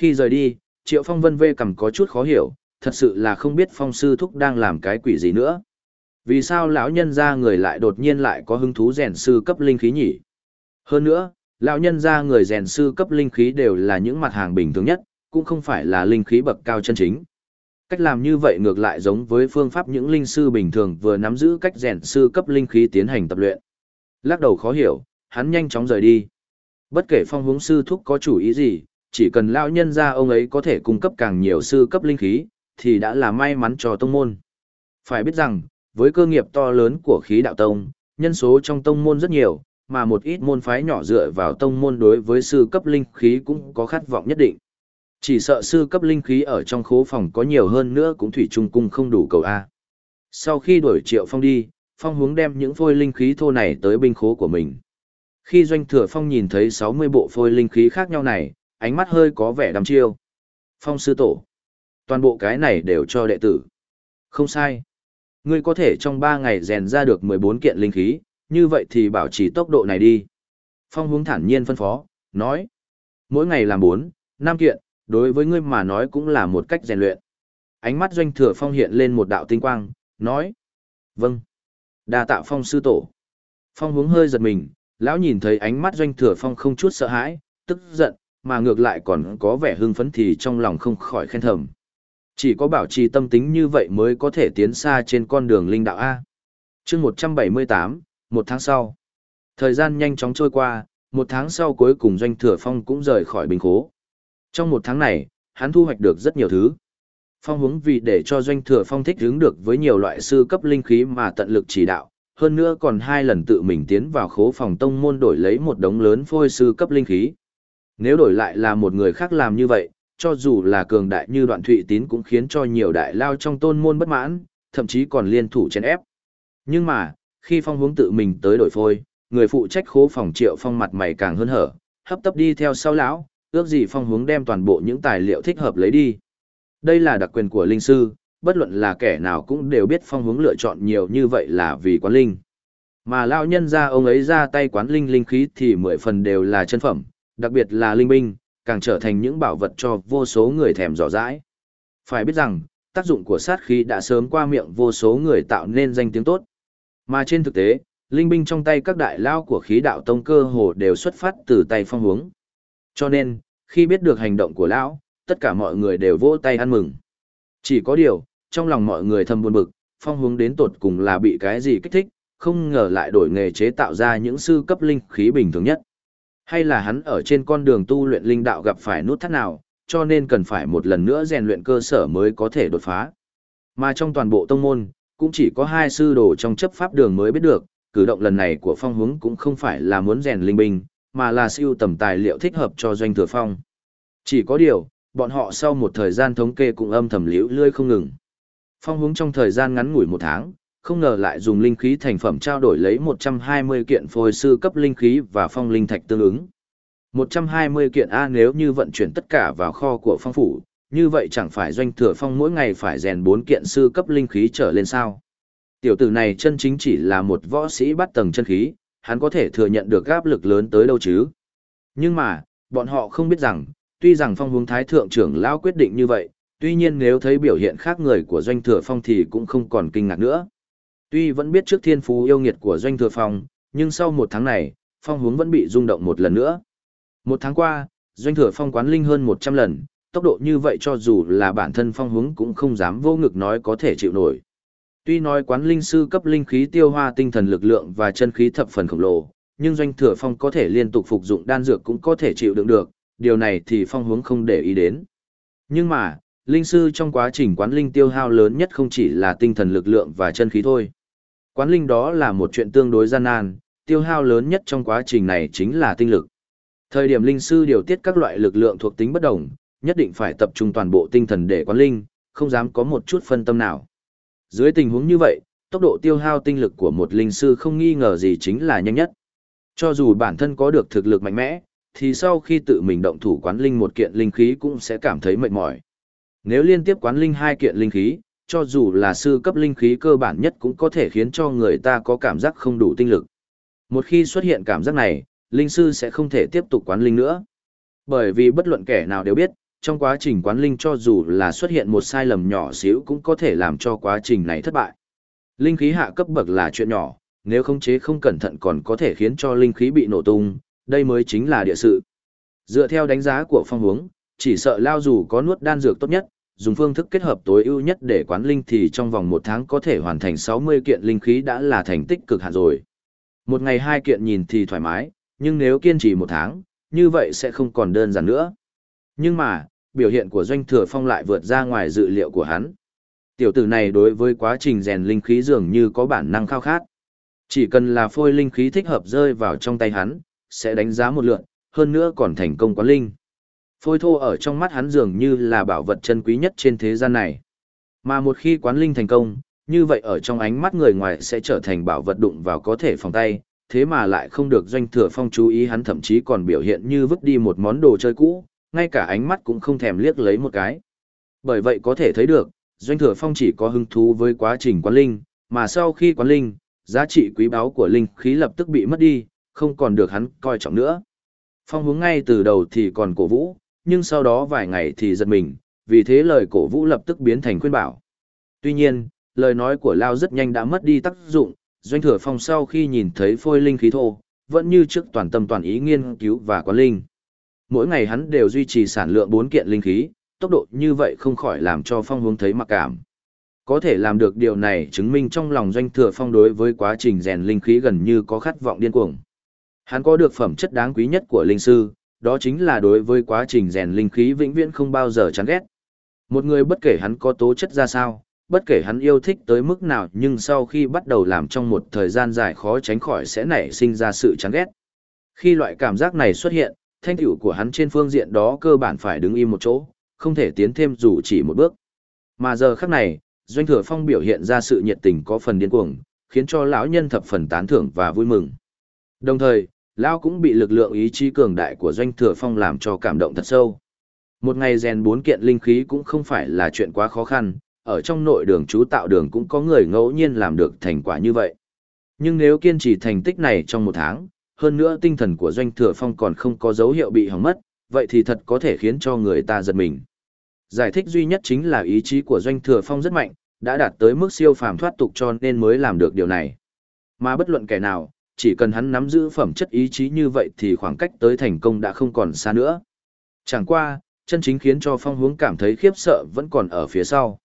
Khi rời đi, Triệu Phong vân vê cầm có chút khó hiểu, thật sự là không biết Phong sư thúc đang làm cái quỷ gì nữa. Vì sao lão nhân gia người lại đột nhiên lại có hứng thú rèn sư cấp linh khí nhỉ? Hơn nữa, lão nhân gia người rèn sư cấp linh khí đều là những mặt hàng bình thường nhất, cũng không phải là linh khí bậc cao chân chính. Cách làm như vậy ngược lại giống với phương pháp những linh sư bình thường vừa nắm giữ cách rèn sư cấp linh khí tiến hành tập luyện. Lắc đầu khó hiểu, hắn nhanh chóng rời đi. Bất kể phong hướng sư thúc có chủ ý gì, chỉ cần lão nhân gia ông ấy có thể cung cấp càng nhiều sư cấp linh khí, thì đã là may mắn cho tông môn. Phải biết rằng, với cơ nghiệp to lớn của khí đạo tông, nhân số trong tông môn rất nhiều, mà một ít môn phái nhỏ dựa vào tông môn đối với sư cấp linh khí cũng có khát vọng nhất định. Chỉ sợ sư cấp linh khí ở trong khố phòng có nhiều hơn nữa cũng thủy chung cung không đủ cầu A. Sau khi đuổi triệu phong đi, phong hướng đem những phôi linh khí thô này tới binh khố của mình. Khi doanh thừa phong nhìn thấy 60 bộ phôi linh khí khác nhau này, ánh mắt hơi có vẻ đăm chiêu. Phong sư tổ. Toàn bộ cái này đều cho đệ tử. Không sai. Ngươi có thể trong 3 ngày rèn ra được 14 kiện linh khí, như vậy thì bảo trì tốc độ này đi. Phong hướng thản nhiên phân phó, nói. Mỗi ngày làm 4, 5 kiện, đối với ngươi mà nói cũng là một cách rèn luyện. Ánh mắt doanh thừa phong hiện lên một đạo tinh quang, nói. Vâng. đa tạo phong sư tổ. Phong hướng hơi giật mình, lão nhìn thấy ánh mắt doanh thừa phong không chút sợ hãi, tức giận, mà ngược lại còn có vẻ hưng phấn thì trong lòng không khỏi khen thầm. Chỉ có bảo trì tâm tính như vậy mới có thể tiến xa trên con đường linh đạo A. chương 178, một tháng sau. Thời gian nhanh chóng trôi qua, một tháng sau cuối cùng doanh thừa phong cũng rời khỏi bình khố. Trong một tháng này, hắn thu hoạch được rất nhiều thứ. Phong hướng vì để cho doanh thừa phong thích hướng được với nhiều loại sư cấp linh khí mà tận lực chỉ đạo, hơn nữa còn hai lần tự mình tiến vào khố phòng tông môn đổi lấy một đống lớn phôi sư cấp linh khí. Nếu đổi lại là một người khác làm như vậy, cho dù là cường đại như đoạn thụy tín cũng khiến cho nhiều đại lao trong tôn môn bất mãn, thậm chí còn liên thủ chèn ép. Nhưng mà, khi phong hướng tự mình tới đổi phôi, người phụ trách khố phòng triệu phong mặt mày càng hơn hở, hấp tấp đi theo sau lão, ước gì phong hướng đem toàn bộ những tài liệu thích hợp lấy đi. Đây là đặc quyền của linh sư, bất luận là kẻ nào cũng đều biết phong hướng lựa chọn nhiều như vậy là vì quán linh. Mà lão nhân ra ông ấy ra tay quán linh linh khí thì mười phần đều là chân phẩm, đặc biệt là linh binh, càng trở thành những bảo vật cho vô số người thèm dò dãi. Phải biết rằng, tác dụng của sát khí đã sớm qua miệng vô số người tạo nên danh tiếng tốt. Mà trên thực tế, linh binh trong tay các đại lao của khí đạo tông cơ hồ đều xuất phát từ tay phong hướng. Cho nên, khi biết được hành động của lão, tất cả mọi người đều vỗ tay ăn mừng. Chỉ có điều, trong lòng mọi người thầm buồn bực, phong hướng đến tột cùng là bị cái gì kích thích, không ngờ lại đổi nghề chế tạo ra những sư cấp linh khí bình thường nhất. Hay là hắn ở trên con đường tu luyện linh đạo gặp phải nút thắt nào, cho nên cần phải một lần nữa rèn luyện cơ sở mới có thể đột phá. Mà trong toàn bộ tông môn, cũng chỉ có hai sư đồ trong chấp pháp đường mới biết được, cử động lần này của phong hướng cũng không phải là muốn rèn linh binh, mà là siêu tầm tài liệu thích hợp cho doanh thừa phong. Chỉ có điều, bọn họ sau một thời gian thống kê cũng âm thầm liễu lươi không ngừng. Phong hướng trong thời gian ngắn ngủi một tháng, không ngờ lại dùng linh khí thành phẩm trao đổi lấy 120 kiện phôi sư cấp linh khí và phong linh thạch tương ứng. 120 kiện A nếu như vận chuyển tất cả vào kho của phong phủ, như vậy chẳng phải doanh thừa phong mỗi ngày phải rèn 4 kiện sư cấp linh khí trở lên sao. Tiểu tử này chân chính chỉ là một võ sĩ bắt tầng chân khí, hắn có thể thừa nhận được áp lực lớn tới đâu chứ. Nhưng mà, bọn họ không biết rằng, tuy rằng phong hướng thái thượng trưởng lão quyết định như vậy, tuy nhiên nếu thấy biểu hiện khác người của doanh thừa phong thì cũng không còn kinh ngạc nữa. Tuy vẫn biết trước thiên phú yêu nghiệt của doanh thừa phong, nhưng sau một tháng này, phong hướng vẫn bị rung động một lần nữa. Một tháng qua, doanh thừa phong quán linh hơn 100 lần, tốc độ như vậy cho dù là bản thân phong hướng cũng không dám vô ngực nói có thể chịu nổi. Tuy nói quán linh sư cấp linh khí tiêu hoa tinh thần lực lượng và chân khí thập phần khổng lồ, nhưng doanh thừa phong có thể liên tục phục dụng đan dược cũng có thể chịu đựng được, điều này thì phong hướng không để ý đến. Nhưng mà, linh sư trong quá trình quán linh tiêu hao lớn nhất không chỉ là tinh thần lực lượng và chân khí thôi. Quán linh đó là một chuyện tương đối gian nan, tiêu hao lớn nhất trong quá trình này chính là tinh lực. Thời điểm linh sư điều tiết các loại lực lượng thuộc tính bất đồng, nhất định phải tập trung toàn bộ tinh thần để quán linh, không dám có một chút phân tâm nào. Dưới tình huống như vậy, tốc độ tiêu hao tinh lực của một linh sư không nghi ngờ gì chính là nhanh nhất. Cho dù bản thân có được thực lực mạnh mẽ, thì sau khi tự mình động thủ quán linh một kiện linh khí cũng sẽ cảm thấy mệt mỏi. Nếu liên tiếp quán linh hai kiện linh khí, cho dù là sư cấp linh khí cơ bản nhất cũng có thể khiến cho người ta có cảm giác không đủ tinh lực. Một khi xuất hiện cảm giác này, linh sư sẽ không thể tiếp tục quán linh nữa. Bởi vì bất luận kẻ nào đều biết, trong quá trình quán linh cho dù là xuất hiện một sai lầm nhỏ xíu cũng có thể làm cho quá trình này thất bại. Linh khí hạ cấp bậc là chuyện nhỏ, nếu khống chế không cẩn thận còn có thể khiến cho linh khí bị nổ tung, đây mới chính là địa sự. Dựa theo đánh giá của phong hướng, chỉ sợ lao dù có nuốt đan dược tốt nhất, dùng phương thức kết hợp tối ưu nhất để quán linh thì trong vòng một tháng có thể hoàn thành 60 kiện linh khí đã là thành tích cực hạn rồi. Một ngày hai kiện nhìn thì thoải mái, nhưng nếu kiên trì một tháng, như vậy sẽ không còn đơn giản nữa. Nhưng mà, biểu hiện của doanh thừa phong lại vượt ra ngoài dự liệu của hắn. Tiểu tử này đối với quá trình rèn linh khí dường như có bản năng khao khát. Chỉ cần là phôi linh khí thích hợp rơi vào trong tay hắn, sẽ đánh giá một lượng, hơn nữa còn thành công quán linh. Phôi thô ở trong mắt hắn dường như là bảo vật chân quý nhất trên thế gian này. Mà một khi quán linh thành công, như vậy ở trong ánh mắt người ngoài sẽ trở thành bảo vật đụng vào có thể phòng tay, thế mà lại không được doanh thừa phong chú ý hắn thậm chí còn biểu hiện như vứt đi một món đồ chơi cũ, ngay cả ánh mắt cũng không thèm liếc lấy một cái. Bởi vậy có thể thấy được, doanh thừa phong chỉ có hứng thú với quá trình quán linh, mà sau khi quán linh, giá trị quý báu của linh khí lập tức bị mất đi, không còn được hắn coi trọng nữa. Phong hướng ngay từ đầu thì còn cổ vũ, nhưng sau đó vài ngày thì giật mình, vì thế lời cổ vũ lập tức biến thành khuyên bảo. Tuy nhiên, lời nói của Lao rất nhanh đã mất đi tác dụng, doanh thừa phong sau khi nhìn thấy phôi linh khí thô, vẫn như trước toàn tâm toàn ý nghiên cứu và quán linh. Mỗi ngày hắn đều duy trì sản lượng 4 kiện linh khí, tốc độ như vậy không khỏi làm cho phong hướng thấy mặc cảm. Có thể làm được điều này chứng minh trong lòng doanh thừa phong đối với quá trình rèn linh khí gần như có khát vọng điên cuồng. Hắn có được phẩm chất đáng quý nhất của linh sư, đó chính là đối với quá trình rèn linh khí vĩnh viễn không bao giờ chán ghét. Một người bất kể hắn có tố chất ra sao, bất kể hắn yêu thích tới mức nào nhưng sau khi bắt đầu làm trong một thời gian dài khó tránh khỏi sẽ nảy sinh ra sự chán ghét. Khi loại cảm giác này xuất hiện, thanh tựu của hắn trên phương diện đó cơ bản phải đứng im một chỗ, không thể tiến thêm dù chỉ một bước. Mà giờ khắc này, Doanh Thừa Phong biểu hiện ra sự nhiệt tình có phần điên cuồng, khiến cho lão nhân thập phần tán thưởng và vui mừng. Đồng thời, lão cũng bị lực lượng ý chí cường đại của Doanh Thừa Phong làm cho cảm động thật sâu. Một ngày rèn bốn kiện linh khí cũng không phải là chuyện quá khó khăn, ở trong nội đường chú tạo đường cũng có người ngẫu nhiên làm được thành quả như vậy. Nhưng nếu kiên trì thành tích này trong một tháng, hơn nữa tinh thần của Doanh Thừa Phong còn không có dấu hiệu bị hỏng mất, vậy thì thật có thể khiến cho người ta giật mình. Giải thích duy nhất chính là ý chí của Doanh Thừa Phong rất mạnh, đã đạt tới mức siêu phàm thoát tục cho nên mới làm được điều này. Mà bất luận kẻ nào, chỉ cần hắn nắm giữ phẩm chất ý chí như vậy thì khoảng cách tới thành công đã không còn xa nữa. Chẳng qua, chân chính khiến cho Phong Hướng cảm thấy khiếp sợ vẫn còn ở phía sau.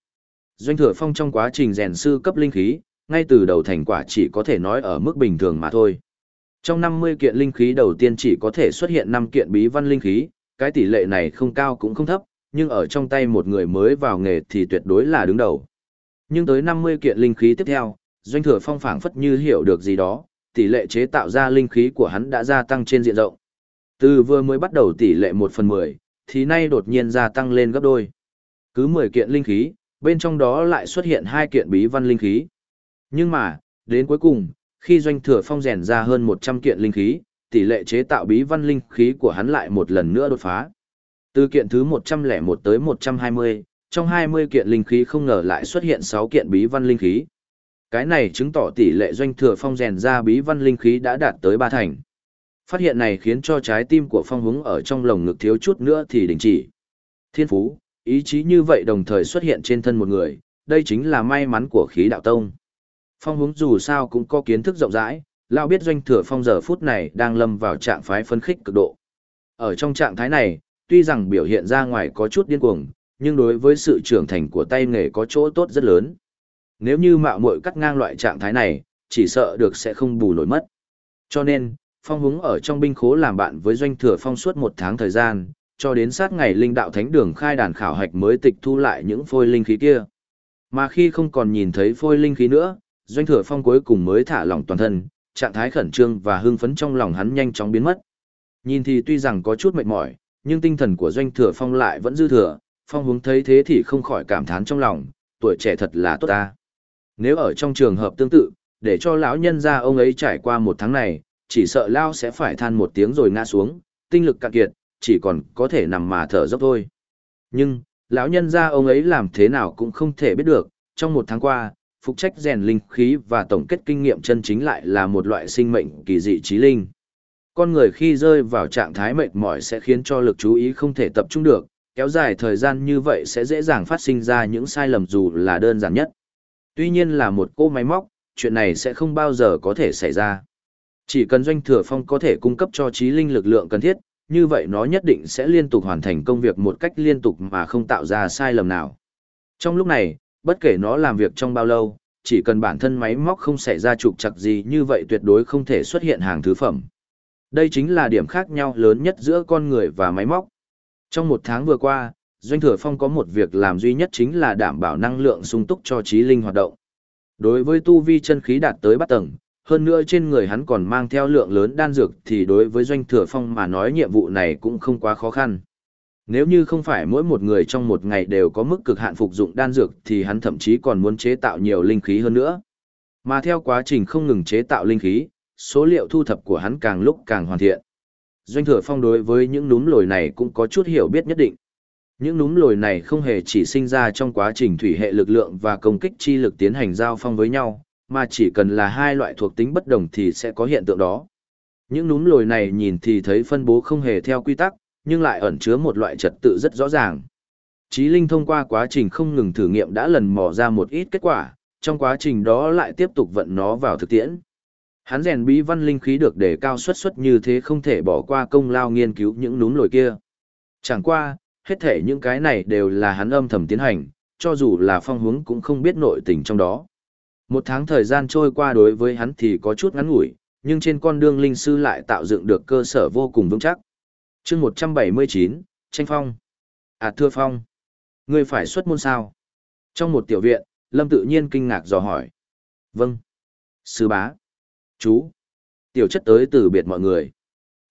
Doanh Thừa Phong trong quá trình rèn sư cấp linh khí, ngay từ đầu thành quả chỉ có thể nói ở mức bình thường mà thôi. Trong 50 kiện linh khí đầu tiên chỉ có thể xuất hiện 5 kiện bí văn linh khí, cái tỷ lệ này không cao cũng không thấp, nhưng ở trong tay một người mới vào nghề thì tuyệt đối là đứng đầu. Nhưng tới 50 kiện linh khí tiếp theo, doanh thừa phong phảng phất như hiểu được gì đó, tỷ lệ chế tạo ra linh khí của hắn đã gia tăng trên diện rộng. Từ vừa mới bắt đầu tỷ lệ 1 phần 10, thì nay đột nhiên gia tăng lên gấp đôi. Cứ 10 kiện linh khí, bên trong đó lại xuất hiện hai kiện bí văn linh khí. Nhưng mà, đến cuối cùng, khi doanh thừa phong rèn ra hơn 100 kiện linh khí, tỷ lệ chế tạo bí văn linh khí của hắn lại một lần nữa đột phá. Từ kiện thứ 101 tới 120, trong 20 kiện linh khí không ngờ lại xuất hiện 6 kiện bí văn linh khí. Cái này chứng tỏ tỷ lệ doanh thừa phong rèn ra bí văn linh khí đã đạt tới ba thành. Phát hiện này khiến cho trái tim của phong húng ở trong lồng ngực thiếu chút nữa thì đình chỉ. Thiên phú, ý chí như vậy đồng thời xuất hiện trên thân một người, đây chính là may mắn của khí đạo tông. Phong húng dù sao cũng có kiến thức rộng rãi, lao biết doanh thừa phong giờ phút này đang lâm vào trạng phái phân khích cực độ. Ở trong trạng thái này, tuy rằng biểu hiện ra ngoài có chút điên cuồng, nhưng đối với sự trưởng thành của tay nghề có chỗ tốt rất lớn. Nếu như mạo muội cắt ngang loại trạng thái này, chỉ sợ được sẽ không bù nổi mất. Cho nên, Phong Húng ở trong binh khố làm bạn với Doanh Thừa Phong suốt một tháng thời gian, cho đến sát ngày linh đạo thánh đường khai đàn khảo hạch mới tịch thu lại những phôi linh khí kia. Mà khi không còn nhìn thấy phôi linh khí nữa, Doanh Thừa Phong cuối cùng mới thả lỏng toàn thân, trạng thái khẩn trương và hưng phấn trong lòng hắn nhanh chóng biến mất. Nhìn thì tuy rằng có chút mệt mỏi, nhưng tinh thần của Doanh Thừa Phong lại vẫn dư thừa, Phong hướng thấy thế thì không khỏi cảm thán trong lòng, tuổi trẻ thật là tốt ta. Nếu ở trong trường hợp tương tự, để cho lão nhân gia ông ấy trải qua một tháng này, chỉ sợ lao sẽ phải than một tiếng rồi ngã xuống, tinh lực cạn kiệt, chỉ còn có thể nằm mà thở dốc thôi. Nhưng, lão nhân gia ông ấy làm thế nào cũng không thể biết được, trong một tháng qua, phục trách rèn linh khí và tổng kết kinh nghiệm chân chính lại là một loại sinh mệnh kỳ dị trí linh. Con người khi rơi vào trạng thái mệt mỏi sẽ khiến cho lực chú ý không thể tập trung được, kéo dài thời gian như vậy sẽ dễ dàng phát sinh ra những sai lầm dù là đơn giản nhất. Tuy nhiên là một cô máy móc, chuyện này sẽ không bao giờ có thể xảy ra. Chỉ cần doanh thừa phong có thể cung cấp cho trí linh lực lượng cần thiết, như vậy nó nhất định sẽ liên tục hoàn thành công việc một cách liên tục mà không tạo ra sai lầm nào. Trong lúc này, bất kể nó làm việc trong bao lâu, chỉ cần bản thân máy móc không xảy ra trục trặc gì như vậy tuyệt đối không thể xuất hiện hàng thứ phẩm. Đây chính là điểm khác nhau lớn nhất giữa con người và máy móc. Trong một tháng vừa qua, Doanh Thừa Phong có một việc làm duy nhất chính là đảm bảo năng lượng sung túc cho trí linh hoạt động. Đối với tu vi chân khí đạt tới bát tầng, hơn nữa trên người hắn còn mang theo lượng lớn đan dược thì đối với Doanh Thừa Phong mà nói nhiệm vụ này cũng không quá khó khăn. Nếu như không phải mỗi một người trong một ngày đều có mức cực hạn phục dụng đan dược thì hắn thậm chí còn muốn chế tạo nhiều linh khí hơn nữa. Mà theo quá trình không ngừng chế tạo linh khí, số liệu thu thập của hắn càng lúc càng hoàn thiện. Doanh thừa phong đối với những núm lồi này cũng có chút hiểu biết nhất định. Những núm lồi này không hề chỉ sinh ra trong quá trình thủy hệ lực lượng và công kích chi lực tiến hành giao phong với nhau, mà chỉ cần là hai loại thuộc tính bất đồng thì sẽ có hiện tượng đó. Những núm lồi này nhìn thì thấy phân bố không hề theo quy tắc, nhưng lại ẩn chứa một loại trật tự rất rõ ràng. Chí Linh thông qua quá trình không ngừng thử nghiệm đã lần mò ra một ít kết quả, trong quá trình đó lại tiếp tục vận nó vào thực tiễn. Hắn rèn bí văn linh khí được để cao suất suất như thế không thể bỏ qua công lao nghiên cứu những núm lồi kia. Chẳng qua, hết thể những cái này đều là hắn âm thầm tiến hành, cho dù là phong hướng cũng không biết nội tình trong đó. Một tháng thời gian trôi qua đối với hắn thì có chút ngắn ngủi, nhưng trên con đường linh sư lại tạo dựng được cơ sở vô cùng vững chắc. chương 179, Tranh Phong. À thưa Phong, ngươi phải xuất môn sao? Trong một tiểu viện, Lâm tự nhiên kinh ngạc dò hỏi. Vâng. Sư bá. Chú. Tiểu chất tới từ biệt mọi người.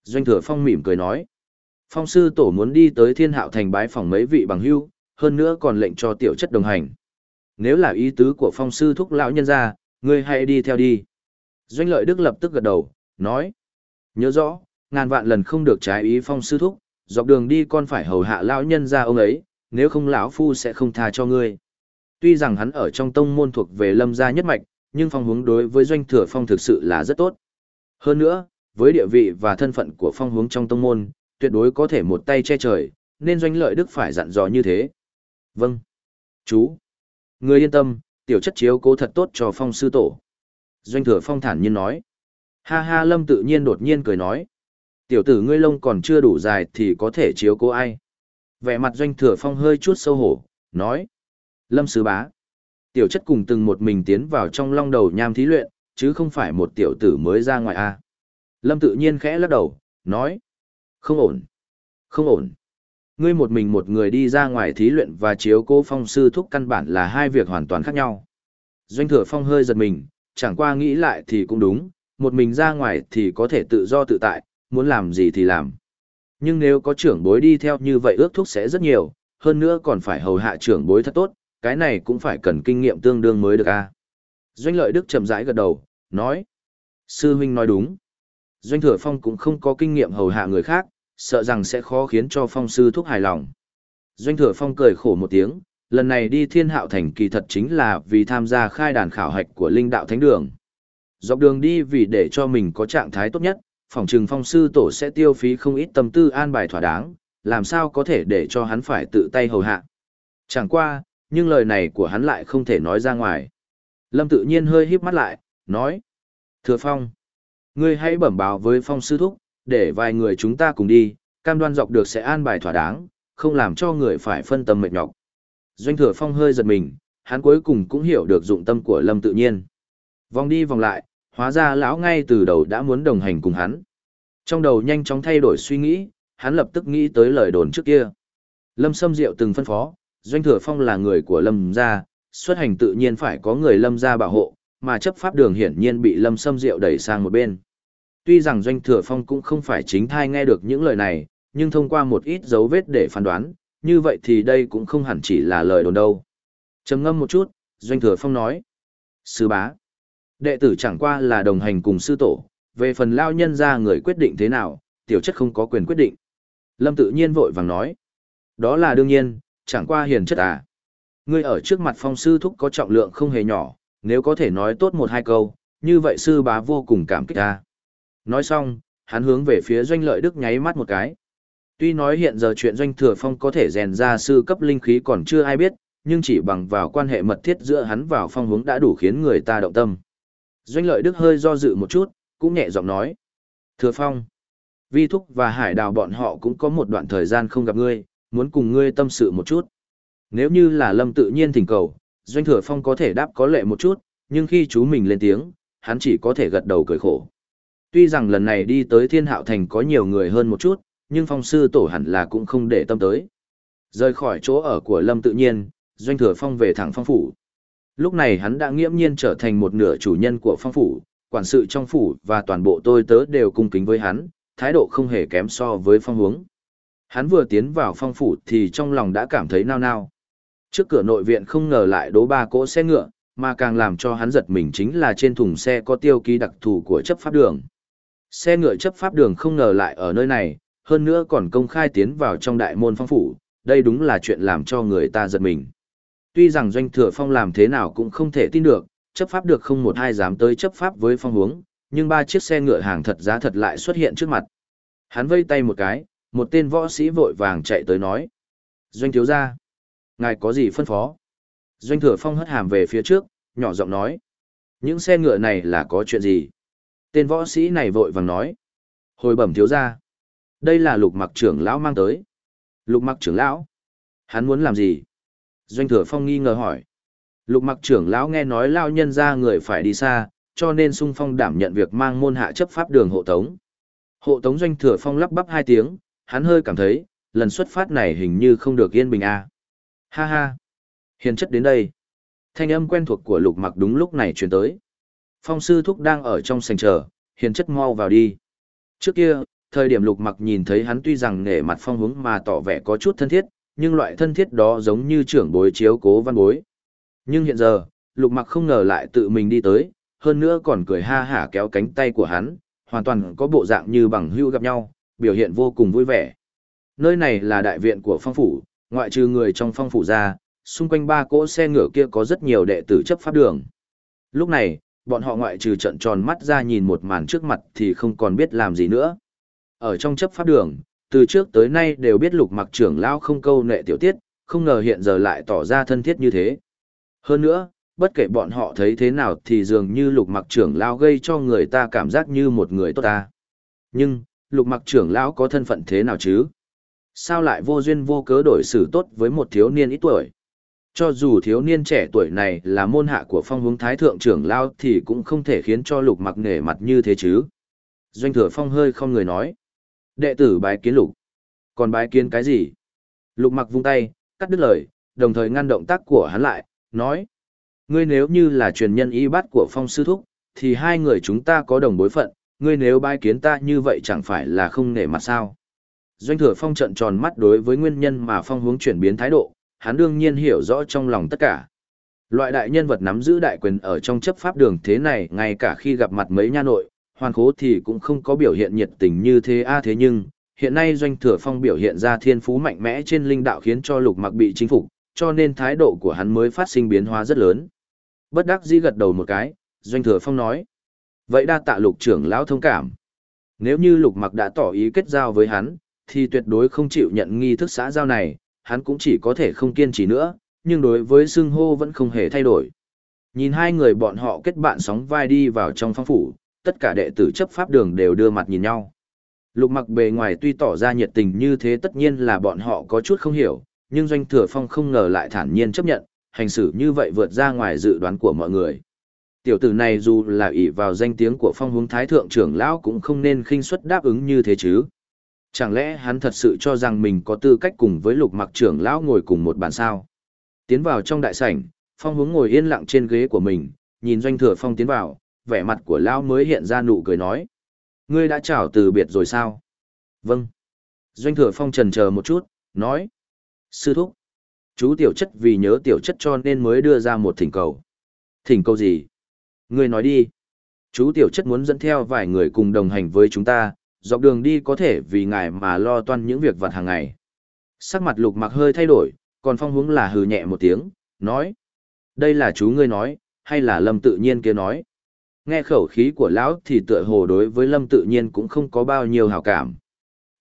Doanh thừa Phong mỉm cười nói. Phong sư tổ muốn đi tới thiên hạo thành bái phòng mấy vị bằng hưu, hơn nữa còn lệnh cho tiểu chất đồng hành. Nếu là ý tứ của phong sư thúc lão nhân ra, ngươi hãy đi theo đi. Doanh lợi đức lập tức gật đầu, nói. Nhớ rõ, ngàn vạn lần không được trái ý phong sư thúc, dọc đường đi con phải hầu hạ lão nhân ra ông ấy, nếu không lão phu sẽ không tha cho ngươi. Tuy rằng hắn ở trong tông môn thuộc về lâm gia nhất mạch, nhưng phong hướng đối với doanh thừa phong thực sự là rất tốt. Hơn nữa, với địa vị và thân phận của phong hướng trong tông môn, tuyệt đối có thể một tay che trời, nên doanh lợi đức phải dặn dò như thế. Vâng. Chú. Người yên tâm, tiểu chất chiếu cố thật tốt cho phong sư tổ. Doanh thừa phong thản nhiên nói. Ha ha lâm tự nhiên đột nhiên cười nói. Tiểu tử ngươi lông còn chưa đủ dài thì có thể chiếu cố ai. Vẻ mặt doanh thừa phong hơi chút sâu hổ, nói. Lâm sứ bá. Tiểu chất cùng từng một mình tiến vào trong long đầu nham thí luyện, chứ không phải một tiểu tử mới ra ngoài a. Lâm tự nhiên khẽ lắc đầu, nói. Không ổn. Không ổn. Ngươi một mình một người đi ra ngoài thí luyện và chiếu cố phong sư thúc căn bản là hai việc hoàn toàn khác nhau. Doanh thừa phong hơi giật mình, chẳng qua nghĩ lại thì cũng đúng, một mình ra ngoài thì có thể tự do tự tại, muốn làm gì thì làm. Nhưng nếu có trưởng bối đi theo như vậy ước thúc sẽ rất nhiều, hơn nữa còn phải hầu hạ trưởng bối thật tốt, cái này cũng phải cần kinh nghiệm tương đương mới được a. Doanh lợi đức chậm rãi gật đầu, nói. Sư huynh nói đúng. Doanh thừa phong cũng không có kinh nghiệm hầu hạ người khác, sợ rằng sẽ khó khiến cho phong sư thúc hài lòng. Doanh thừa phong cười khổ một tiếng, lần này đi thiên hạo thành kỳ thật chính là vì tham gia khai đàn khảo hạch của linh đạo thánh đường. Dọc đường đi vì để cho mình có trạng thái tốt nhất, phòng trừng phong sư tổ sẽ tiêu phí không ít tâm tư an bài thỏa đáng, làm sao có thể để cho hắn phải tự tay hầu hạ. Chẳng qua, nhưng lời này của hắn lại không thể nói ra ngoài. Lâm tự nhiên hơi híp mắt lại, nói. Thừa phong, ngươi hãy bẩm báo với phong sư thúc, để vài người chúng ta cùng đi, cam đoan dọc được sẽ an bài thỏa đáng, không làm cho người phải phân tâm mệt nhọc. Doanh thừa phong hơi giật mình, hắn cuối cùng cũng hiểu được dụng tâm của lâm tự nhiên. Vòng đi vòng lại, hóa ra lão ngay từ đầu đã muốn đồng hành cùng hắn. Trong đầu nhanh chóng thay đổi suy nghĩ, hắn lập tức nghĩ tới lời đồn trước kia. Lâm Sâm Diệu từng phân phó, Doanh Thừa Phong là người của Lâm gia, xuất hành tự nhiên phải có người Lâm gia bảo hộ, mà chấp pháp đường hiển nhiên bị Lâm Sâm Diệu đẩy sang một bên. Tuy rằng Doanh Thừa Phong cũng không phải chính thai nghe được những lời này, nhưng thông qua một ít dấu vết để phán đoán, như vậy thì đây cũng không hẳn chỉ là lời đồn đâu. trầm ngâm một chút, Doanh Thừa Phong nói. Sư bá. Đệ tử chẳng qua là đồng hành cùng sư tổ, về phần lao nhân ra người quyết định thế nào, tiểu chất không có quyền quyết định. Lâm tự nhiên vội vàng nói. Đó là đương nhiên, chẳng qua hiền chất à. Ngươi ở trước mặt phong sư thúc có trọng lượng không hề nhỏ, nếu có thể nói tốt một hai câu, như vậy sư bá vô cùng cảm kích ta. Nói xong, hắn hướng về phía doanh lợi đức nháy mắt một cái. Tuy nói hiện giờ chuyện doanh thừa phong có thể rèn ra sư cấp linh khí còn chưa ai biết, nhưng chỉ bằng vào quan hệ mật thiết giữa hắn vào phong hướng đã đủ khiến người ta động tâm. Doanh lợi đức hơi do dự một chút, cũng nhẹ giọng nói. Thừa phong, vi thúc và hải đào bọn họ cũng có một đoạn thời gian không gặp ngươi, muốn cùng ngươi tâm sự một chút. Nếu như là lâm tự nhiên thỉnh cầu, doanh thừa phong có thể đáp có lệ một chút, nhưng khi chú mình lên tiếng, hắn chỉ có thể gật đầu cười khổ. Tuy rằng lần này đi tới thiên hạo thành có nhiều người hơn một chút, nhưng phong sư tổ hẳn là cũng không để tâm tới. Rời khỏi chỗ ở của lâm tự nhiên, doanh thừa phong về thẳng phong phủ. Lúc này hắn đã nghiễm nhiên trở thành một nửa chủ nhân của phong phủ, quản sự trong phủ và toàn bộ tôi tớ đều cung kính với hắn, thái độ không hề kém so với phong hướng. Hắn vừa tiến vào phong phủ thì trong lòng đã cảm thấy nao nao. Trước cửa nội viện không ngờ lại đố ba cỗ xe ngựa, mà càng làm cho hắn giật mình chính là trên thùng xe có tiêu ký đặc thù của chấp pháp đường. Xe ngựa chấp pháp đường không ngờ lại ở nơi này, hơn nữa còn công khai tiến vào trong đại môn phong phủ, đây đúng là chuyện làm cho người ta giật mình. Tuy rằng doanh thừa phong làm thế nào cũng không thể tin được, chấp pháp được không một ai dám tới chấp pháp với phong hướng, nhưng ba chiếc xe ngựa hàng thật giá thật lại xuất hiện trước mặt. Hắn vây tay một cái, một tên võ sĩ vội vàng chạy tới nói. Doanh thiếu gia, ngài có gì phân phó? Doanh thừa phong hất hàm về phía trước, nhỏ giọng nói. Những xe ngựa này là có chuyện gì? Tên võ sĩ này vội vàng nói. Hồi bẩm thiếu gia. Đây là lục mặc trưởng lão mang tới. Lục mặc trưởng lão? Hắn muốn làm gì? Doanh thừa phong nghi ngờ hỏi. Lục mặc trưởng lão nghe nói lao nhân ra người phải đi xa, cho nên sung phong đảm nhận việc mang môn hạ chấp pháp đường hộ tống. Hộ tống doanh thừa phong lắp bắp hai tiếng, hắn hơi cảm thấy, lần xuất phát này hình như không được yên bình a. À. Ha ha. Hiền chất đến đây. Thanh âm quen thuộc của lục mặc đúng lúc này truyền tới. Phong sư thúc đang ở trong sành chờ, hiền chất mau vào đi. Trước kia, thời điểm lục mặc nhìn thấy hắn tuy rằng nể mặt phong hướng mà tỏ vẻ có chút thân thiết, nhưng loại thân thiết đó giống như trưởng bối chiếu cố văn bối. Nhưng hiện giờ, lục mặc không ngờ lại tự mình đi tới, hơn nữa còn cười ha hả kéo cánh tay của hắn, hoàn toàn có bộ dạng như bằng hữu gặp nhau, biểu hiện vô cùng vui vẻ. Nơi này là đại viện của phong phủ, ngoại trừ người trong phong phủ ra, xung quanh ba cỗ xe ngựa kia có rất nhiều đệ tử chấp pháp đường. Lúc này, bọn họ ngoại trừ trận tròn mắt ra nhìn một màn trước mặt thì không còn biết làm gì nữa. Ở trong chấp pháp đường, từ trước tới nay đều biết lục mặc trưởng lao không câu nệ tiểu tiết, không ngờ hiện giờ lại tỏ ra thân thiết như thế. Hơn nữa, bất kể bọn họ thấy thế nào thì dường như lục mặc trưởng lao gây cho người ta cảm giác như một người tốt ta. Nhưng, lục mặc trưởng lão có thân phận thế nào chứ? Sao lại vô duyên vô cớ đổi xử tốt với một thiếu niên ít tuổi? Cho dù thiếu niên trẻ tuổi này là môn hạ của phong hướng thái thượng trưởng lao thì cũng không thể khiến cho lục mặc nể mặt như thế chứ. Doanh thừa phong hơi không người nói. Đệ tử bái kiến lục. Còn bái kiến cái gì? Lục mặc vung tay, cắt đứt lời, đồng thời ngăn động tác của hắn lại, nói. Ngươi nếu như là truyền nhân y bát của phong sư thúc, thì hai người chúng ta có đồng bối phận, ngươi nếu bái kiến ta như vậy chẳng phải là không nể mặt sao. Doanh thừa phong trận tròn mắt đối với nguyên nhân mà phong hướng chuyển biến thái độ, hắn đương nhiên hiểu rõ trong lòng tất cả. Loại đại nhân vật nắm giữ đại quyền ở trong chấp pháp đường thế này ngay cả khi gặp mặt mấy nha nội, hoàn khố thì cũng không có biểu hiện nhiệt tình như thế a à thế nhưng, hiện nay doanh thừa phong biểu hiện ra thiên phú mạnh mẽ trên linh đạo khiến cho lục mặc bị chính phục, cho nên thái độ của hắn mới phát sinh biến hóa rất lớn. Bất đắc dĩ gật đầu một cái, doanh thừa phong nói. Vậy đa tạ lục trưởng lão thông cảm. Nếu như lục mặc đã tỏ ý kết giao với hắn, thì tuyệt đối không chịu nhận nghi thức xã giao này, hắn cũng chỉ có thể không kiên trì nữa, nhưng đối với xưng hô vẫn không hề thay đổi. Nhìn hai người bọn họ kết bạn sóng vai đi vào trong phong phủ, tất cả đệ tử chấp pháp đường đều đưa mặt nhìn nhau. Lục mặc bề ngoài tuy tỏ ra nhiệt tình như thế tất nhiên là bọn họ có chút không hiểu, nhưng doanh thừa phong không ngờ lại thản nhiên chấp nhận, hành xử như vậy vượt ra ngoài dự đoán của mọi người. Tiểu tử này dù là ỷ vào danh tiếng của phong hướng thái thượng trưởng lão cũng không nên khinh suất đáp ứng như thế chứ. Chẳng lẽ hắn thật sự cho rằng mình có tư cách cùng với lục mặc trưởng lão ngồi cùng một bàn sao? Tiến vào trong đại sảnh, phong hướng ngồi yên lặng trên ghế của mình, nhìn doanh thừa phong tiến vào, vẻ mặt của lão mới hiện ra nụ cười nói. Ngươi đã chào từ biệt rồi sao? Vâng. Doanh thừa phong trần chờ một chút, nói. Sư thúc. Chú tiểu chất vì nhớ tiểu chất cho nên mới đưa ra một thỉnh cầu. Thỉnh cầu gì? Ngươi nói đi. Chú tiểu chất muốn dẫn theo vài người cùng đồng hành với chúng ta, dọc đường đi có thể vì ngài mà lo toan những việc vặt hàng ngày. Sắc mặt lục mặc hơi thay đổi, còn phong hướng là hừ nhẹ một tiếng, nói. Đây là chú ngươi nói, hay là lâm tự nhiên kia nói. Nghe khẩu khí của lão thì tựa hồ đối với lâm tự nhiên cũng không có bao nhiêu hào cảm.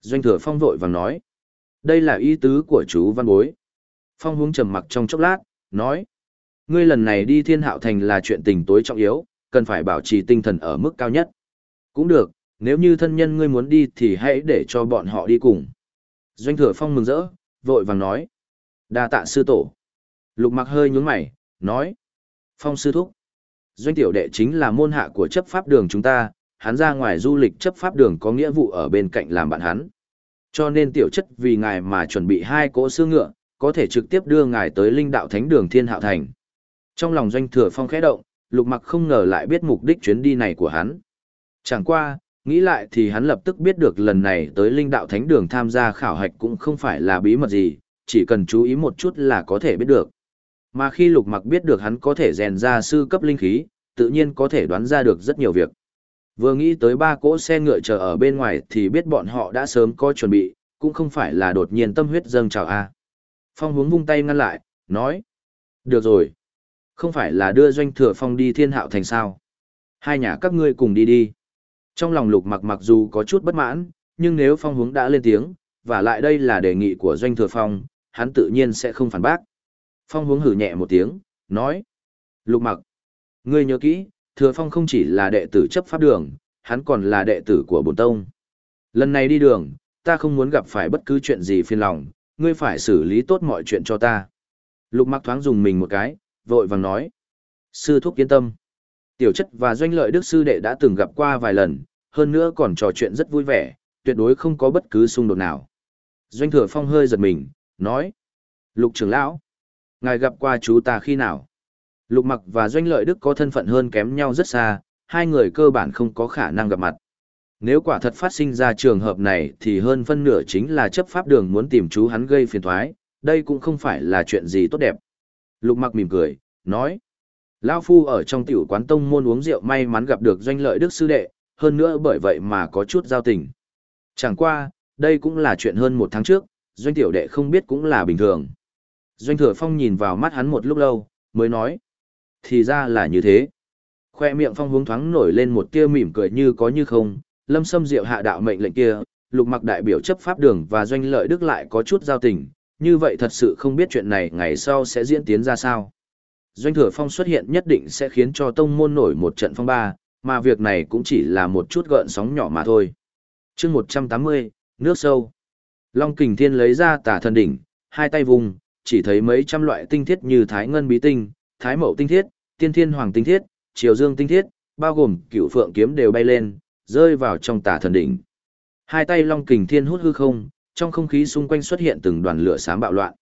Doanh thừa phong vội vàng nói. Đây là ý tứ của chú văn bối. Phong hướng trầm mặc trong chốc lát, nói. Ngươi lần này đi thiên hạo thành là chuyện tình tối trọng yếu, cần phải bảo trì tinh thần ở mức cao nhất. Cũng được, nếu như thân nhân ngươi muốn đi thì hãy để cho bọn họ đi cùng. Doanh thừa phong mừng rỡ, vội vàng nói. đa tạ sư tổ. Lục mặc hơi nhún mày, nói. Phong sư thúc. Doanh tiểu đệ chính là môn hạ của chấp pháp đường chúng ta, hắn ra ngoài du lịch chấp pháp đường có nghĩa vụ ở bên cạnh làm bạn hắn. Cho nên tiểu chất vì ngài mà chuẩn bị hai cỗ xương ngựa, có thể trực tiếp đưa ngài tới linh đạo thánh đường thiên hạo thành. Trong lòng doanh thừa phong khẽ động, lục mặc không ngờ lại biết mục đích chuyến đi này của hắn. Chẳng qua, nghĩ lại thì hắn lập tức biết được lần này tới linh đạo thánh đường tham gia khảo hạch cũng không phải là bí mật gì, chỉ cần chú ý một chút là có thể biết được. Mà khi lục mặc biết được hắn có thể rèn ra sư cấp linh khí, tự nhiên có thể đoán ra được rất nhiều việc. Vừa nghĩ tới ba cỗ xe ngựa chờ ở bên ngoài thì biết bọn họ đã sớm có chuẩn bị, cũng không phải là đột nhiên tâm huyết dâng trào a. Phong hướng vung tay ngăn lại, nói. Được rồi. Không phải là đưa doanh thừa phong đi thiên hạo thành sao. Hai nhà các ngươi cùng đi đi. Trong lòng lục mặc mặc dù có chút bất mãn, nhưng nếu phong hướng đã lên tiếng, và lại đây là đề nghị của doanh thừa phong, hắn tự nhiên sẽ không phản bác. Phong hướng hử nhẹ một tiếng, nói. Lục mặc. Ngươi nhớ kỹ, thừa phong không chỉ là đệ tử chấp pháp đường, hắn còn là đệ tử của bổn tông. Lần này đi đường, ta không muốn gặp phải bất cứ chuyện gì phiền lòng, ngươi phải xử lý tốt mọi chuyện cho ta. Lục mặc thoáng dùng mình một cái, vội vàng nói. Sư thúc yên tâm. Tiểu chất và doanh lợi đức sư đệ đã từng gặp qua vài lần, hơn nữa còn trò chuyện rất vui vẻ, tuyệt đối không có bất cứ xung đột nào. Doanh thừa phong hơi giật mình, nói. Lục trưởng lão, ngài gặp qua chú ta khi nào? Lục mặc và doanh lợi đức có thân phận hơn kém nhau rất xa, hai người cơ bản không có khả năng gặp mặt. Nếu quả thật phát sinh ra trường hợp này thì hơn phân nửa chính là chấp pháp đường muốn tìm chú hắn gây phiền thoái, đây cũng không phải là chuyện gì tốt đẹp. Lục mặc mỉm cười, nói. Lao Phu ở trong tiểu quán tông môn uống rượu may mắn gặp được doanh lợi đức sư đệ, hơn nữa bởi vậy mà có chút giao tình. Chẳng qua, đây cũng là chuyện hơn một tháng trước, doanh tiểu đệ không biết cũng là bình thường. Doanh thừa phong nhìn vào mắt hắn một lúc lâu, mới nói. Thì ra là như thế. Khoe miệng phong hướng thoáng nổi lên một tia mỉm cười như có như không, lâm xâm diệu hạ đạo mệnh lệnh kia, lục mặc đại biểu chấp pháp đường và doanh lợi đức lại có chút giao tình, như vậy thật sự không biết chuyện này ngày sau sẽ diễn tiến ra sao. Doanh thừa phong xuất hiện nhất định sẽ khiến cho tông môn nổi một trận phong ba, mà việc này cũng chỉ là một chút gợn sóng nhỏ mà thôi. chương 180, nước sâu. Long kình thiên lấy ra tả thần đỉnh, hai tay vùng, chỉ thấy mấy trăm loại tinh thiết như thái ngân bí tinh, thái mậu tinh thiết, tiên thiên hoàng tinh thiết, triều dương tinh thiết, bao gồm cựu phượng kiếm đều bay lên, rơi vào trong tả thần đỉnh. Hai tay long kình thiên hút hư không, trong không khí xung quanh xuất hiện từng đoàn lửa xám bạo loạn.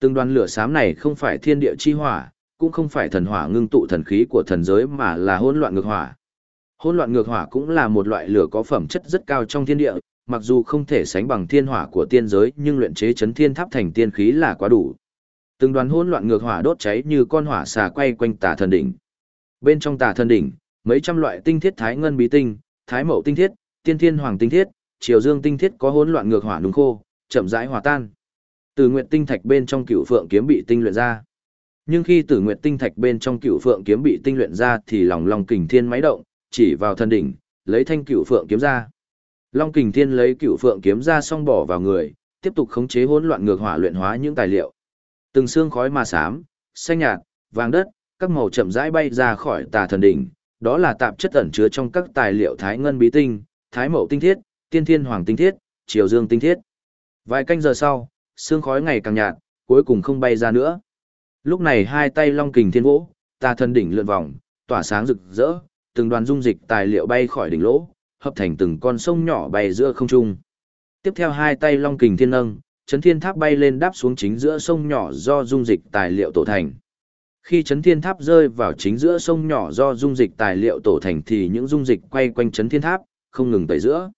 Từng đoàn lửa xám này không phải thiên địa chi hỏa, cũng không phải thần hỏa ngưng tụ thần khí của thần giới mà là hỗn loạn ngược hỏa. Hỗn loạn ngược hỏa cũng là một loại lửa có phẩm chất rất cao trong thiên địa, mặc dù không thể sánh bằng thiên hỏa của tiên giới, nhưng luyện chế chấn thiên tháp thành tiên khí là quá đủ. Từng đoàn hỗn loạn ngược hỏa đốt cháy như con hỏa xà quay quanh tà thần đỉnh. Bên trong tà thần đỉnh, mấy trăm loại tinh thiết thái ngân bí tinh, thái mậu tinh thiết, tiên thiên hoàng tinh thiết, triều dương tinh thiết có hỗn loạn ngược hỏa đúng khô, chậm rãi hòa tan. Từ nguyện tinh thạch bên trong cựu phượng kiếm bị tinh luyện ra. Nhưng khi tử nguyệt tinh thạch bên trong cựu phượng kiếm bị tinh luyện ra thì lòng long kình thiên máy động, chỉ vào thân đỉnh, lấy thanh cựu phượng kiếm ra. Long kình thiên lấy cựu phượng kiếm ra xong bỏ vào người, tiếp tục khống chế hỗn loạn ngược hỏa luyện hóa những tài liệu. Từng xương khói ma xám, xanh nhạt, vàng đất, các màu chậm rãi bay ra khỏi tà thần đỉnh, đó là tạp chất ẩn chứa trong các tài liệu thái ngân bí tinh, thái mậu tinh thiết, tiên thiên hoàng tinh thiết, triều dương tinh thiết. Vài canh giờ sau, xương khói ngày càng nhạt, cuối cùng không bay ra nữa. Lúc này hai tay long kình thiên vỗ, ta thân đỉnh lượn vòng, tỏa sáng rực rỡ, từng đoàn dung dịch tài liệu bay khỏi đỉnh lỗ, hợp thành từng con sông nhỏ bay giữa không trung. Tiếp theo hai tay long kình thiên nâng, chấn thiên tháp bay lên đáp xuống chính giữa sông nhỏ do dung dịch tài liệu tổ thành. Khi chấn thiên tháp rơi vào chính giữa sông nhỏ do dung dịch tài liệu tổ thành thì những dung dịch quay quanh chấn thiên tháp, không ngừng tẩy giữa.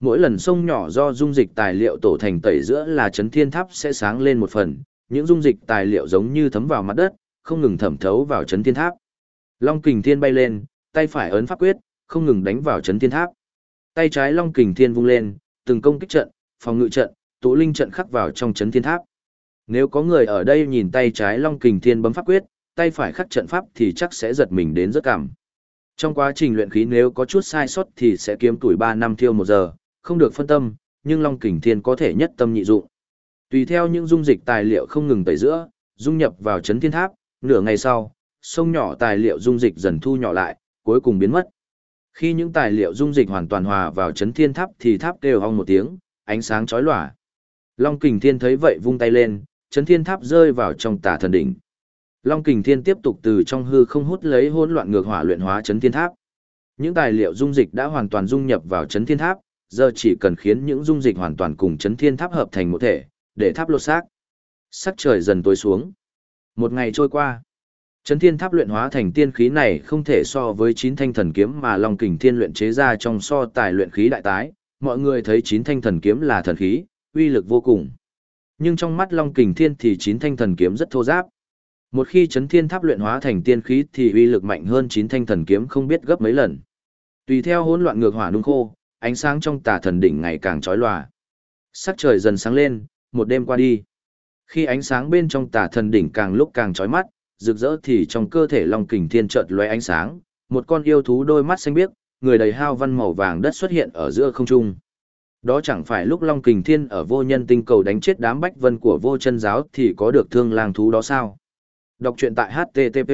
Mỗi lần sông nhỏ do dung dịch tài liệu tổ thành tẩy giữa là chấn thiên tháp sẽ sáng lên một phần, những dung dịch tài liệu giống như thấm vào mặt đất, không ngừng thẩm thấu vào chấn thiên tháp. Long kình thiên bay lên, tay phải ấn pháp quyết, không ngừng đánh vào chấn thiên tháp. Tay trái long kình thiên vung lên, từng công kích trận, phòng ngự trận, tụ linh trận khắc vào trong chấn thiên tháp. Nếu có người ở đây nhìn tay trái long kình thiên bấm pháp quyết, tay phải khắc trận pháp thì chắc sẽ giật mình đến rất cảm. Trong quá trình luyện khí nếu có chút sai sót thì sẽ kiếm tuổi 3 năm thiêu một giờ, không được phân tâm, nhưng Long Kình Thiên có thể nhất tâm nhị dụng. Tùy theo những dung dịch tài liệu không ngừng tẩy giữa, dung nhập vào chấn thiên tháp, nửa ngày sau, sông nhỏ tài liệu dung dịch dần thu nhỏ lại, cuối cùng biến mất. Khi những tài liệu dung dịch hoàn toàn hòa vào chấn thiên tháp thì tháp kêu hong một tiếng, ánh sáng chói lòa. Long Kình Thiên thấy vậy vung tay lên, chấn thiên tháp rơi vào trong tà thần đỉnh. Long Kình Thiên tiếp tục từ trong hư không hút lấy hỗn loạn ngược hỏa luyện hóa chấn thiên tháp. Những tài liệu dung dịch đã hoàn toàn dung nhập vào chấn thiên tháp, giờ chỉ cần khiến những dung dịch hoàn toàn cùng chấn thiên tháp hợp thành một thể, để tháp lột xác. Sắc trời dần tối xuống. Một ngày trôi qua. Chấn thiên tháp luyện hóa thành tiên khí này không thể so với chín thanh thần kiếm mà Long Kình Thiên luyện chế ra trong so tài luyện khí đại tái, mọi người thấy chín thanh thần kiếm là thần khí, uy lực vô cùng. Nhưng trong mắt Long Kình Thiên thì chín thanh thần kiếm rất thô giáp. Một khi chấn thiên tháp luyện hóa thành tiên khí thì uy lực mạnh hơn chín thanh thần kiếm không biết gấp mấy lần. Tùy theo hỗn loạn ngược hỏa nung khô, ánh sáng trong tà thần đỉnh ngày càng chói lòa. Sắc trời dần sáng lên, một đêm qua đi. Khi ánh sáng bên trong tà thần đỉnh càng lúc càng chói mắt, rực rỡ thì trong cơ thể Long Kình Thiên chợt lóe ánh sáng, một con yêu thú đôi mắt xanh biếc, người đầy hao văn màu vàng đất xuất hiện ở giữa không trung. Đó chẳng phải lúc Long Kình Thiên ở vô nhân tinh cầu đánh chết đám bách vân của vô chân giáo thì có được thương lang thú đó sao? Đọc truyện tại HTTP.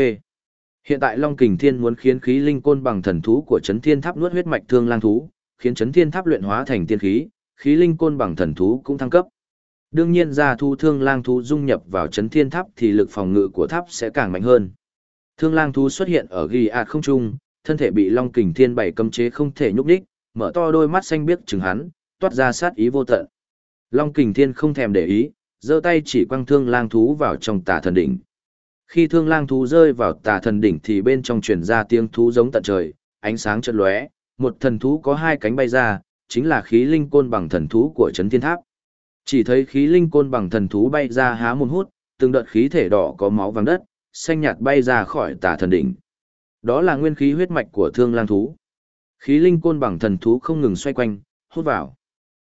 Hiện tại Long Kình Thiên muốn khiến khí linh côn bằng thần thú của Chấn Thiên Tháp nuốt huyết mạch thương lang thú, khiến Chấn Thiên Tháp luyện hóa thành tiên khí, khí linh côn bằng thần thú cũng thăng cấp. Đương nhiên ra thu thương lang thú dung nhập vào Chấn Thiên Tháp thì lực phòng ngự của tháp sẽ càng mạnh hơn. Thương lang thú xuất hiện ở ghi ạt không trung, thân thể bị Long Kình Thiên bảy cấm chế không thể nhúc đích, mở to đôi mắt xanh biếc chừng hắn, toát ra sát ý vô tận. Long Kình Thiên không thèm để ý, giơ tay chỉ quăng thương lang thú vào trong tà thần đỉnh. Khi thương lang thú rơi vào tà thần đỉnh thì bên trong truyền ra tiếng thú giống tận trời, ánh sáng chợt lóe, một thần thú có hai cánh bay ra, chính là khí linh côn bằng thần thú của Trấn Thiên Tháp. Chỉ thấy khí linh côn bằng thần thú bay ra há mồm hút, từng đợt khí thể đỏ có máu vàng đất, xanh nhạt bay ra khỏi tà thần đỉnh. Đó là nguyên khí huyết mạch của thương lang thú. Khí linh côn bằng thần thú không ngừng xoay quanh, hút vào.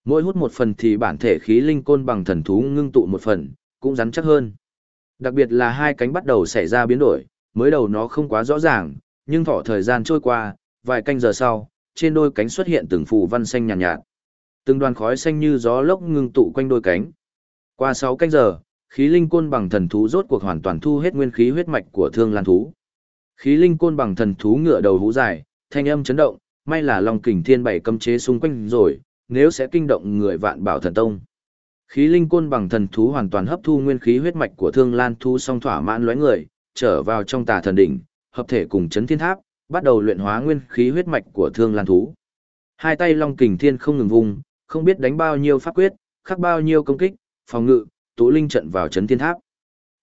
Mỗi hút một phần thì bản thể khí linh côn bằng thần thú ngưng tụ một phần, cũng rắn chắc hơn. Đặc biệt là hai cánh bắt đầu xảy ra biến đổi, mới đầu nó không quá rõ ràng, nhưng thọ thời gian trôi qua, vài canh giờ sau, trên đôi cánh xuất hiện từng phù văn xanh nhàn nhạt, nhạt. Từng đoàn khói xanh như gió lốc ngưng tụ quanh đôi cánh. Qua 6 canh giờ, khí linh côn bằng thần thú rốt cuộc hoàn toàn thu hết nguyên khí huyết mạch của thương lan thú. Khí linh côn bằng thần thú ngựa đầu hú dài, thanh âm chấn động, may là Long Kình Thiên bảy cấm chế xung quanh rồi, nếu sẽ kinh động người vạn bảo thần tông. Khí linh côn bằng thần thú hoàn toàn hấp thu nguyên khí huyết mạch của thương lan thú song thỏa mãn lóe người, trở vào trong tà thần đỉnh, hợp thể cùng chấn thiên tháp, bắt đầu luyện hóa nguyên khí huyết mạch của thương lan thú. Hai tay long kình thiên không ngừng vùng, không biết đánh bao nhiêu pháp quyết, khắc bao nhiêu công kích, phòng ngự, tụ linh trận vào chấn thiên tháp.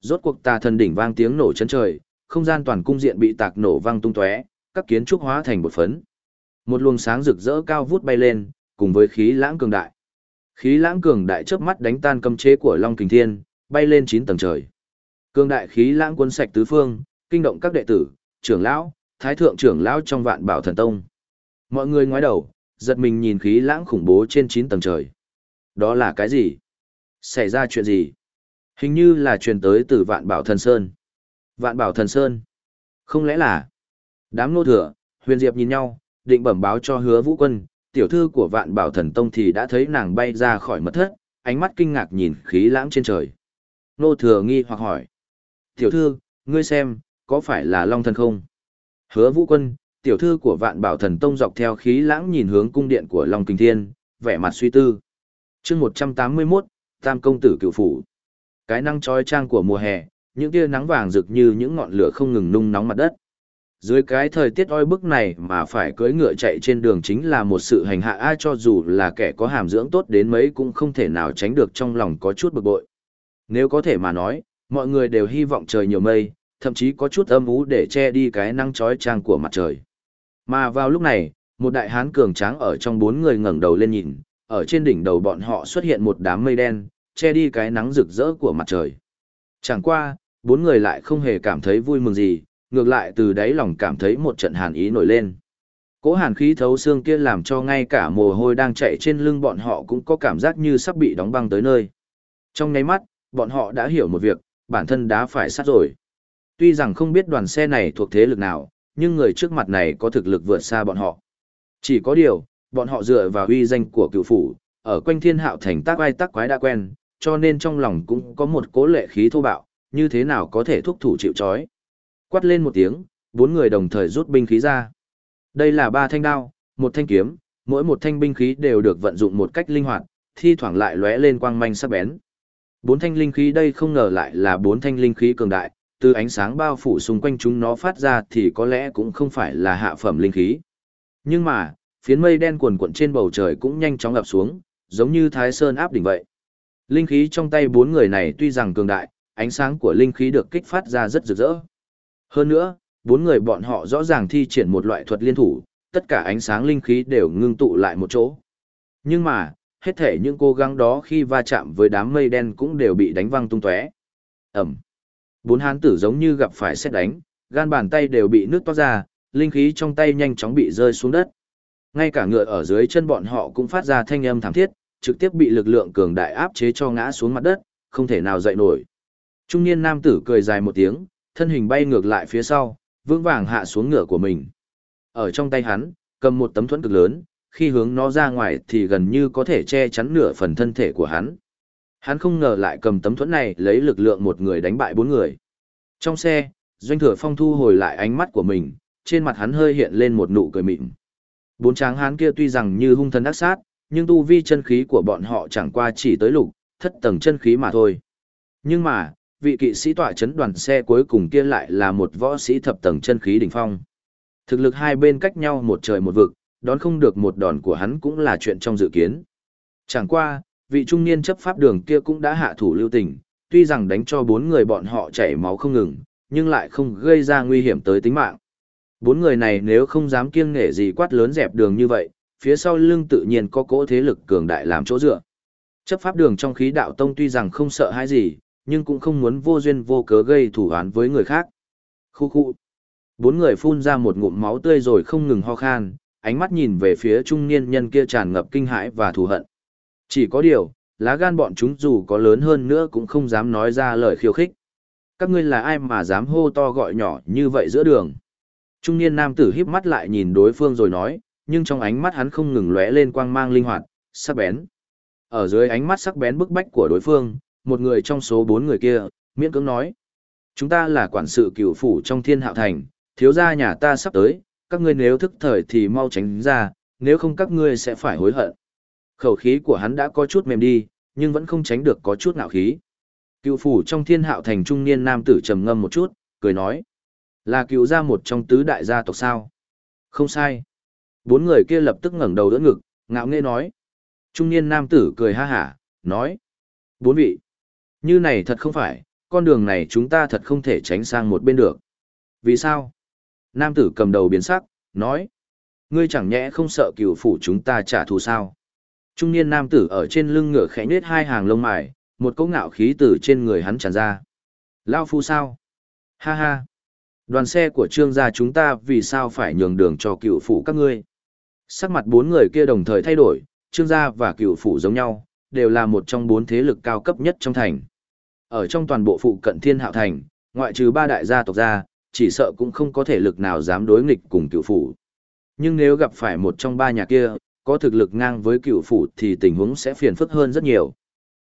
Rốt cuộc tà thần đỉnh vang tiếng nổ chấn trời, không gian toàn cung diện bị tạc nổ vang tung tóe, các kiến trúc hóa thành bột phấn. Một luồng sáng rực rỡ cao vút bay lên, cùng với khí lãng cường đại. Khí lãng cường đại chớp mắt đánh tan cấm chế của Long Kình Thiên, bay lên 9 tầng trời. Cường đại khí lãng cuốn sạch tứ phương, kinh động các đệ tử, trưởng lão, thái thượng trưởng lão trong Vạn Bảo Thần Tông. Mọi người ngoái đầu, giật mình nhìn khí lãng khủng bố trên 9 tầng trời. Đó là cái gì? Xảy ra chuyện gì? Hình như là truyền tới từ Vạn Bảo Thần Sơn. Vạn Bảo Thần Sơn? Không lẽ là? Đám nô thừa, Huyền Diệp nhìn nhau, định bẩm báo cho Hứa Vũ Quân, tiểu thư của vạn bảo thần tông thì đã thấy nàng bay ra khỏi mật thất, ánh mắt kinh ngạc nhìn khí lãng trên trời. Nô thừa nghi hoặc hỏi. Tiểu thư, ngươi xem, có phải là long thần không? Hứa vũ quân, tiểu thư của vạn bảo thần tông dọc theo khí lãng nhìn hướng cung điện của long kinh thiên, vẻ mặt suy tư. chương 181, Tam công tử cựu phủ. Cái năng trói trang của mùa hè, những tia nắng vàng rực như những ngọn lửa không ngừng nung nóng mặt đất. Dưới cái thời tiết oi bức này mà phải cưỡi ngựa chạy trên đường chính là một sự hành hạ ai cho dù là kẻ có hàm dưỡng tốt đến mấy cũng không thể nào tránh được trong lòng có chút bực bội. Nếu có thể mà nói, mọi người đều hy vọng trời nhiều mây, thậm chí có chút âm ú để che đi cái nắng chói chang của mặt trời. Mà vào lúc này, một đại hán cường tráng ở trong bốn người ngẩng đầu lên nhìn, ở trên đỉnh đầu bọn họ xuất hiện một đám mây đen, che đi cái nắng rực rỡ của mặt trời. Chẳng qua, bốn người lại không hề cảm thấy vui mừng gì, ngược lại từ đáy lòng cảm thấy một trận hàn ý nổi lên. Cố hàn khí thấu xương kia làm cho ngay cả mồ hôi đang chạy trên lưng bọn họ cũng có cảm giác như sắp bị đóng băng tới nơi. Trong ngay mắt, bọn họ đã hiểu một việc, bản thân đã phải sát rồi. Tuy rằng không biết đoàn xe này thuộc thế lực nào, nhưng người trước mặt này có thực lực vượt xa bọn họ. Chỉ có điều, bọn họ dựa vào uy danh của cựu phủ, ở quanh thiên hạo thành tác ai tác quái đã quen, cho nên trong lòng cũng có một cố lệ khí thô bạo, như thế nào có thể thúc thủ chịu chói? Quát lên một tiếng, bốn người đồng thời rút binh khí ra. Đây là ba thanh đao, một thanh kiếm, mỗi một thanh binh khí đều được vận dụng một cách linh hoạt, thi thoảng lại lóe lên quang manh sắc bén. Bốn thanh linh khí đây không ngờ lại là bốn thanh linh khí cường đại, từ ánh sáng bao phủ xung quanh chúng nó phát ra thì có lẽ cũng không phải là hạ phẩm linh khí. Nhưng mà, phiến mây đen cuồn cuộn trên bầu trời cũng nhanh chóng ập xuống, giống như thái sơn áp đỉnh vậy. Linh khí trong tay bốn người này tuy rằng cường đại, ánh sáng của linh khí được kích phát ra rất rực rỡ. Hơn nữa, bốn người bọn họ rõ ràng thi triển một loại thuật liên thủ, tất cả ánh sáng linh khí đều ngưng tụ lại một chỗ. Nhưng mà, hết thể những cố gắng đó khi va chạm với đám mây đen cũng đều bị đánh văng tung tóe. Ẩm. Bốn hán tử giống như gặp phải xét đánh, gan bàn tay đều bị nước toát ra, linh khí trong tay nhanh chóng bị rơi xuống đất. Ngay cả ngựa ở dưới chân bọn họ cũng phát ra thanh âm thảm thiết, trực tiếp bị lực lượng cường đại áp chế cho ngã xuống mặt đất, không thể nào dậy nổi. Trung niên nam tử cười dài một tiếng, thân hình bay ngược lại phía sau, vững vàng hạ xuống ngựa của mình. Ở trong tay hắn, cầm một tấm thuẫn cực lớn, khi hướng nó ra ngoài thì gần như có thể che chắn nửa phần thân thể của hắn. Hắn không ngờ lại cầm tấm thuẫn này lấy lực lượng một người đánh bại bốn người. Trong xe, Doanh Thừa Phong thu hồi lại ánh mắt của mình, trên mặt hắn hơi hiện lên một nụ cười mịn. Bốn tráng hán kia tuy rằng như hung thần ác sát, nhưng tu vi chân khí của bọn họ chẳng qua chỉ tới lục, thất tầng chân khí mà thôi. Nhưng mà, vị kỵ sĩ tọa chấn đoàn xe cuối cùng kia lại là một võ sĩ thập tầng chân khí đỉnh phong. Thực lực hai bên cách nhau một trời một vực, đón không được một đòn của hắn cũng là chuyện trong dự kiến. Chẳng qua, vị trung niên chấp pháp đường kia cũng đã hạ thủ lưu tình, tuy rằng đánh cho bốn người bọn họ chảy máu không ngừng, nhưng lại không gây ra nguy hiểm tới tính mạng. Bốn người này nếu không dám kiêng nể gì quát lớn dẹp đường như vậy, phía sau lưng tự nhiên có cỗ thế lực cường đại làm chỗ dựa. Chấp pháp đường trong khí đạo tông tuy rằng không sợ hãi gì, nhưng cũng không muốn vô duyên vô cớ gây thủ án với người khác. Khu khu. Bốn người phun ra một ngụm máu tươi rồi không ngừng ho khan, ánh mắt nhìn về phía trung niên nhân kia tràn ngập kinh hãi và thù hận. Chỉ có điều, lá gan bọn chúng dù có lớn hơn nữa cũng không dám nói ra lời khiêu khích. Các ngươi là ai mà dám hô to gọi nhỏ như vậy giữa đường? Trung niên nam tử híp mắt lại nhìn đối phương rồi nói, nhưng trong ánh mắt hắn không ngừng lóe lên quang mang linh hoạt, sắc bén. Ở dưới ánh mắt sắc bén bức bách của đối phương, một người trong số bốn người kia, miễn cưỡng nói. Chúng ta là quản sự cửu phủ trong thiên hạo thành, thiếu gia nhà ta sắp tới, các ngươi nếu thức thời thì mau tránh ra, nếu không các ngươi sẽ phải hối hận. Khẩu khí của hắn đã có chút mềm đi, nhưng vẫn không tránh được có chút ngạo khí. Cựu phủ trong thiên hạo thành trung niên nam tử trầm ngâm một chút, cười nói. Là cựu gia một trong tứ đại gia tộc sao? Không sai. Bốn người kia lập tức ngẩng đầu đỡ ngực, ngạo nghễ nói. Trung niên nam tử cười ha hả, nói. Bốn vị. Như này thật không phải, con đường này chúng ta thật không thể tránh sang một bên được. Vì sao? Nam tử cầm đầu biến sắc, nói. Ngươi chẳng nhẽ không sợ cựu phủ chúng ta trả thù sao? Trung niên nam tử ở trên lưng ngựa khẽ nết hai hàng lông mày, một cỗ ngạo khí từ trên người hắn tràn ra. Lao phu sao? Ha ha! Đoàn xe của trương gia chúng ta vì sao phải nhường đường cho cựu phủ các ngươi? Sắc mặt bốn người kia đồng thời thay đổi, trương gia và cựu phủ giống nhau, đều là một trong bốn thế lực cao cấp nhất trong thành. Ở trong toàn bộ phụ cận thiên hạo thành, ngoại trừ ba đại gia tộc gia, chỉ sợ cũng không có thể lực nào dám đối nghịch cùng cựu phủ. Nhưng nếu gặp phải một trong ba nhà kia, có thực lực ngang với cựu phủ thì tình huống sẽ phiền phức hơn rất nhiều.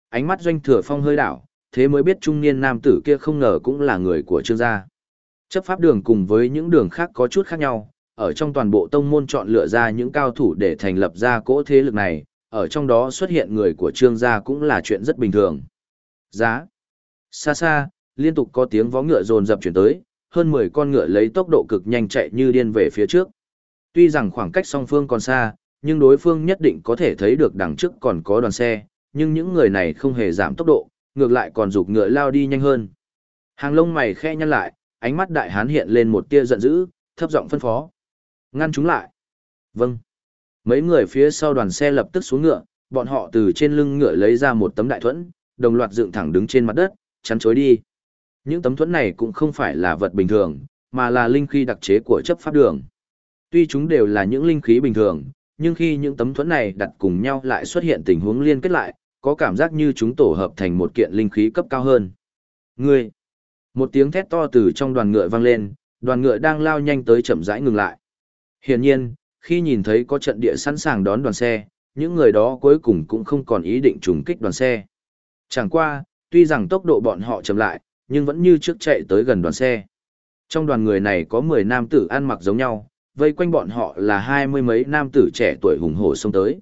Ánh mắt doanh thừa phong hơi đảo, thế mới biết trung niên nam tử kia không ngờ cũng là người của trương gia. Chấp pháp đường cùng với những đường khác có chút khác nhau, ở trong toàn bộ tông môn chọn lựa ra những cao thủ để thành lập ra cỗ thế lực này, ở trong đó xuất hiện người của trương gia cũng là chuyện rất bình thường. Giá. Xa xa, liên tục có tiếng vó ngựa dồn dập chuyển tới, hơn 10 con ngựa lấy tốc độ cực nhanh chạy như điên về phía trước. Tuy rằng khoảng cách song phương còn xa, nhưng đối phương nhất định có thể thấy được đằng trước còn có đoàn xe, nhưng những người này không hề giảm tốc độ, ngược lại còn rục ngựa lao đi nhanh hơn. Hàng lông mày khe nhăn lại, ánh mắt đại hán hiện lên một tia giận dữ, thấp giọng phân phó. Ngăn chúng lại. Vâng. Mấy người phía sau đoàn xe lập tức xuống ngựa, bọn họ từ trên lưng ngựa lấy ra một tấm đại thuẫn, đồng loạt dựng thẳng đứng trên mặt đất, chắn chối đi. Những tấm thuẫn này cũng không phải là vật bình thường, mà là linh khí đặc chế của chấp pháp đường. Tuy chúng đều là những linh khí bình thường, nhưng khi những tấm thuẫn này đặt cùng nhau lại xuất hiện tình huống liên kết lại, có cảm giác như chúng tổ hợp thành một kiện linh khí cấp cao hơn. Ngươi! Một tiếng thét to từ trong đoàn ngựa vang lên, đoàn ngựa đang lao nhanh tới chậm rãi ngừng lại. Hiển nhiên, khi nhìn thấy có trận địa sẵn sàng đón đoàn xe, những người đó cuối cùng cũng không còn ý định trùng kích đoàn xe. Chẳng qua, tuy rằng tốc độ bọn họ chậm lại, nhưng vẫn như trước chạy tới gần đoàn xe. Trong đoàn người này có 10 nam tử ăn mặc giống nhau, vây quanh bọn họ là hai mươi mấy nam tử trẻ tuổi hùng hổ xông tới.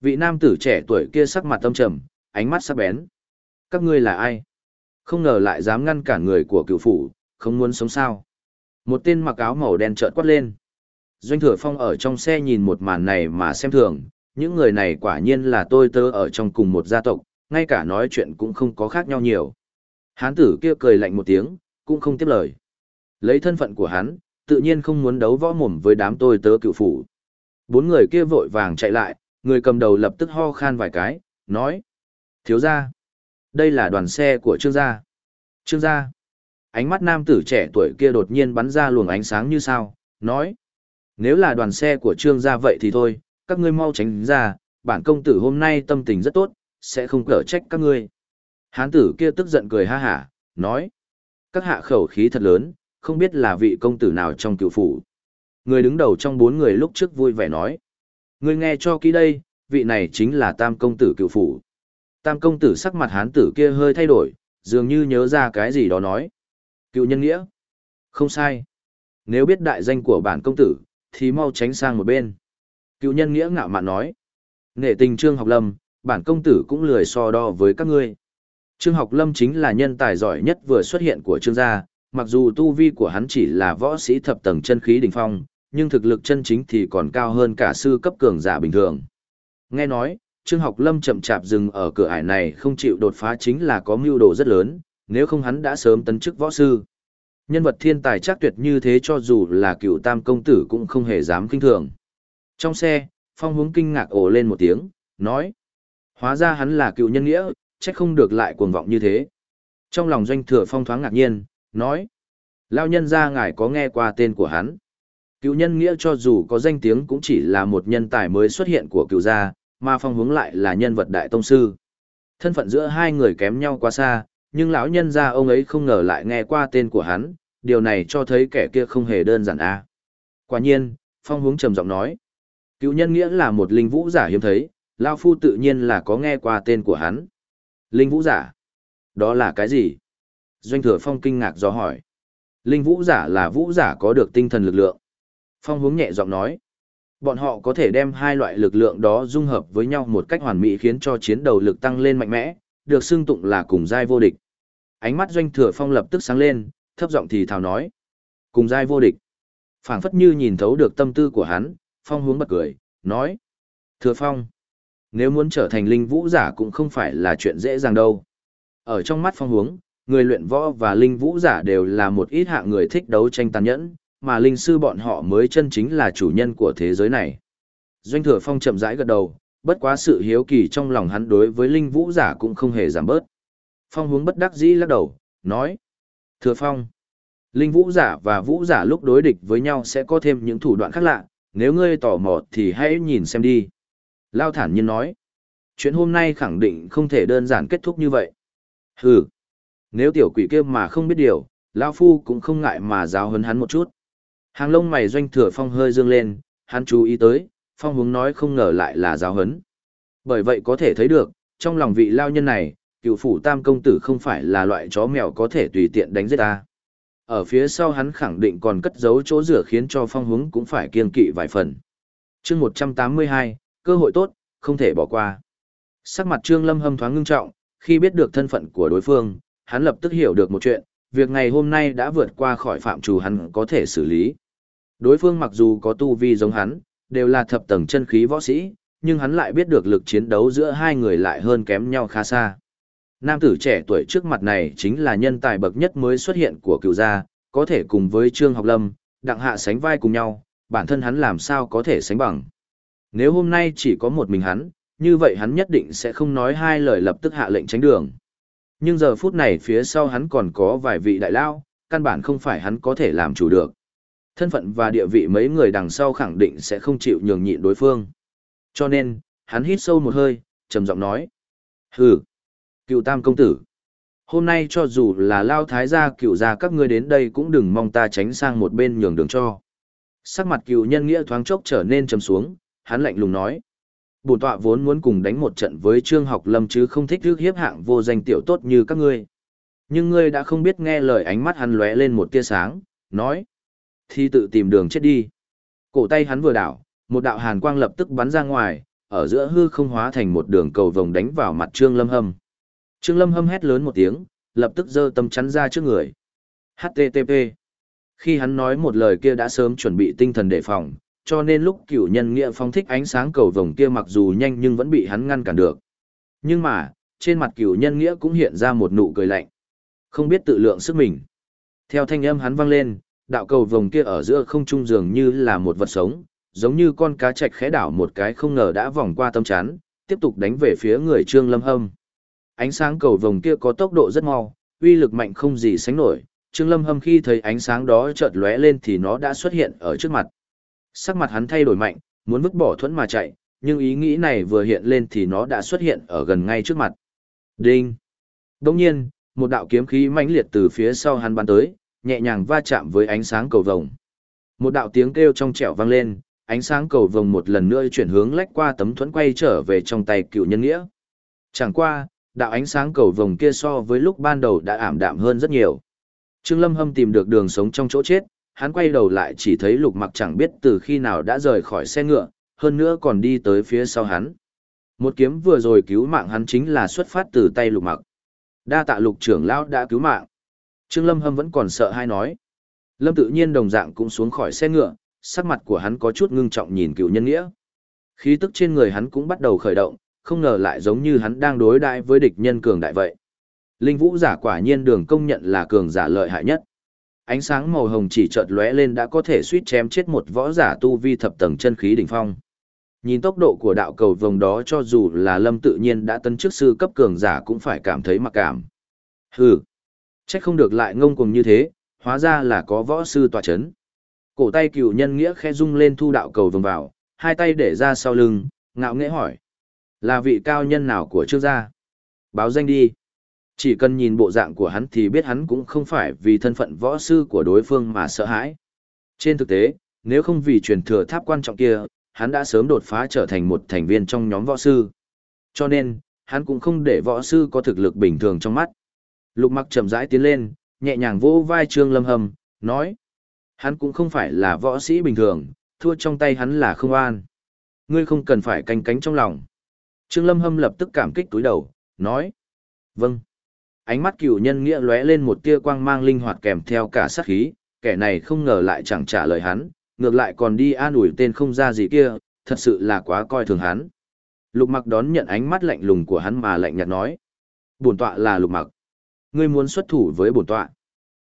Vị nam tử trẻ tuổi kia sắc mặt tâm trầm, ánh mắt sắc bén. Các ngươi là ai? Không ngờ lại dám ngăn cản người của cựu phủ, không muốn sống sao. Một tên mặc áo màu đen trợn quát lên. Doanh thừa phong ở trong xe nhìn một màn này mà xem thường, những người này quả nhiên là tôi tớ ở trong cùng một gia tộc, ngay cả nói chuyện cũng không có khác nhau nhiều. Hán tử kia cười lạnh một tiếng, cũng không tiếp lời. Lấy thân phận của hắn, tự nhiên không muốn đấu võ mồm với đám tôi tớ cựu phủ. Bốn người kia vội vàng chạy lại, người cầm đầu lập tức ho khan vài cái, nói. Thiếu gia, đây là đoàn xe của trương gia. Trương gia. Ánh mắt nam tử trẻ tuổi kia đột nhiên bắn ra luồng ánh sáng như sao, nói. Nếu là đoàn xe của trương gia vậy thì thôi, các ngươi mau tránh ra, bản công tử hôm nay tâm tình rất tốt, sẽ không cở trách các ngươi. Hán tử kia tức giận cười ha hả, nói. Các hạ khẩu khí thật lớn, không biết là vị công tử nào trong cựu phủ. Người đứng đầu trong bốn người lúc trước vui vẻ nói. Người nghe cho kỹ đây, vị này chính là tam công tử cựu phủ. Tam công tử sắc mặt hán tử kia hơi thay đổi, dường như nhớ ra cái gì đó nói. Cựu nhân nghĩa. Không sai. Nếu biết đại danh của bản công tử, thì mau tránh sang một bên. Cựu nhân nghĩa ngạo mạn nói. Nghệ tình trương học lâm, bản công tử cũng lười so đo với các ngươi. Trương học lâm chính là nhân tài giỏi nhất vừa xuất hiện của trương gia, mặc dù tu vi của hắn chỉ là võ sĩ thập tầng chân khí đỉnh phong, nhưng thực lực chân chính thì còn cao hơn cả sư cấp cường giả bình thường. Nghe nói, Trương Học Lâm chậm chạp dừng ở cửa ải này không chịu đột phá chính là có mưu đồ rất lớn, nếu không hắn đã sớm tấn chức võ sư. Nhân vật thiên tài chắc tuyệt như thế cho dù là cựu tam công tử cũng không hề dám kinh thường. Trong xe, Phong hướng kinh ngạc ồ lên một tiếng, nói. Hóa ra hắn là cựu nhân nghĩa, trách không được lại cuồng vọng như thế. Trong lòng doanh thừa phong thoáng ngạc nhiên, nói. Lao nhân ra ngài có nghe qua tên của hắn. Cựu nhân nghĩa cho dù có danh tiếng cũng chỉ là một nhân tài mới xuất hiện của cựu gia, mà phong hướng lại là nhân vật đại tông sư. Thân phận giữa hai người kém nhau quá xa, nhưng lão nhân gia ông ấy không ngờ lại nghe qua tên của hắn, điều này cho thấy kẻ kia không hề đơn giản a. Quả nhiên, phong hướng trầm giọng nói. Cựu nhân nghĩa là một linh vũ giả hiếm thấy, Lao Phu tự nhiên là có nghe qua tên của hắn. Linh vũ giả? Đó là cái gì? Doanh thừa phong kinh ngạc do hỏi. Linh vũ giả là vũ giả có được tinh thần lực lượng. Phong hướng nhẹ giọng nói. Bọn họ có thể đem hai loại lực lượng đó dung hợp với nhau một cách hoàn mỹ khiến cho chiến đầu lực tăng lên mạnh mẽ, được xưng tụng là cùng giai vô địch. Ánh mắt doanh thừa phong lập tức sáng lên, thấp giọng thì thào nói. Cùng giai vô địch. phảng phất như nhìn thấu được tâm tư của hắn, phong hướng bật cười, nói. Thừa phong. Nếu muốn trở thành linh vũ giả cũng không phải là chuyện dễ dàng đâu. Ở trong mắt phong hướng, người luyện võ và linh vũ giả đều là một ít hạng người thích đấu tranh tàn nhẫn, mà linh sư bọn họ mới chân chính là chủ nhân của thế giới này. Doanh thừa phong chậm rãi gật đầu, bất quá sự hiếu kỳ trong lòng hắn đối với linh vũ giả cũng không hề giảm bớt. Phong hướng bất đắc dĩ lắc đầu, nói. Thừa phong, linh vũ giả và vũ giả lúc đối địch với nhau sẽ có thêm những thủ đoạn khác lạ, nếu ngươi tò mò thì hãy nhìn xem đi. Lao thản nhiên nói. Chuyện hôm nay khẳng định không thể đơn giản kết thúc như vậy. Hừ. Nếu tiểu quỷ kia mà không biết điều, lão Phu cũng không ngại mà giáo huấn hắn một chút. Hàng lông mày doanh thừa phong hơi dương lên, hắn chú ý tới, phong hướng nói không ngờ lại là giáo huấn. Bởi vậy có thể thấy được, trong lòng vị lao nhân này, cựu phủ tam công tử không phải là loại chó mèo có thể tùy tiện đánh giết ta. Ở phía sau hắn khẳng định còn cất giấu chỗ rửa khiến cho phong hướng cũng phải kiên kỵ vài phần. chương 182, cơ hội tốt, không thể bỏ qua. Sắc mặt Trương Lâm hâm thoáng ngưng trọng, khi biết được thân phận của đối phương, hắn lập tức hiểu được một chuyện, việc ngày hôm nay đã vượt qua khỏi phạm trù hắn có thể xử lý. Đối phương mặc dù có tu vi giống hắn, đều là thập tầng chân khí võ sĩ, nhưng hắn lại biết được lực chiến đấu giữa hai người lại hơn kém nhau khá xa. Nam tử trẻ tuổi trước mặt này chính là nhân tài bậc nhất mới xuất hiện của cựu gia, có thể cùng với Trương Học Lâm, đặng hạ sánh vai cùng nhau, bản thân hắn làm sao có thể sánh bằng. Nếu hôm nay chỉ có một mình hắn, như vậy hắn nhất định sẽ không nói hai lời lập tức hạ lệnh tránh đường. Nhưng giờ phút này phía sau hắn còn có vài vị đại lao, căn bản không phải hắn có thể làm chủ được. Thân phận và địa vị mấy người đằng sau khẳng định sẽ không chịu nhường nhịn đối phương. Cho nên, hắn hít sâu một hơi, trầm giọng nói. Hừ, cựu tam công tử. Hôm nay cho dù là lao thái gia cựu gia các ngươi đến đây cũng đừng mong ta tránh sang một bên nhường đường cho. Sắc mặt cựu nhân nghĩa thoáng chốc trở nên trầm xuống, hắn lạnh lùng nói. Bổn tọa vốn muốn cùng đánh một trận với Trương Học Lâm chứ không thích rước hiếp hạng vô danh tiểu tốt như các ngươi. Nhưng ngươi đã không biết nghe lời ánh mắt hắn lóe lên một tia sáng, nói. Thì tự tìm đường chết đi. Cổ tay hắn vừa đảo, một đạo hàn quang lập tức bắn ra ngoài, ở giữa hư không hóa thành một đường cầu vồng đánh vào mặt Trương Lâm Hâm. Trương Lâm Hâm hét lớn một tiếng, lập tức giơ tâm chắn ra trước người. HTTP. Khi hắn nói một lời kia đã sớm chuẩn bị tinh thần đề phòng, cho nên lúc cửu nhân nghĩa phong thích ánh sáng cầu vồng kia mặc dù nhanh nhưng vẫn bị hắn ngăn cản được. Nhưng mà, trên mặt cửu nhân nghĩa cũng hiện ra một nụ cười lạnh. Không biết tự lượng sức mình. Theo thanh âm hắn vang lên, đạo cầu vồng kia ở giữa không trung dường như là một vật sống, giống như con cá chạch khẽ đảo một cái không ngờ đã vòng qua tâm chán, tiếp tục đánh về phía người Trương Lâm Hâm. Ánh sáng cầu vồng kia có tốc độ rất mau, uy lực mạnh không gì sánh nổi, Trương Lâm Hâm khi thấy ánh sáng đó chợt lóe lên thì nó đã xuất hiện ở trước mặt. Sắc mặt hắn thay đổi mạnh, muốn vứt bỏ thuẫn mà chạy, nhưng ý nghĩ này vừa hiện lên thì nó đã xuất hiện ở gần ngay trước mặt. Đinh! Đồng nhiên, một đạo kiếm khí mãnh liệt từ phía sau hắn bắn tới, nhẹ nhàng va chạm với ánh sáng cầu vồng. Một đạo tiếng kêu trong trẻo vang lên, ánh sáng cầu vồng một lần nữa chuyển hướng lách qua tấm thuẫn quay trở về trong tay cựu nhân nghĩa. Chẳng qua, đạo ánh sáng cầu vồng kia so với lúc ban đầu đã ảm đạm hơn rất nhiều. Trương Lâm Hâm tìm được đường sống trong chỗ chết, hắn quay đầu lại chỉ thấy lục mặc chẳng biết từ khi nào đã rời khỏi xe ngựa, hơn nữa còn đi tới phía sau hắn. Một kiếm vừa rồi cứu mạng hắn chính là xuất phát từ tay lục mặc. Đa tạ lục trưởng lão đã cứu mạng. Trương Lâm Hâm vẫn còn sợ hai nói. Lâm tự nhiên đồng dạng cũng xuống khỏi xe ngựa, sắc mặt của hắn có chút ngưng trọng nhìn cựu nhân nghĩa. Khí tức trên người hắn cũng bắt đầu khởi động, không ngờ lại giống như hắn đang đối đãi với địch nhân cường đại vậy. Linh vũ giả quả nhiên đường công nhận là cường giả lợi hại nhất. Ánh sáng màu hồng chỉ chợt lóe lên đã có thể suýt chém chết một võ giả tu vi thập tầng chân khí đỉnh phong. Nhìn tốc độ của đạo cầu vồng đó cho dù là lâm tự nhiên đã tấn chức sư cấp cường giả cũng phải cảm thấy mặc cảm. Hừ, chắc không được lại ngông cuồng như thế, hóa ra là có võ sư tòa chấn. Cổ tay cựu nhân nghĩa khẽ rung lên thu đạo cầu vồng vào, hai tay để ra sau lưng, ngạo nghễ hỏi. Là vị cao nhân nào của trương gia? Báo danh đi. Chỉ cần nhìn bộ dạng của hắn thì biết hắn cũng không phải vì thân phận võ sư của đối phương mà sợ hãi. Trên thực tế, nếu không vì truyền thừa tháp quan trọng kia, hắn đã sớm đột phá trở thành một thành viên trong nhóm võ sư. Cho nên, hắn cũng không để võ sư có thực lực bình thường trong mắt. Lục mặc chậm rãi tiến lên, nhẹ nhàng vỗ vai Trương Lâm Hầm, nói. Hắn cũng không phải là võ sĩ bình thường, thua trong tay hắn là không an. Ngươi không cần phải canh cánh trong lòng. Trương Lâm Hâm lập tức cảm kích túi đầu, nói. Vâng. Ánh mắt cựu nhân nghĩa lóe lên một tia quang mang linh hoạt kèm theo cả sát khí, kẻ này không ngờ lại chẳng trả lời hắn, ngược lại còn đi an ủi tên không ra gì kia, thật sự là quá coi thường hắn. Lục mặc đón nhận ánh mắt lạnh lùng của hắn mà lạnh nhạt nói. Bổn tọa là lục mặc. Ngươi muốn xuất thủ với bổn tọa.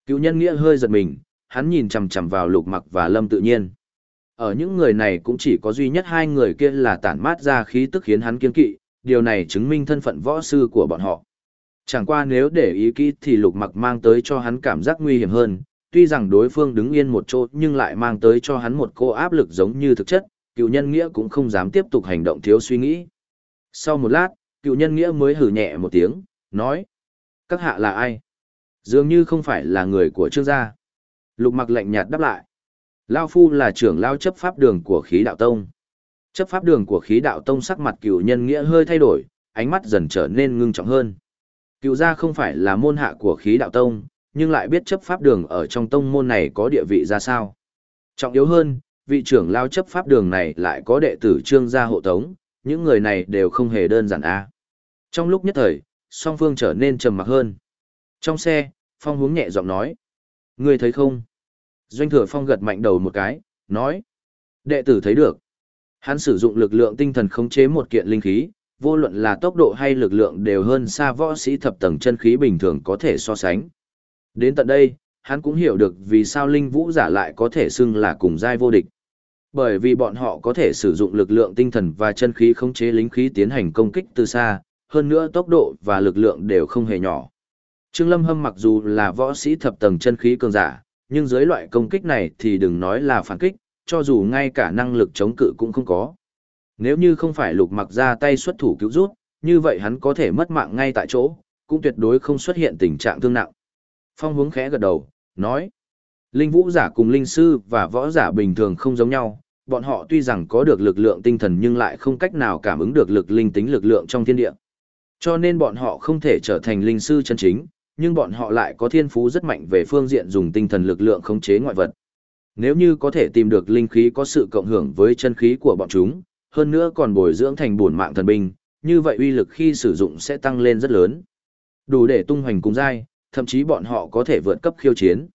Cựu nhân nghĩa hơi giật mình, hắn nhìn chằm chằm vào lục mặc và lâm tự nhiên. Ở những người này cũng chỉ có duy nhất hai người kia là tản mát ra khí tức khiến hắn kiên kỵ, điều này chứng minh thân phận võ sư của bọn họ. Chẳng qua nếu để ý kỹ thì lục mặc mang tới cho hắn cảm giác nguy hiểm hơn, tuy rằng đối phương đứng yên một chỗ nhưng lại mang tới cho hắn một cô áp lực giống như thực chất, cựu nhân nghĩa cũng không dám tiếp tục hành động thiếu suy nghĩ. Sau một lát, cựu nhân nghĩa mới hử nhẹ một tiếng, nói. Các hạ là ai? Dường như không phải là người của trương gia. Lục mặc lạnh nhạt đáp lại. Lao Phu là trưởng lao chấp pháp đường của khí đạo tông. Chấp pháp đường của khí đạo tông sắc mặt cựu nhân nghĩa hơi thay đổi, ánh mắt dần trở nên ngưng trọng hơn. Cựu gia không phải là môn hạ của khí đạo tông, nhưng lại biết chấp pháp đường ở trong tông môn này có địa vị ra sao. Trọng yếu hơn, vị trưởng lao chấp pháp đường này lại có đệ tử trương gia hộ tống, những người này đều không hề đơn giản a. Trong lúc nhất thời, song phương trở nên trầm mặc hơn. Trong xe, Phong hướng nhẹ giọng nói. Ngươi thấy không? Doanh thừa Phong gật mạnh đầu một cái, nói. Đệ tử thấy được. Hắn sử dụng lực lượng tinh thần khống chế một kiện linh khí, vô luận là tốc độ hay lực lượng đều hơn xa võ sĩ thập tầng chân khí bình thường có thể so sánh. Đến tận đây, hắn cũng hiểu được vì sao linh vũ giả lại có thể xưng là cùng giai vô địch. Bởi vì bọn họ có thể sử dụng lực lượng tinh thần và chân khí khống chế lính khí tiến hành công kích từ xa, hơn nữa tốc độ và lực lượng đều không hề nhỏ. Trương Lâm Hâm mặc dù là võ sĩ thập tầng chân khí cường giả, nhưng dưới loại công kích này thì đừng nói là phản kích, cho dù ngay cả năng lực chống cự cũng không có. Nếu như không phải lục mặc ra tay xuất thủ cứu rút, như vậy hắn có thể mất mạng ngay tại chỗ, cũng tuyệt đối không xuất hiện tình trạng thương nặng. Phong hướng khẽ gật đầu, nói. Linh vũ giả cùng linh sư và võ giả bình thường không giống nhau, bọn họ tuy rằng có được lực lượng tinh thần nhưng lại không cách nào cảm ứng được lực linh tính lực lượng trong thiên địa. Cho nên bọn họ không thể trở thành linh sư chân chính, nhưng bọn họ lại có thiên phú rất mạnh về phương diện dùng tinh thần lực lượng khống chế ngoại vật. Nếu như có thể tìm được linh khí có sự cộng hưởng với chân khí của bọn chúng, hơn nữa còn bồi dưỡng thành bổn mạng thần binh, như vậy uy lực khi sử dụng sẽ tăng lên rất lớn. Đủ để tung hoành cùng giai, thậm chí bọn họ có thể vượt cấp khiêu chiến.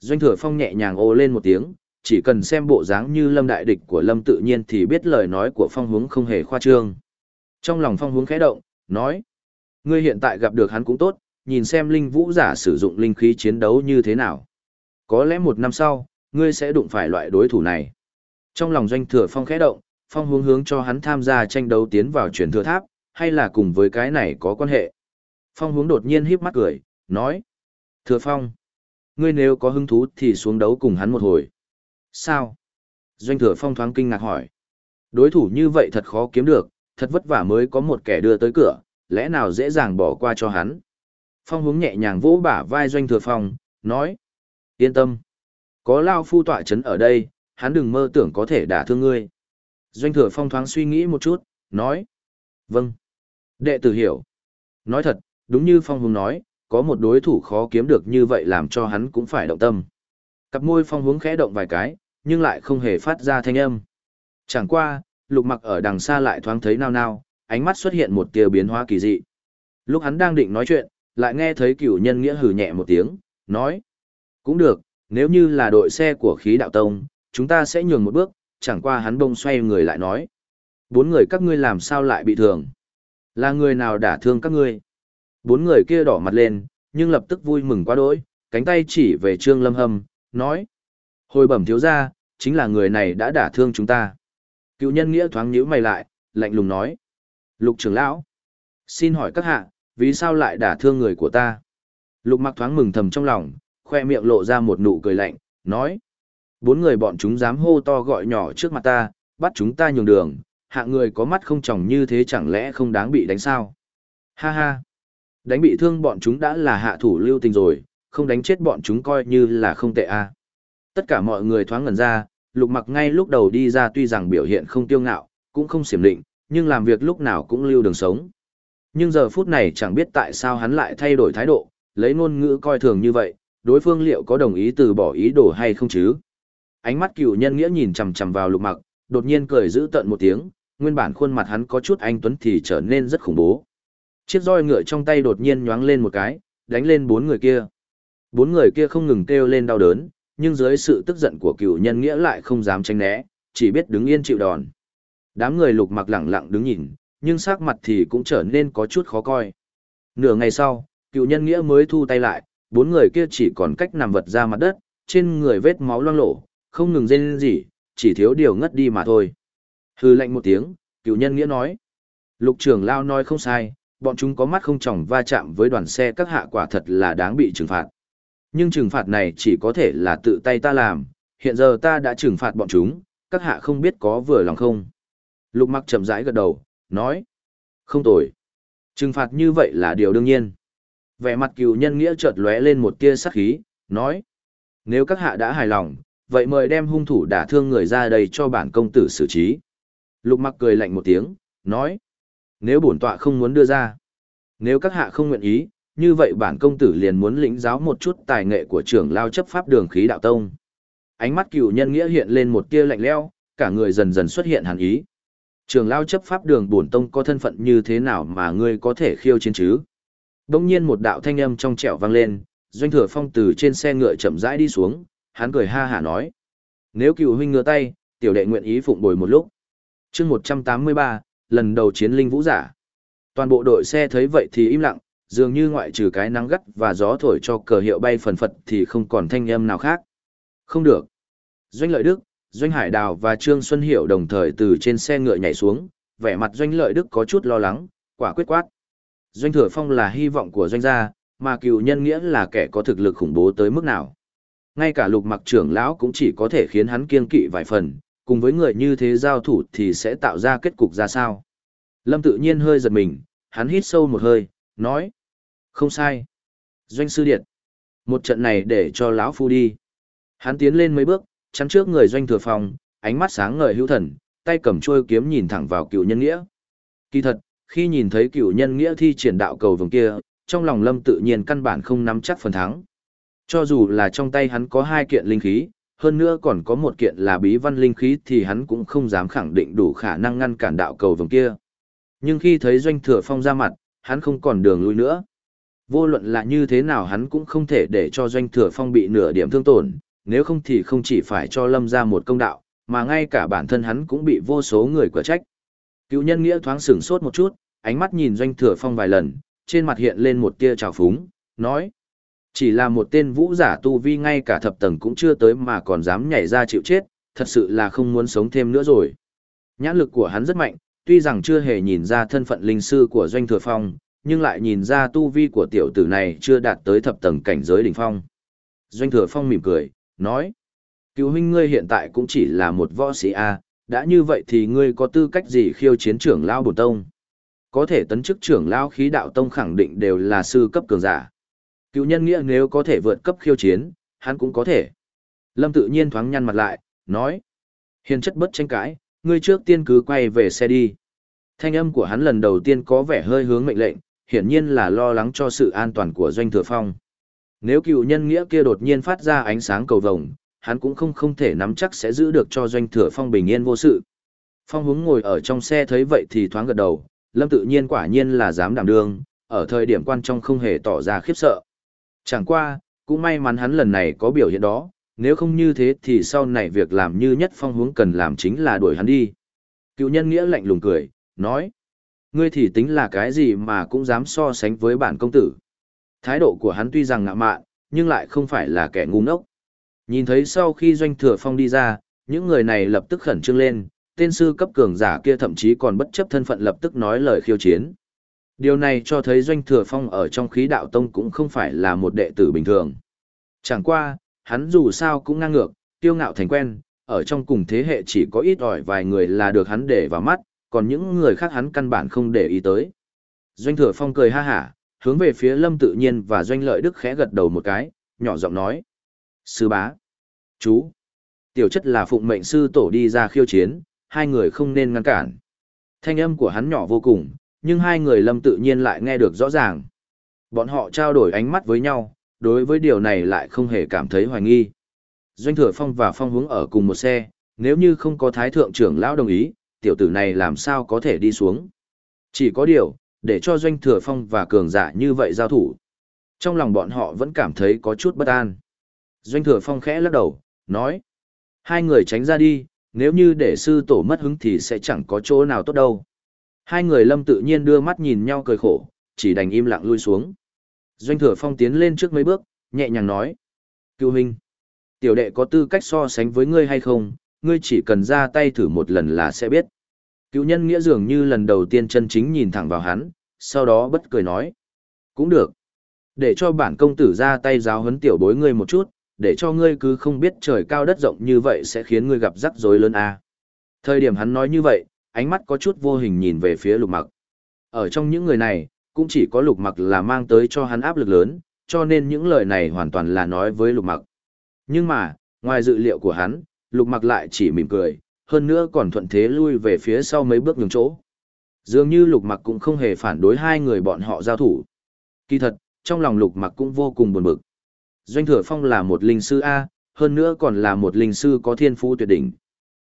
Doanh Thừa Phong nhẹ nhàng ô lên một tiếng, chỉ cần xem bộ dáng như Lâm đại địch của Lâm tự nhiên thì biết lời nói của Phong Hướng không hề khoa trương. Trong lòng Phong Hướng khẽ động, nói: "Ngươi hiện tại gặp được hắn cũng tốt, nhìn xem linh vũ giả sử dụng linh khí chiến đấu như thế nào. Có lẽ một năm sau, ngươi sẽ đụng phải loại đối thủ này." Trong lòng Doanh Thừa Phong khẽ động, Phong Hướng hướng cho hắn tham gia tranh đấu tiến vào truyền thừa tháp, hay là cùng với cái này có quan hệ. Phong Hướng đột nhiên híp mắt cười, nói: "Thừa Phong, ngươi nếu có hứng thú thì xuống đấu cùng hắn một hồi. Sao? Doanh thừa phong thoáng kinh ngạc hỏi. Đối thủ như vậy thật khó kiếm được, thật vất vả mới có một kẻ đưa tới cửa, lẽ nào dễ dàng bỏ qua cho hắn. Phong hướng nhẹ nhàng vỗ bả vai doanh thừa phong, nói. Yên tâm. Có lao phu tọa chấn ở đây, hắn đừng mơ tưởng có thể đả thương ngươi. Doanh thừa phong thoáng suy nghĩ một chút, nói. Vâng. Đệ tử hiểu. Nói thật, đúng như phong hướng nói, có một đối thủ khó kiếm được như vậy làm cho hắn cũng phải động tâm. Cặp môi phong hướng khẽ động vài cái, nhưng lại không hề phát ra thanh âm. Chẳng qua, lục mặc ở đằng xa lại thoáng thấy nao nao, ánh mắt xuất hiện một tia biến hóa kỳ dị. Lúc hắn đang định nói chuyện, lại nghe thấy cửu nhân nghĩa hừ nhẹ một tiếng, nói. Cũng được, nếu như là đội xe của khí đạo tông, chúng ta sẽ nhường một bước, chẳng qua hắn bông xoay người lại nói. Bốn người các ngươi làm sao lại bị thương? Là người nào đả thương các ngươi? Bốn người kia đỏ mặt lên, nhưng lập tức vui mừng quá đỗi, cánh tay chỉ về Trương Lâm Hâm, nói. Hồi bẩm thiếu ra, chính là người này đã đả thương chúng ta. Cựu nhân nghĩa thoáng nhíu mày lại, lạnh lùng nói. Lục trưởng lão, xin hỏi các hạ, vì sao lại đả thương người của ta? Lục mặc thoáng mừng thầm trong lòng, khoe miệng lộ ra một nụ cười lạnh, nói. Bốn người bọn chúng dám hô to gọi nhỏ trước mặt ta, bắt chúng ta nhường đường, hạ người có mắt không tròng như thế chẳng lẽ không đáng bị đánh sao? Ha ha! Đánh bị thương bọn chúng đã là hạ thủ lưu tình rồi, không đánh chết bọn chúng coi như là không tệ a. Tất cả mọi người thoáng ngẩn ra, lục mặc ngay lúc đầu đi ra tuy rằng biểu hiện không tiêu ngạo, cũng không xiểm định, nhưng làm việc lúc nào cũng lưu đường sống. Nhưng giờ phút này chẳng biết tại sao hắn lại thay đổi thái độ, lấy ngôn ngữ coi thường như vậy, đối phương liệu có đồng ý từ bỏ ý đồ hay không chứ? Ánh mắt cựu nhân nghĩa nhìn chằm chằm vào lục mặc, đột nhiên cười giữ tận một tiếng, nguyên bản khuôn mặt hắn có chút anh tuấn thì trở nên rất khủng bố. Chiếc roi ngựa trong tay đột nhiên nhoáng lên một cái, đánh lên bốn người kia. Bốn người kia không ngừng kêu lên đau đớn, nhưng dưới sự tức giận của cựu nhân nghĩa lại không dám tránh né, chỉ biết đứng yên chịu đòn. Đám người lục mặc lẳng lặng đứng nhìn, nhưng sắc mặt thì cũng trở nên có chút khó coi. Nửa ngày sau, cựu nhân nghĩa mới thu tay lại, bốn người kia chỉ còn cách nằm vật ra mặt đất, trên người vết máu loang lổ, không ngừng rên gì, chỉ thiếu điều ngất đi mà thôi. Hư lệnh một tiếng, cựu nhân nghĩa nói. Lục trưởng lao nói không sai, bọn chúng có mắt không tròng va chạm với đoàn xe các hạ quả thật là đáng bị trừng phạt. Nhưng trừng phạt này chỉ có thể là tự tay ta làm, hiện giờ ta đã trừng phạt bọn chúng, các hạ không biết có vừa lòng không. Lục mặc chậm rãi gật đầu, nói. Không tồi. Trừng phạt như vậy là điều đương nhiên. Vẻ mặt cựu nhân nghĩa chợt lóe lên một tia sắc khí, nói. Nếu các hạ đã hài lòng, vậy mời đem hung thủ đả thương người ra đây cho bản công tử xử trí. Lục mặc cười lạnh một tiếng, nói. Nếu bổn tọa không muốn đưa ra, nếu các hạ không nguyện ý, như vậy bản công tử liền muốn lĩnh giáo một chút tài nghệ của trưởng lao chấp pháp đường khí đạo tông. Ánh mắt cựu nhân nghĩa hiện lên một tia lạnh lẽo, cả người dần dần xuất hiện hàn ý. Trưởng lao chấp pháp đường bổn tông có thân phận như thế nào mà ngươi có thể khiêu chiến chứ? Đông nhiên một đạo thanh âm trong trẻo vang lên, doanh thừa phong từ trên xe ngựa chậm rãi đi xuống, hắn cười ha hả nói. Nếu cựu huynh ngửa tay, tiểu đệ nguyện ý phụng bồi một lúc. chương 183, lần đầu chiến linh vũ giả. Toàn bộ đội xe thấy vậy thì im lặng, dường như ngoại trừ cái nắng gắt và gió thổi cho cờ hiệu bay phần phật thì không còn thanh âm nào khác. Không được. Doanh lợi Đức, Doanh Hải Đào và Trương Xuân Hiểu đồng thời từ trên xe ngựa nhảy xuống, vẻ mặt Doanh lợi Đức có chút lo lắng, quả quyết quát. Doanh Thừa Phong là hy vọng của Doanh gia, mà cựu nhân nghĩa là kẻ có thực lực khủng bố tới mức nào. Ngay cả lục mặc trưởng lão cũng chỉ có thể khiến hắn kiên kỵ vài phần, cùng với người như thế giao thủ thì sẽ tạo ra kết cục ra sao. Lâm tự nhiên hơi giật mình, hắn hít sâu một hơi, nói. Không sai. Doanh sư điện. Một trận này để cho lão phu đi. Hắn tiến lên mấy bước, chắn trước người doanh thừa phòng, ánh mắt sáng ngời hữu thần, tay cầm trôi kiếm nhìn thẳng vào cựu nhân nghĩa. Kỳ thật, khi nhìn thấy cựu nhân nghĩa thi triển đạo cầu vồng kia, trong lòng lâm tự nhiên căn bản không nắm chắc phần thắng. Cho dù là trong tay hắn có hai kiện linh khí, hơn nữa còn có một kiện là bí văn linh khí thì hắn cũng không dám khẳng định đủ khả năng ngăn cản đạo cầu vồng kia. Nhưng khi thấy doanh thừa phong ra mặt, hắn không còn đường lui nữa. Vô luận là như thế nào hắn cũng không thể để cho doanh thừa phong bị nửa điểm thương tổn, nếu không thì không chỉ phải cho lâm ra một công đạo, mà ngay cả bản thân hắn cũng bị vô số người quả trách. Cựu nhân nghĩa thoáng sửng sốt một chút, ánh mắt nhìn doanh thừa phong vài lần, trên mặt hiện lên một tia trào phúng, nói. Chỉ là một tên vũ giả tu vi ngay cả thập tầng cũng chưa tới mà còn dám nhảy ra chịu chết, thật sự là không muốn sống thêm nữa rồi. Nhãn lực của hắn rất mạnh, tuy rằng chưa hề nhìn ra thân phận linh sư của doanh thừa phong, nhưng lại nhìn ra tu vi của tiểu tử này chưa đạt tới thập tầng cảnh giới đỉnh phong. Doanh thừa phong mỉm cười, nói. Cứu huynh ngươi hiện tại cũng chỉ là một võ sĩ A, đã như vậy thì ngươi có tư cách gì khiêu chiến trưởng lao bổn tông? Có thể tấn chức trưởng lao khí đạo tông khẳng định đều là sư cấp cường giả. Cựu nhân nghĩa nếu có thể vượt cấp khiêu chiến, hắn cũng có thể. Lâm tự nhiên thoáng nhăn mặt lại, nói. Hiền chất bất tranh cãi, ngươi trước tiên cứ quay về xe đi. Thanh âm của hắn lần đầu tiên có vẻ hơi hướng mệnh lệnh, hiển nhiên là lo lắng cho sự an toàn của doanh thừa phong. Nếu cựu nhân nghĩa kia đột nhiên phát ra ánh sáng cầu vồng, hắn cũng không không thể nắm chắc sẽ giữ được cho doanh thừa phong bình yên vô sự. Phong hướng ngồi ở trong xe thấy vậy thì thoáng gật đầu, lâm tự nhiên quả nhiên là dám đảm đương, ở thời điểm quan trọng không hề tỏ ra khiếp sợ. Chẳng qua, cũng may mắn hắn lần này có biểu hiện đó, nếu không như thế thì sau này việc làm như nhất phong hướng cần làm chính là đuổi hắn đi. Cựu nhân nghĩa lạnh lùng cười, nói, ngươi thì tính là cái gì mà cũng dám so sánh với bản công tử. Thái độ của hắn tuy rằng ngạ mạn, nhưng lại không phải là kẻ ngu ngốc. Nhìn thấy sau khi doanh thừa phong đi ra, những người này lập tức khẩn trương lên, tên sư cấp cường giả kia thậm chí còn bất chấp thân phận lập tức nói lời khiêu chiến. Điều này cho thấy doanh thừa phong ở trong khí đạo tông cũng không phải là một đệ tử bình thường. Chẳng qua, hắn dù sao cũng ngang ngược, tiêu ngạo thành quen, ở trong cùng thế hệ chỉ có ít ỏi vài người là được hắn để vào mắt, còn những người khác hắn căn bản không để ý tới. Doanh thừa phong cười ha hả, hướng về phía lâm tự nhiên và doanh lợi đức khẽ gật đầu một cái, nhỏ giọng nói. Sư bá. Chú. Tiểu chất là phụng mệnh sư tổ đi ra khiêu chiến, hai người không nên ngăn cản. Thanh âm của hắn nhỏ vô cùng, nhưng hai người lâm tự nhiên lại nghe được rõ ràng. Bọn họ trao đổi ánh mắt với nhau, đối với điều này lại không hề cảm thấy hoài nghi. Doanh thừa phong và phong hướng ở cùng một xe, nếu như không có thái thượng trưởng lão đồng ý, tiểu tử này làm sao có thể đi xuống. Chỉ có điều, để cho doanh thừa phong và cường giả như vậy giao thủ. Trong lòng bọn họ vẫn cảm thấy có chút bất an. Doanh thừa phong khẽ lắc đầu, nói. Hai người tránh ra đi, nếu như để sư tổ mất hứng thì sẽ chẳng có chỗ nào tốt đâu. Hai người lâm tự nhiên đưa mắt nhìn nhau cười khổ, chỉ đành im lặng lui xuống. Doanh thừa phong tiến lên trước mấy bước, nhẹ nhàng nói. Cựu huynh, tiểu đệ có tư cách so sánh với ngươi hay không, ngươi chỉ cần ra tay thử một lần là sẽ biết. Cựu nhân nghĩa dường như lần đầu tiên chân chính nhìn thẳng vào hắn, sau đó bất cười nói. Cũng được. Để cho bản công tử ra tay giáo huấn tiểu bối ngươi một chút, để cho ngươi cứ không biết trời cao đất rộng như vậy sẽ khiến ngươi gặp rắc rối lớn à. Thời điểm hắn nói như vậy, ánh mắt có chút vô hình nhìn về phía lục mặc. Ở trong những người này, cũng chỉ có lục mặc là mang tới cho hắn áp lực lớn, cho nên những lời này hoàn toàn là nói với lục mặc. Nhưng mà, ngoài dự liệu của hắn, lục mặc lại chỉ mỉm cười, hơn nữa còn thuận thế lui về phía sau mấy bước nhường chỗ. Dường như lục mặc cũng không hề phản đối hai người bọn họ giao thủ. Kỳ thật, trong lòng lục mặc cũng vô cùng buồn bực. Doanh thừa phong là một linh sư A, hơn nữa còn là một linh sư có thiên phú tuyệt đỉnh.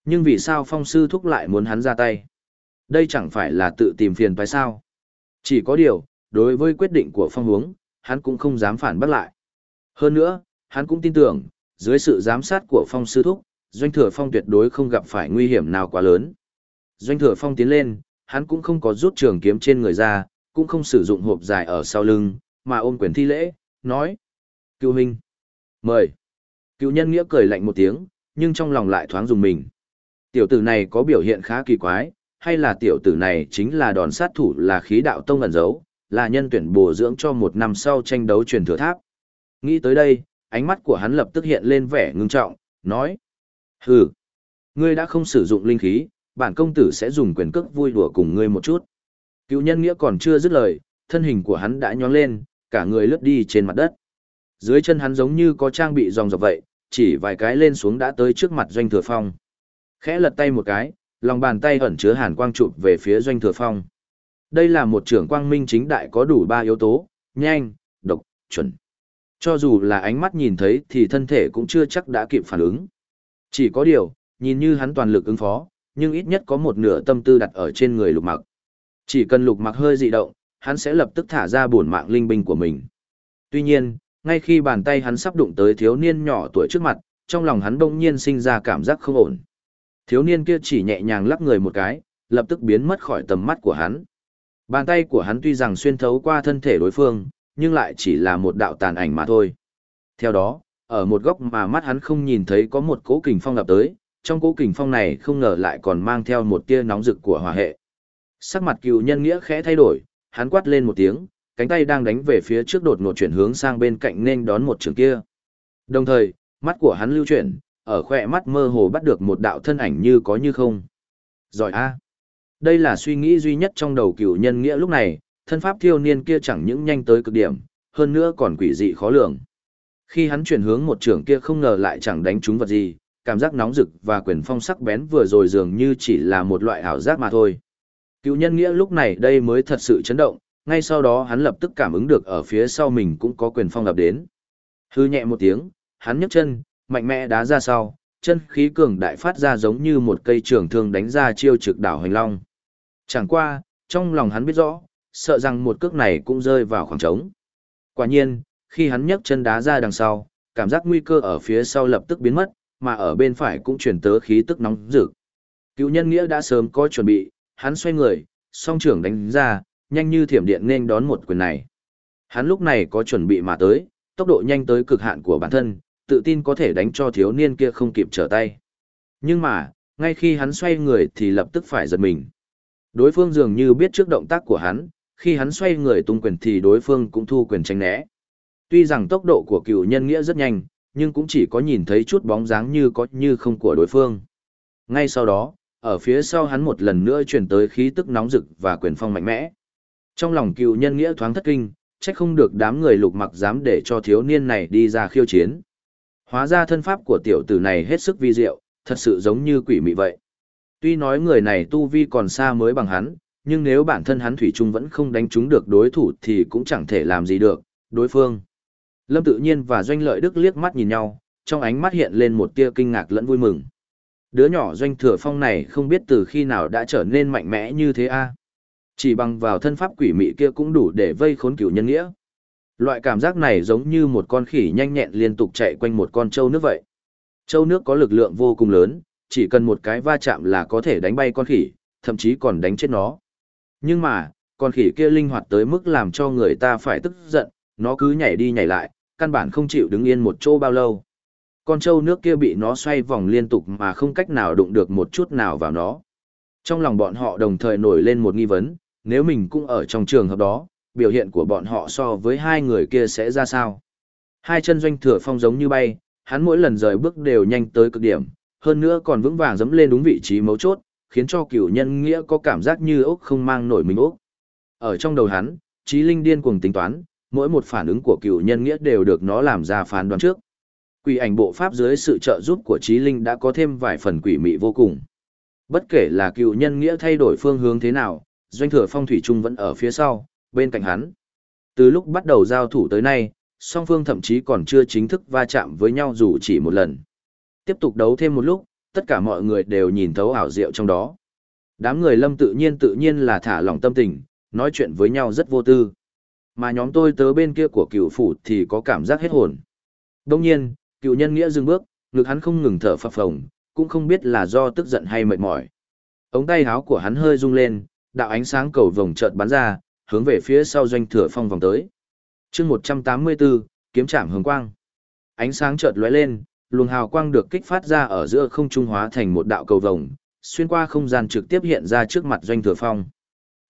Nhưng vì sao phong sư thúc lại muốn hắn ra tay? Đây chẳng phải là tự tìm phiền phải sao? Chỉ có điều, đối với quyết định của phong hướng, hắn cũng không dám phản bác lại. Hơn nữa, hắn cũng tin tưởng, dưới sự giám sát của phong sư thúc, doanh thừa phong tuyệt đối không gặp phải nguy hiểm nào quá lớn. Doanh thừa phong tiến lên, hắn cũng không có rút trường kiếm trên người ra, cũng không sử dụng hộp dài ở sau lưng, mà ôm quyền thi lễ, nói. Cựu huynh, mời. Cựu nhân nghĩa cười lạnh một tiếng, nhưng trong lòng lại thoáng dùng mình. Tiểu tử này có biểu hiện khá kỳ quái, hay là tiểu tử này chính là đòn sát thủ là khí đạo tông ẩn giấu, là nhân tuyển bổ dưỡng cho một năm sau tranh đấu truyền thừa tháp. Nghĩ tới đây, ánh mắt của hắn lập tức hiện lên vẻ ngưng trọng, nói. Hừ, ngươi đã không sử dụng linh khí, bản công tử sẽ dùng quyền cước vui đùa cùng ngươi một chút. Cựu nhân nghĩa còn chưa dứt lời, thân hình của hắn đã nhón lên, cả người lướt đi trên mặt đất. Dưới chân hắn giống như có trang bị dòng dọc vậy, chỉ vài cái lên xuống đã tới trước mặt doanh thừa phong. Khẽ lật tay một cái, lòng bàn tay ẩn chứa hàn quang chụp về phía doanh thừa phong. Đây là một trưởng quang minh chính đại có đủ ba yếu tố, nhanh, độc, chuẩn. Cho dù là ánh mắt nhìn thấy thì thân thể cũng chưa chắc đã kịp phản ứng. Chỉ có điều, nhìn như hắn toàn lực ứng phó, nhưng ít nhất có một nửa tâm tư đặt ở trên người lục mặc. Chỉ cần lục mặc hơi dị động, hắn sẽ lập tức thả ra bổn mạng linh binh của mình. Tuy nhiên, ngay khi bàn tay hắn sắp đụng tới thiếu niên nhỏ tuổi trước mặt, trong lòng hắn bỗng nhiên sinh ra cảm giác không ổn. Thiếu niên kia chỉ nhẹ nhàng lắp người một cái, lập tức biến mất khỏi tầm mắt của hắn. Bàn tay của hắn tuy rằng xuyên thấu qua thân thể đối phương, nhưng lại chỉ là một đạo tàn ảnh mà thôi. Theo đó, ở một góc mà mắt hắn không nhìn thấy có một cỗ kình phong lập tới, trong cỗ kình phong này không ngờ lại còn mang theo một tia nóng rực của hỏa hệ. Sắc mặt cựu nhân nghĩa khẽ thay đổi, hắn quát lên một tiếng, cánh tay đang đánh về phía trước đột ngột chuyển hướng sang bên cạnh nên đón một trường kia. Đồng thời, mắt của hắn lưu chuyển, ở khỏe mắt mơ hồ bắt được một đạo thân ảnh như có như không. Giỏi a. Đây là suy nghĩ duy nhất trong đầu cựu nhân nghĩa lúc này, thân pháp thiêu niên kia chẳng những nhanh tới cực điểm, hơn nữa còn quỷ dị khó lường. Khi hắn chuyển hướng một trường kia không ngờ lại chẳng đánh trúng vật gì, cảm giác nóng rực và quyền phong sắc bén vừa rồi dường như chỉ là một loại ảo giác mà thôi. Cựu nhân nghĩa lúc này đây mới thật sự chấn động, ngay sau đó hắn lập tức cảm ứng được ở phía sau mình cũng có quyền phong lập đến. Hư nhẹ một tiếng, hắn nhấc chân, mạnh mẽ đá ra sau, chân khí cường đại phát ra giống như một cây trường thương đánh ra chiêu trực đảo hành long. Chẳng qua, trong lòng hắn biết rõ, sợ rằng một cước này cũng rơi vào khoảng trống. Quả nhiên, khi hắn nhấc chân đá ra đằng sau, cảm giác nguy cơ ở phía sau lập tức biến mất, mà ở bên phải cũng chuyển tớ khí tức nóng rực. Cựu nhân nghĩa đã sớm có chuẩn bị, hắn xoay người, song trưởng đánh ra, nhanh như thiểm điện nên đón một quyền này. Hắn lúc này có chuẩn bị mà tới, tốc độ nhanh tới cực hạn của bản thân, tự tin có thể đánh cho thiếu niên kia không kịp trở tay. Nhưng mà, ngay khi hắn xoay người thì lập tức phải giật mình. Đối phương dường như biết trước động tác của hắn, khi hắn xoay người tung quyền thì đối phương cũng thu quyền tránh né. Tuy rằng tốc độ của cựu nhân nghĩa rất nhanh, nhưng cũng chỉ có nhìn thấy chút bóng dáng như có như không của đối phương. Ngay sau đó, ở phía sau hắn một lần nữa truyền tới khí tức nóng rực và quyền phong mạnh mẽ. Trong lòng cựu nhân nghĩa thoáng thất kinh, trách không được đám người lục mặc dám để cho thiếu niên này đi ra khiêu chiến. Hóa ra thân pháp của tiểu tử này hết sức vi diệu, thật sự giống như quỷ mị vậy. Tuy nói người này tu vi còn xa mới bằng hắn, nhưng nếu bản thân hắn Thủy Trung vẫn không đánh trúng được đối thủ thì cũng chẳng thể làm gì được, đối phương. Lâm tự nhiên và Doanh Lợi Đức liếc mắt nhìn nhau, trong ánh mắt hiện lên một tia kinh ngạc lẫn vui mừng. Đứa nhỏ Doanh Thừa Phong này không biết từ khi nào đã trở nên mạnh mẽ như thế a Chỉ bằng vào thân pháp quỷ mị kia cũng đủ để vây khốn cửu nhân nghĩa. Loại cảm giác này giống như một con khỉ nhanh nhẹn liên tục chạy quanh một con trâu nước vậy. Trâu nước có lực lượng vô cùng lớn, chỉ cần một cái va chạm là có thể đánh bay con khỉ, thậm chí còn đánh chết nó. Nhưng mà, con khỉ kia linh hoạt tới mức làm cho người ta phải tức giận, nó cứ nhảy đi nhảy lại, căn bản không chịu đứng yên một chỗ bao lâu. Con trâu nước kia bị nó xoay vòng liên tục mà không cách nào đụng được một chút nào vào nó. Trong lòng bọn họ đồng thời nổi lên một nghi vấn, nếu mình cũng ở trong trường hợp đó, biểu hiện của bọn họ so với hai người kia sẽ ra sao. Hai chân doanh thừa phong giống như bay, hắn mỗi lần rời bước đều nhanh tới cực điểm, hơn nữa còn vững vàng dẫm lên đúng vị trí mấu chốt, khiến cho cửu nhân nghĩa có cảm giác như ốc không mang nổi mình ốc. Ở trong đầu hắn, trí linh điên cuồng tính toán, mỗi một phản ứng của cửu nhân nghĩa đều được nó làm ra phán đoán trước. Quỷ ảnh bộ pháp dưới sự trợ giúp của trí linh đã có thêm vài phần quỷ mị vô cùng. Bất kể là cựu nhân nghĩa thay đổi phương hướng thế nào, doanh thừa phong thủy trung vẫn ở phía sau, bên cạnh hắn. Từ lúc bắt đầu giao thủ tới nay, song phương thậm chí còn chưa chính thức va chạm với nhau dù chỉ một lần. Tiếp tục đấu thêm một lúc, tất cả mọi người đều nhìn thấu ảo diệu trong đó. Đám người lâm tự nhiên tự nhiên là thả lỏng tâm tình, nói chuyện với nhau rất vô tư. Mà nhóm tôi tớ bên kia của cựu phủ thì có cảm giác hết hồn. Đông nhiên, cựu nhân nghĩa dừng bước, ngực hắn không ngừng thở phập phồng, cũng không biết là do tức giận hay mệt mỏi. Ống tay áo của hắn hơi rung lên, đạo ánh sáng cầu vồng chợt bắn ra, hướng về phía sau doanh thừa phong vòng tới. chương 184, kiếm trảm hướng quang. Ánh sáng chợt lóe lên, luồng hào quang được kích phát ra ở giữa không trung hóa thành một đạo cầu vồng, xuyên qua không gian trực tiếp hiện ra trước mặt doanh thừa phong.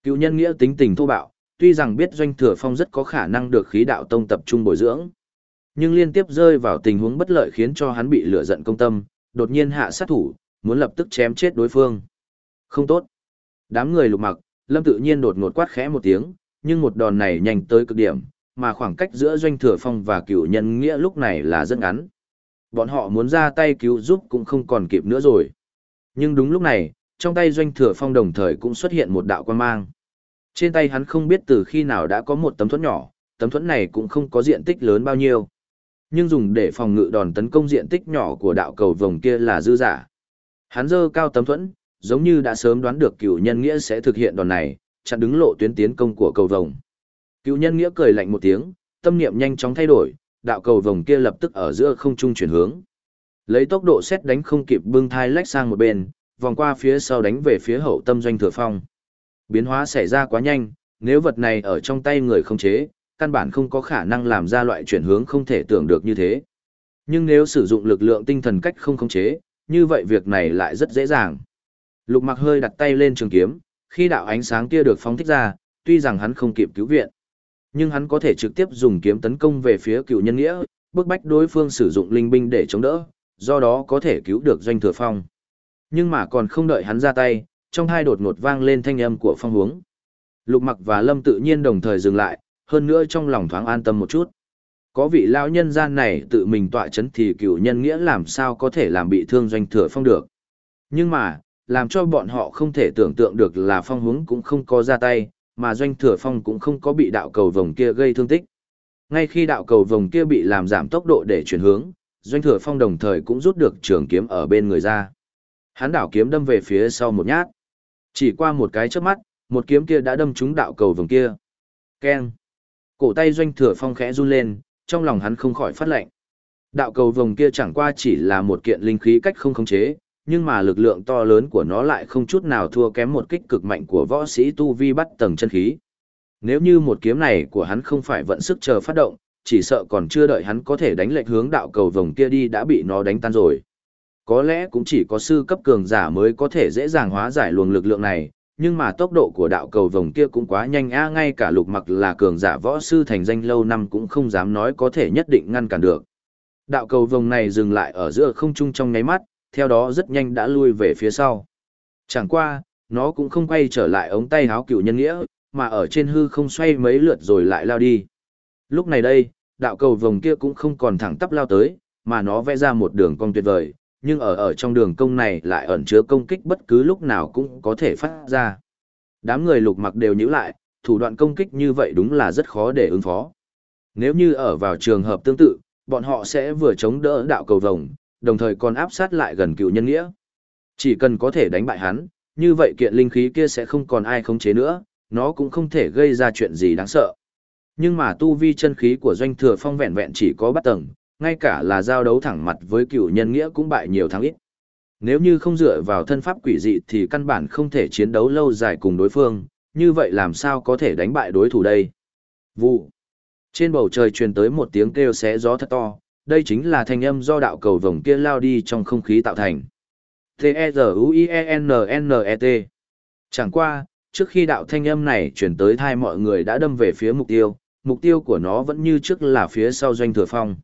Cựu nhân nghĩa tính tình thô bạo, tuy rằng biết doanh thừa phong rất có khả năng được khí đạo tông tập trung bồi dưỡng, nhưng liên tiếp rơi vào tình huống bất lợi khiến cho hắn bị lửa giận công tâm, đột nhiên hạ sát thủ, muốn lập tức chém chết đối phương. Không tốt. Đám người lục mặc, Lâm tự nhiên đột ngột quát khẽ một tiếng, nhưng một đòn này nhanh tới cực điểm, mà khoảng cách giữa doanh thừa phong và cựu nhân nghĩa lúc này là rất ngắn. Bọn họ muốn ra tay cứu giúp cũng không còn kịp nữa rồi. Nhưng đúng lúc này, trong tay doanh thừa phong đồng thời cũng xuất hiện một đạo quan mang. Trên tay hắn không biết từ khi nào đã có một tấm thuẫn nhỏ, tấm thuẫn này cũng không có diện tích lớn bao nhiêu. Nhưng dùng để phòng ngự đòn tấn công diện tích nhỏ của đạo cầu vồng kia là dư giả. Hắn giơ cao tấm thuẫn, giống như đã sớm đoán được cựu nhân nghĩa sẽ thực hiện đòn này, chặn đứng lộ tuyến tiến công của cầu vồng. Cựu nhân nghĩa cười lạnh một tiếng, tâm niệm nhanh chóng thay đổi, đạo cầu vồng kia lập tức ở giữa không trung chuyển hướng. Lấy tốc độ xét đánh không kịp bưng thai lách sang một bên, vòng qua phía sau đánh về phía hậu tâm doanh thừa phong. Biến hóa xảy ra quá nhanh, nếu vật này ở trong tay người không chế, căn bản không có khả năng làm ra loại chuyển hướng không thể tưởng được như thế. Nhưng nếu sử dụng lực lượng tinh thần cách không khống chế, như vậy việc này lại rất dễ dàng. Lục mặc hơi đặt tay lên trường kiếm, khi đạo ánh sáng kia được phóng thích ra, tuy rằng hắn không kịp cứu viện, nhưng hắn có thể trực tiếp dùng kiếm tấn công về phía cựu nhân nghĩa, bức bách đối phương sử dụng linh binh để chống đỡ, do đó có thể cứu được doanh thừa phong. Nhưng mà còn không đợi hắn ra tay, trong hai đột ngột vang lên thanh âm của phong hướng. Lục mặc và lâm tự nhiên đồng thời dừng lại, hơn nữa trong lòng thoáng an tâm một chút. Có vị lão nhân gian này tự mình tọa chấn thì cựu nhân nghĩa làm sao có thể làm bị thương doanh thừa phong được. Nhưng mà, làm cho bọn họ không thể tưởng tượng được là phong hướng cũng không có ra tay, mà doanh thừa phong cũng không có bị đạo cầu vòng kia gây thương tích. Ngay khi đạo cầu vòng kia bị làm giảm tốc độ để chuyển hướng, doanh thừa phong đồng thời cũng rút được trường kiếm ở bên người ra. Hắn đảo kiếm đâm về phía sau một nhát. Chỉ qua một cái chớp mắt, một kiếm kia đã đâm trúng đạo cầu vòng kia. Keng. Cổ tay doanh thừa phong khẽ run lên, trong lòng hắn không khỏi phát lệnh. Đạo cầu vòng kia chẳng qua chỉ là một kiện linh khí cách không khống chế, nhưng mà lực lượng to lớn của nó lại không chút nào thua kém một kích cực mạnh của võ sĩ tu vi bắt tầng chân khí. Nếu như một kiếm này của hắn không phải vận sức chờ phát động, chỉ sợ còn chưa đợi hắn có thể đánh lệch hướng đạo cầu vòng kia đi đã bị nó đánh tan rồi. Có lẽ cũng chỉ có sư cấp cường giả mới có thể dễ dàng hóa giải luồng lực lượng này, nhưng mà tốc độ của đạo cầu vòng kia cũng quá nhanh a ngay cả lục mặc là cường giả võ sư thành danh lâu năm cũng không dám nói có thể nhất định ngăn cản được. Đạo cầu vòng này dừng lại ở giữa không trung trong nháy mắt, theo đó rất nhanh đã lui về phía sau. Chẳng qua, nó cũng không quay trở lại ống tay háo cựu nhân nghĩa, mà ở trên hư không xoay mấy lượt rồi lại lao đi. Lúc này đây, đạo cầu vòng kia cũng không còn thẳng tắp lao tới, mà nó vẽ ra một đường cong tuyệt vời, nhưng ở ở trong đường cong này lại ẩn chứa công kích bất cứ lúc nào cũng có thể phát ra. Đám người lục mặc đều nhíu lại, thủ đoạn công kích như vậy đúng là rất khó để ứng phó. Nếu như ở vào trường hợp tương tự, bọn họ sẽ vừa chống đỡ đạo cầu vồng, đồng thời còn áp sát lại gần cựu nhân nghĩa. Chỉ cần có thể đánh bại hắn, như vậy kiện linh khí kia sẽ không còn ai khống chế nữa, nó cũng không thể gây ra chuyện gì đáng sợ. Nhưng mà tu vi chân khí của doanh thừa phong vẹn vẹn chỉ có bắt tầng, ngay cả là giao đấu thẳng mặt với cựu nhân nghĩa cũng bại nhiều thắng ít. Nếu như không dựa vào thân pháp quỷ dị thì căn bản không thể chiến đấu lâu dài cùng đối phương, như vậy làm sao có thể đánh bại đối thủ đây? Vụ. Trên bầu trời truyền tới một tiếng kêu xé gió thật to, đây chính là thanh âm do đạo cầu vồng kia lao đi trong không khí tạo thành. T-E-Z-U-I-E-N-N-E-T Chẳng qua, trước khi đạo thanh âm này truyền tới thai mọi người đã đâm về phía mục tiêu, mục tiêu của nó vẫn như trước là phía sau doanh thừa phong.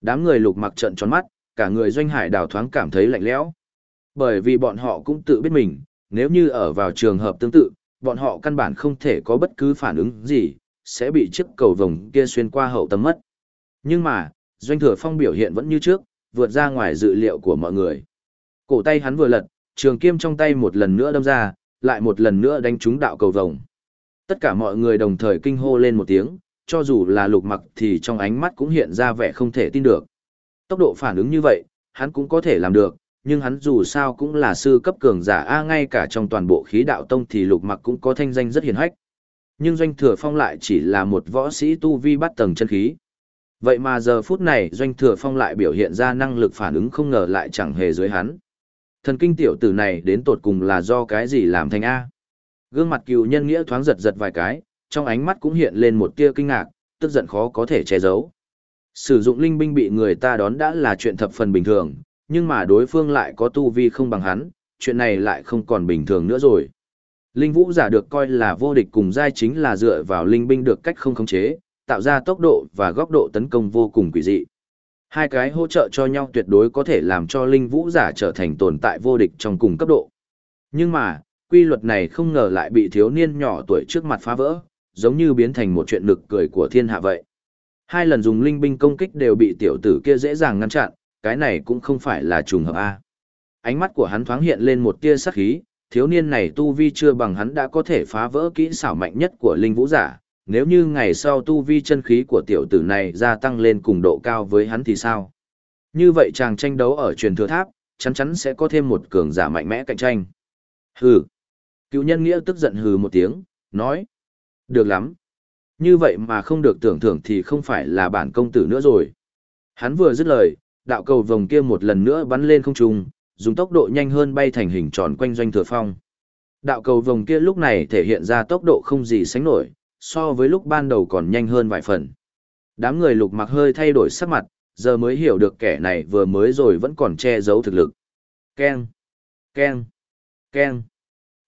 Đám người lục mặc trận tròn mắt, cả người doanh hải đào thoáng cảm thấy lạnh lẽo. Bởi vì bọn họ cũng tự biết mình, nếu như ở vào trường hợp tương tự, bọn họ căn bản không thể có bất cứ phản ứng gì, sẽ bị chiếc cầu vồng kia xuyên qua hậu tâm mất. Nhưng mà, doanh thừa phong biểu hiện vẫn như trước, vượt ra ngoài dự liệu của mọi người. Cổ tay hắn vừa lật, trường kiếm trong tay một lần nữa đâm ra, lại một lần nữa đánh trúng đạo cầu vồng. Tất cả mọi người đồng thời kinh hô lên một tiếng, cho dù là lục mặc thì trong ánh mắt cũng hiện ra vẻ không thể tin được. Tốc độ phản ứng như vậy, hắn cũng có thể làm được, nhưng hắn dù sao cũng là sư cấp cường giả A ngay cả trong toàn bộ khí đạo tông thì lục mặc cũng có thanh danh rất hiền hách. Nhưng doanh thừa phong lại chỉ là một võ sĩ tu vi bắt tầng chân khí. Vậy mà giờ phút này doanh thừa phong lại biểu hiện ra năng lực phản ứng không ngờ lại chẳng hề dưới hắn. Thần kinh tiểu tử này đến tột cùng là do cái gì làm thành A. Gương mặt cựu nhân nghĩa thoáng giật giật vài cái, trong ánh mắt cũng hiện lên một tia kinh ngạc, tức giận khó có thể che giấu. Sử dụng linh binh bị người ta đón đã là chuyện thập phần bình thường, nhưng mà đối phương lại có tu vi không bằng hắn, chuyện này lại không còn bình thường nữa rồi. Linh vũ giả được coi là vô địch cùng giai chính là dựa vào linh binh được cách không khống chế, tạo ra tốc độ và góc độ tấn công vô cùng quỷ dị. Hai cái hỗ trợ cho nhau tuyệt đối có thể làm cho linh vũ giả trở thành tồn tại vô địch trong cùng cấp độ. Nhưng mà, quy luật này không ngờ lại bị thiếu niên nhỏ tuổi trước mặt phá vỡ, giống như biến thành một chuyện nực cười của thiên hạ vậy. Hai lần dùng linh binh công kích đều bị tiểu tử kia dễ dàng ngăn chặn, cái này cũng không phải là trùng hợp A. ánh mắt của hắn thoáng hiện lên một tia sắc khí, thiếu niên này tu vi chưa bằng hắn đã có thể phá vỡ kỹ xảo mạnh nhất của linh vũ giả, nếu như ngày sau tu vi chân khí của tiểu tử này gia tăng lên cùng độ cao với hắn thì sao? Như vậy chàng tranh đấu ở truyền thừa tháp, chắn chắn sẽ có thêm một cường giả mạnh mẽ cạnh tranh. Hừ. Cựu nhân nghĩa tức giận hừ một tiếng, nói. Được lắm. Như vậy mà không được tưởng thưởng thì không phải là bản công tử nữa rồi. Hắn vừa dứt lời, đạo cầu vòng kia một lần nữa bắn lên không trung, dùng tốc độ nhanh hơn bay thành hình tròn quanh doanh thừa phong. Đạo cầu vòng kia lúc này thể hiện ra tốc độ không gì sánh nổi, so với lúc ban đầu còn nhanh hơn vài phần. Đám người lục mặc hơi thay đổi sắc mặt, giờ mới hiểu được kẻ này vừa mới rồi vẫn còn che giấu thực lực. Ken, Ken, Ken.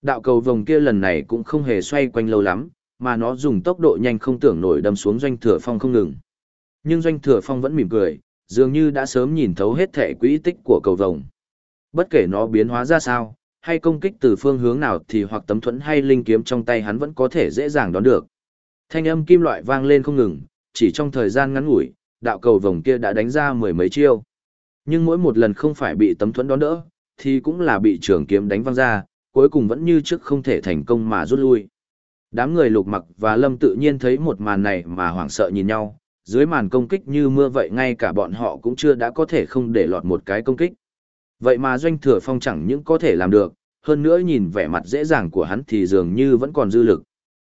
Đạo cầu vòng kia lần này cũng không hề xoay quanh lâu lắm, mà nó dùng tốc độ nhanh không tưởng nổi đâm xuống doanh thừa phong không ngừng. Nhưng doanh thừa phong vẫn mỉm cười, dường như đã sớm nhìn thấu hết thể quỹ tích của cầu vồng. Bất kể nó biến hóa ra sao, hay công kích từ phương hướng nào thì hoặc tấm thuẫn hay linh kiếm trong tay hắn vẫn có thể dễ dàng đón được. Thanh âm kim loại vang lên không ngừng, chỉ trong thời gian ngắn ngủi, đạo cầu vòng kia đã đánh ra mười mấy chiêu. Nhưng mỗi một lần không phải bị tấm thuẫn đón đỡ, thì cũng là bị trường kiếm đánh văng ra, cuối cùng vẫn như trước không thể thành công mà rút lui. Đám người lục mặc và lâm tự nhiên thấy một màn này mà hoảng sợ nhìn nhau, dưới màn công kích như mưa vậy ngay cả bọn họ cũng chưa đã có thể không để lọt một cái công kích. Vậy mà doanh thừa phong chẳng những có thể làm được, hơn nữa nhìn vẻ mặt dễ dàng của hắn thì dường như vẫn còn dư lực.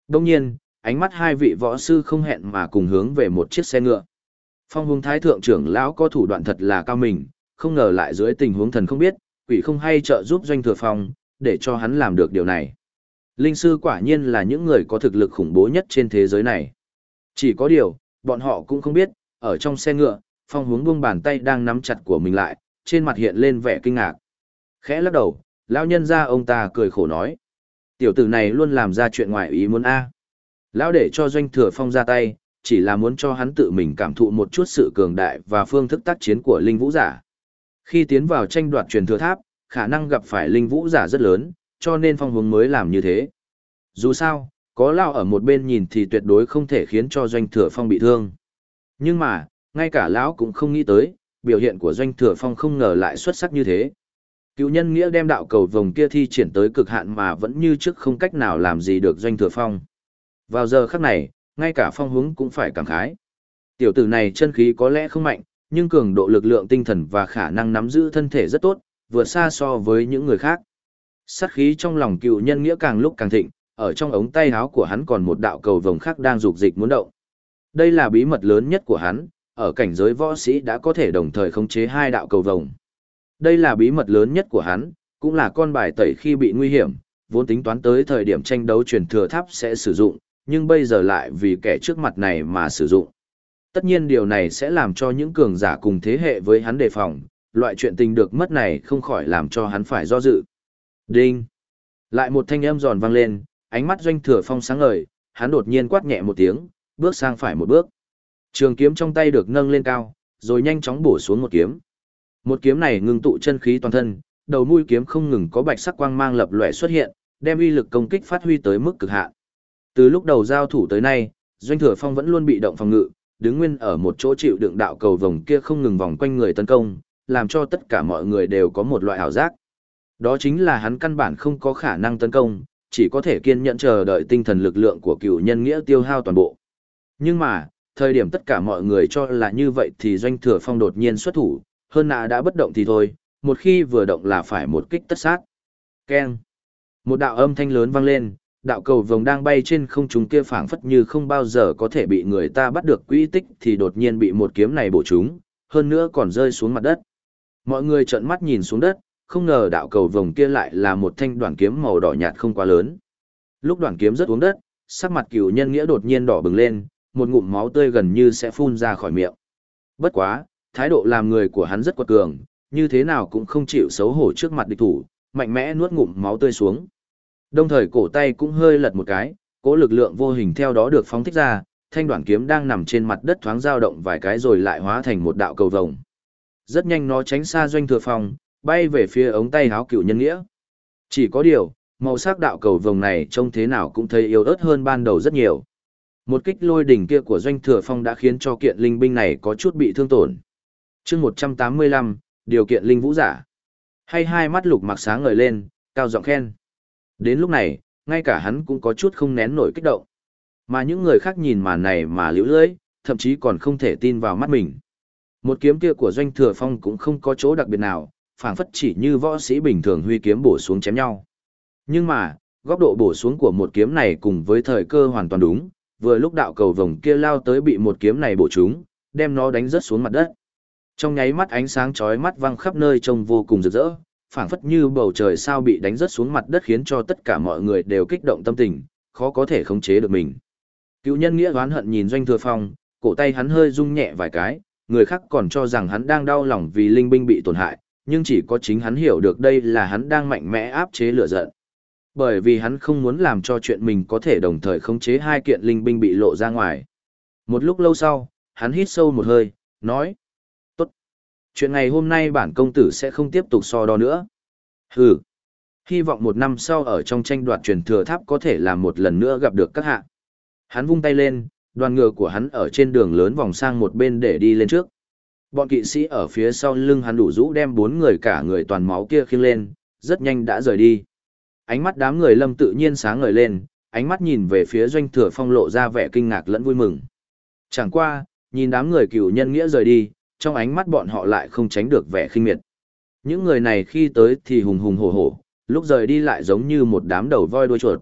Đông nhiên, ánh mắt hai vị võ sư không hẹn mà cùng hướng về một chiếc xe ngựa. Phong hùng thái thượng trưởng lão có thủ đoạn thật là cao mình, không ngờ lại dưới tình huống thần không biết, quỷ không hay trợ giúp doanh thừa phong, để cho hắn làm được điều này. Linh sư quả nhiên là những người có thực lực khủng bố nhất trên thế giới này. Chỉ có điều, bọn họ cũng không biết, ở trong xe ngựa, phong hướng buông bàn tay đang nắm chặt của mình lại, trên mặt hiện lên vẻ kinh ngạc. Khẽ lắc đầu, lão nhân ra ông ta cười khổ nói. Tiểu tử này luôn làm ra chuyện ngoài ý muốn A. Lão để cho doanh thừa phong ra tay, chỉ là muốn cho hắn tự mình cảm thụ một chút sự cường đại và phương thức tác chiến của linh vũ giả. Khi tiến vào tranh đoạt truyền thừa tháp, khả năng gặp phải linh vũ giả rất lớn, cho nên phong hướng mới làm như thế. Dù sao, có lao ở một bên nhìn thì tuyệt đối không thể khiến cho doanh thừa phong bị thương. Nhưng mà, ngay cả lão cũng không nghĩ tới, biểu hiện của doanh thừa phong không ngờ lại xuất sắc như thế. Cựu nhân nghĩa đem đạo cầu vòng kia thi triển tới cực hạn mà vẫn như trước không cách nào làm gì được doanh thừa phong. Vào giờ khắc này, ngay cả phong hướng cũng phải cảm khái. Tiểu tử này chân khí có lẽ không mạnh, nhưng cường độ lực lượng tinh thần và khả năng nắm giữ thân thể rất tốt, vượt xa so với những người khác. Sát khí trong lòng cựu nhân nghĩa càng lúc càng thịnh, ở trong ống tay áo của hắn còn một đạo cầu vồng khác đang rục dịch muốn động. Đây là bí mật lớn nhất của hắn, ở cảnh giới võ sĩ đã có thể đồng thời khống chế hai đạo cầu vồng. Đây là bí mật lớn nhất của hắn, cũng là con bài tẩy khi bị nguy hiểm, vốn tính toán tới thời điểm tranh đấu truyền thừa tháp sẽ sử dụng, nhưng bây giờ lại vì kẻ trước mặt này mà sử dụng. Tất nhiên điều này sẽ làm cho những cường giả cùng thế hệ với hắn đề phòng, loại chuyện tình được mất này không khỏi làm cho hắn phải do dự. Đinh! Lại một thanh âm giòn vang lên, ánh mắt doanh thừa phong sáng ngời, hắn đột nhiên quát nhẹ một tiếng, bước sang phải một bước. Trường kiếm trong tay được nâng lên cao, rồi nhanh chóng bổ xuống một kiếm. Một kiếm này ngưng tụ chân khí toàn thân, đầu mũi kiếm không ngừng có bạch sắc quang mang lập lòe xuất hiện, đem uy lực công kích phát huy tới mức cực hạn. Từ lúc đầu giao thủ tới nay, Doanh Thừa Phong vẫn luôn bị động phòng ngự, đứng nguyên ở một chỗ chịu đựng đạo cầu vòng kia không ngừng vòng quanh người tấn công, làm cho tất cả mọi người đều có một loại ảo giác. Đó chính là hắn căn bản không có khả năng tấn công, chỉ có thể kiên nhẫn chờ đợi tinh thần lực lượng của cựu nhân nghĩa tiêu hao toàn bộ. Nhưng mà, thời điểm tất cả mọi người cho là như vậy thì doanh thừa phong đột nhiên xuất thủ, hơn nạ đã bất động thì thôi, một khi vừa động là phải một kích tất sát. Keng. Một đạo âm thanh lớn vang lên, đạo cầu vồng đang bay trên không trung kia phảng phất như không bao giờ có thể bị người ta bắt được quỹ tích thì đột nhiên bị một kiếm này bổ trúng, hơn nữa còn rơi xuống mặt đất. Mọi người trợn mắt nhìn xuống đất, không ngờ đạo cầu vồng kia lại là một thanh đoạn kiếm màu đỏ nhạt không quá lớn. Lúc đoạn kiếm rớt xuống đất, sắc mặt cửu nhân nghĩa đột nhiên đỏ bừng lên, một ngụm máu tươi gần như sẽ phun ra khỏi miệng. Bất quá, thái độ làm người của hắn rất quật cường, như thế nào cũng không chịu xấu hổ trước mặt địch thủ, mạnh mẽ nuốt ngụm máu tươi xuống. Đồng thời cổ tay cũng hơi lật một cái, cỗ lực lượng vô hình theo đó được phóng thích ra, thanh đoạn kiếm đang nằm trên mặt đất thoáng dao động vài cái rồi lại hóa thành một đạo cầu vồng. Rất nhanh nó tránh xa doanh thừa phòng, bay về phía ống tay háo cựu nhân nghĩa. Chỉ có điều, màu sắc đạo cầu vồng này trông thế nào cũng thấy yếu ớt hơn ban đầu rất nhiều. Một kích lôi đỉnh kia của doanh thừa phong đã khiến cho kiện linh binh này có chút bị thương tổn. chương 185, điều kiện linh vũ giả. Hay hai mắt lục mặc sáng ngời lên, cao giọng khen. Đến lúc này, ngay cả hắn cũng có chút không nén nổi kích động. Mà những người khác nhìn màn này mà liễu lưỡi, thậm chí còn không thể tin vào mắt mình. Một kiếm kia của doanh thừa phong cũng không có chỗ đặc biệt nào, phảng phất chỉ như võ sĩ bình thường huy kiếm bổ xuống chém nhau. Nhưng mà, góc độ bổ xuống của một kiếm này cùng với thời cơ hoàn toàn đúng, vừa lúc đạo cầu vồng kia lao tới bị một kiếm này bổ trúng, đem nó đánh rớt xuống mặt đất. Trong nháy mắt ánh sáng chói mắt văng khắp nơi trông vô cùng rực rỡ, phảng phất như bầu trời sao bị đánh rớt xuống mặt đất khiến cho tất cả mọi người đều kích động tâm tình, khó có thể khống chế được mình. Cựu nhân nghĩa oán hận nhìn doanh thừa phong, cổ tay hắn hơi rung nhẹ vài cái, người khác còn cho rằng hắn đang đau lòng vì linh binh bị tổn hại, nhưng chỉ có chính hắn hiểu được đây là hắn đang mạnh mẽ áp chế lửa giận. Bởi vì hắn không muốn làm cho chuyện mình có thể đồng thời khống chế hai kiện linh binh bị lộ ra ngoài. Một lúc lâu sau, hắn hít sâu một hơi, nói. Chuyện ngày hôm nay bản công tử sẽ không tiếp tục so đo nữa. Hừ. Hy vọng một năm sau ở trong tranh đoạt truyền thừa tháp có thể làm một lần nữa gặp được các hạ. Hắn vung tay lên, đoàn ngựa của hắn ở trên đường lớn vòng sang một bên để đi lên trước. Bọn kỵ sĩ ở phía sau lưng hắn đủ rũ đem bốn người cả người toàn máu kia khiêng lên, rất nhanh đã rời đi. Ánh mắt đám người lâm tự nhiên sáng ngời lên, ánh mắt nhìn về phía doanh thừa phong lộ ra vẻ kinh ngạc lẫn vui mừng. Chẳng qua, nhìn đám người cựu nhân nghĩa rời đi, trong ánh mắt bọn họ lại không tránh được vẻ khinh miệt. Những người này khi tới thì hùng hùng hổ hổ, lúc rời đi lại giống như một đám đầu voi đuôi chuột.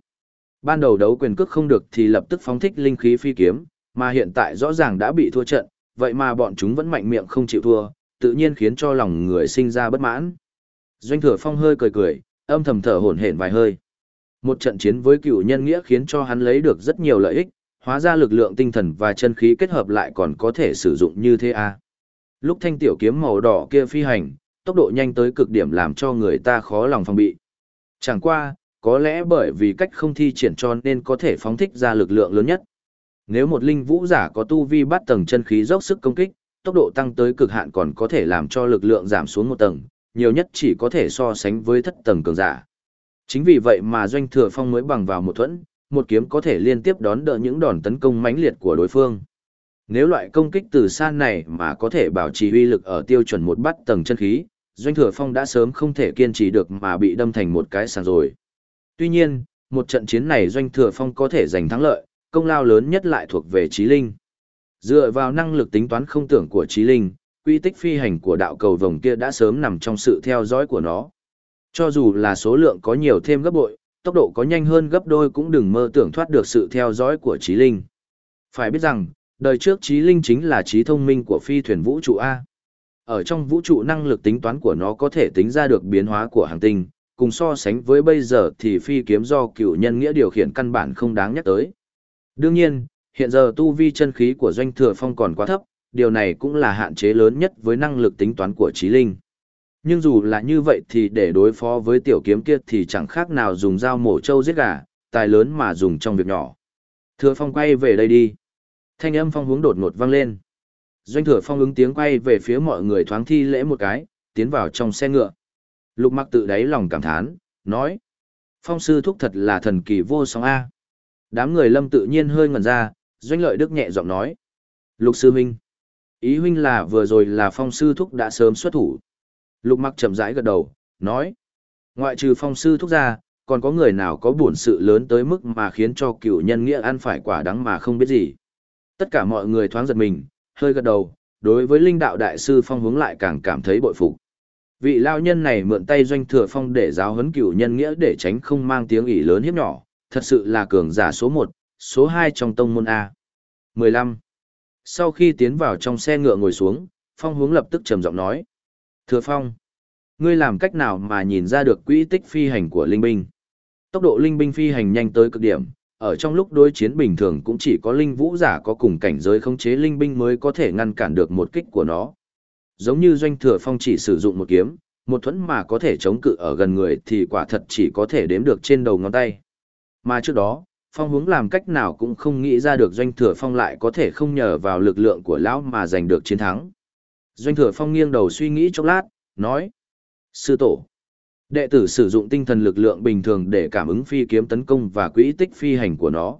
Ban đầu đấu quyền cước không được thì lập tức phóng thích linh khí phi kiếm, mà hiện tại rõ ràng đã bị thua trận, vậy mà bọn chúng vẫn mạnh miệng không chịu thua, tự nhiên khiến cho lòng người sinh ra bất mãn. Doanh thừa phong hơi cười cười, âm thầm thở hổn hển vài hơi. Một trận chiến với cựu nhân nghĩa khiến cho hắn lấy được rất nhiều lợi ích, hóa ra lực lượng tinh thần và chân khí kết hợp lại còn có thể sử dụng như thế à. Lúc thanh tiểu kiếm màu đỏ kia phi hành, tốc độ nhanh tới cực điểm làm cho người ta khó lòng phòng bị. Chẳng qua, có lẽ bởi vì cách không thi triển cho nên có thể phóng thích ra lực lượng lớn nhất. Nếu một linh vũ giả có tu vi bắt tầng chân khí dốc sức công kích, tốc độ tăng tới cực hạn còn có thể làm cho lực lượng giảm xuống một tầng, nhiều nhất chỉ có thể so sánh với thất tầng cường giả. Chính vì vậy mà doanh thừa phong mới bằng vào một thuẫn, một kiếm có thể liên tiếp đón đỡ những đòn tấn công mãnh liệt của đối phương. Nếu loại công kích từ xa này mà có thể bảo trì uy lực ở tiêu chuẩn một bắt tầng chân khí, doanh thừa phong đã sớm không thể kiên trì được mà bị đâm thành một cái sàng rồi. Tuy nhiên, một trận chiến này doanh thừa phong có thể giành thắng lợi, công lao lớn nhất lại thuộc về trí linh. Dựa vào năng lực tính toán không tưởng của trí linh, quy tích phi hành của đạo cầu vồng kia đã sớm nằm trong sự theo dõi của nó. Cho dù là số lượng có nhiều thêm gấp bội, tốc độ có nhanh hơn gấp đôi cũng đừng mơ tưởng thoát được sự theo dõi của trí linh. Phải biết rằng, đời trước trí linh chính là trí thông minh của phi thuyền vũ trụ A. Ở trong vũ trụ năng lực tính toán của nó có thể tính ra được biến hóa của hành tinh, cùng so sánh với bây giờ thì phi kiếm do cựu nhân nghĩa điều khiển căn bản không đáng nhắc tới. Đương nhiên, hiện giờ tu vi chân khí của doanh thừa phong còn quá thấp, điều này cũng là hạn chế lớn nhất với năng lực tính toán của trí linh. Nhưng dù là như vậy thì để đối phó với tiểu kiếm kia thì chẳng khác nào dùng dao mổ trâu giết gà, tài lớn mà dùng trong việc nhỏ. Thừa phong quay về đây đi. Thanh âm phong hướng đột ngột vang lên. Doanh thừa phong ứng tiếng quay về phía mọi người thoáng thi lễ một cái, tiến vào trong xe ngựa. Lục mặc tự đáy lòng cảm thán, nói. Phong sư thúc thật là thần kỳ vô song A. Đám người lâm tự nhiên hơi ngẩn ra, doanh lợi đức nhẹ giọng nói. Lục sư huynh. Ý huynh là vừa rồi là phong sư thúc đã sớm xuất thủ. Lục mặc chậm rãi gật đầu, nói. Ngoại trừ phong sư thúc ra, còn có người nào có buồn sự lớn tới mức mà khiến cho cựu nhân nghĩa ăn phải quả đắng mà không biết gì. Tất cả mọi người thoáng giật mình, hơi gật đầu, đối với linh đạo đại sư phong hướng lại càng cảm thấy bội phục. Vị lao nhân này mượn tay doanh thừa phong để giáo huấn cửu nhân nghĩa để tránh không mang tiếng ỉ lớn hiếp nhỏ, thật sự là cường giả số 1, số 2 trong tông môn A. 15. Sau khi tiến vào trong xe ngựa ngồi xuống, Phong hướng lập tức trầm giọng nói. Thừa Phong, ngươi làm cách nào mà nhìn ra được quỹ tích phi hành của linh binh? Tốc độ linh binh phi hành nhanh tới cực điểm, ở trong lúc đối chiến bình thường cũng chỉ có linh vũ giả có cùng cảnh giới khống chế linh binh mới có thể ngăn cản được một kích của nó. Giống như doanh thừa phong chỉ sử dụng một kiếm, một thuẫn mà có thể chống cự ở gần người thì quả thật chỉ có thể đếm được trên đầu ngón tay. Mà trước đó, phong hướng làm cách nào cũng không nghĩ ra được doanh thừa phong lại có thể không nhờ vào lực lượng của lão mà giành được chiến thắng. Doanh thừa phong nghiêng đầu suy nghĩ chốc lát, nói. Sư tổ. Đệ tử sử dụng tinh thần lực lượng bình thường để cảm ứng phi kiếm tấn công và quỹ tích phi hành của nó.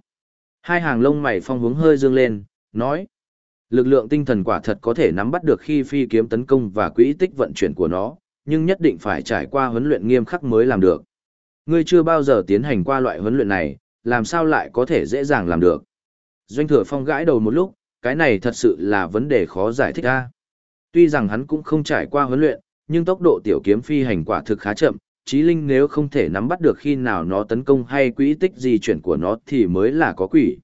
Hai hàng lông mày phong hướng hơi dương lên, nói. Lực lượng tinh thần quả thật có thể nắm bắt được khi phi kiếm tấn công và quỹ tích vận chuyển của nó, nhưng nhất định phải trải qua huấn luyện nghiêm khắc mới làm được. Ngươi chưa bao giờ tiến hành qua loại huấn luyện này, làm sao lại có thể dễ dàng làm được. Doanh thừa phong gãi đầu một lúc, cái này thật sự là vấn đề khó giải thích ra. Tuy rằng hắn cũng không trải qua huấn luyện, nhưng tốc độ tiểu kiếm phi hành quả thực khá chậm, trí linh nếu không thể nắm bắt được khi nào nó tấn công hay quỹ tích di chuyển của nó thì mới là có quỷ.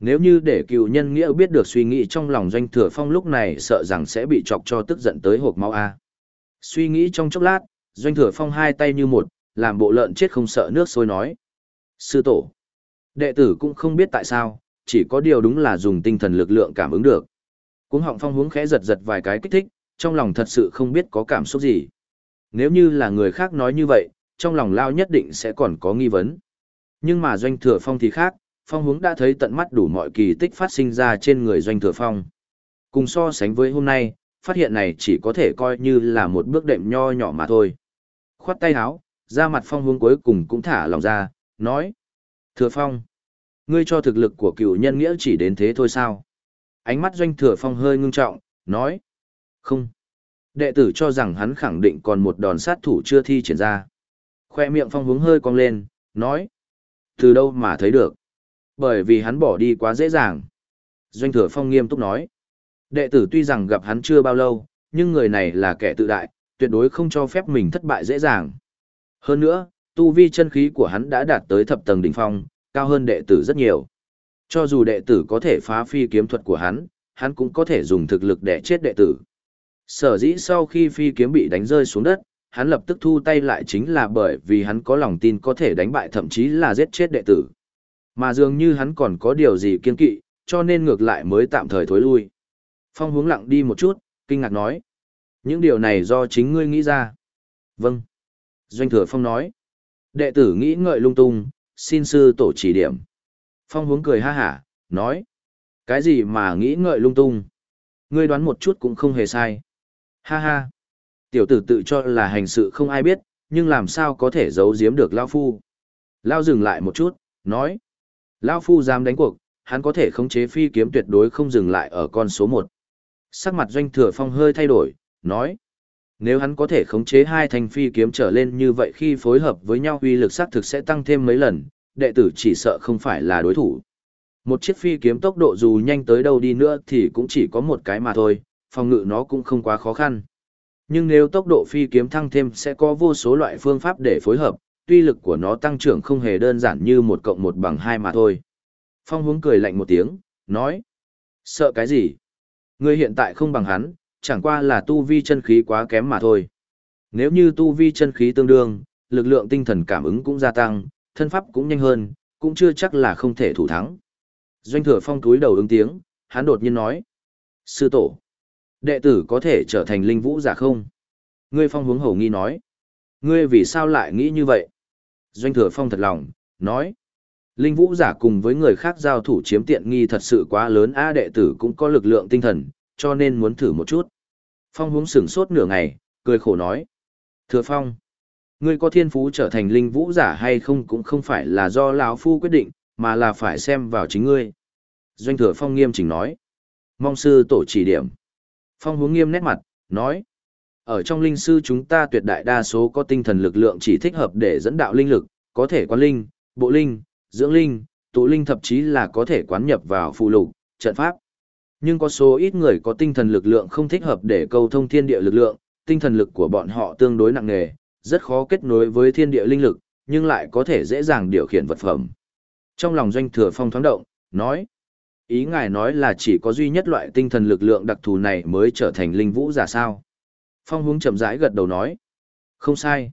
Nếu như để cựu nhân nghĩa biết được suy nghĩ trong lòng doanh thừa phong lúc này sợ rằng sẽ bị chọc cho tức giận tới hộp máu A. Suy nghĩ trong chốc lát, doanh thừa phong hai tay như một, làm bộ lợn chết không sợ nước sôi nói. Sư tổ. Đệ tử cũng không biết tại sao, chỉ có điều đúng là dùng tinh thần lực lượng cảm ứng được. Cuống họng phong hướng khẽ giật giật vài cái kích thích, trong lòng thật sự không biết có cảm xúc gì. Nếu như là người khác nói như vậy, trong lòng lao nhất định sẽ còn có nghi vấn. Nhưng mà doanh thừa phong thì khác, phong hướng đã thấy tận mắt đủ mọi kỳ tích phát sinh ra trên người doanh thừa phong. Cùng so sánh với hôm nay, phát hiện này chỉ có thể coi như là một bước đệm nho nhỏ mà thôi. Khoát tay áo, ra mặt phong hướng cuối cùng cũng thả lòng ra, nói. Thừa phong, ngươi cho thực lực của cựu nhân nghĩa chỉ đến thế thôi sao? Ánh mắt doanh thừa phong hơi ngưng trọng, nói. Không. Đệ tử cho rằng hắn khẳng định còn một đòn sát thủ chưa thi triển ra. Khoe miệng phong hướng hơi cong lên, nói. Từ đâu mà thấy được? Bởi vì hắn bỏ đi quá dễ dàng. Doanh thừa phong nghiêm túc nói. Đệ tử tuy rằng gặp hắn chưa bao lâu, nhưng người này là kẻ tự đại, tuyệt đối không cho phép mình thất bại dễ dàng. Hơn nữa, tu vi chân khí của hắn đã đạt tới thập tầng đỉnh phong, cao hơn đệ tử rất nhiều. Cho dù đệ tử có thể phá phi kiếm thuật của hắn, hắn cũng có thể dùng thực lực để chết đệ tử. Sở dĩ sau khi phi kiếm bị đánh rơi xuống đất, hắn lập tức thu tay lại chính là bởi vì hắn có lòng tin có thể đánh bại thậm chí là giết chết đệ tử. Mà dường như hắn còn có điều gì kiên kỵ, cho nên ngược lại mới tạm thời thối lui. Phong hướng lặng đi một chút, kinh ngạc nói. Những điều này do chính ngươi nghĩ ra. Vâng. Doanh thừa Phong nói. Đệ tử nghĩ ngợi lung tung, xin sư tổ chỉ điểm. Phong hướng cười ha hả, nói. Cái gì mà nghĩ ngợi lung tung? Ngươi đoán một chút cũng không hề sai. Ha ha. Tiểu tử tự cho là hành sự không ai biết, nhưng làm sao có thể giấu giếm được Lao Phu. Lao dừng lại một chút, nói. Lao Phu dám đánh cuộc, hắn có thể khống chế phi kiếm tuyệt đối không dừng lại ở con số một. Sắc mặt doanh thừa phong hơi thay đổi, nói. Nếu hắn có thể khống chế hai thanh phi kiếm trở lên như vậy khi phối hợp với nhau uy lực xác thực sẽ tăng thêm mấy lần, đệ tử chỉ sợ không phải là đối thủ. Một chiếc phi kiếm tốc độ dù nhanh tới đâu đi nữa thì cũng chỉ có một cái mà thôi, phòng ngự nó cũng không quá khó khăn. Nhưng nếu tốc độ phi kiếm thăng thêm sẽ có vô số loại phương pháp để phối hợp, tuy lực của nó tăng trưởng không hề đơn giản như một cộng một bằng hai mà thôi. Phong hướng cười lạnh một tiếng, nói. Sợ cái gì? Ngươi hiện tại không bằng hắn, chẳng qua là tu vi chân khí quá kém mà thôi. Nếu như tu vi chân khí tương đương, lực lượng tinh thần cảm ứng cũng gia tăng, thân pháp cũng nhanh hơn, cũng chưa chắc là không thể thủ thắng. Doanh thừa phong túi đầu ứng tiếng, hắn đột nhiên nói. Sư tổ, đệ tử có thể trở thành linh vũ giả không? Ngươi phong hướng hầu nghi nói. Ngươi vì sao lại nghĩ như vậy? Doanh thừa phong thật lòng, nói. Linh vũ giả cùng với người khác giao thủ chiếm tiện nghi thật sự quá lớn a đệ tử cũng có lực lượng tinh thần, cho nên muốn thử một chút. Phong hướng sửng sốt nửa ngày, cười khổ nói. Thừa phong, ngươi có thiên phú trở thành linh vũ giả hay không cũng không phải là do lão phu quyết định, mà là phải xem vào chính ngươi. Doanh thừa phong nghiêm chỉnh nói. Mong sư tổ chỉ điểm. Phong hướng nghiêm nét mặt, nói. Ở trong linh sư chúng ta tuyệt đại đa số có tinh thần lực lượng chỉ thích hợp để dẫn đạo linh lực, có thể quán linh, bộ linh, dưỡng linh, tụ linh thậm chí là có thể quán nhập vào phụ lục, trận pháp. Nhưng có số ít người có tinh thần lực lượng không thích hợp để câu thông thiên địa lực lượng, tinh thần lực của bọn họ tương đối nặng nề, rất khó kết nối với thiên địa linh lực, nhưng lại có thể dễ dàng điều khiển vật phẩm. Trong lòng doanh thừa phong thoáng động, nói, ý ngài nói là chỉ có duy nhất loại tinh thần lực lượng đặc thù này mới trở thành linh vũ giả sao. Phong hướng chậm rãi gật đầu nói, không sai.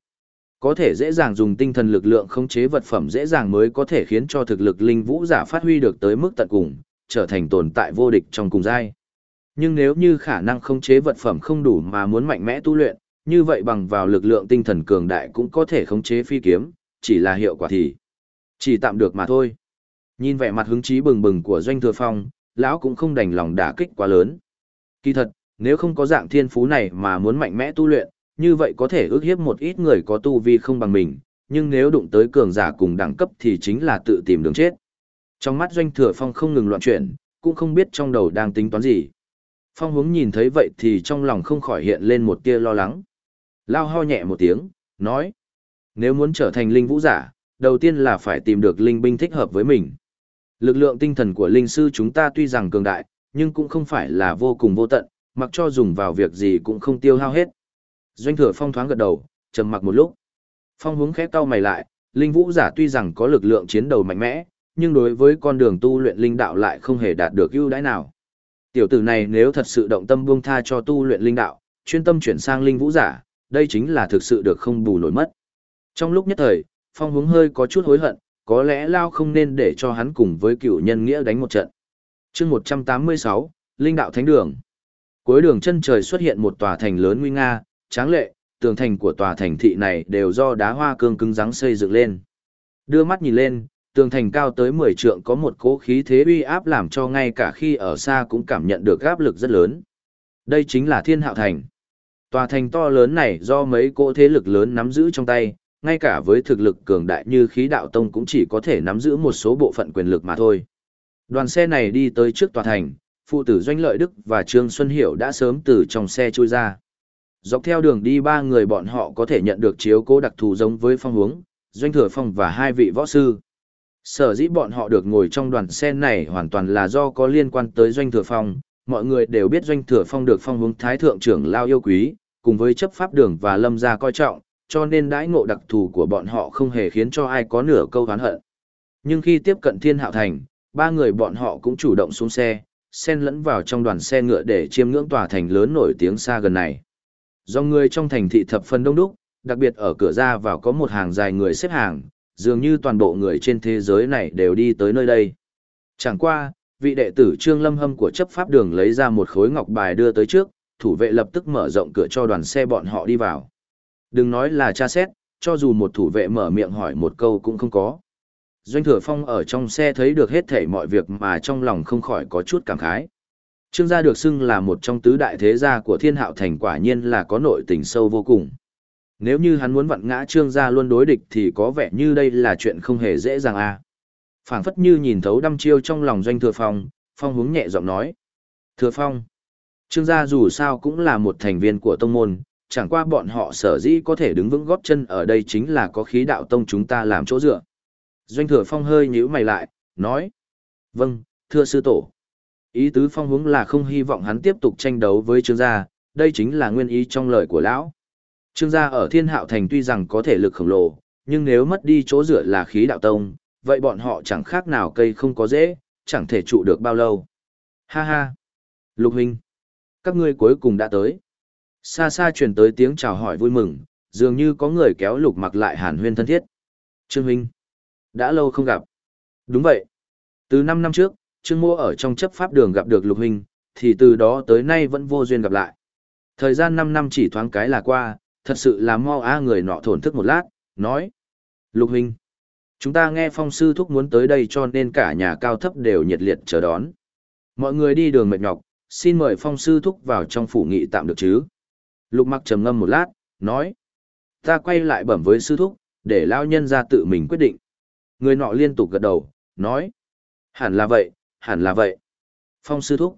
Có thể dễ dàng dùng tinh thần lực lượng khống chế vật phẩm dễ dàng mới có thể khiến cho thực lực linh vũ giả phát huy được tới mức tận cùng, trở thành tồn tại vô địch trong cùng giai. Nhưng nếu như khả năng khống chế vật phẩm không đủ mà muốn mạnh mẽ tu luyện, như vậy bằng vào lực lượng tinh thần cường đại cũng có thể khống chế phi kiếm, chỉ là hiệu quả thì chỉ tạm được mà thôi. Nhìn vẻ mặt hứng chí bừng bừng của doanh thừa phong, lão cũng không đành lòng đả kích quá lớn. Kỳ thật, nếu không có dạng thiên phú này mà muốn mạnh mẽ tu luyện, như vậy có thể ước hiếp một ít người có tu vi không bằng mình, nhưng nếu đụng tới cường giả cùng đẳng cấp thì chính là tự tìm đường chết. Trong mắt doanh thừa phong không ngừng loạn chuyển, cũng không biết trong đầu đang tính toán gì. Phong hướng nhìn thấy vậy thì trong lòng không khỏi hiện lên một tia lo lắng. Lao ho nhẹ một tiếng, nói. Nếu muốn trở thành linh vũ giả, đầu tiên là phải tìm được linh binh thích hợp với mình. Lực lượng tinh thần của linh sư chúng ta tuy rằng cường đại, nhưng cũng không phải là vô cùng vô tận, mặc cho dùng vào việc gì cũng không tiêu hao hết. Doanh thừa phong thoáng gật đầu, trầm mặc một lúc. Phong hướng khẽ cau mày lại, linh vũ giả tuy rằng có lực lượng chiến đấu mạnh mẽ, nhưng đối với con đường tu luyện linh đạo lại không hề đạt được ưu đãi nào. Tiểu tử này nếu thật sự động tâm buông tha cho tu luyện linh đạo, chuyên tâm chuyển sang linh vũ giả, đây chính là thực sự được không bù nổi mất. Trong lúc nhất thời, phong hướng hơi có chút hối hận, có lẽ Lao không nên để cho hắn cùng với cựu nhân nghĩa đánh một trận. chương 186, Linh đạo Thánh Đường. Cuối đường chân trời xuất hiện một tòa thành lớn nguy nga, tráng lệ, tường thành của tòa thành thị này đều do đá hoa cương cứng rắn xây dựng lên. Đưa mắt nhìn lên, tường thành cao tới 10 trượng có một cỗ khí thế uy áp làm cho ngay cả khi ở xa cũng cảm nhận được áp lực rất lớn. Đây chính là Thiên Hạo Thành. Tòa thành to lớn này do mấy cỗ thế lực lớn nắm giữ trong tay, ngay cả với thực lực cường đại như khí đạo tông cũng chỉ có thể nắm giữ một số bộ phận quyền lực mà thôi. Đoàn xe này đi tới trước tòa thành, phụ tử Doanh Lợi Đức và Trương Xuân Hiểu đã sớm từ trong xe chui ra. Dọc theo đường đi ba người bọn họ có thể nhận được chiếu cố đặc thù giống với phong hướng, Doanh Thừa Phong và hai vị võ sư. Sở dĩ bọn họ được ngồi trong đoàn xe này hoàn toàn là do có liên quan tới Doanh Thừa Phong. Mọi người đều biết Doanh Thừa Phong được phong hướng Thái Thượng trưởng Lao yêu quý, cùng với chấp pháp đường và lâm gia coi trọng, cho nên đãi ngộ đặc thù của bọn họ không hề khiến cho ai có nửa câu oán hận. Nhưng khi tiếp cận Thiên Hạo Thành, ba người bọn họ cũng chủ động xuống xe, xen lẫn vào trong đoàn xe ngựa để chiêm ngưỡng tòa thành lớn nổi tiếng xa gần này. Do người trong thành thị thập phần đông đúc, đặc biệt ở cửa ra vào có một hàng dài người xếp hàng, dường như toàn bộ người trên thế giới này đều đi tới nơi đây. Chẳng qua, vị đệ tử Trương Lâm Hâm của chấp pháp đường lấy ra một khối ngọc bài đưa tới trước, thủ vệ lập tức mở rộng cửa cho đoàn xe bọn họ đi vào. Đừng nói là tra xét, cho dù một thủ vệ mở miệng hỏi một câu cũng không có. Doanh thừa phong ở trong xe thấy được hết thảy mọi việc mà trong lòng không khỏi có chút cảm khái. Trương gia được xưng là một trong tứ đại thế gia của thiên hạo thành quả nhiên là có nội tình sâu vô cùng. Nếu như hắn muốn vặn ngã trương gia luôn đối địch thì có vẻ như đây là chuyện không hề dễ dàng à. phảng phất như nhìn thấu đăm chiêu trong lòng doanh thừa phong, phong hướng nhẹ giọng nói. Thừa phong, trương gia dù sao cũng là một thành viên của tông môn, chẳng qua bọn họ sở dĩ có thể đứng vững góp chân ở đây chính là có khí đạo tông chúng ta làm chỗ dựa. Doanh thừa phong hơi nhíu mày lại, nói. Vâng, thưa sư tổ. Ý tứ phong hướng là không hy vọng hắn tiếp tục tranh đấu với trương gia, đây chính là nguyên ý trong lời của lão. Trương gia ở thiên hạo thành tuy rằng có thể lực khổng lồ, nhưng nếu mất đi chỗ dựa là khí đạo tông, vậy bọn họ chẳng khác nào cây không có dễ, chẳng thể trụ được bao lâu. Ha ha! Lục huynh! Các ngươi cuối cùng đã tới. Xa xa truyền tới tiếng chào hỏi vui mừng, dường như có người kéo lục mặc lại hàn huyên thân thiết. Trương huynh! Đã lâu không gặp. Đúng vậy. Từ 5 năm trước, Trương Mô ở trong chấp pháp đường gặp được Lục Huynh, thì từ đó tới nay vẫn vô duyên gặp lại. Thời gian 5 năm chỉ thoáng cái là qua, thật sự là mau a người nọ thổn thức một lát, nói. Lục Huynh, chúng ta nghe phong sư thúc muốn tới đây cho nên cả nhà cao thấp đều nhiệt liệt chờ đón. Mọi người đi đường mệt nhọc, xin mời phong sư thúc vào trong phủ nghị tạm được chứ. Lục mặc trầm ngâm một lát, nói. Ta quay lại bẩm với sư thúc, để lao nhân ra tự mình quyết định. Người nọ liên tục gật đầu, nói. Hẳn là vậy, hẳn là vậy. Phong sư thúc.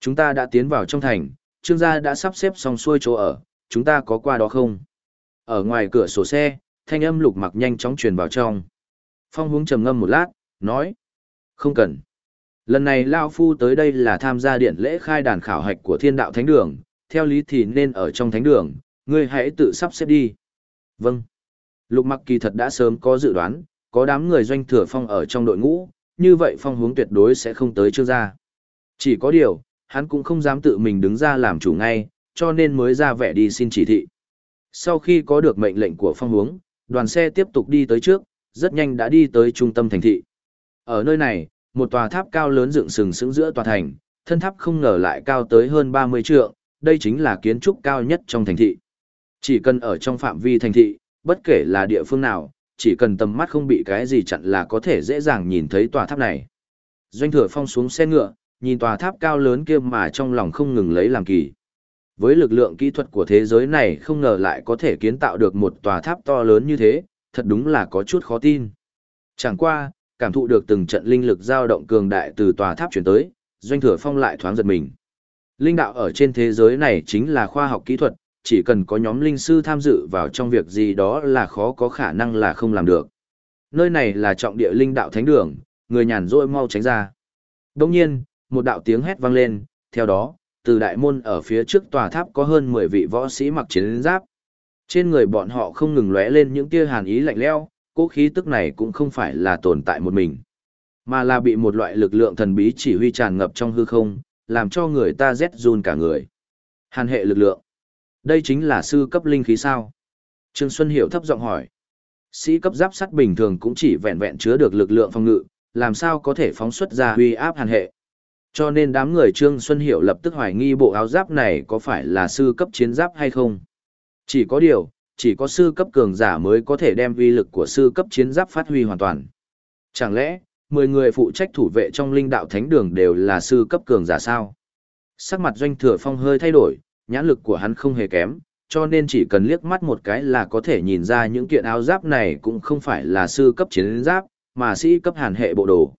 Chúng ta đã tiến vào trong thành, trương gia đã sắp xếp xong xuôi chỗ ở, chúng ta có qua đó không? Ở ngoài cửa sổ xe, thanh âm lục mặc nhanh chóng truyền vào trong. Phong hướng trầm ngâm một lát, nói. Không cần. Lần này Lao Phu tới đây là tham gia điện lễ khai đàn khảo hạch của thiên đạo thánh đường, theo lý thì nên ở trong thánh đường, ngươi hãy tự sắp xếp đi. Vâng. Lục mặc kỳ thật đã sớm có dự đoán, có đám người doanh thừa phong ở trong đội ngũ, như vậy phong hướng tuyệt đối sẽ không tới trương gia. Chỉ có điều, hắn cũng không dám tự mình đứng ra làm chủ ngay, cho nên mới ra vẻ đi xin chỉ thị. Sau khi có được mệnh lệnh của phong hướng, đoàn xe tiếp tục đi tới trước, rất nhanh đã đi tới trung tâm thành thị. Ở nơi này, một tòa tháp cao lớn dựng sừng sững giữa tòa thành, thân tháp không ngờ lại cao tới hơn 30 trượng, đây chính là kiến trúc cao nhất trong thành thị. Chỉ cần ở trong phạm vi thành thị, bất kể là địa phương nào, chỉ cần tầm mắt không bị cái gì chặn là có thể dễ dàng nhìn thấy tòa tháp này. Doanh thừa phong xuống xe ngựa, nhìn tòa tháp cao lớn kia mà trong lòng không ngừng lấy làm kỳ. Với lực lượng kỹ thuật của thế giới này không ngờ lại có thể kiến tạo được một tòa tháp to lớn như thế, thật đúng là có chút khó tin. Chẳng qua, cảm thụ được từng trận linh lực dao động cường đại từ tòa tháp chuyển tới, doanh thừa phong lại thoáng giật mình. Linh đạo ở trên thế giới này chính là khoa học kỹ thuật, chỉ cần có nhóm linh sư tham dự vào trong việc gì đó là khó có khả năng là không làm được. Nơi này là trọng địa linh đạo thánh đường, người nhàn rỗi mau tránh ra. Đồng nhiên, một đạo tiếng hét vang lên, theo đó, từ đại môn ở phía trước tòa tháp có hơn 10 vị võ sĩ mặc chiến giáp. Trên người bọn họ không ngừng lóe lên những tia hàn ý lạnh lẽo, cố khí tức này cũng không phải là tồn tại một mình, mà là bị một loại lực lượng thần bí chỉ huy tràn ngập trong hư không, làm cho người ta rét run cả người. Hàn hệ lực lượng. Đây chính là sư cấp linh khí sao? Trương Xuân Hiểu thấp giọng hỏi. Sĩ cấp giáp sắt bình thường cũng chỉ vẹn vẹn chứa được lực lượng phòng ngự, làm sao có thể phóng xuất ra uy áp hàn hệ. Cho nên đám người Trương Xuân Hiểu lập tức hoài nghi bộ áo giáp này có phải là sư cấp chiến giáp hay không. Chỉ có điều, chỉ có sư cấp cường giả mới có thể đem uy lực của sư cấp chiến giáp phát huy hoàn toàn. Chẳng lẽ, 10 người phụ trách thủ vệ trong linh đạo thánh đường đều là sư cấp cường giả sao? Sắc mặt doanh thừa phong hơi thay đổi, nhãn lực của hắn không hề kém, cho nên chỉ cần liếc mắt một cái là có thể nhìn ra những kiện áo giáp này cũng không phải là sư cấp chiến giáp, mà sĩ cấp hàn hệ bộ đồ.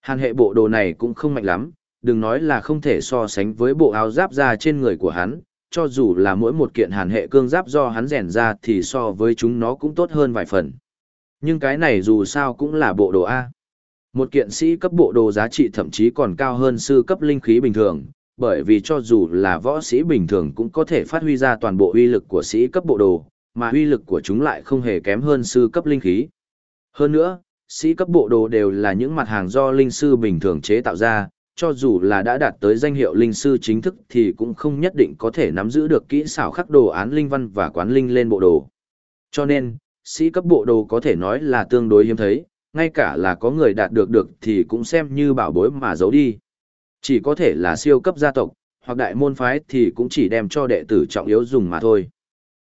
Hàn hệ bộ đồ này cũng không mạnh lắm, đừng nói là không thể so sánh với bộ áo giáp ra trên người của hắn, cho dù là mỗi một kiện hàn hệ cương giáp do hắn rèn ra thì so với chúng nó cũng tốt hơn vài phần. Nhưng cái này dù sao cũng là bộ đồ A. Một kiện sĩ cấp bộ đồ giá trị thậm chí còn cao hơn sư cấp linh khí bình thường, bởi vì cho dù là võ sĩ bình thường cũng có thể phát huy ra toàn bộ uy lực của sĩ cấp bộ đồ, mà uy lực của chúng lại không hề kém hơn sư cấp linh khí. Hơn nữa, sĩ cấp bộ đồ đều là những mặt hàng do linh sư bình thường chế tạo ra, cho dù là đã đạt tới danh hiệu linh sư chính thức thì cũng không nhất định có thể nắm giữ được kỹ xảo khắc đồ án linh văn và quán linh lên bộ đồ. Cho nên, sĩ cấp bộ đồ có thể nói là tương đối hiếm thấy, ngay cả là có người đạt được được thì cũng xem như bảo bối mà giấu đi. Chỉ có thể là siêu cấp gia tộc, hoặc đại môn phái thì cũng chỉ đem cho đệ tử trọng yếu dùng mà thôi.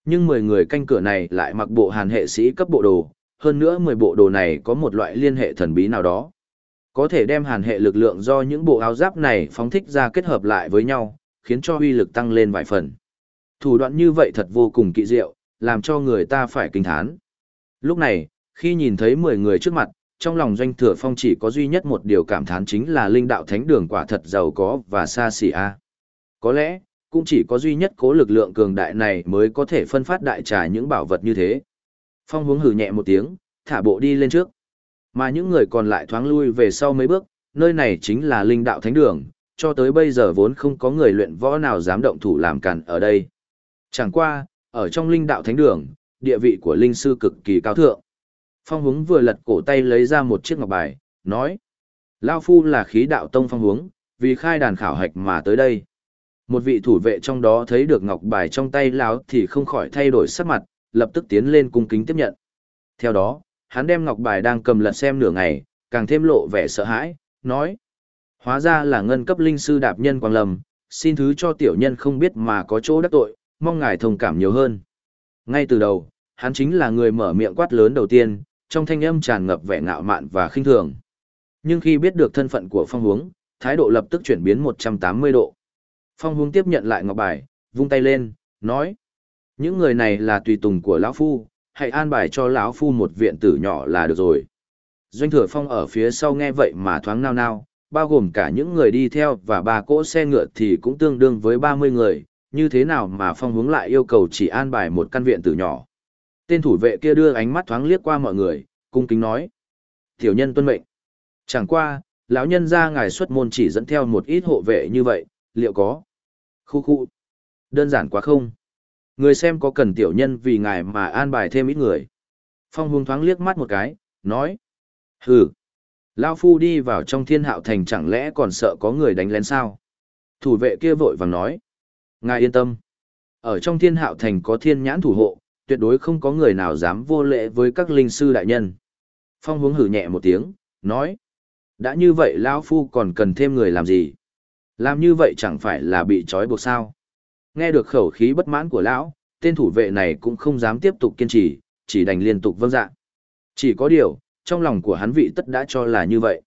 Nhưng 10 người canh cửa này lại mặc bộ hàn hệ sĩ cấp bộ đồ, hơn nữa 10 bộ đồ này có một loại liên hệ thần bí nào đó. Có thể đem hàn hệ lực lượng do những bộ áo giáp này phóng thích ra kết hợp lại với nhau, khiến cho uy lực tăng lên vài phần. Thủ đoạn như vậy thật vô cùng kỳ diệu, làm cho người ta phải kinh thán. Lúc này, khi nhìn thấy 10 người trước mặt, trong lòng doanh thừa phong chỉ có duy nhất một điều cảm thán chính là linh đạo thánh đường quả thật giàu có và xa xỉ a. Có lẽ, cũng chỉ có duy nhất cố lực lượng cường đại này mới có thể phân phát đại trà những bảo vật như thế. Phong hướng hừ nhẹ một tiếng, thả bộ đi lên trước. Mà những người còn lại thoáng lui về sau mấy bước, nơi này chính là linh đạo thánh đường, cho tới bây giờ vốn không có người luyện võ nào dám động thủ làm càn ở đây. Chẳng qua, ở trong linh đạo thánh đường, địa vị của linh sư cực kỳ cao thượng. Phong hướng vừa lật cổ tay lấy ra một chiếc ngọc bài, nói. Lao Phu là khí đạo tông phong hướng, vì khai đàn khảo hạch mà tới đây. Một vị thủ vệ trong đó thấy được ngọc bài trong tay lão thì không khỏi thay đổi sắc mặt, lập tức tiến lên cung kính tiếp nhận. Theo đó, hắn đem ngọc bài đang cầm lật xem nửa ngày, càng thêm lộ vẻ sợ hãi, nói. Hóa ra là ngân cấp linh sư đạp nhân quang lầm, xin thứ cho tiểu nhân không biết mà có chỗ đắc tội, mong ngài thông cảm nhiều hơn. Ngay từ đầu, hắn chính là người mở miệng quát lớn đầu tiên, trong thanh âm tràn ngập vẻ ngạo mạn và khinh thường. Nhưng khi biết được thân phận của phong hướng, thái độ lập tức chuyển biến 180 độ. Phong hướng tiếp nhận lại ngọc bài, vung tay lên, nói. Những người này là tùy tùng của lão Phu, hãy an bài cho lão Phu một viện tử nhỏ là được rồi. Doanh thừa phong ở phía sau nghe vậy mà thoáng nao nao, bao gồm cả những người đi theo và ba cỗ xe ngựa thì cũng tương đương với 30 người, như thế nào mà phong hướng lại yêu cầu chỉ an bài một căn viện tử nhỏ. Tên thủ vệ kia đưa ánh mắt thoáng liếc qua mọi người, cung kính nói. Tiểu nhân tuân mệnh. Chẳng qua, lão nhân ra ngài xuất môn chỉ dẫn theo một ít hộ vệ như vậy, liệu có? Khu khu. Đơn giản quá không? Người xem có cần tiểu nhân vì ngài mà an bài thêm ít người. Phong hùng thoáng liếc mắt một cái, nói. Hừ. Lao phu đi vào trong thiên hạo thành chẳng lẽ còn sợ có người đánh lén sao? Thủ vệ kia vội vàng nói. Ngài yên tâm. Ở trong thiên hạo thành có thiên nhãn thủ hộ, tuyệt đối không có người nào dám vô lễ với các linh sư đại nhân. Phong hướng hử nhẹ một tiếng, nói. Đã như vậy lão Phu còn cần thêm người làm gì? Làm như vậy chẳng phải là bị trói buộc sao? Nghe được khẩu khí bất mãn của lão, tên thủ vệ này cũng không dám tiếp tục kiên trì, chỉ đành liên tục vâng dạ. Chỉ có điều, trong lòng của hắn vị tất đã cho là như vậy.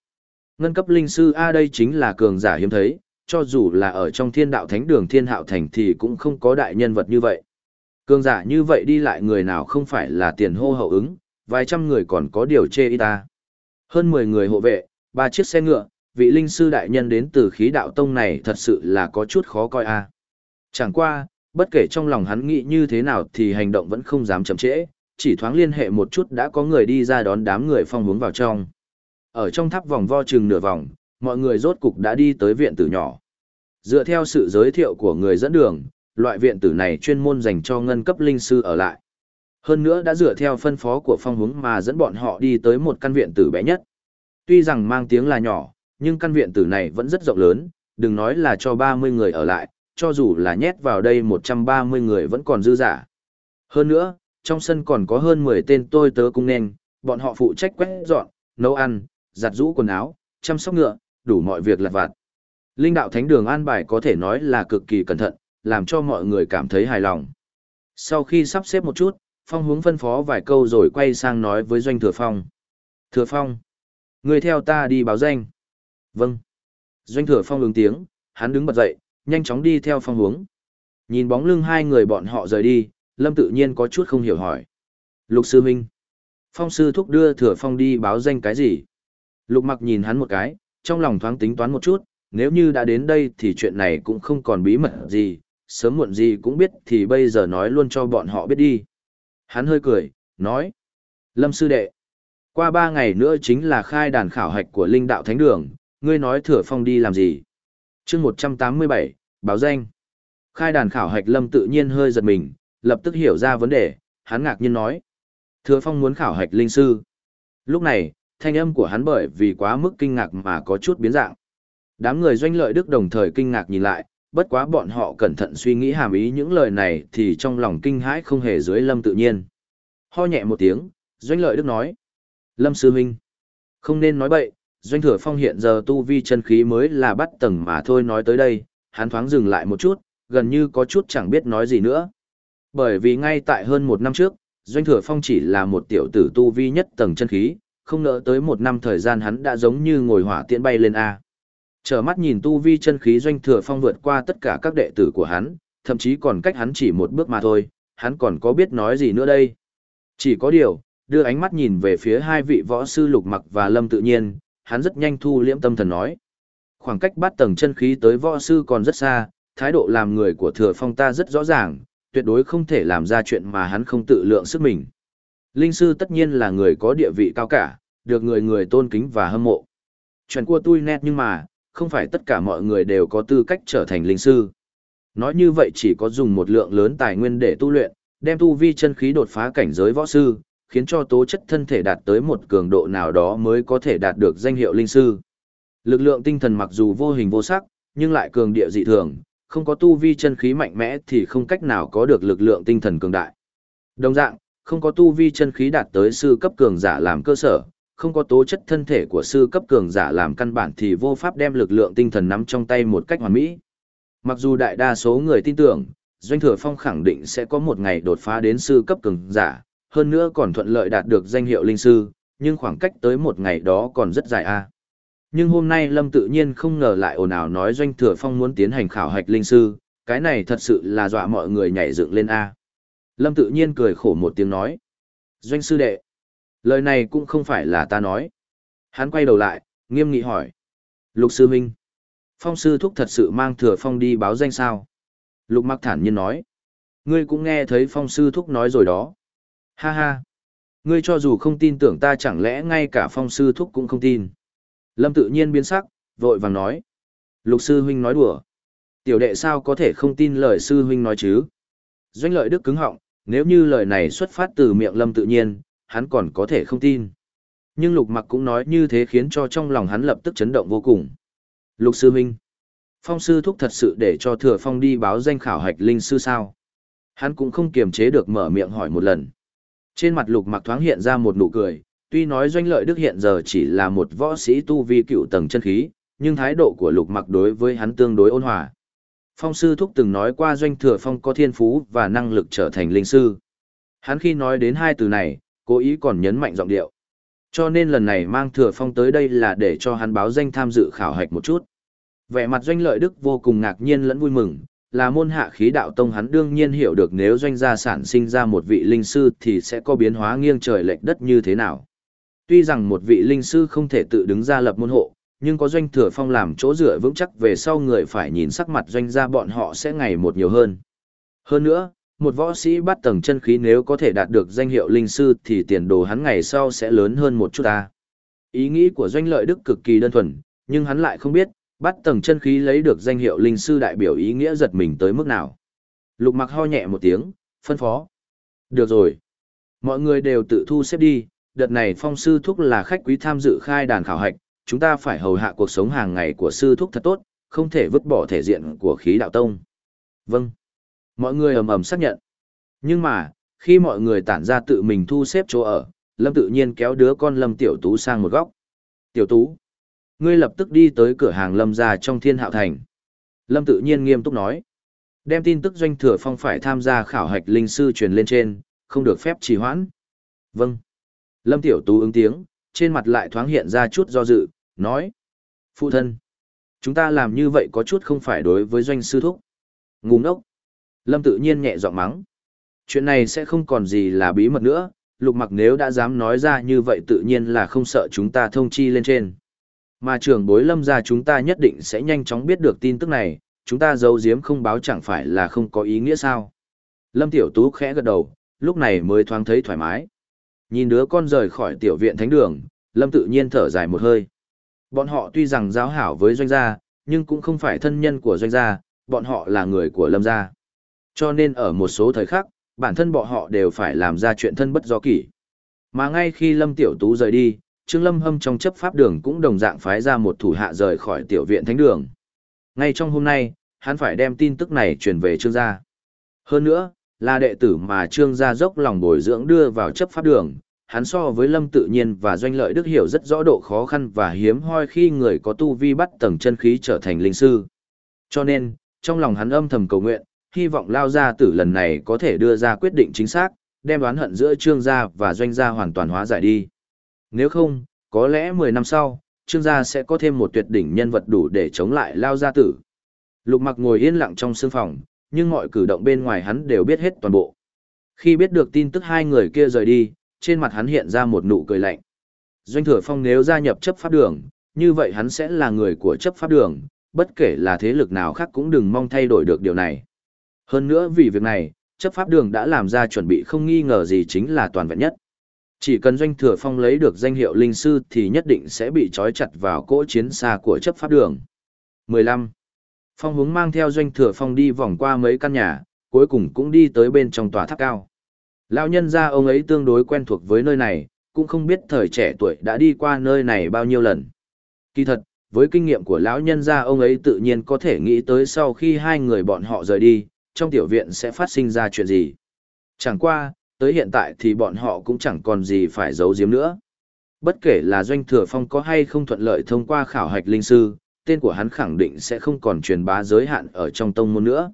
Ngân cấp linh sư A đây chính là cường giả hiếm thấy, cho dù là ở trong thiên đạo thánh đường thiên hạo thành thì cũng không có đại nhân vật như vậy. Cường giả như vậy đi lại người nào không phải là tiền hô hậu ứng, vài trăm người còn có điều chê y ta. Hơn 10 người hộ vệ, ba chiếc xe ngựa, vị linh sư đại nhân đến từ khí đạo tông này thật sự là có chút khó coi a. Chẳng qua, Bất kể trong lòng hắn nghĩ như thế nào thì hành động vẫn không dám chậm trễ, chỉ thoáng liên hệ một chút đã có người đi ra đón đám người phong hướng vào trong. Ở trong tháp vòng vo chừng nửa vòng, mọi người rốt cục đã đi tới viện tử nhỏ. Dựa theo sự giới thiệu của người dẫn đường, loại viện tử này chuyên môn dành cho ngân cấp linh sư ở lại. Hơn nữa đã dựa theo phân phó của phong hướng mà dẫn bọn họ đi tới một căn viện tử bé nhất. Tuy rằng mang tiếng là nhỏ, nhưng căn viện tử này vẫn rất rộng lớn, đừng nói là cho 30 người ở lại, cho dù là nhét vào đây 130 người vẫn còn dư giả. Hơn nữa, trong sân còn có hơn 10 tên tôi tớ cung nền, bọn họ phụ trách quét dọn, nấu ăn, giặt rũ quần áo, chăm sóc ngựa, đủ mọi việc lặt vặt. Linh đạo thánh đường an bài có thể nói là cực kỳ cẩn thận, làm cho mọi người cảm thấy hài lòng. Sau khi sắp xếp một chút, Phong hướng phân phó vài câu rồi quay sang nói với Doanh Thừa Phong. Thừa Phong, người theo ta đi báo danh. Vâng. Doanh Thừa Phong ứng tiếng, hắn đứng bật dậy, nhanh chóng đi theo Phong hướng. Nhìn bóng lưng hai người bọn họ rời đi, Lâm tự nhiên có chút không hiểu hỏi. Lục Sư Minh. Phong Sư Thúc đưa Thừa Phong đi báo danh cái gì? Lục mặc nhìn hắn một cái, trong lòng thoáng tính toán một chút, nếu như đã đến đây thì chuyện này cũng không còn bí mật gì, sớm muộn gì cũng biết thì bây giờ nói luôn cho bọn họ biết đi. Hắn hơi cười, nói. Lâm sư đệ, qua ba ngày nữa chính là khai đàn khảo hạch của linh đạo thánh đường, ngươi nói thừa phong đi làm gì? chương 187, báo danh. Khai đàn khảo hạch lâm tự nhiên hơi giật mình, lập tức hiểu ra vấn đề, hắn ngạc nhiên nói. Thừa phong muốn khảo hạch linh sư. Lúc này, thanh âm của hắn bởi vì quá mức kinh ngạc mà có chút biến dạng. Đám người doanh lợi đức đồng thời kinh ngạc nhìn lại, bất quá bọn họ cẩn thận suy nghĩ hàm ý những lời này thì trong lòng kinh hãi không hề dưới lâm tự nhiên. Ho nhẹ một tiếng, doanh lợi đức nói. Lâm sư huynh, không nên nói bậy, doanh thừa phong hiện giờ tu vi chân khí mới là bắt tầng mà thôi nói tới đây, hắn thoáng dừng lại một chút, gần như có chút chẳng biết nói gì nữa. Bởi vì ngay tại hơn một năm trước, doanh thừa phong chỉ là một tiểu tử tu vi nhất tầng chân khí, không nỡ tới một năm thời gian hắn đã giống như ngồi hỏa tiễn bay lên A. Trở mắt nhìn tu vi chân khí doanh thừa phong vượt qua tất cả các đệ tử của hắn, thậm chí còn cách hắn chỉ một bước mà thôi, hắn còn có biết nói gì nữa đây. Chỉ có điều, đưa ánh mắt nhìn về phía hai vị võ sư lục mặc và lâm tự nhiên, hắn rất nhanh thu liễm tâm thần nói. Khoảng cách bắt tầng chân khí tới võ sư còn rất xa, thái độ làm người của thừa phong ta rất rõ ràng, tuyệt đối không thể làm ra chuyện mà hắn không tự lượng sức mình. Linh sư tất nhiên là người có địa vị cao cả, được người người tôn kính và hâm mộ. Chuyện của tôi nét nhưng mà, không phải tất cả mọi người đều có tư cách trở thành linh sư. Nói như vậy chỉ có dùng một lượng lớn tài nguyên để tu luyện, đem tu vi chân khí đột phá cảnh giới võ sư, khiến cho tố chất thân thể đạt tới một cường độ nào đó mới có thể đạt được danh hiệu linh sư. Lực lượng tinh thần mặc dù vô hình vô sắc, nhưng lại cường địa dị thường, không có tu vi chân khí mạnh mẽ thì không cách nào có được lực lượng tinh thần cường đại. Đồng dạng, không có tu vi chân khí đạt tới sư cấp cường giả làm cơ sở, không có tố chất thân thể của sư cấp cường giả làm căn bản thì vô pháp đem lực lượng tinh thần nắm trong tay một cách hoàn mỹ. Mặc dù đại đa số người tin tưởng, Doanh Thừa Phong khẳng định sẽ có một ngày đột phá đến sư cấp cường giả, hơn nữa còn thuận lợi đạt được danh hiệu linh sư, nhưng khoảng cách tới một ngày đó còn rất dài a. Nhưng hôm nay Lâm tự nhiên không ngờ lại ồn ào nói Doanh Thừa Phong muốn tiến hành khảo hạch linh sư, cái này thật sự là dọa mọi người nhảy dựng lên a. Lâm tự nhiên cười khổ một tiếng nói. Doanh sư đệ, Lời này cũng không phải là ta nói. Hắn quay đầu lại, nghiêm nghị hỏi. Lục sư huynh. Phong sư thúc thật sự mang thừa phong đi báo danh sao? Lục mặc thản nhiên nói. Ngươi cũng nghe thấy phong sư thúc nói rồi đó. Ha ha. Ngươi cho dù không tin tưởng ta chẳng lẽ ngay cả phong sư thúc cũng không tin. Lâm tự nhiên biến sắc, vội vàng nói. Lục sư huynh nói đùa. Tiểu đệ sao có thể không tin lời sư huynh nói chứ? Doanh lợi đức cứng họng, nếu như lời này xuất phát từ miệng lâm tự nhiên, hắn còn có thể không tin. Nhưng lục mặc cũng nói như thế khiến cho trong lòng hắn lập tức chấn động vô cùng. Lục sư minh. Phong sư thúc thật sự để cho thừa phong đi báo danh khảo hạch linh sư sao. Hắn cũng không kiềm chế được mở miệng hỏi một lần. Trên mặt lục mặc thoáng hiện ra một nụ cười, tuy nói doanh lợi đức hiện giờ chỉ là một võ sĩ tu vi cựu tầng chân khí, nhưng thái độ của lục mặc đối với hắn tương đối ôn hòa. Phong sư thúc từng nói qua doanh thừa phong có thiên phú và năng lực trở thành linh sư. Hắn khi nói đến hai từ này, cố ý còn nhấn mạnh giọng điệu. Cho nên lần này mang thừa phong tới đây là để cho hắn báo danh tham dự khảo hạch một chút. Vẻ mặt doanh lợi đức vô cùng ngạc nhiên lẫn vui mừng, là môn hạ khí đạo tông hắn đương nhiên hiểu được nếu doanh gia sản sinh ra một vị linh sư thì sẽ có biến hóa nghiêng trời lệch đất như thế nào. Tuy rằng một vị linh sư không thể tự đứng ra lập môn hộ, nhưng có doanh thừa phong làm chỗ dựa vững chắc về sau người phải nhìn sắc mặt doanh gia bọn họ sẽ ngày một nhiều hơn. Hơn nữa, một võ sĩ bắt tầng chân khí nếu có thể đạt được danh hiệu linh sư thì tiền đồ hắn ngày sau sẽ lớn hơn một chút ta. Ý nghĩ của doanh lợi đức cực kỳ đơn thuần, nhưng hắn lại không biết, bắt tầng chân khí lấy được danh hiệu linh sư đại biểu ý nghĩa giật mình tới mức nào. Lục mặc ho nhẹ một tiếng, phân phó. Được rồi. Mọi người đều tự thu xếp đi, đợt này phong sư thúc là khách quý tham dự khai đàn khảo hạch, chúng ta phải hầu hạ cuộc sống hàng ngày của sư thúc thật tốt, không thể vứt bỏ thể diện của khí đạo tông. Vâng. Mọi người ầm ầm xác nhận. Nhưng mà, khi mọi người tản ra tự mình thu xếp chỗ ở, Lâm tự nhiên kéo đứa con Lâm Tiểu Tú sang một góc. Tiểu Tú, ngươi lập tức đi tới cửa hàng Lâm ra trong thiên hạo thành. Lâm tự nhiên nghiêm túc nói. Đem tin tức doanh thừa phong phải tham gia khảo hạch linh sư truyền lên trên, không được phép trì hoãn. Vâng. Lâm Tiểu Tú ứng tiếng, trên mặt lại thoáng hiện ra chút do dự, nói. Phụ thân, chúng ta làm như vậy có chút không phải đối với doanh sư thúc. Ngùng ốc. Lâm tự nhiên nhẹ giọng mắng. Chuyện này sẽ không còn gì là bí mật nữa, lục mặc nếu đã dám nói ra như vậy tự nhiên là không sợ chúng ta thông chi lên trên. Mà trưởng bối lâm ra chúng ta nhất định sẽ nhanh chóng biết được tin tức này, chúng ta giấu giếm không báo chẳng phải là không có ý nghĩa sao. Lâm Tiểu Tú khẽ gật đầu, lúc này mới thoáng thấy thoải mái. Nhìn đứa con rời khỏi tiểu viện thánh đường, Lâm tự nhiên thở dài một hơi. Bọn họ tuy rằng giáo hảo với doanh gia, nhưng cũng không phải thân nhân của doanh gia, bọn họ là người của Lâm gia. Cho nên ở một số thời khắc, bản thân bọn họ đều phải làm ra chuyện thân bất do kỷ. Mà ngay khi Lâm Tiểu Tú rời đi, Trương Lâm Hâm trong chấp pháp đường cũng đồng dạng phái ra một thủ hạ rời khỏi tiểu viện thánh đường. Ngay trong hôm nay, hắn phải đem tin tức này truyền về Trương gia. Hơn nữa, là đệ tử mà Trương gia dốc lòng bồi dưỡng đưa vào chấp pháp đường, hắn so với Lâm Tự Nhiên và Doanh Lợi Đức hiểu rất rõ độ khó khăn và hiếm hoi khi người có tu vi bắt tầng chân khí trở thành linh sư. Cho nên, trong lòng hắn âm thầm cầu nguyện, hy vọng lao gia tử lần này có thể đưa ra quyết định chính xác, đem đoán hận giữa trương gia và doanh gia hoàn toàn hóa giải đi. Nếu không, có lẽ 10 năm sau, trương gia sẽ có thêm một tuyệt đỉnh nhân vật đủ để chống lại lao gia tử. Lục mặc ngồi yên lặng trong sương phòng, nhưng mọi cử động bên ngoài hắn đều biết hết toàn bộ. Khi biết được tin tức hai người kia rời đi, trên mặt hắn hiện ra một nụ cười lạnh. Doanh thừa phong nếu gia nhập chấp pháp đường, như vậy hắn sẽ là người của chấp pháp đường, bất kể là thế lực nào khác cũng đừng mong thay đổi được điều này. Hơn nữa vì việc này, chấp pháp đường đã làm ra chuẩn bị không nghi ngờ gì chính là toàn vẹn nhất. Chỉ cần doanh thừa phong lấy được danh hiệu linh sư thì nhất định sẽ bị trói chặt vào cỗ chiến xa của chấp pháp đường. 15. Phong hướng mang theo doanh thừa phong đi vòng qua mấy căn nhà, cuối cùng cũng đi tới bên trong tòa tháp cao. Lão nhân gia ông ấy tương đối quen thuộc với nơi này, cũng không biết thời trẻ tuổi đã đi qua nơi này bao nhiêu lần. Kỳ thật, với kinh nghiệm của lão nhân gia ông ấy tự nhiên có thể nghĩ tới sau khi hai người bọn họ rời đi, trong tiểu viện sẽ phát sinh ra chuyện gì. Chẳng qua, tới hiện tại thì bọn họ cũng chẳng còn gì phải giấu giếm nữa. Bất kể là doanh thừa phong có hay không thuận lợi thông qua khảo hạch linh sư, tên của hắn khẳng định sẽ không còn truyền bá giới hạn ở trong tông môn nữa.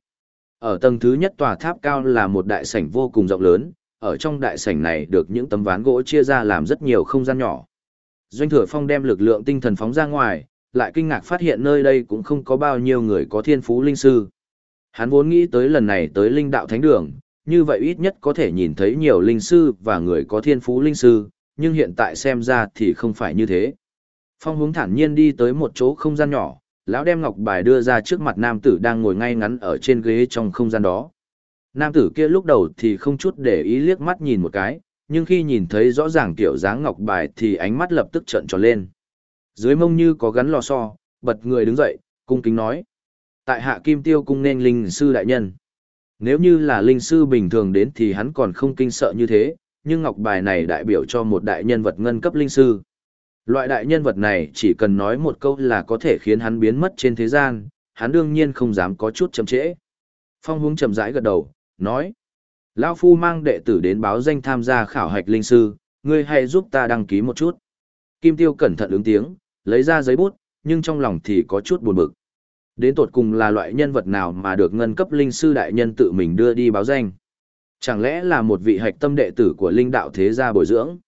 Ở tầng thứ nhất tòa tháp cao là một đại sảnh vô cùng rộng lớn, ở trong đại sảnh này được những tấm ván gỗ chia ra làm rất nhiều không gian nhỏ. Doanh thừa phong đem lực lượng tinh thần phóng ra ngoài, lại kinh ngạc phát hiện nơi đây cũng không có bao nhiêu người có thiên phú linh sư. Hắn vốn nghĩ tới lần này tới linh đạo thánh đường, như vậy ít nhất có thể nhìn thấy nhiều linh sư và người có thiên phú linh sư, nhưng hiện tại xem ra thì không phải như thế. Phong hướng thản nhiên đi tới một chỗ không gian nhỏ, lão đem ngọc bài đưa ra trước mặt nam tử đang ngồi ngay ngắn ở trên ghế trong không gian đó. Nam tử kia lúc đầu thì không chút để ý liếc mắt nhìn một cái, nhưng khi nhìn thấy rõ ràng kiểu dáng ngọc bài thì ánh mắt lập tức trợn tròn lên. Dưới mông như có gắn lò xo, bật người đứng dậy, cung kính nói tại hạ kim tiêu cung nên linh sư đại nhân. Nếu như là linh sư bình thường đến thì hắn còn không kinh sợ như thế, nhưng ngọc bài này đại biểu cho một đại nhân vật ngân cấp linh sư. Loại đại nhân vật này chỉ cần nói một câu là có thể khiến hắn biến mất trên thế gian, hắn đương nhiên không dám có chút chậm trễ. Phong hướng chậm rãi gật đầu, nói. Lão Phu mang đệ tử đến báo danh tham gia khảo hạch linh sư, ngươi hãy giúp ta đăng ký một chút. Kim Tiêu cẩn thận ứng tiếng, lấy ra giấy bút, nhưng trong lòng thì có chút buồn bực. Đến tột cùng là loại nhân vật nào mà được ngân cấp linh sư đại nhân tự mình đưa đi báo danh? Chẳng lẽ là một vị hạch tâm đệ tử của linh đạo thế gia bồi dưỡng?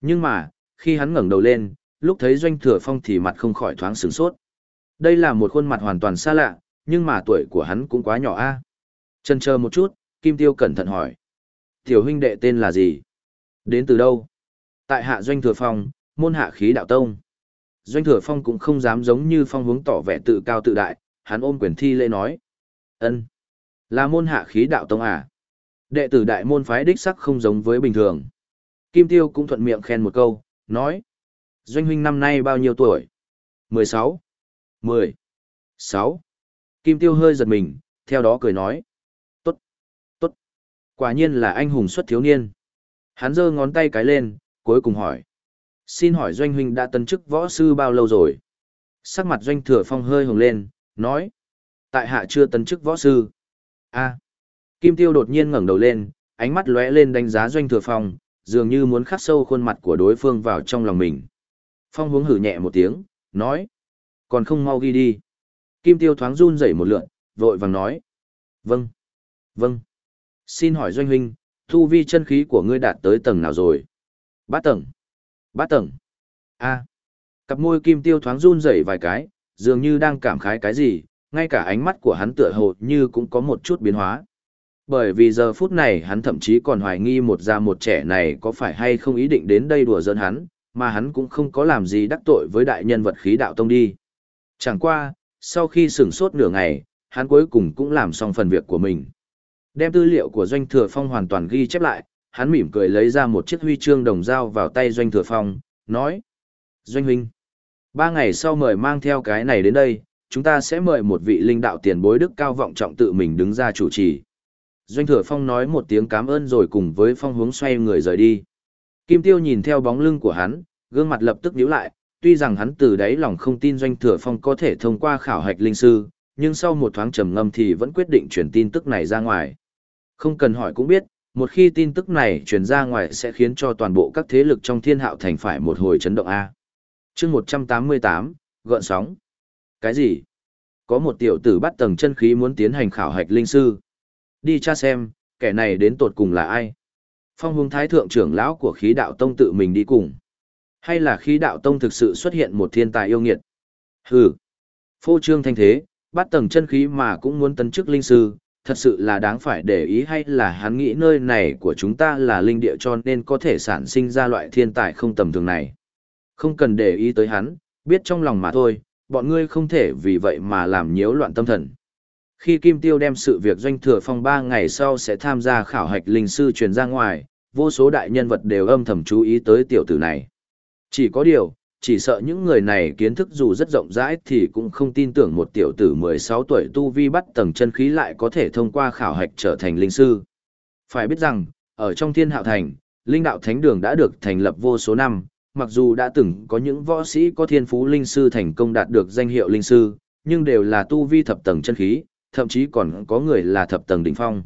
Nhưng mà, khi hắn ngẩng đầu lên, lúc thấy doanh thừa phong thì mặt không khỏi thoáng sửng sốt. Đây là một khuôn mặt hoàn toàn xa lạ, nhưng mà tuổi của hắn cũng quá nhỏ a. À? Chân chờ một chút, Kim Tiêu cẩn thận hỏi. Tiểu huynh đệ tên là gì? Đến từ đâu? Tại hạ doanh thừa phong, môn hạ khí đạo tông. Doanh thừa phong cũng không dám giống như phong hướng tỏ vẻ tự cao tự đại, hắn ôm quyền thi lễ nói. ân Là môn hạ khí đạo tông à? Đệ tử đại môn phái đích sắc không giống với bình thường. Kim Tiêu cũng thuận miệng khen một câu, nói. Doanh huynh năm nay bao nhiêu tuổi? 16. 10. 6. Kim Tiêu hơi giật mình, theo đó cười nói. Tốt. Tốt. Quả nhiên là anh hùng xuất thiếu niên. Hắn giơ ngón tay cái lên, cuối cùng hỏi. Xin hỏi Doanh huynh đã tân chức võ sư bao lâu rồi? Sắc mặt Doanh thừa phong hơi hồng lên, nói. Tại hạ chưa tân chức võ sư. a Kim Tiêu đột nhiên ngẩng đầu lên, ánh mắt lóe lên đánh giá Doanh thừa phong, dường như muốn khắc sâu khuôn mặt của đối phương vào trong lòng mình. Phong hướng hử nhẹ một tiếng, nói. Còn không mau ghi đi. Kim Tiêu thoáng run rẩy một lượn, vội vàng nói. Vâng. Vâng. Xin hỏi Doanh huynh, thu vi chân khí của ngươi đạt tới tầng nào rồi? Bát tầng. Bát tầng. A. Cặp môi Kim Tiêu thoáng run rẩy vài cái, dường như đang cảm khái cái gì, ngay cả ánh mắt của hắn tựa hồ như cũng có một chút biến hóa. Bởi vì giờ phút này hắn thậm chí còn hoài nghi một già một trẻ này có phải hay không ý định đến đây đùa giỡn hắn, mà hắn cũng không có làm gì đắc tội với đại nhân vật khí đạo tông đi. Chẳng qua, sau khi sửng sốt nửa ngày, hắn cuối cùng cũng làm xong phần việc của mình. Đem tư liệu của Doanh Thừa Phong hoàn toàn ghi chép lại, hắn mỉm cười lấy ra một chiếc huy chương đồng dao vào tay Doanh Thừa Phong, nói. Doanh huynh, ba ngày sau mời mang theo cái này đến đây, chúng ta sẽ mời một vị linh đạo tiền bối đức cao vọng trọng tự mình đứng ra chủ trì. Doanh Thừa Phong nói một tiếng cảm ơn rồi cùng với Phong hướng xoay người rời đi. Kim Tiêu nhìn theo bóng lưng của hắn, gương mặt lập tức nhíu lại, tuy rằng hắn từ đáy lòng không tin Doanh Thừa Phong có thể thông qua khảo hạch linh sư, nhưng sau một thoáng trầm ngâm thì vẫn quyết định truyền tin tức này ra ngoài. Không cần hỏi cũng biết, một khi tin tức này truyền ra ngoài sẽ khiến cho toàn bộ các thế lực trong thiên hạo thành phải một hồi chấn động A. chương 188, gợn sóng. Cái gì? Có một tiểu tử bắt tầng chân khí muốn tiến hành khảo hạch linh sư. Đi tra xem, kẻ này đến tột cùng là ai? Phong hùng thái thượng trưởng lão của khí đạo tông tự mình đi cùng. Hay là khí đạo tông thực sự xuất hiện một thiên tài yêu nghiệt? Hừ. Phô trương thanh thế, bắt tầng chân khí mà cũng muốn tấn chức linh sư, thật sự là đáng phải để ý hay là hắn nghĩ nơi này của chúng ta là linh địa cho nên có thể sản sinh ra loại thiên tài không tầm thường này. Không cần để ý tới hắn, biết trong lòng mà thôi, bọn ngươi không thể vì vậy mà làm nhiễu loạn tâm thần. Khi Kim Tiêu đem sự việc doanh thừa phong ba ngày sau sẽ tham gia khảo hạch linh sư truyền ra ngoài, vô số đại nhân vật đều âm thầm chú ý tới tiểu tử này. Chỉ có điều, chỉ sợ những người này kiến thức dù rất rộng rãi thì cũng không tin tưởng một tiểu tử 16 tuổi tu vi bắt tầng chân khí lại có thể thông qua khảo hạch trở thành linh sư. Phải biết rằng, ở trong thiên hạo thành, linh đạo thánh đường đã được thành lập vô số năm, mặc dù đã từng có những võ sĩ có thiên phú linh sư thành công đạt được danh hiệu linh sư, nhưng đều là tu vi thập tầng chân khí, thậm chí còn có người là thập tầng đỉnh phong.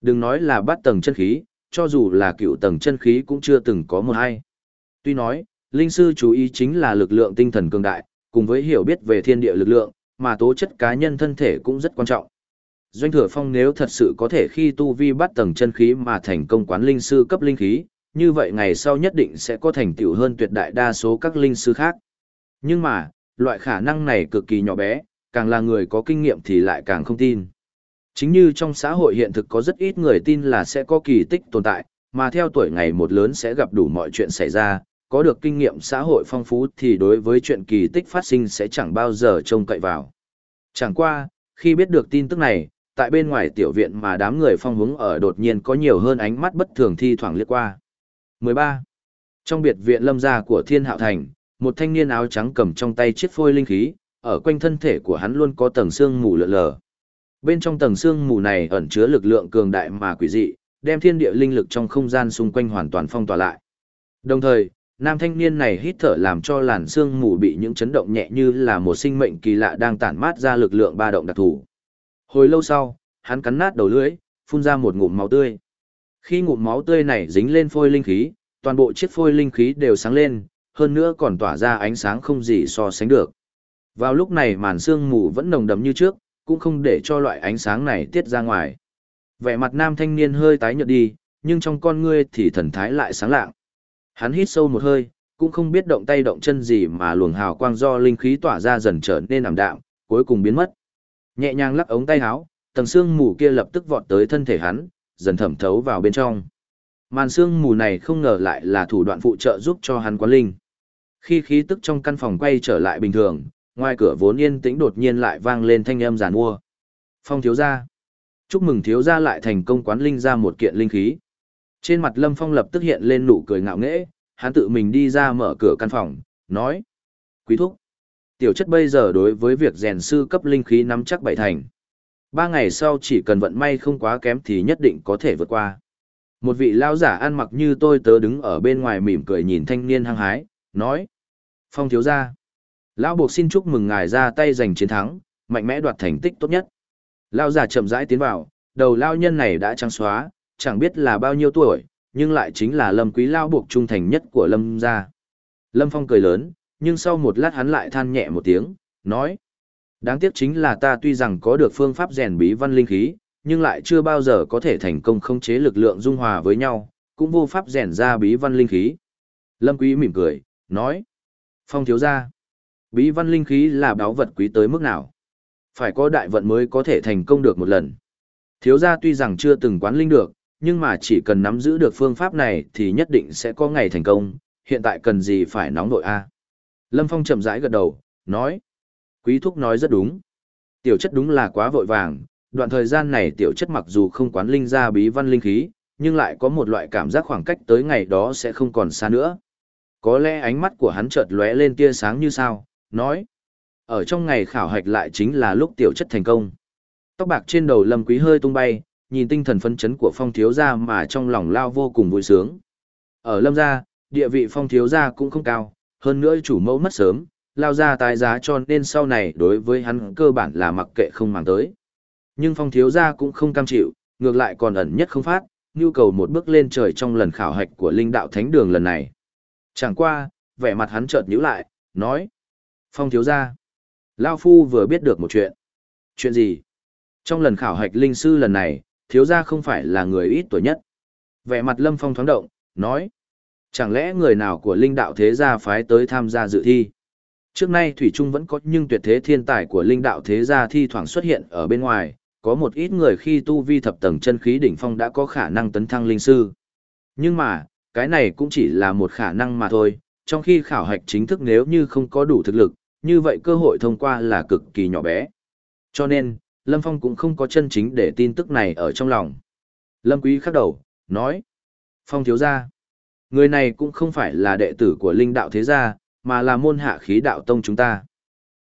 Đừng nói là bắt tầng chân khí, cho dù là cựu tầng chân khí cũng chưa từng có một hay. Tuy nói, linh sư chú ý chính là lực lượng tinh thần cường đại, cùng với hiểu biết về thiên địa lực lượng, mà tố chất cá nhân thân thể cũng rất quan trọng. Doanh thừa phong nếu thật sự có thể khi tu vi bắt tầng chân khí mà thành công quán linh sư cấp linh khí, như vậy ngày sau nhất định sẽ có thành tựu hơn tuyệt đại đa số các linh sư khác. Nhưng mà, loại khả năng này cực kỳ nhỏ bé, càng là người có kinh nghiệm thì lại càng không tin. Chính như trong xã hội hiện thực có rất ít người tin là sẽ có kỳ tích tồn tại, mà theo tuổi ngày một lớn sẽ gặp đủ mọi chuyện xảy ra, có được kinh nghiệm xã hội phong phú thì đối với chuyện kỳ tích phát sinh sẽ chẳng bao giờ trông cậy vào. Chẳng qua, khi biết được tin tức này, tại bên ngoài tiểu viện mà đám người phong hướng ở đột nhiên có nhiều hơn ánh mắt bất thường thi thoảng liếc qua. 13. Trong biệt viện lâm gia của Thiên Hạo Thành, một thanh niên áo trắng cầm trong tay chiếc phôi linh khí, ở quanh thân thể của hắn luôn có tầng xương mù lờ lờ. Bên trong tầng xương mù này ẩn chứa lực lượng cường đại mà quỷ dị, đem thiên địa linh lực trong không gian xung quanh hoàn toàn phong tỏa lại. Đồng thời, nam thanh niên này hít thở làm cho làn xương mù bị những chấn động nhẹ như là một sinh mệnh kỳ lạ đang tản mát ra lực lượng ba động đặc thù. Hồi lâu sau, hắn cắn nát đầu lưỡi, phun ra một ngụm máu tươi. Khi ngụm máu tươi này dính lên phôi linh khí, toàn bộ chiếc phôi linh khí đều sáng lên, hơn nữa còn tỏa ra ánh sáng không gì so sánh được. Vào lúc này màn sương mù vẫn nồng đậm như trước, cũng không để cho loại ánh sáng này tiết ra ngoài. Vẻ mặt nam thanh niên hơi tái nhợt đi, nhưng trong con ngươi thì thần thái lại sáng lạng. Hắn hít sâu một hơi, cũng không biết động tay động chân gì mà luồng hào quang do linh khí tỏa ra dần trở nên ảm đạm, cuối cùng biến mất. Nhẹ nhàng lắc ống tay áo, tầng xương mù kia lập tức vọt tới thân thể hắn, dần thẩm thấu vào bên trong. Màn xương mù này không ngờ lại là thủ đoạn phụ trợ giúp cho hắn quán linh. Khi khí tức trong căn phòng quay trở lại bình thường, ngoài cửa vốn yên tĩnh đột nhiên lại vang lên thanh âm giàn mua. Phong thiếu gia. Chúc mừng thiếu gia lại thành công quán linh ra một kiện linh khí. Trên mặt Lâm Phong lập tức hiện lên nụ cười ngạo nghễ, hắn tự mình đi ra mở cửa căn phòng, nói. Quý thúc. Tiểu chất bây giờ đối với việc rèn sư cấp linh khí nắm chắc bảy thành. Ba ngày sau chỉ cần vận may không quá kém thì nhất định có thể vượt qua. Một vị lao giả ăn mặc như tôi tớ đứng ở bên ngoài mỉm cười nhìn thanh niên hăng hái, nói. Phong thiếu gia. Lão buộc xin chúc mừng ngài ra tay giành chiến thắng, mạnh mẽ đoạt thành tích tốt nhất. Lao giả chậm rãi tiến vào, đầu lao nhân này đã trắng xóa, chẳng biết là bao nhiêu tuổi, nhưng lại chính là lâm quý lao buộc trung thành nhất của lâm gia. Lâm Phong cười lớn, nhưng sau một lát hắn lại than nhẹ một tiếng, nói. Đáng tiếc chính là ta tuy rằng có được phương pháp rèn bí văn linh khí, nhưng lại chưa bao giờ có thể thành công khống chế lực lượng dung hòa với nhau, cũng vô pháp rèn ra bí văn linh khí. Lâm Quý mỉm cười, nói. Phong thiếu gia, bí văn linh khí là báo vật quý tới mức nào? Phải có đại vận mới có thể thành công được một lần. Thiếu gia tuy rằng chưa từng quán linh được, nhưng mà chỉ cần nắm giữ được phương pháp này thì nhất định sẽ có ngày thành công, hiện tại cần gì phải nóng nội a? Lâm Phong chậm rãi gật đầu, nói. Quý thúc nói rất đúng. Tiểu chất đúng là quá vội vàng, đoạn thời gian này tiểu chất mặc dù không quán linh ra bí văn linh khí, nhưng lại có một loại cảm giác khoảng cách tới ngày đó sẽ không còn xa nữa. Có lẽ ánh mắt của hắn chợt lóe lên tia sáng như sao, nói. Ở trong ngày khảo hạch lại chính là lúc tiểu chất thành công. Tóc bạc trên đầu lâm quý hơi tung bay, nhìn tinh thần phấn chấn của phong thiếu gia mà trong lòng lao vô cùng vui sướng. Ở lâm gia, địa vị phong thiếu gia cũng không cao, hơn nữa chủ mẫu mất sớm, lao gia tái giá cho nên sau này đối với hắn cơ bản là mặc kệ không mang tới. Nhưng phong thiếu gia cũng không cam chịu, ngược lại còn ẩn nhất không phát, nhu cầu một bước lên trời trong lần khảo hạch của linh đạo thánh đường lần này. Chẳng qua, vẻ mặt hắn chợt nhíu lại, nói. Phong thiếu gia. Lao Phu vừa biết được một chuyện. Chuyện gì? Trong lần khảo hạch linh sư lần này, thiếu gia không phải là người ít tuổi nhất. Vẻ mặt Lâm Phong thoáng động, nói. Chẳng lẽ người nào của linh đạo thế gia phái tới tham gia dự thi? Trước nay Thủy Trung vẫn có nhưng tuyệt thế thiên tài của linh đạo thế gia thi thoảng xuất hiện ở bên ngoài, có một ít người khi tu vi thập tầng chân khí đỉnh phong đã có khả năng tấn thăng linh sư. Nhưng mà, cái này cũng chỉ là một khả năng mà thôi, trong khi khảo hạch chính thức nếu như không có đủ thực lực, như vậy cơ hội thông qua là cực kỳ nhỏ bé. Cho nên, Lâm Phong cũng không có chân chính để tin tức này ở trong lòng. Lâm Quý khắc đầu, nói, Phong thiếu gia, người này cũng không phải là đệ tử của linh đạo thế gia, mà là môn hạ khí đạo tông chúng ta.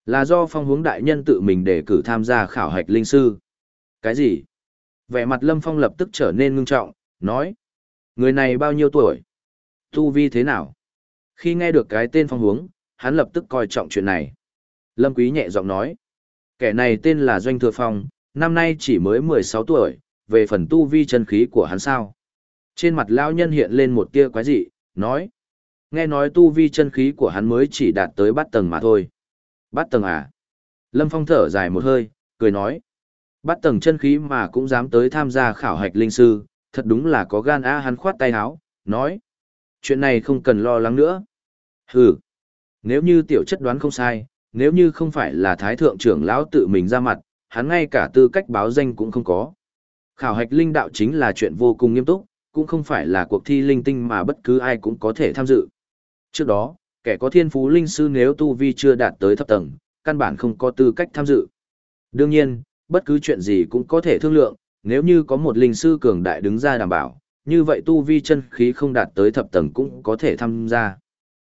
Là do phong hướng đại nhân tự mình đề cử tham gia khảo hạch linh sư. Cái gì? Vẻ mặt Lâm Phong lập tức trở nên ngưng trọng, nói. Người này bao nhiêu tuổi? Tu vi thế nào? Khi nghe được cái tên phong hướng, hắn lập tức coi trọng chuyện này. Lâm Quý nhẹ giọng nói. Kẻ này tên là Doanh Thừa Phong, năm nay chỉ mới 16 tuổi, về phần tu vi chân khí của hắn sao? Trên mặt lão nhân hiện lên một tia quái dị, nói. Nghe nói tu vi chân khí của hắn mới chỉ đạt tới bát tầng mà thôi. Bát tầng à? Lâm Phong thở dài một hơi, cười nói. Bát tầng chân khí mà cũng dám tới tham gia khảo hạch linh sư, thật đúng là có gan a hắn khoát tay áo, nói. Chuyện này không cần lo lắng nữa. Hừ. Nếu như tiểu chất đoán không sai, nếu như không phải là thái thượng trưởng lão tự mình ra mặt, hắn ngay cả tư cách báo danh cũng không có. Khảo hạch linh đạo chính là chuyện vô cùng nghiêm túc, cũng không phải là cuộc thi linh tinh mà bất cứ ai cũng có thể tham dự. Trước đó, kẻ có thiên phú linh sư nếu tu vi chưa đạt tới thấp tầng, căn bản không có tư cách tham dự. Đương nhiên, bất cứ chuyện gì cũng có thể thương lượng, nếu như có một linh sư cường đại đứng ra đảm bảo, như vậy tu vi chân khí không đạt tới thập tầng cũng có thể tham gia.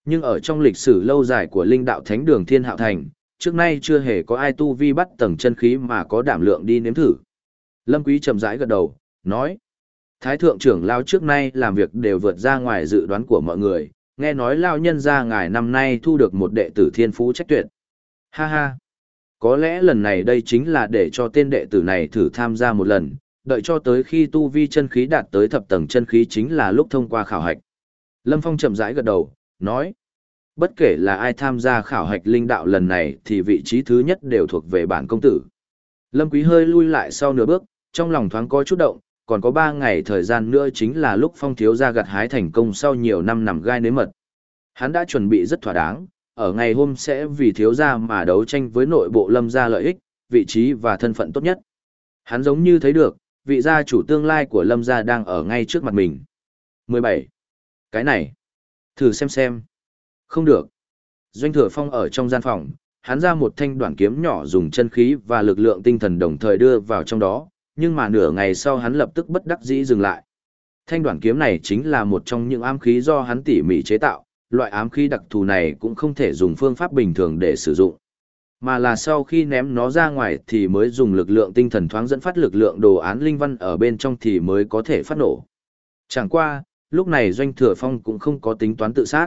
Nhưng ở trong lịch sử lâu dài của linh đạo thánh đường Thiên Hạo Thành, trước nay chưa hề có ai tu vi bắt tầng chân khí mà có đảm lượng đi nếm thử. Lâm Quý chậm rãi gật đầu, nói: Thái thượng trưởng lao trước nay làm việc đều vượt ra ngoài dự đoán của mọi người, nghe nói lao nhân ra ngài năm nay thu được một đệ tử thiên phú trách tuyệt. Ha ha! Có lẽ lần này đây chính là để cho tên đệ tử này thử tham gia một lần, đợi cho tới khi tu vi chân khí đạt tới thập tầng chân khí chính là lúc thông qua khảo hạch. Lâm Phong chậm rãi gật đầu, nói. Bất kể là ai tham gia khảo hạch linh đạo lần này thì vị trí thứ nhất đều thuộc về bản công tử. Lâm Quý hơi lui lại sau nửa bước, trong lòng thoáng có chút động, còn có 3 ngày thời gian nữa chính là lúc phong thiếu gia gặt hái thành công sau nhiều năm nằm gai nếm mật. Hắn đã chuẩn bị rất thỏa đáng, ở ngày hôm sẽ vì thiếu gia mà đấu tranh với nội bộ lâm gia lợi ích, vị trí và thân phận tốt nhất. Hắn giống như thấy được, vị gia chủ tương lai của lâm gia đang ở ngay trước mặt mình. 17. Cái này. Thử xem xem. Không được. Doanh thừa phong ở trong gian phòng, hắn ra một thanh đoạn kiếm nhỏ dùng chân khí và lực lượng tinh thần đồng thời đưa vào trong đó, nhưng mà nửa ngày sau hắn lập tức bất đắc dĩ dừng lại. Thanh đoạn kiếm này chính là một trong những ám khí do hắn tỉ mỉ chế tạo, loại ám khí đặc thù này cũng không thể dùng phương pháp bình thường để sử dụng. Mà là sau khi ném nó ra ngoài thì mới dùng lực lượng tinh thần thoáng dẫn phát lực lượng đồ án linh văn ở bên trong thì mới có thể phát nổ. Chẳng qua, lúc này Doanh Thừa Phong cũng không có tính toán tự sát.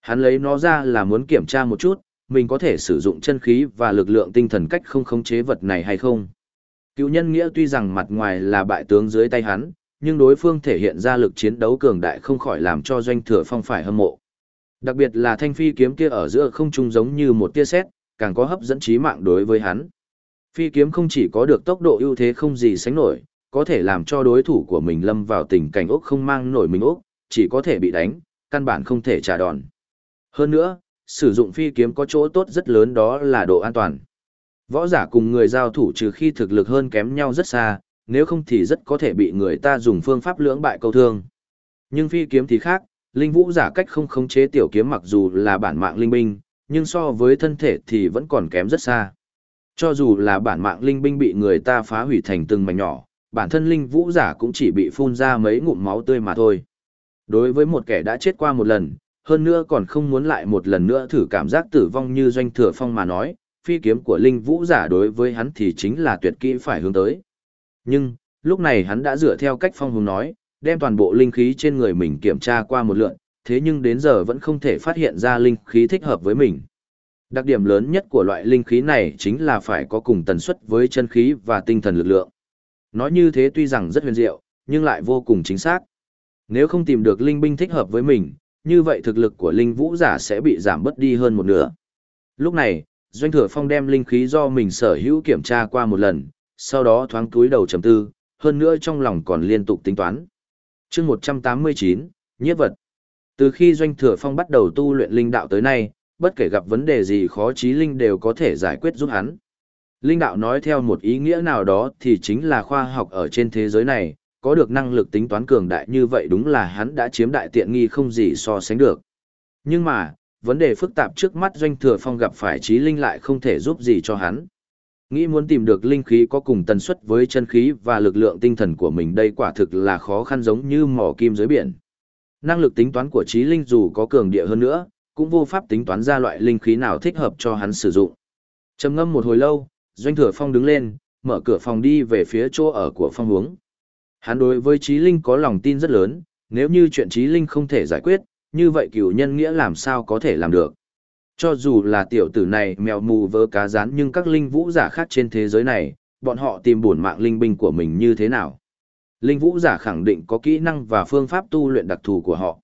Hắn lấy nó ra là muốn kiểm tra một chút, mình có thể sử dụng chân khí và lực lượng tinh thần cách không khống chế vật này hay không. Cựu nhân nghĩa tuy rằng mặt ngoài là bại tướng dưới tay hắn, nhưng đối phương thể hiện ra lực chiến đấu cường đại không khỏi làm cho Doanh Thừa Phong phải hâm mộ. Đặc biệt là thanh phi kiếm kia ở giữa không trung giống như một tia sét, càng có hấp dẫn trí mạng đối với hắn. Phi kiếm không chỉ có được tốc độ ưu thế không gì sánh nổi, có thể làm cho đối thủ của mình lâm vào tình cảnh ốc không mang nổi mình ốc, chỉ có thể bị đánh, căn bản không thể trả đòn. Hơn nữa, sử dụng phi kiếm có chỗ tốt rất lớn đó là độ an toàn. Võ giả cùng người giao thủ trừ khi thực lực hơn kém nhau rất xa, nếu không thì rất có thể bị người ta dùng phương pháp lưỡng bại câu thương. Nhưng phi kiếm thì khác, linh vũ giả cách không khống chế tiểu kiếm mặc dù là bản mạng linh binh, nhưng so với thân thể thì vẫn còn kém rất xa. Cho dù là bản mạng linh binh bị người ta phá hủy thành từng mảnh nhỏ, bản thân linh vũ giả cũng chỉ bị phun ra mấy ngụm máu tươi mà thôi. Đối với một kẻ đã chết qua một lần, hơn nữa còn không muốn lại một lần nữa thử cảm giác tử vong như doanh thừa phong mà nói, phi kiếm của linh vũ giả đối với hắn thì chính là tuyệt kỹ phải hướng tới. Nhưng, lúc này hắn đã dựa theo cách phong hùng nói, đem toàn bộ linh khí trên người mình kiểm tra qua một lượn, thế nhưng đến giờ vẫn không thể phát hiện ra linh khí thích hợp với mình. Đặc điểm lớn nhất của loại linh khí này chính là phải có cùng tần suất với chân khí và tinh thần lực lượng. Nói như thế tuy rằng rất huyền diệu, nhưng lại vô cùng chính xác. Nếu không tìm được linh binh thích hợp với mình, như vậy thực lực của linh vũ giả sẽ bị giảm bớt đi hơn một nửa. Lúc này, Doanh Thừa Phong đem linh khí do mình sở hữu kiểm tra qua một lần, sau đó thoáng túi đầu trầm tư, hơn nữa trong lòng còn liên tục tính toán. chương 189, Nhiếp vật. Từ khi Doanh Thừa Phong bắt đầu tu luyện linh đạo tới nay, bất kể gặp vấn đề gì khó trí linh đều có thể giải quyết giúp hắn. Linh đạo nói theo một ý nghĩa nào đó thì chính là khoa học ở trên thế giới này, có được năng lực tính toán cường đại như vậy đúng là hắn đã chiếm đại tiện nghi không gì so sánh được. Nhưng mà, vấn đề phức tạp trước mắt Doanh Thừa Phong gặp phải trí linh lại không thể giúp gì cho hắn. Nghĩ muốn tìm được linh khí có cùng tần suất với chân khí và lực lượng tinh thần của mình đây quả thực là khó khăn giống như mỏ kim dưới biển. Năng lực tính toán của trí linh dù có cường địa hơn nữa, cũng vô pháp tính toán ra loại linh khí nào thích hợp cho hắn sử dụng. Trầm ngâm một hồi lâu, Doanh Thừa Phong đứng lên, mở cửa phòng đi về phía chỗ ở của Phong Hướng. Hắn đối với trí linh có lòng tin rất lớn, nếu như chuyện trí linh không thể giải quyết, như vậy cửu nhân nghĩa làm sao có thể làm được. Cho dù là tiểu tử này mèo mù vớ cá rán nhưng các linh vũ giả khác trên thế giới này, bọn họ tìm bổn mạng linh binh của mình như thế nào. Linh vũ giả khẳng định có kỹ năng và phương pháp tu luyện đặc thù của họ.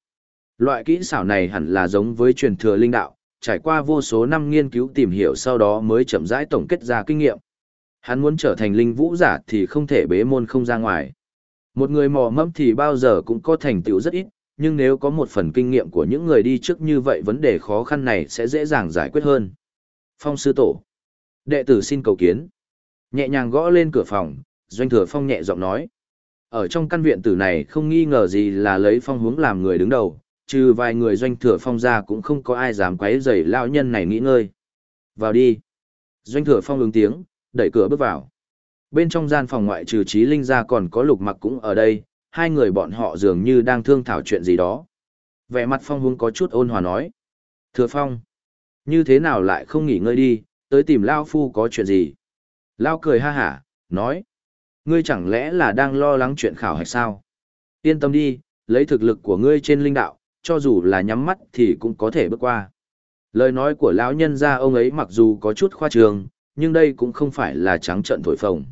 Loại kỹ xảo này hẳn là giống với truyền thừa linh đạo, trải qua vô số năm nghiên cứu tìm hiểu sau đó mới chậm rãi tổng kết ra kinh nghiệm. Hắn muốn trở thành linh vũ giả thì không thể bế môn không ra ngoài. Một người mò mẫm thì bao giờ cũng có thành tựu rất ít, nhưng nếu có một phần kinh nghiệm của những người đi trước như vậy vấn đề khó khăn này sẽ dễ dàng giải quyết hơn. Phong sư tổ. Đệ tử xin cầu kiến. Nhẹ nhàng gõ lên cửa phòng, doanh thừa phong nhẹ giọng nói. Ở trong căn viện tử này không nghi ngờ gì là lấy phong hướng làm người đứng đầu, trừ vài người doanh thừa phong ra cũng không có ai dám quấy rầy lao nhân này nghỉ ngơi. Vào đi. Doanh thừa phong ứng tiếng, đẩy cửa bước vào. Bên trong gian phòng ngoại trừ trí linh ra còn có lục mặc cũng ở đây, hai người bọn họ dường như đang thương thảo chuyện gì đó. Vẻ mặt phong hướng có chút ôn hòa nói. Thừa phong, như thế nào lại không nghỉ ngơi đi, tới tìm Lao Phu có chuyện gì? Lao cười ha hả, nói. Ngươi chẳng lẽ là đang lo lắng chuyện khảo hạch sao? Yên tâm đi, lấy thực lực của ngươi trên linh đạo, cho dù là nhắm mắt thì cũng có thể bước qua. Lời nói của lão nhân gia ông ấy mặc dù có chút khoa trường, nhưng đây cũng không phải là trắng trận thổi phồng.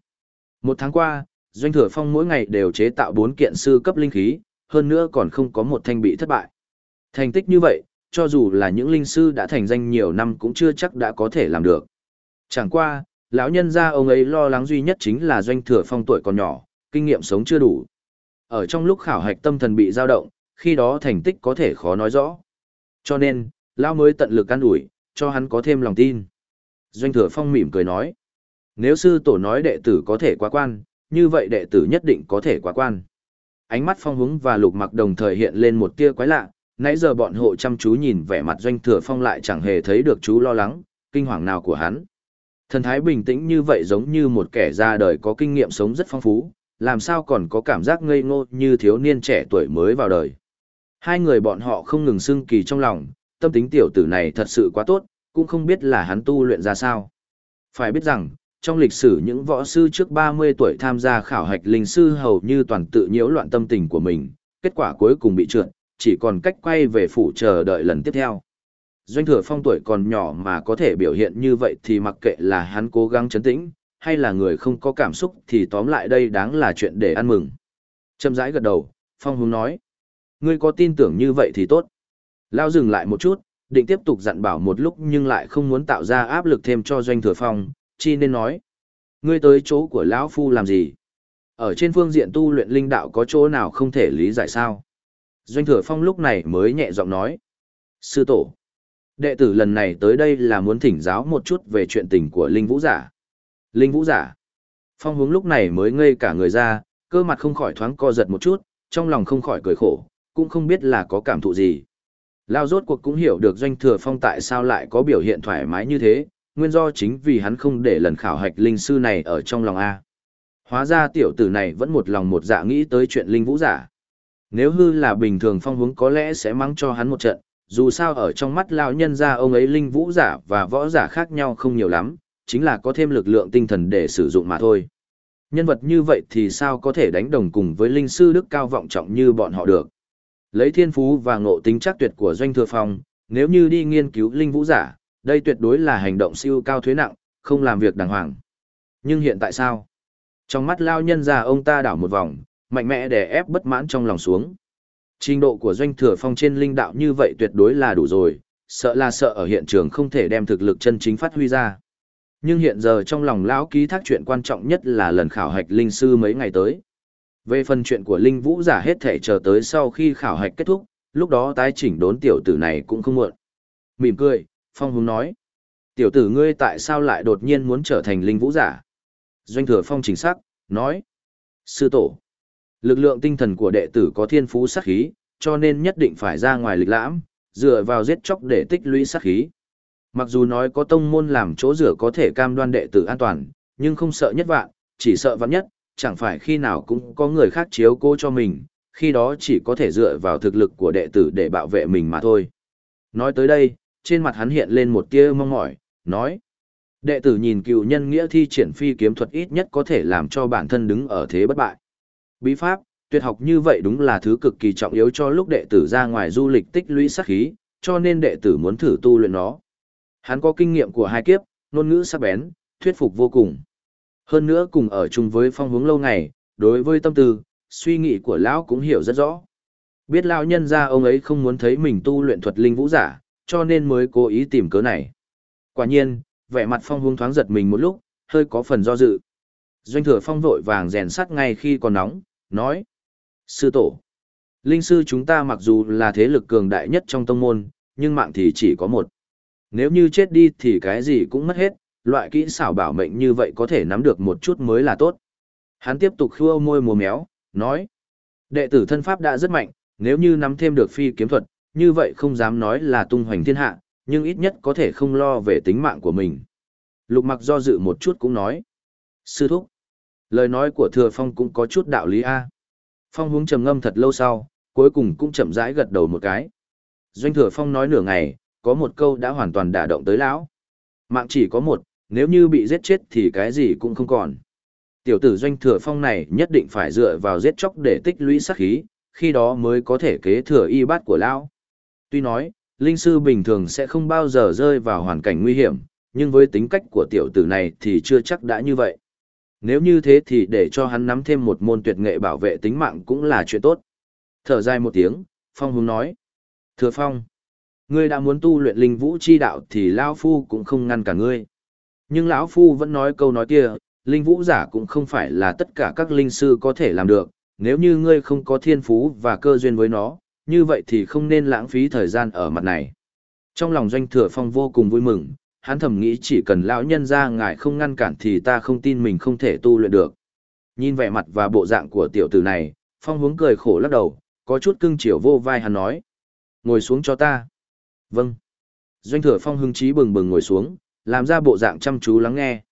Một tháng qua, Doanh Thừa Phong mỗi ngày đều chế tạo bốn kiện sư cấp linh khí, hơn nữa còn không có một thanh bị thất bại. Thành tích như vậy, cho dù là những linh sư đã thành danh nhiều năm cũng chưa chắc đã có thể làm được. Chẳng qua, lão nhân gia ông ấy lo lắng duy nhất chính là Doanh Thừa Phong tuổi còn nhỏ, kinh nghiệm sống chưa đủ. Ở trong lúc khảo hạch tâm thần bị dao động, khi đó thành tích có thể khó nói rõ. Cho nên, lão mới tận lực can ủi, cho hắn có thêm lòng tin. Doanh Thừa Phong mỉm cười nói, nếu sư tổ nói đệ tử có thể quá quan, như vậy đệ tử nhất định có thể quá quan. Ánh mắt phong húng và lục mặc đồng thời hiện lên một tia quái lạ, nãy giờ bọn hộ chăm chú nhìn vẻ mặt doanh thừa phong lại chẳng hề thấy được chú lo lắng, kinh hoàng nào của hắn. Thần thái bình tĩnh như vậy giống như một kẻ ra đời có kinh nghiệm sống rất phong phú, làm sao còn có cảm giác ngây ngô như thiếu niên trẻ tuổi mới vào đời. Hai người bọn họ không ngừng xưng kỳ trong lòng, tâm tính tiểu tử này thật sự quá tốt, cũng không biết là hắn tu luyện ra sao. Phải biết rằng, trong lịch sử những võ sư trước 30 tuổi tham gia khảo hạch linh sư hầu như toàn tự nhiễu loạn tâm tình của mình, kết quả cuối cùng bị trượt, chỉ còn cách quay về phủ chờ đợi lần tiếp theo. Doanh thừa phong tuổi còn nhỏ mà có thể biểu hiện như vậy thì mặc kệ là hắn cố gắng chấn tĩnh, hay là người không có cảm xúc thì tóm lại đây đáng là chuyện để ăn mừng. Châm rãi gật đầu, phong hướng nói. Ngươi có tin tưởng như vậy thì tốt. Lao dừng lại một chút, định tiếp tục dặn bảo một lúc nhưng lại không muốn tạo ra áp lực thêm cho doanh thừa phong, chi nên nói. Ngươi tới chỗ của lão Phu làm gì? Ở trên phương diện tu luyện linh đạo có chỗ nào không thể lý giải sao? Doanh thừa phong lúc này mới nhẹ giọng nói. Sư tổ. Đệ tử lần này tới đây là muốn thỉnh giáo một chút về chuyện tình của Linh Vũ Giả. Linh Vũ Giả. Phong hướng lúc này mới ngây cả người ra, cơ mặt không khỏi thoáng co giật một chút, trong lòng không khỏi cười khổ, cũng không biết là có cảm thụ gì. Lao rốt cuộc cũng hiểu được doanh thừa phong tại sao lại có biểu hiện thoải mái như thế, nguyên do chính vì hắn không để lần khảo hạch linh sư này ở trong lòng A. Hóa ra tiểu tử này vẫn một lòng một dạ nghĩ tới chuyện linh vũ giả. Nếu hư là bình thường phong hướng có lẽ sẽ mắng cho hắn một trận, dù sao ở trong mắt lão nhân ra ông ấy linh vũ giả và võ giả khác nhau không nhiều lắm, chính là có thêm lực lượng tinh thần để sử dụng mà thôi. Nhân vật như vậy thì sao có thể đánh đồng cùng với linh sư đức cao vọng trọng như bọn họ được. Lấy thiên phú và ngộ tính chắc tuyệt của doanh thừa phong, nếu như đi nghiên cứu linh vũ giả, đây tuyệt đối là hành động siêu cao thuế nặng, không làm việc đàng hoàng. Nhưng hiện tại sao? Trong mắt lao nhân già ông ta đảo một vòng, mạnh mẽ để ép bất mãn trong lòng xuống. Trình độ của doanh thừa phong trên linh đạo như vậy tuyệt đối là đủ rồi, sợ là sợ ở hiện trường không thể đem thực lực chân chính phát huy ra. Nhưng hiện giờ trong lòng lão ký thác chuyện quan trọng nhất là lần khảo hạch linh sư mấy ngày tới. Về phần chuyện của linh vũ giả hết thể chờ tới sau khi khảo hạch kết thúc, lúc đó tái chỉnh đốn tiểu tử này cũng không muộn. Mỉm cười, Phong Hùng nói. Tiểu tử ngươi tại sao lại đột nhiên muốn trở thành linh vũ giả? Doanh thừa Phong chính xác, nói. Sư tổ. Lực lượng tinh thần của đệ tử có thiên phú sát khí, cho nên nhất định phải ra ngoài lịch lãm, dựa vào giết chóc để tích lũy sát khí. Mặc dù nói có tông môn làm chỗ rửa có thể cam đoan đệ tử an toàn, nhưng không sợ nhất vạn, chỉ sợ vạn nhất, chẳng phải khi nào cũng có người khác chiếu cố cho mình, khi đó chỉ có thể dựa vào thực lực của đệ tử để bảo vệ mình mà thôi. Nói tới đây, trên mặt hắn hiện lên một tia mong mỏi, nói. Đệ tử nhìn cựu nhân nghĩa thi triển phi kiếm thuật ít nhất có thể làm cho bản thân đứng ở thế bất bại. Bí pháp, tuyệt học như vậy đúng là thứ cực kỳ trọng yếu cho lúc đệ tử ra ngoài du lịch tích lũy sát khí, cho nên đệ tử muốn thử tu luyện nó. Hắn có kinh nghiệm của hai kiếp, ngôn ngữ sắc bén, thuyết phục vô cùng. Hơn nữa cùng ở chung với phong hướng lâu ngày, đối với tâm tư, suy nghĩ của lão cũng hiểu rất rõ. Biết lão nhân ra ông ấy không muốn thấy mình tu luyện thuật linh vũ giả, cho nên mới cố ý tìm cớ này. Quả nhiên, vẻ mặt phong hướng thoáng giật mình một lúc, hơi có phần do dự. Doanh thừa phong vội vàng rèn sắt ngay khi còn nóng, nói. Sư tổ, linh sư chúng ta mặc dù là thế lực cường đại nhất trong tông môn, nhưng mạng thì chỉ có một. Nếu như chết đi thì cái gì cũng mất hết, loại kỹ xảo bảo mệnh như vậy có thể nắm được một chút mới là tốt. Hắn tiếp tục khua môi mùa méo, nói. Đệ tử thân pháp đã rất mạnh, nếu như nắm thêm được phi kiếm thuật, như vậy không dám nói là tung hoành thiên hạ, nhưng ít nhất có thể không lo về tính mạng của mình. Lục mặc do dự một chút cũng nói. Sư thúc. Lời nói của thừa phong cũng có chút đạo lý A. Phong hướng trầm ngâm thật lâu sau, cuối cùng cũng chậm rãi gật đầu một cái. Doanh thừa phong nói nửa ngày, có một câu đã hoàn toàn đả động tới lão. Mạng chỉ có một, nếu như bị giết chết thì cái gì cũng không còn. Tiểu tử doanh thừa phong này nhất định phải dựa vào giết chóc để tích lũy sát khí, khi đó mới có thể kế thừa y bát của lão. Tuy nói, linh sư bình thường sẽ không bao giờ rơi vào hoàn cảnh nguy hiểm, nhưng với tính cách của tiểu tử này thì chưa chắc đã như vậy. Nếu như thế thì để cho hắn nắm thêm một môn tuyệt nghệ bảo vệ tính mạng cũng là chuyện tốt. Thở dài một tiếng, Phong Hùng nói. Thừa Phong, ngươi đã muốn tu luyện linh vũ chi đạo thì lao Phu cũng không ngăn cả ngươi. Nhưng lão Phu vẫn nói câu nói kia, linh vũ giả cũng không phải là tất cả các linh sư có thể làm được, nếu như ngươi không có thiên phú và cơ duyên với nó, như vậy thì không nên lãng phí thời gian ở mặt này. Trong lòng doanh thừa phong vô cùng vui mừng, hắn thầm nghĩ chỉ cần lão nhân ra ngài không ngăn cản thì ta không tin mình không thể tu luyện được. Nhìn vẻ mặt và bộ dạng của tiểu tử này, phong hướng cười khổ lắc đầu, có chút cưng chiều vô vai hắn nói. Ngồi xuống cho ta. Vâng. Doanh thừa phong hưng trí bừng bừng ngồi xuống, làm ra bộ dạng chăm chú lắng nghe.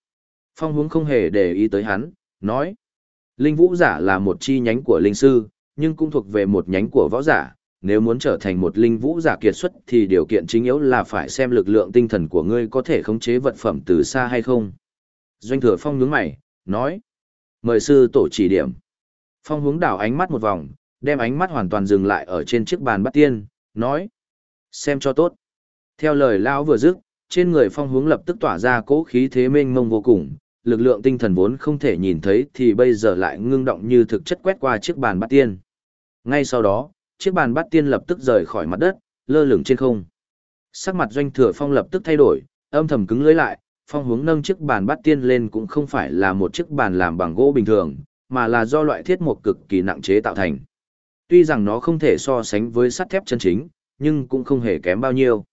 Phong hướng không hề để ý tới hắn, nói. Linh vũ giả là một chi nhánh của linh sư, nhưng cũng thuộc về một nhánh của võ giả. Nếu muốn trở thành một linh vũ giả kiệt xuất thì điều kiện chính yếu là phải xem lực lượng tinh thần của ngươi có thể khống chế vật phẩm từ xa hay không. Doanh thừa phong nhướng mày, nói. Mời sư tổ chỉ điểm. Phong hướng đảo ánh mắt một vòng, đem ánh mắt hoàn toàn dừng lại ở trên chiếc bàn bắt tiên, nói. Xem cho tốt. Theo lời Lão vừa dứt, trên người phong hướng lập tức tỏa ra cỗ khí thế mênh mông vô cùng, lực lượng tinh thần vốn không thể nhìn thấy thì bây giờ lại ngưng động như thực chất quét qua chiếc bàn bắt tiên. Ngay sau đó, chiếc bàn bắt tiên lập tức rời khỏi mặt đất, lơ lửng trên không. Sắc mặt doanh thừa phong lập tức thay đổi, âm thầm cứng lưới lại, phong hướng nâng chiếc bàn bắt tiên lên cũng không phải là một chiếc bàn làm bằng gỗ bình thường, mà là do loại thiết mộc cực kỳ nặng chế tạo thành. Tuy rằng nó không thể so sánh với sắt thép chân chính, nhưng cũng không hề kém bao nhiêu.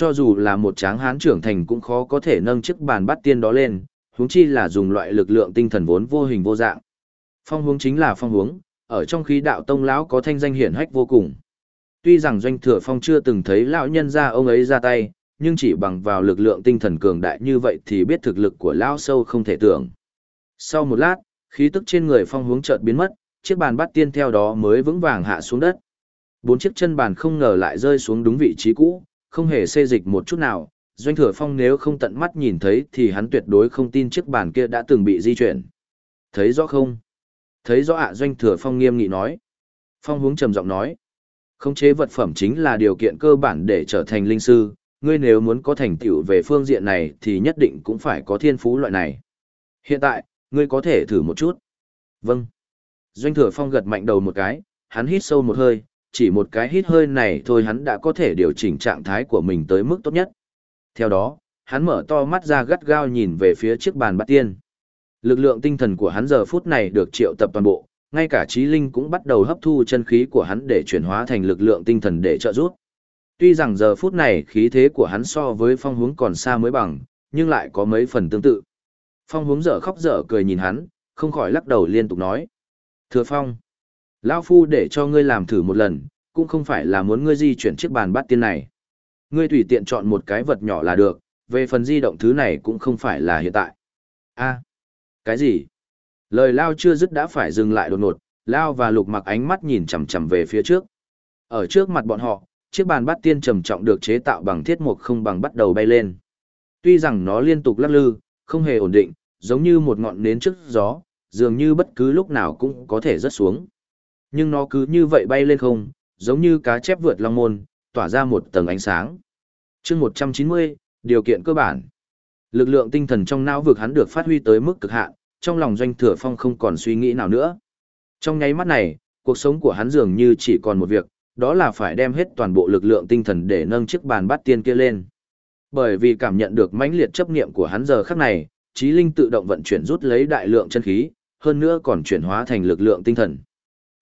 Cho dù là một tráng hán trưởng thành cũng khó có thể nâng chiếc bàn bắt tiên đó lên, huống chi là dùng loại lực lượng tinh thần vốn vô hình vô dạng. Phong hướng chính là phong hướng, ở trong khí đạo tông lão có thanh danh hiển hách vô cùng. Tuy rằng doanh thừa phong chưa từng thấy lão nhân ra ông ấy ra tay, nhưng chỉ bằng vào lực lượng tinh thần cường đại như vậy thì biết thực lực của lão sâu không thể tưởng. Sau một lát, khí tức trên người phong hướng chợt biến mất, chiếc bàn bắt tiên theo đó mới vững vàng hạ xuống đất. Bốn chiếc chân bàn không ngờ lại rơi xuống đúng vị trí cũ, không hề xê dịch một chút nào. Doanh thừa phong nếu không tận mắt nhìn thấy thì hắn tuyệt đối không tin chiếc bàn kia đã từng bị di chuyển. Thấy rõ không? Thấy rõ ạ doanh thừa phong nghiêm nghị nói. Phong hướng trầm giọng nói. Khống chế vật phẩm chính là điều kiện cơ bản để trở thành linh sư, ngươi nếu muốn có thành tựu về phương diện này thì nhất định cũng phải có thiên phú loại này. Hiện tại, ngươi có thể thử một chút. Vâng. Doanh thừa phong gật mạnh đầu một cái, hắn hít sâu một hơi, chỉ một cái hít hơi này thôi hắn đã có thể điều chỉnh trạng thái của mình tới mức tốt nhất. Theo đó, hắn mở to mắt ra gắt gao nhìn về phía chiếc bàn bát tiên. Lực lượng tinh thần của hắn giờ phút này được triệu tập toàn bộ, ngay cả trí linh cũng bắt đầu hấp thu chân khí của hắn để chuyển hóa thành lực lượng tinh thần để trợ giúp. Tuy rằng giờ phút này khí thế của hắn so với phong hướng còn xa mới bằng, nhưng lại có mấy phần tương tự. Phong hướng dở khóc dở cười nhìn hắn, không khỏi lắc đầu liên tục nói. Thừa phong, lão phu để cho ngươi làm thử một lần, cũng không phải là muốn ngươi di chuyển chiếc bàn bát tiên này. Ngươi tùy tiện chọn một cái vật nhỏ là được, về phần di động thứ này cũng không phải là hiện tại. a cái gì? Lời Lao chưa dứt đã phải dừng lại đột ngột, Lao và Lục mặc ánh mắt nhìn chằm chằm về phía trước. Ở trước mặt bọn họ, chiếc bàn bát tiên trầm trọng được chế tạo bằng thiết mục không bằng bắt đầu bay lên. Tuy rằng nó liên tục lắc lư, không hề ổn định, giống như một ngọn nến trước gió, dường như bất cứ lúc nào cũng có thể rớt xuống. Nhưng nó cứ như vậy bay lên không, giống như cá chép vượt long môn, tỏa ra một tầng ánh sáng. chương 190, điều kiện cơ bản. Lực lượng tinh thần trong não vực hắn được phát huy tới mức cực hạn, trong lòng doanh thừa phong không còn suy nghĩ nào nữa. Trong nháy mắt này, cuộc sống của hắn dường như chỉ còn một việc, đó là phải đem hết toàn bộ lực lượng tinh thần để nâng chiếc bàn bát tiên kia lên. Bởi vì cảm nhận được mãnh liệt chấp niệm của hắn giờ khắc này, trí linh tự động vận chuyển rút lấy đại lượng chân khí, hơn nữa còn chuyển hóa thành lực lượng tinh thần.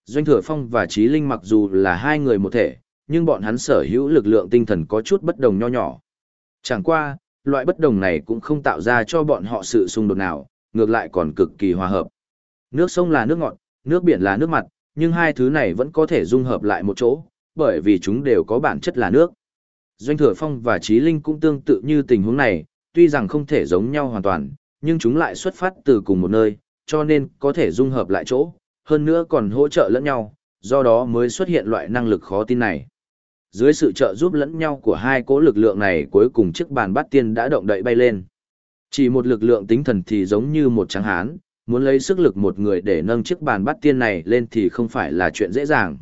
Doanh Thừa Phong và Trí Linh mặc dù là hai người một thể, nhưng bọn hắn sở hữu lực lượng tinh thần có chút bất đồng nho nhỏ. Chẳng qua, loại bất đồng này cũng không tạo ra cho bọn họ sự xung đột nào, ngược lại còn cực kỳ hòa hợp. Nước sông là nước ngọt, nước biển là nước mặt, nhưng hai thứ này vẫn có thể dung hợp lại một chỗ, bởi vì chúng đều có bản chất là nước. Doanh Thừa Phong và Trí Linh cũng tương tự như tình huống này, tuy rằng không thể giống nhau hoàn toàn, nhưng chúng lại xuất phát từ cùng một nơi, cho nên có thể dung hợp lại chỗ, hơn nữa còn hỗ trợ lẫn nhau, do đó mới xuất hiện loại năng lực khó tin này. Dưới sự trợ giúp lẫn nhau của hai cố lực lượng này cuối cùng chiếc bàn bát tiên đã động đậy bay lên. Chỉ một lực lượng tính thần thì giống như một trắng hán, muốn lấy sức lực một người để nâng chiếc bàn bát tiên này lên thì không phải là chuyện dễ dàng.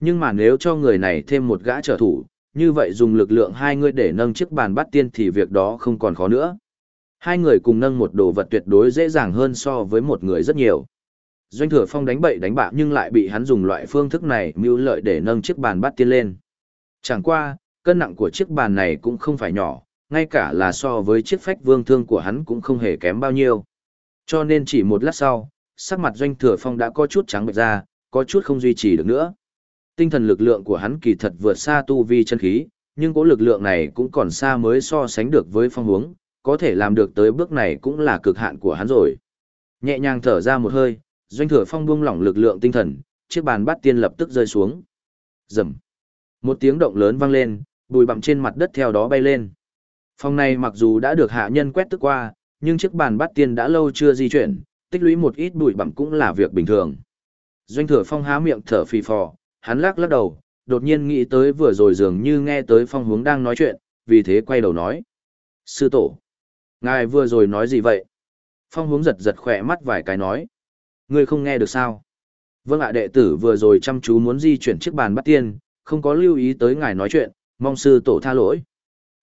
Nhưng mà nếu cho người này thêm một gã trợ thủ, như vậy dùng lực lượng hai người để nâng chiếc bàn bát tiên thì việc đó không còn khó nữa. Hai người cùng nâng một đồ vật tuyệt đối dễ dàng hơn so với một người rất nhiều. Doanh thừa phong đánh bậy đánh bạ nhưng lại bị hắn dùng loại phương thức này mưu lợi để nâng chiếc bàn bát tiên lên. Chẳng qua, cân nặng của chiếc bàn này cũng không phải nhỏ, ngay cả là so với chiếc phách vương thương của hắn cũng không hề kém bao nhiêu. Cho nên chỉ một lát sau, sắc mặt doanh thừa phong đã có chút trắng bệch ra, có chút không duy trì được nữa. Tinh thần lực lượng của hắn kỳ thật vượt xa tu vi chân khí, nhưng cố lực lượng này cũng còn xa mới so sánh được với phong hướng, có thể làm được tới bước này cũng là cực hạn của hắn rồi. Nhẹ nhàng thở ra một hơi, doanh thừa phong buông lỏng lực lượng tinh thần, chiếc bàn bát tiên lập tức rơi xuống. Rầm. Một tiếng động lớn vang lên, bụi bặm trên mặt đất theo đó bay lên. Phòng này mặc dù đã được hạ nhân quét tức qua, nhưng chiếc bàn bắt tiên đã lâu chưa di chuyển, tích lũy một ít bụi bặm cũng là việc bình thường. Doanh thừa phong há miệng thở phì phò, hắn lắc lắc đầu, đột nhiên nghĩ tới vừa rồi dường như nghe tới phong hướng đang nói chuyện, vì thế quay đầu nói. Sư tổ, ngài vừa rồi nói gì vậy? Phong hướng giật giật khỏe mắt vài cái nói. Ngươi không nghe được sao? Vâng ạ đệ tử vừa rồi chăm chú muốn di chuyển chiếc bàn bắt tiên, không có lưu ý tới ngài nói chuyện, mong sư tổ tha lỗi.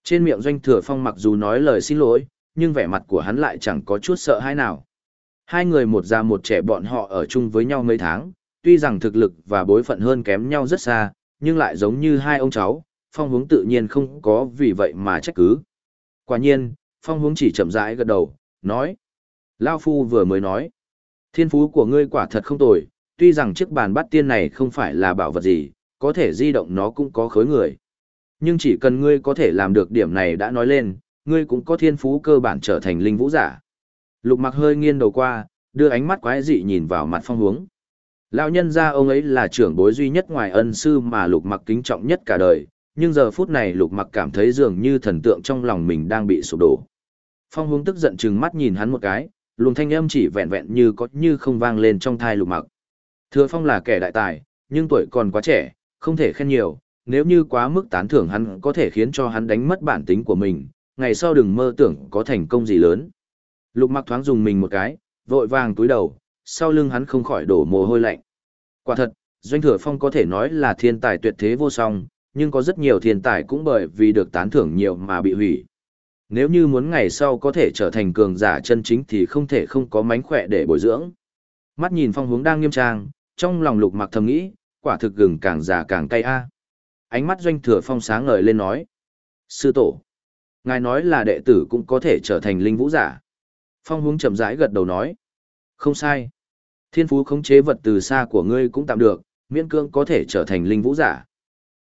Trên miệng doanh thừa phong mặc dù nói lời xin lỗi, nhưng vẻ mặt của hắn lại chẳng có chút sợ hãi nào. Hai người một già một trẻ bọn họ ở chung với nhau mấy tháng, tuy rằng thực lực và bối phận hơn kém nhau rất xa, nhưng lại giống như hai ông cháu, phong hướng tự nhiên không có vì vậy mà trách cứ. Quả nhiên, phong hướng chỉ chậm rãi gật đầu, nói. Lao Phu vừa mới nói, thiên phú của ngươi quả thật không tồi, tuy rằng chiếc bàn bắt tiên này không phải là bảo vật gì, có thể di động nó cũng có khối người. Nhưng chỉ cần ngươi có thể làm được điểm này đã nói lên, ngươi cũng có thiên phú cơ bản trở thành linh vũ giả. Lục mặc hơi nghiêng đầu qua, đưa ánh mắt quái dị nhìn vào mặt phong hướng. Lão nhân gia ông ấy là trưởng bối duy nhất ngoài ân sư mà lục mặc kính trọng nhất cả đời, nhưng giờ phút này lục mặc cảm thấy dường như thần tượng trong lòng mình đang bị sụp đổ. Phong hướng tức giận chừng mắt nhìn hắn một cái, luồng thanh âm chỉ vẹn vẹn như có như không vang lên trong thai lục mặc. Thừa phong là kẻ đại tài, nhưng tuổi còn quá trẻ, không thể khen nhiều, nếu như quá mức tán thưởng hắn có thể khiến cho hắn đánh mất bản tính của mình, ngày sau đừng mơ tưởng có thành công gì lớn. Lục mặc thoáng dùng mình một cái, vội vàng túi đầu, sau lưng hắn không khỏi đổ mồ hôi lạnh. Quả thật, Doanh Thừa Phong có thể nói là thiên tài tuyệt thế vô song, nhưng có rất nhiều thiên tài cũng bởi vì được tán thưởng nhiều mà bị hủy. Nếu như muốn ngày sau có thể trở thành cường giả chân chính thì không thể không có mánh khỏe để bồi dưỡng. Mắt nhìn phong hướng đang nghiêm trang, trong lòng lục mặc thầm nghĩ, quả thực gừng càng già càng cay a. Ánh mắt doanh thừa phong sáng ngời lên nói. Sư tổ. Ngài nói là đệ tử cũng có thể trở thành linh vũ giả. Phong hướng chậm rãi gật đầu nói. Không sai. Thiên phú khống chế vật từ xa của ngươi cũng tạm được, miễn cương có thể trở thành linh vũ giả.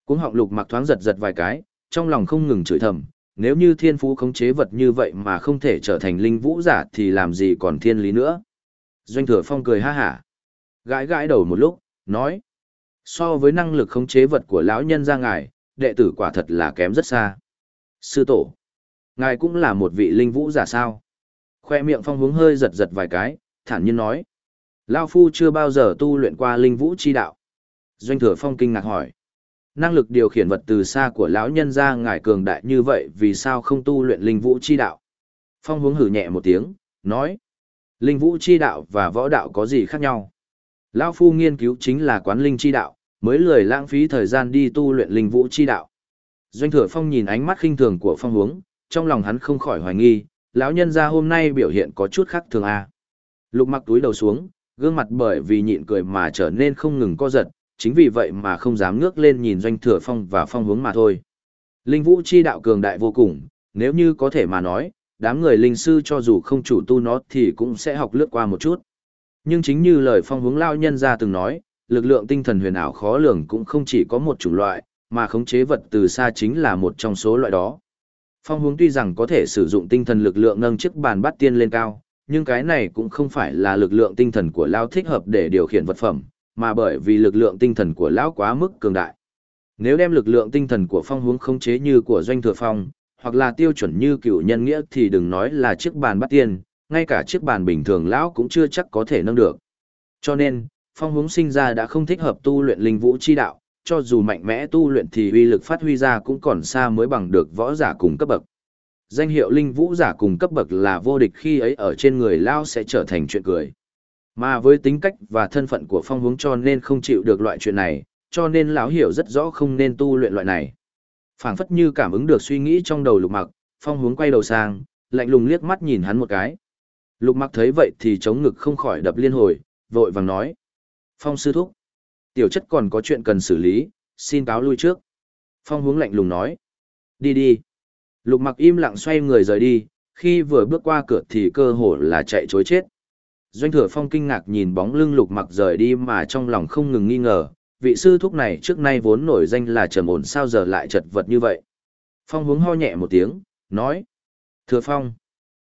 Cuống họng lục mặc thoáng giật giật vài cái, trong lòng không ngừng chửi thầm, nếu như thiên phú khống chế vật như vậy mà không thể trở thành linh vũ giả thì làm gì còn thiên lý nữa. Doanh thừa phong cười ha hả. Gãi gãi đầu một lúc, nói. So với năng lực khống chế vật của lão nhân ra ngài, đệ tử quả thật là kém rất xa. Sư tổ. Ngài cũng là một vị linh vũ giả sao. Khoe miệng phong hướng hơi giật giật vài cái, thản nhiên nói. Lao Phu chưa bao giờ tu luyện qua linh vũ chi đạo. Doanh thừa phong kinh ngạc hỏi. Năng lực điều khiển vật từ xa của lão nhân ra ngài cường đại như vậy vì sao không tu luyện linh vũ chi đạo? Phong hướng hử nhẹ một tiếng, nói. Linh vũ chi đạo và võ đạo có gì khác nhau? Lão Phu nghiên cứu chính là quán linh chi đạo, mới lười lãng phí thời gian đi tu luyện linh vũ chi đạo. Doanh thừa phong nhìn ánh mắt khinh thường của phong hướng, trong lòng hắn không khỏi hoài nghi, lão nhân gia hôm nay biểu hiện có chút khác thường à. Lục mặc túi đầu xuống, gương mặt bởi vì nhịn cười mà trở nên không ngừng co giật, chính vì vậy mà không dám ngước lên nhìn doanh thừa phong và phong hướng mà thôi. Linh vũ chi đạo cường đại vô cùng, nếu như có thể mà nói, đám người linh sư cho dù không chủ tu nó thì cũng sẽ học lướt qua một chút. Nhưng chính như lời phong hướng lao nhân ra từng nói, lực lượng tinh thần huyền ảo khó lường cũng không chỉ có một chủng loại, mà khống chế vật từ xa chính là một trong số loại đó. Phong hướng tuy rằng có thể sử dụng tinh thần lực lượng nâng chiếc bàn bắt tiên lên cao, nhưng cái này cũng không phải là lực lượng tinh thần của Lao thích hợp để điều khiển vật phẩm, mà bởi vì lực lượng tinh thần của Lão quá mức cường đại. Nếu đem lực lượng tinh thần của phong hướng khống chế như của doanh thừa phong, hoặc là tiêu chuẩn như cựu nhân nghĩa thì đừng nói là chiếc bàn bắt tiên, ngay cả chiếc bàn bình thường Lão cũng chưa chắc có thể nâng được. Cho nên, phong hướng sinh ra đã không thích hợp tu luyện linh vũ chi đạo, cho dù mạnh mẽ tu luyện thì uy lực phát huy ra cũng còn xa mới bằng được võ giả cùng cấp bậc. Danh hiệu linh vũ giả cùng cấp bậc là vô địch khi ấy ở trên người lão sẽ trở thành chuyện cười. Mà với tính cách và thân phận của phong hướng cho nên không chịu được loại chuyện này, cho nên lão hiểu rất rõ không nên tu luyện loại này. phảng phất như cảm ứng được suy nghĩ trong đầu lục mặc, phong hướng quay đầu sang, lạnh lùng liếc mắt nhìn hắn một cái. Lục mặc thấy vậy thì chống ngực không khỏi đập liên hồi, vội vàng nói. Phong sư thúc. Tiểu chất còn có chuyện cần xử lý, xin cáo lui trước. Phong hướng lạnh lùng nói. Đi đi. Lục mặc im lặng xoay người rời đi, khi vừa bước qua cửa thì cơ hồ là chạy chối chết. Doanh thừa phong kinh ngạc nhìn bóng lưng lục mặc rời đi mà trong lòng không ngừng nghi ngờ, vị sư thúc này trước nay vốn nổi danh là trầm ổn sao giờ lại chật vật như vậy. Phong hướng ho nhẹ một tiếng, nói. Thừa phong,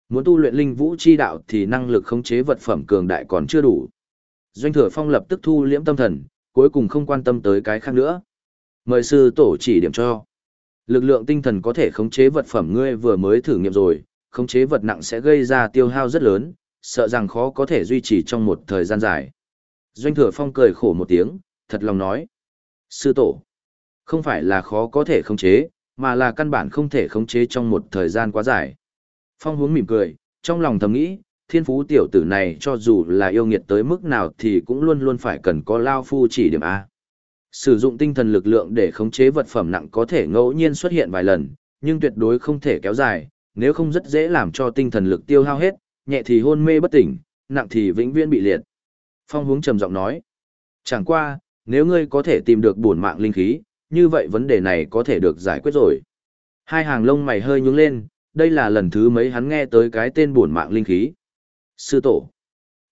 muốn tu luyện linh vũ chi đạo thì năng lực khống chế vật phẩm cường đại còn chưa đủ. Doanh thừa phong lập tức thu liễm tâm thần, cuối cùng không quan tâm tới cái khác nữa. Mời sư tổ chỉ điểm cho. Lực lượng tinh thần có thể khống chế vật phẩm ngươi vừa mới thử nghiệm rồi, khống chế vật nặng sẽ gây ra tiêu hao rất lớn, sợ rằng khó có thể duy trì trong một thời gian dài. Doanh thừa phong cười khổ một tiếng, thật lòng nói. Sư tổ, không phải là khó có thể khống chế, mà là căn bản không thể khống chế trong một thời gian quá dài. Phong hướng mỉm cười, trong lòng thầm nghĩ, thiên phú tiểu tử này cho dù là yêu nghiệt tới mức nào thì cũng luôn luôn phải cần có lao phu chỉ điểm A. Sử dụng tinh thần lực lượng để khống chế vật phẩm nặng có thể ngẫu nhiên xuất hiện vài lần, nhưng tuyệt đối không thể kéo dài, nếu không rất dễ làm cho tinh thần lực tiêu hao hết, nhẹ thì hôn mê bất tỉnh, nặng thì vĩnh viễn bị liệt. Phong hướng trầm giọng nói, chẳng qua, nếu ngươi có thể tìm được bổn mạng linh khí, như vậy vấn đề này có thể được giải quyết rồi. Hai hàng lông mày hơi nhướng lên, đây là lần thứ mấy hắn nghe tới cái tên bổn mạng linh khí. Sư tổ,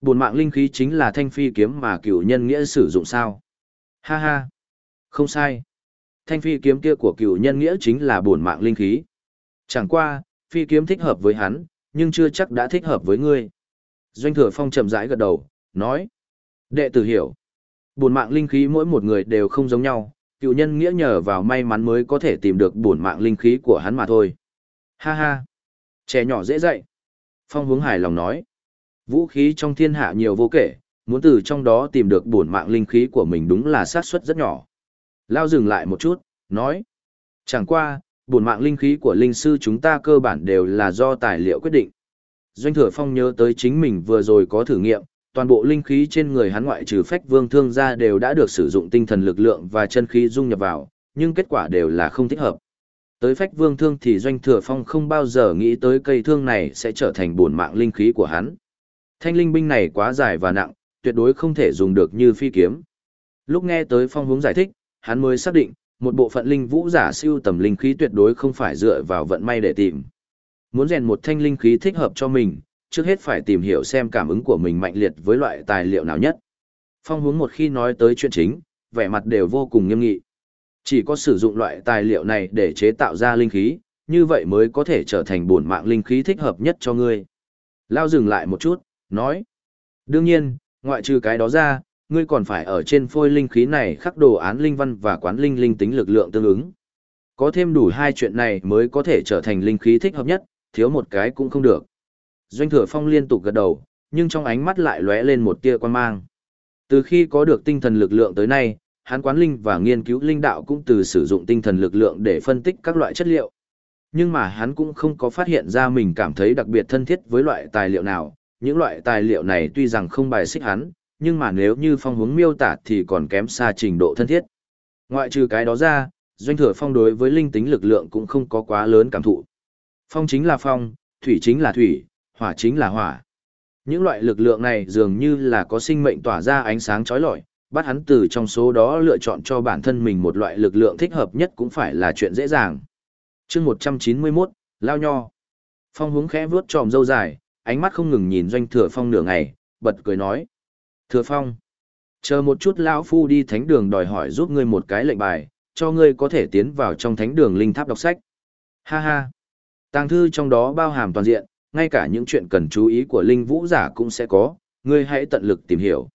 bổn mạng linh khí chính là thanh phi kiếm mà cựu nhân nghĩa sử dụng sao? Ha ha, không sai. Thanh phi kiếm kia của cựu nhân nghĩa chính là bổn mạng linh khí. Chẳng qua, phi kiếm thích hợp với hắn, nhưng chưa chắc đã thích hợp với ngươi. Doanh thừa phong chậm rãi gật đầu, nói. Đệ tử hiểu. Bổn mạng linh khí mỗi một người đều không giống nhau, cựu nhân nghĩa nhờ vào may mắn mới có thể tìm được bổn mạng linh khí của hắn mà thôi. Ha ha. Trẻ nhỏ dễ dạy. Phong hướng hài lòng nói. Vũ khí trong thiên hạ nhiều vô kể, muốn từ trong đó tìm được bổn mạng linh khí của mình đúng là xác suất rất nhỏ. Lao dừng lại một chút, nói. Chẳng qua, bổn mạng linh khí của linh sư chúng ta cơ bản đều là do tài liệu quyết định. Doanh thừa phong nhớ tới chính mình vừa rồi có thử nghiệm, toàn bộ linh khí trên người hắn ngoại trừ phách vương thương ra đều đã được sử dụng tinh thần lực lượng và chân khí dung nhập vào, nhưng kết quả đều là không thích hợp. Tới phách vương thương thì doanh thừa phong không bao giờ nghĩ tới cây thương này sẽ trở thành bổn mạng linh khí của hắn. Thanh linh binh này quá dài và nặng, tuyệt đối không thể dùng được như phi kiếm. Lúc nghe tới phong hướng giải thích, hắn mới xác định, một bộ phận linh vũ giả siêu tầm linh khí tuyệt đối không phải dựa vào vận may để tìm. Muốn rèn một thanh linh khí thích hợp cho mình, trước hết phải tìm hiểu xem cảm ứng của mình mạnh liệt với loại tài liệu nào nhất. Phong hướng một khi nói tới chuyện chính, vẻ mặt đều vô cùng nghiêm nghị. Chỉ có sử dụng loại tài liệu này để chế tạo ra linh khí, như vậy mới có thể trở thành bổn mạng linh khí thích hợp nhất cho ngươi. Lao dừng lại một chút, nói. Đương nhiên, ngoại trừ cái đó ra, ngươi còn phải ở trên phôi linh khí này khắc đồ án linh văn và quán linh linh tính lực lượng tương ứng. Có thêm đủ hai chuyện này mới có thể trở thành linh khí thích hợp nhất, thiếu một cái cũng không được. Doanh thừa phong liên tục gật đầu, nhưng trong ánh mắt lại lóe lên một tia quan mang. Từ khi có được tinh thần lực lượng tới nay, hắn quán linh và nghiên cứu linh đạo cũng từ sử dụng tinh thần lực lượng để phân tích các loại chất liệu. Nhưng mà hắn cũng không có phát hiện ra mình cảm thấy đặc biệt thân thiết với loại tài liệu nào. Những loại tài liệu này tuy rằng không bài xích hắn, nhưng mà nếu như phong hướng miêu tả thì còn kém xa trình độ thân thiết. Ngoại trừ cái đó ra, doanh thừa phong đối với linh tính lực lượng cũng không có quá lớn cảm thụ. Phong chính là phong, thủy chính là thủy, hỏa chính là hỏa. Những loại lực lượng này dường như là có sinh mệnh tỏa ra ánh sáng chói lọi, bắt hắn từ trong số đó lựa chọn cho bản thân mình một loại lực lượng thích hợp nhất cũng phải là chuyện dễ dàng. chương 191, Lao Nho. Phong hướng khẽ vuốt tròm dâu dài, ánh mắt không ngừng nhìn doanh thừa phong nửa ngày, bật cười nói. Thừa phong, chờ một chút lão phu đi thánh đường đòi hỏi giúp ngươi một cái lệnh bài, cho ngươi có thể tiến vào trong thánh đường linh tháp đọc sách. Ha ha. Tàng thư trong đó bao hàm toàn diện, ngay cả những chuyện cần chú ý của linh vũ giả cũng sẽ có, ngươi hãy tận lực tìm hiểu.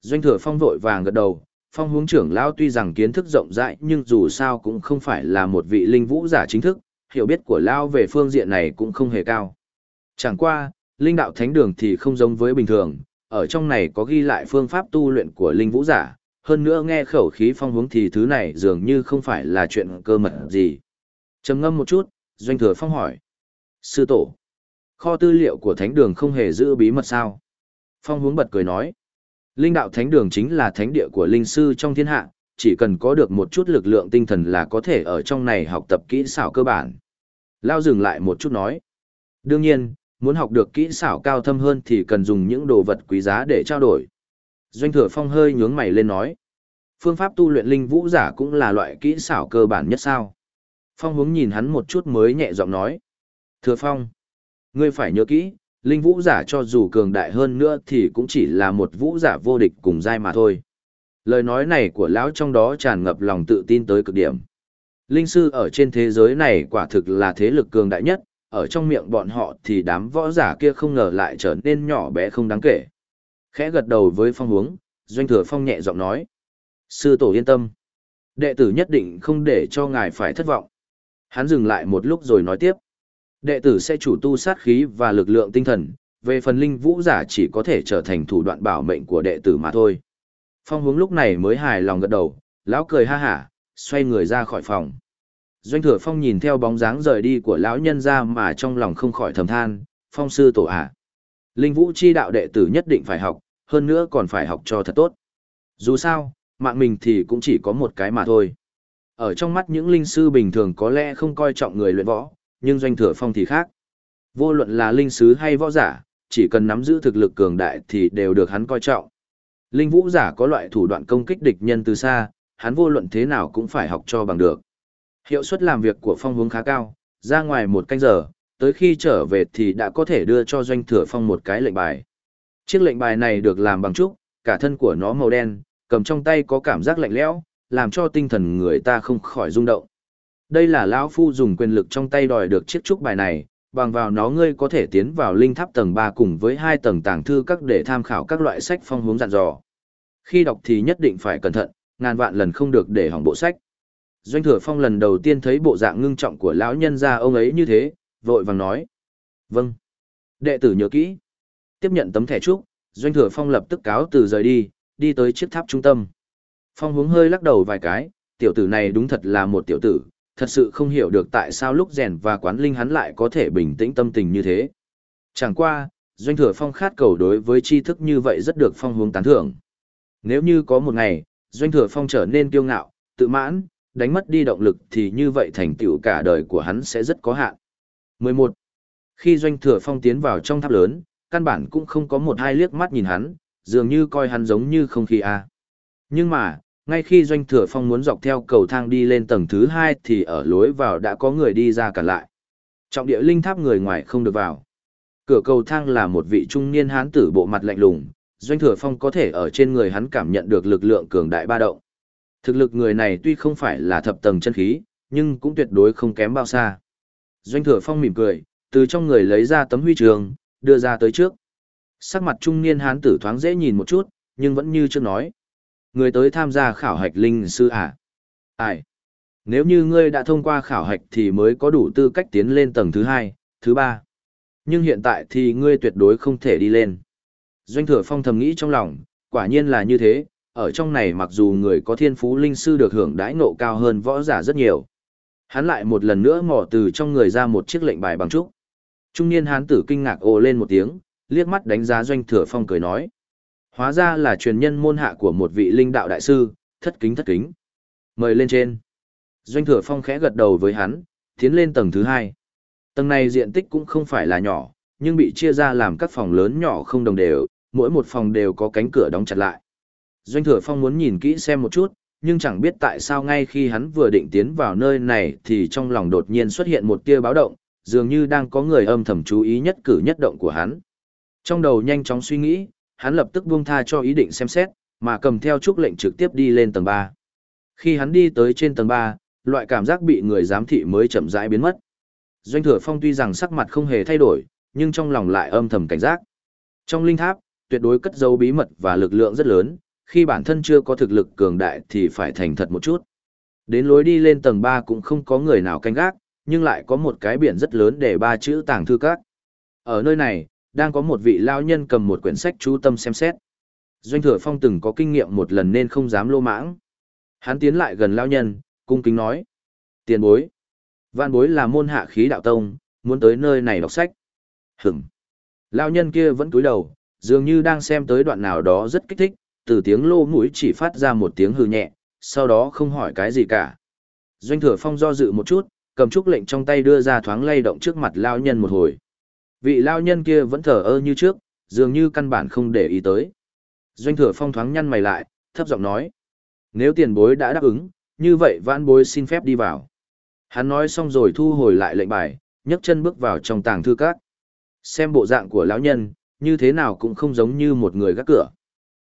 Doanh thừa phong vội vàng gật đầu, phong hướng trưởng lão tuy rằng kiến thức rộng rãi nhưng dù sao cũng không phải là một vị linh vũ giả chính thức, hiểu biết của lão về phương diện này cũng không hề cao. Chẳng qua, linh đạo thánh đường thì không giống với bình thường, ở trong này có ghi lại phương pháp tu luyện của linh vũ giả, hơn nữa nghe khẩu khí phong hướng thì thứ này dường như không phải là chuyện cơ mật gì. trầm ngâm một chút, doanh thừa phong hỏi. Sư tổ, kho tư liệu của thánh đường không hề giữ bí mật sao? Phong hướng bật cười nói. Linh đạo thánh đường chính là thánh địa của linh sư trong thiên hạ, chỉ cần có được một chút lực lượng tinh thần là có thể ở trong này học tập kỹ xảo cơ bản. Lao dừng lại một chút nói. Đương nhiên, muốn học được kỹ xảo cao thâm hơn thì cần dùng những đồ vật quý giá để trao đổi. Doanh thừa phong hơi nhướng mày lên nói. Phương pháp tu luyện linh vũ giả cũng là loại kỹ xảo cơ bản nhất sao. Phong hướng nhìn hắn một chút mới nhẹ giọng nói. Thừa phong, ngươi phải nhớ kỹ, linh vũ giả cho dù cường đại hơn nữa thì cũng chỉ là một vũ giả vô địch cùng giai mà thôi. Lời nói này của lão trong đó tràn ngập lòng tự tin tới cực điểm. Linh sư ở trên thế giới này quả thực là thế lực cường đại nhất, ở trong miệng bọn họ thì đám võ giả kia không ngờ lại trở nên nhỏ bé không đáng kể. Khẽ gật đầu với phong hướng, doanh thừa phong nhẹ giọng nói. Sư tổ yên tâm. Đệ tử nhất định không để cho ngài phải thất vọng. Hắn dừng lại một lúc rồi nói tiếp. Đệ tử sẽ chủ tu sát khí và lực lượng tinh thần, về phần linh vũ giả chỉ có thể trở thành thủ đoạn bảo mệnh của đệ tử mà thôi. Phong hướng lúc này mới hài lòng gật đầu, lão cười ha hả, xoay người ra khỏi phòng. Doanh thừa phong nhìn theo bóng dáng rời đi của lão nhân ra mà trong lòng không khỏi thầm than, phong sư tổ ạ. À. Linh vũ chi đạo đệ tử nhất định phải học, hơn nữa còn phải học cho thật tốt. Dù sao, mạng mình thì cũng chỉ có một cái mà thôi. Ở trong mắt những linh sư bình thường có lẽ không coi trọng người luyện võ, nhưng doanh thừa phong thì khác. Vô luận là linh sứ hay võ giả, chỉ cần nắm giữ thực lực cường đại thì đều được hắn coi trọng. Linh vũ giả có loại thủ đoạn công kích địch nhân từ xa, hắn vô luận thế nào cũng phải học cho bằng được. Hiệu suất làm việc của phong hướng khá cao, ra ngoài một canh giờ, tới khi trở về thì đã có thể đưa cho doanh thừa phong một cái lệnh bài. Chiếc lệnh bài này được làm bằng trúc, cả thân của nó màu đen, cầm trong tay có cảm giác lạnh lẽo, làm cho tinh thần người ta không khỏi rung động. Đây là lão phu dùng quyền lực trong tay đòi được chiếc trúc bài này, bằng vào nó ngươi có thể tiến vào linh tháp tầng 3 cùng với hai tầng tàng thư các để tham khảo các loại sách phong hướng dặn dò. Khi đọc thì nhất định phải cẩn thận, ngàn vạn lần không được để hỏng bộ sách. Doanh thừa phong lần đầu tiên thấy bộ dạng ngưng trọng của lão nhân gia ông ấy như thế, vội vàng nói. Vâng. Đệ tử nhớ kỹ. Tiếp nhận tấm thẻ trúc, Doanh thừa phong lập tức cáo từ rời đi, đi tới chiếc tháp trung tâm. Phong hướng hơi lắc đầu vài cái, tiểu tử này đúng thật là một tiểu tử, thật sự không hiểu được tại sao lúc rèn và quán linh hắn lại có thể bình tĩnh tâm tình như thế. Chẳng qua, Doanh thừa phong khát cầu đối với tri thức như vậy rất được phong hướng tán thưởng. Nếu như có một ngày, Doanh thừa phong trở nên kiêu ngạo, tự mãn, đánh mất đi động lực thì như vậy thành tựu cả đời của hắn sẽ rất có hạn. 11. Khi Doanh thừa phong tiến vào trong tháp lớn, căn bản cũng không có một hai liếc mắt nhìn hắn, dường như coi hắn giống như không khí a. Nhưng mà, ngay khi Doanh Thừa Phong muốn dọc theo cầu thang đi lên tầng thứ hai thì ở lối vào đã có người đi ra cản lại. Trọng địa linh tháp người ngoài không được vào. Cửa cầu thang là một vị trung niên hán tử bộ mặt lạnh lùng, Doanh Thừa Phong có thể ở trên người hắn cảm nhận được lực lượng cường đại ba động. Thực lực người này tuy không phải là thập tầng chân khí, nhưng cũng tuyệt đối không kém bao xa. Doanh Thừa Phong mỉm cười, từ trong người lấy ra tấm huy trường, đưa ra tới trước. Sắc mặt trung niên hán tử thoáng dễ nhìn một chút, nhưng vẫn như chưa nói. Người tới tham gia khảo hạch linh sư à? Ai? Nếu như ngươi đã thông qua khảo hạch thì mới có đủ tư cách tiến lên tầng thứ hai, thứ ba. Nhưng hiện tại thì ngươi tuyệt đối không thể đi lên. Doanh thừa phong thầm nghĩ trong lòng, quả nhiên là như thế, ở trong này mặc dù người có thiên phú linh sư được hưởng đãi ngộ cao hơn võ giả rất nhiều. Hắn lại một lần nữa mò từ trong người ra một chiếc lệnh bài bằng trúc. Trung niên hán tử kinh ngạc ồ lên một tiếng, liếc mắt đánh giá doanh thừa phong cười nói. Hóa ra là truyền nhân môn hạ của một vị linh đạo đại sư, thất kính thất kính. Mời lên trên. Doanh thừa phong khẽ gật đầu với hắn, tiến lên tầng thứ hai. Tầng này diện tích cũng không phải là nhỏ, nhưng bị chia ra làm các phòng lớn nhỏ không đồng đều, mỗi một phòng đều có cánh cửa đóng chặt lại. Doanh thừa phong muốn nhìn kỹ xem một chút, nhưng chẳng biết tại sao ngay khi hắn vừa định tiến vào nơi này thì trong lòng đột nhiên xuất hiện một tia báo động, dường như đang có người âm thầm chú ý nhất cử nhất động của hắn. Trong đầu nhanh chóng suy nghĩ, hắn lập tức buông tha cho ý định xem xét, mà cầm theo trúc lệnh trực tiếp đi lên tầng 3. Khi hắn đi tới trên tầng 3, loại cảm giác bị người giám thị mới chậm rãi biến mất. Doanh Thừa Phong tuy rằng sắc mặt không hề thay đổi, nhưng trong lòng lại âm thầm cảnh giác. Trong linh tháp, tuyệt đối cất giấu bí mật và lực lượng rất lớn, khi bản thân chưa có thực lực cường đại thì phải thành thật một chút. Đến lối đi lên tầng 3 cũng không có người nào canh gác, nhưng lại có một cái biển rất lớn để ba chữ tàng thư các. Ở nơi này, đang có một vị lao nhân cầm một quyển sách chú tâm xem xét. Doanh thừa phong từng có kinh nghiệm một lần nên không dám lô mãng. Hắn tiến lại gần lao nhân, cung kính nói. Tiền bối. Vạn bối là môn hạ khí đạo tông, muốn tới nơi này đọc sách. Hửm. Lao nhân kia vẫn cúi đầu, dường như đang xem tới đoạn nào đó rất kích thích, từ tiếng lô mũi chỉ phát ra một tiếng hư nhẹ, sau đó không hỏi cái gì cả. Doanh thừa phong do dự một chút, cầm trúc lệnh trong tay đưa ra thoáng lay động trước mặt lao nhân một hồi. Vị lao nhân kia vẫn thở ơ như trước, dường như căn bản không để ý tới. Doanh thừa phong thoáng nhăn mày lại, thấp giọng nói. Nếu tiền bối đã đáp ứng, như vậy vãn bối xin phép đi vào. Hắn nói xong rồi thu hồi lại lệnh bài, nhấc chân bước vào trong tàng thư các. Xem bộ dạng của lão nhân, như thế nào cũng không giống như một người gác cửa.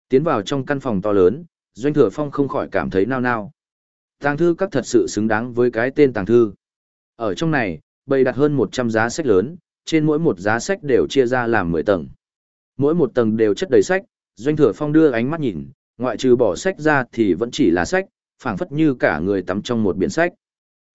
Tiến vào trong căn phòng to lớn, Doanh Thừa Phong không khỏi cảm thấy nao nao. Tàng thư các thật sự xứng đáng với cái tên tàng thư. Ở trong này, bày đặt hơn 100 giá sách lớn, trên mỗi một giá sách đều chia ra làm 10 tầng. Mỗi một tầng đều chất đầy sách, Doanh Thừa Phong đưa ánh mắt nhìn, ngoại trừ bỏ sách ra thì vẫn chỉ là sách, phảng phất như cả người tắm trong một biển sách.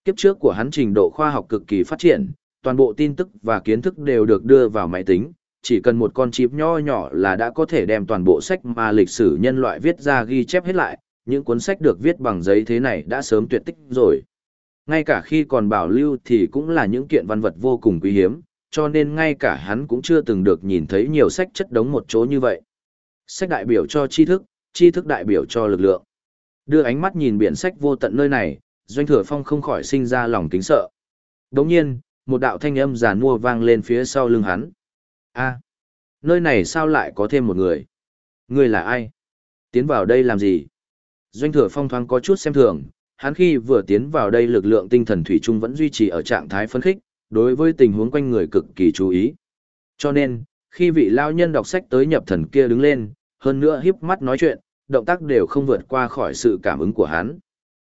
Kiếp trước của hắn trình độ khoa học cực kỳ phát triển, toàn bộ tin tức và kiến thức đều được đưa vào máy tính, chỉ cần một con chip nho nhỏ là đã có thể đem toàn bộ sách mà lịch sử nhân loại viết ra ghi chép hết lại, những cuốn sách được viết bằng giấy thế này đã sớm tuyệt tích rồi. Ngay cả khi còn bảo lưu thì cũng là những kiện văn vật vô cùng quý hiếm, cho nên ngay cả hắn cũng chưa từng được nhìn thấy nhiều sách chất đống một chỗ như vậy. Sách đại biểu cho tri thức, tri thức đại biểu cho lực lượng. Đưa ánh mắt nhìn biển sách vô tận nơi này, Doanh Thừa Phong không khỏi sinh ra lòng kính sợ. Đồng nhiên, một đạo thanh âm giàn mua vang lên phía sau lưng hắn a nơi này sao lại có thêm một người? Người là ai? Tiến vào đây làm gì? Doanh Thừa Phong thoáng có chút xem thường, hắn khi vừa tiến vào đây lực lượng tinh thần thủy chung vẫn duy trì ở trạng thái phấn khích, đối với tình huống quanh người cực kỳ chú ý. Cho nên, khi vị lao nhân đọc sách tới nhập thần kia đứng lên, hơn nữa hiếp mắt nói chuyện, động tác đều không vượt qua khỏi sự cảm ứng của hắn.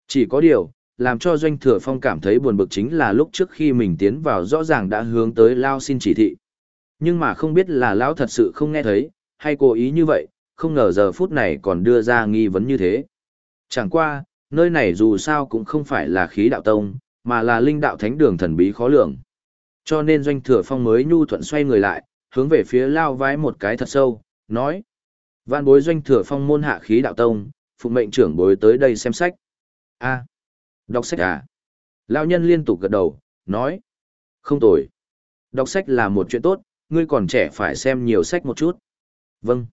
Chỉ có điều, làm cho Doanh Thừa Phong cảm thấy buồn bực chính là lúc trước khi mình tiến vào rõ ràng đã hướng tới Lao xin chỉ thị. Nhưng mà không biết là Lão thật sự không nghe thấy, hay cố ý như vậy, không ngờ giờ phút này còn đưa ra nghi vấn như thế. Chẳng qua, nơi này dù sao cũng không phải là khí đạo tông, mà là linh đạo thánh đường thần bí khó lường. Cho nên Doanh Thừa Phong mới nhu thuận xoay người lại, hướng về phía Lao vái một cái thật sâu, nói. Vạn bối Doanh Thừa Phong môn hạ khí đạo tông, phụ mệnh trưởng bối tới đây xem sách. a Đọc sách à? Lão nhân liên tục gật đầu, nói. Không tồi. Đọc sách là một chuyện tốt, ngươi còn trẻ phải xem nhiều sách một chút. Vâng.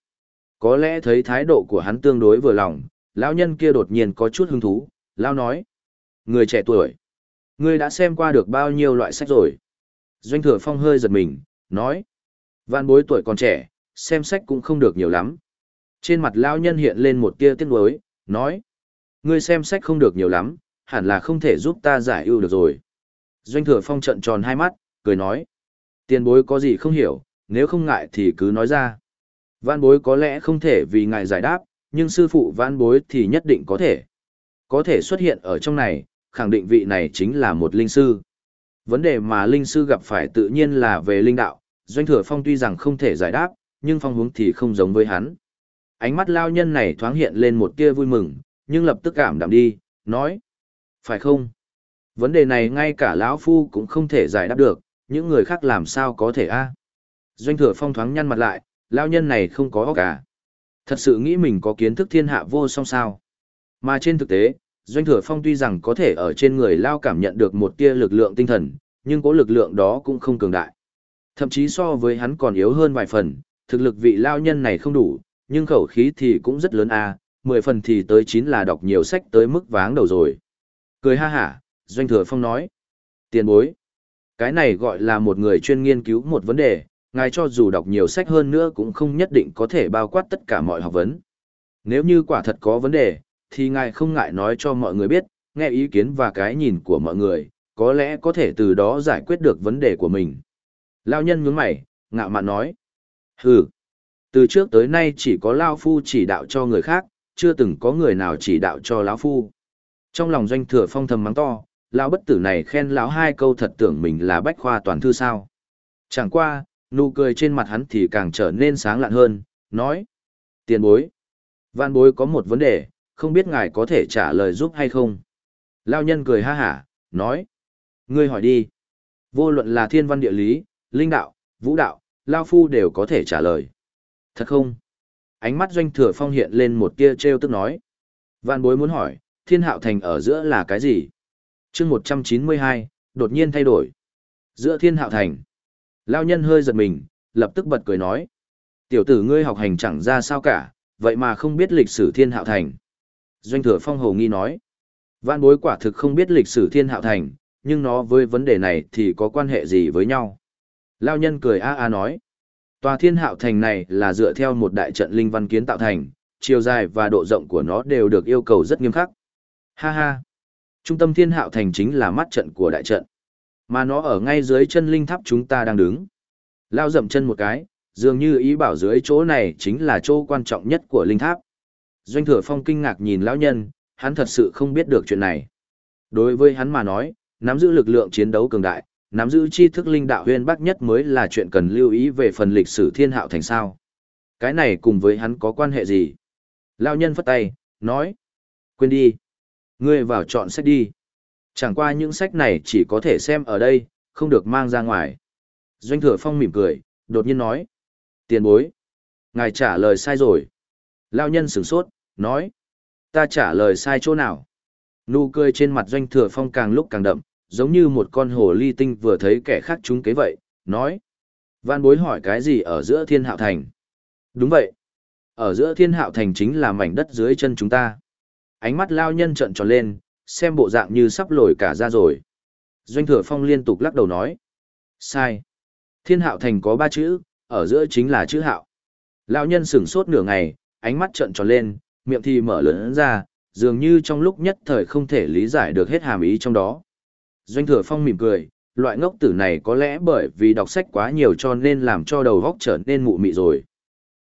Có lẽ thấy thái độ của hắn tương đối vừa lòng, lão nhân kia đột nhiên có chút hứng thú, lão nói. Người trẻ tuổi. Ngươi đã xem qua được bao nhiêu loại sách rồi? Doanh thừa phong hơi giật mình, nói. Vạn bối tuổi còn trẻ, xem sách cũng không được nhiều lắm. Trên mặt lão nhân hiện lên một tia tiếc nuối, nói. Ngươi xem sách không được nhiều lắm, hẳn là không thể giúp ta giải ưu được rồi. Doanh thừa phong trận tròn hai mắt, cười nói. Tiền bối có gì không hiểu, nếu không ngại thì cứ nói ra. Vãn bối có lẽ không thể vì ngài giải đáp, nhưng sư phụ vãn bối thì nhất định có thể. Có thể xuất hiện ở trong này, khẳng định vị này chính là một linh sư. Vấn đề mà linh sư gặp phải tự nhiên là về linh đạo, doanh thừa phong tuy rằng không thể giải đáp, nhưng phong hướng thì không giống với hắn. Ánh mắt lao nhân này thoáng hiện lên một tia vui mừng, nhưng lập tức cảm đạm đi, nói. Phải không? Vấn đề này ngay cả lão Phu cũng không thể giải đáp được, những người khác làm sao có thể a Doanh thừa phong thoáng nhăn mặt lại, lao nhân này không có óc cả. Thật sự nghĩ mình có kiến thức thiên hạ vô song sao. Mà trên thực tế, Doanh thừa phong tuy rằng có thể ở trên người lao cảm nhận được một tia lực lượng tinh thần, nhưng có lực lượng đó cũng không cường đại. Thậm chí so với hắn còn yếu hơn vài phần, thực lực vị lao nhân này không đủ, nhưng khẩu khí thì cũng rất lớn a, mười phần thì tới chín là đọc nhiều sách tới mức váng đầu rồi. Cười ha hả, Doanh Thừa Phong nói. Tiền bối. Cái này gọi là một người chuyên nghiên cứu một vấn đề, ngài cho dù đọc nhiều sách hơn nữa cũng không nhất định có thể bao quát tất cả mọi học vấn. Nếu như quả thật có vấn đề, thì ngài không ngại nói cho mọi người biết, nghe ý kiến và cái nhìn của mọi người, có lẽ có thể từ đó giải quyết được vấn đề của mình. Lao nhân nhướng mày, ngạo mạn nói. Hừ, từ trước tới nay chỉ có Lao Phu chỉ đạo cho người khác, chưa từng có người nào chỉ đạo cho Lão Phu. Trong lòng doanh thừa phong thầm mắng to, lão bất tử này khen lão hai câu thật tưởng mình là bách khoa toàn thư sao. Chẳng qua, nụ cười trên mặt hắn thì càng trở nên sáng lạn hơn, nói. Tiền bối. Văn bối có một vấn đề, không biết ngài có thể trả lời giúp hay không. Lao nhân cười ha hả, nói. Ngươi hỏi đi. Vô luận là thiên văn địa lý, linh đạo, vũ đạo, Lao Phu đều có thể trả lời. Thật không? Ánh mắt doanh thừa phong hiện lên một tia treo tức nói. Văn bối muốn hỏi, thiên hạo thành ở giữa là cái gì? Chương 192, đột nhiên thay đổi. Giữa thiên hạo thành. Lao nhân hơi giật mình, lập tức bật cười nói. Tiểu tử ngươi học hành chẳng ra sao cả, vậy mà không biết lịch sử thiên hạo thành. Doanh thừa phong Hầu nghi nói. Vạn bối quả thực không biết lịch sử thiên hạo thành, nhưng nó với vấn đề này thì có quan hệ gì với nhau. Lao nhân cười a a nói. Tòa thiên hạo thành này là dựa theo một đại trận linh văn kiến tạo thành, chiều dài và độ rộng của nó đều được yêu cầu rất nghiêm khắc. Ha ha! Trung tâm thiên hạo thành chính là mắt trận của đại trận. Mà nó ở ngay dưới chân linh tháp chúng ta đang đứng. Lao dậm chân một cái, dường như ý bảo dưới chỗ này chính là chỗ quan trọng nhất của linh tháp. Doanh thừa phong kinh ngạc nhìn lão nhân, hắn thật sự không biết được chuyện này. Đối với hắn mà nói, nắm giữ lực lượng chiến đấu cường đại, nắm giữ tri thức linh đạo huyên bắc nhất mới là chuyện cần lưu ý về phần lịch sử thiên hạo thành sao. Cái này cùng với hắn có quan hệ gì? Lão nhân phất tay, nói. Quên đi. Ngươi vào chọn sách đi. Chẳng qua những sách này chỉ có thể xem ở đây, không được mang ra ngoài. Doanh thừa phong mỉm cười, đột nhiên nói. Tiền bối. Ngài trả lời sai rồi. Lao nhân sửng sốt, nói. Ta trả lời sai chỗ nào? Nụ cười trên mặt doanh thừa phong càng lúc càng đậm, giống như một con hồ ly tinh vừa thấy kẻ khác chúng kế vậy, nói. Văn bối hỏi cái gì ở giữa thiên hạo thành? Đúng vậy. Ở giữa thiên hạo thành chính là mảnh đất dưới chân chúng ta. Ánh mắt lao nhân trợn tròn lên, xem bộ dạng như sắp lồi cả ra rồi. Doanh thừa phong liên tục lắc đầu nói. Sai. Thiên hạo thành có ba chữ, ở giữa chính là chữ hạo. Lão nhân sửng sốt nửa ngày, ánh mắt trợn tròn lên, miệng thì mở lớn ra, dường như trong lúc nhất thời không thể lý giải được hết hàm ý trong đó. Doanh thừa phong mỉm cười, loại ngốc tử này có lẽ bởi vì đọc sách quá nhiều cho nên làm cho đầu góc trở nên mụ mị rồi.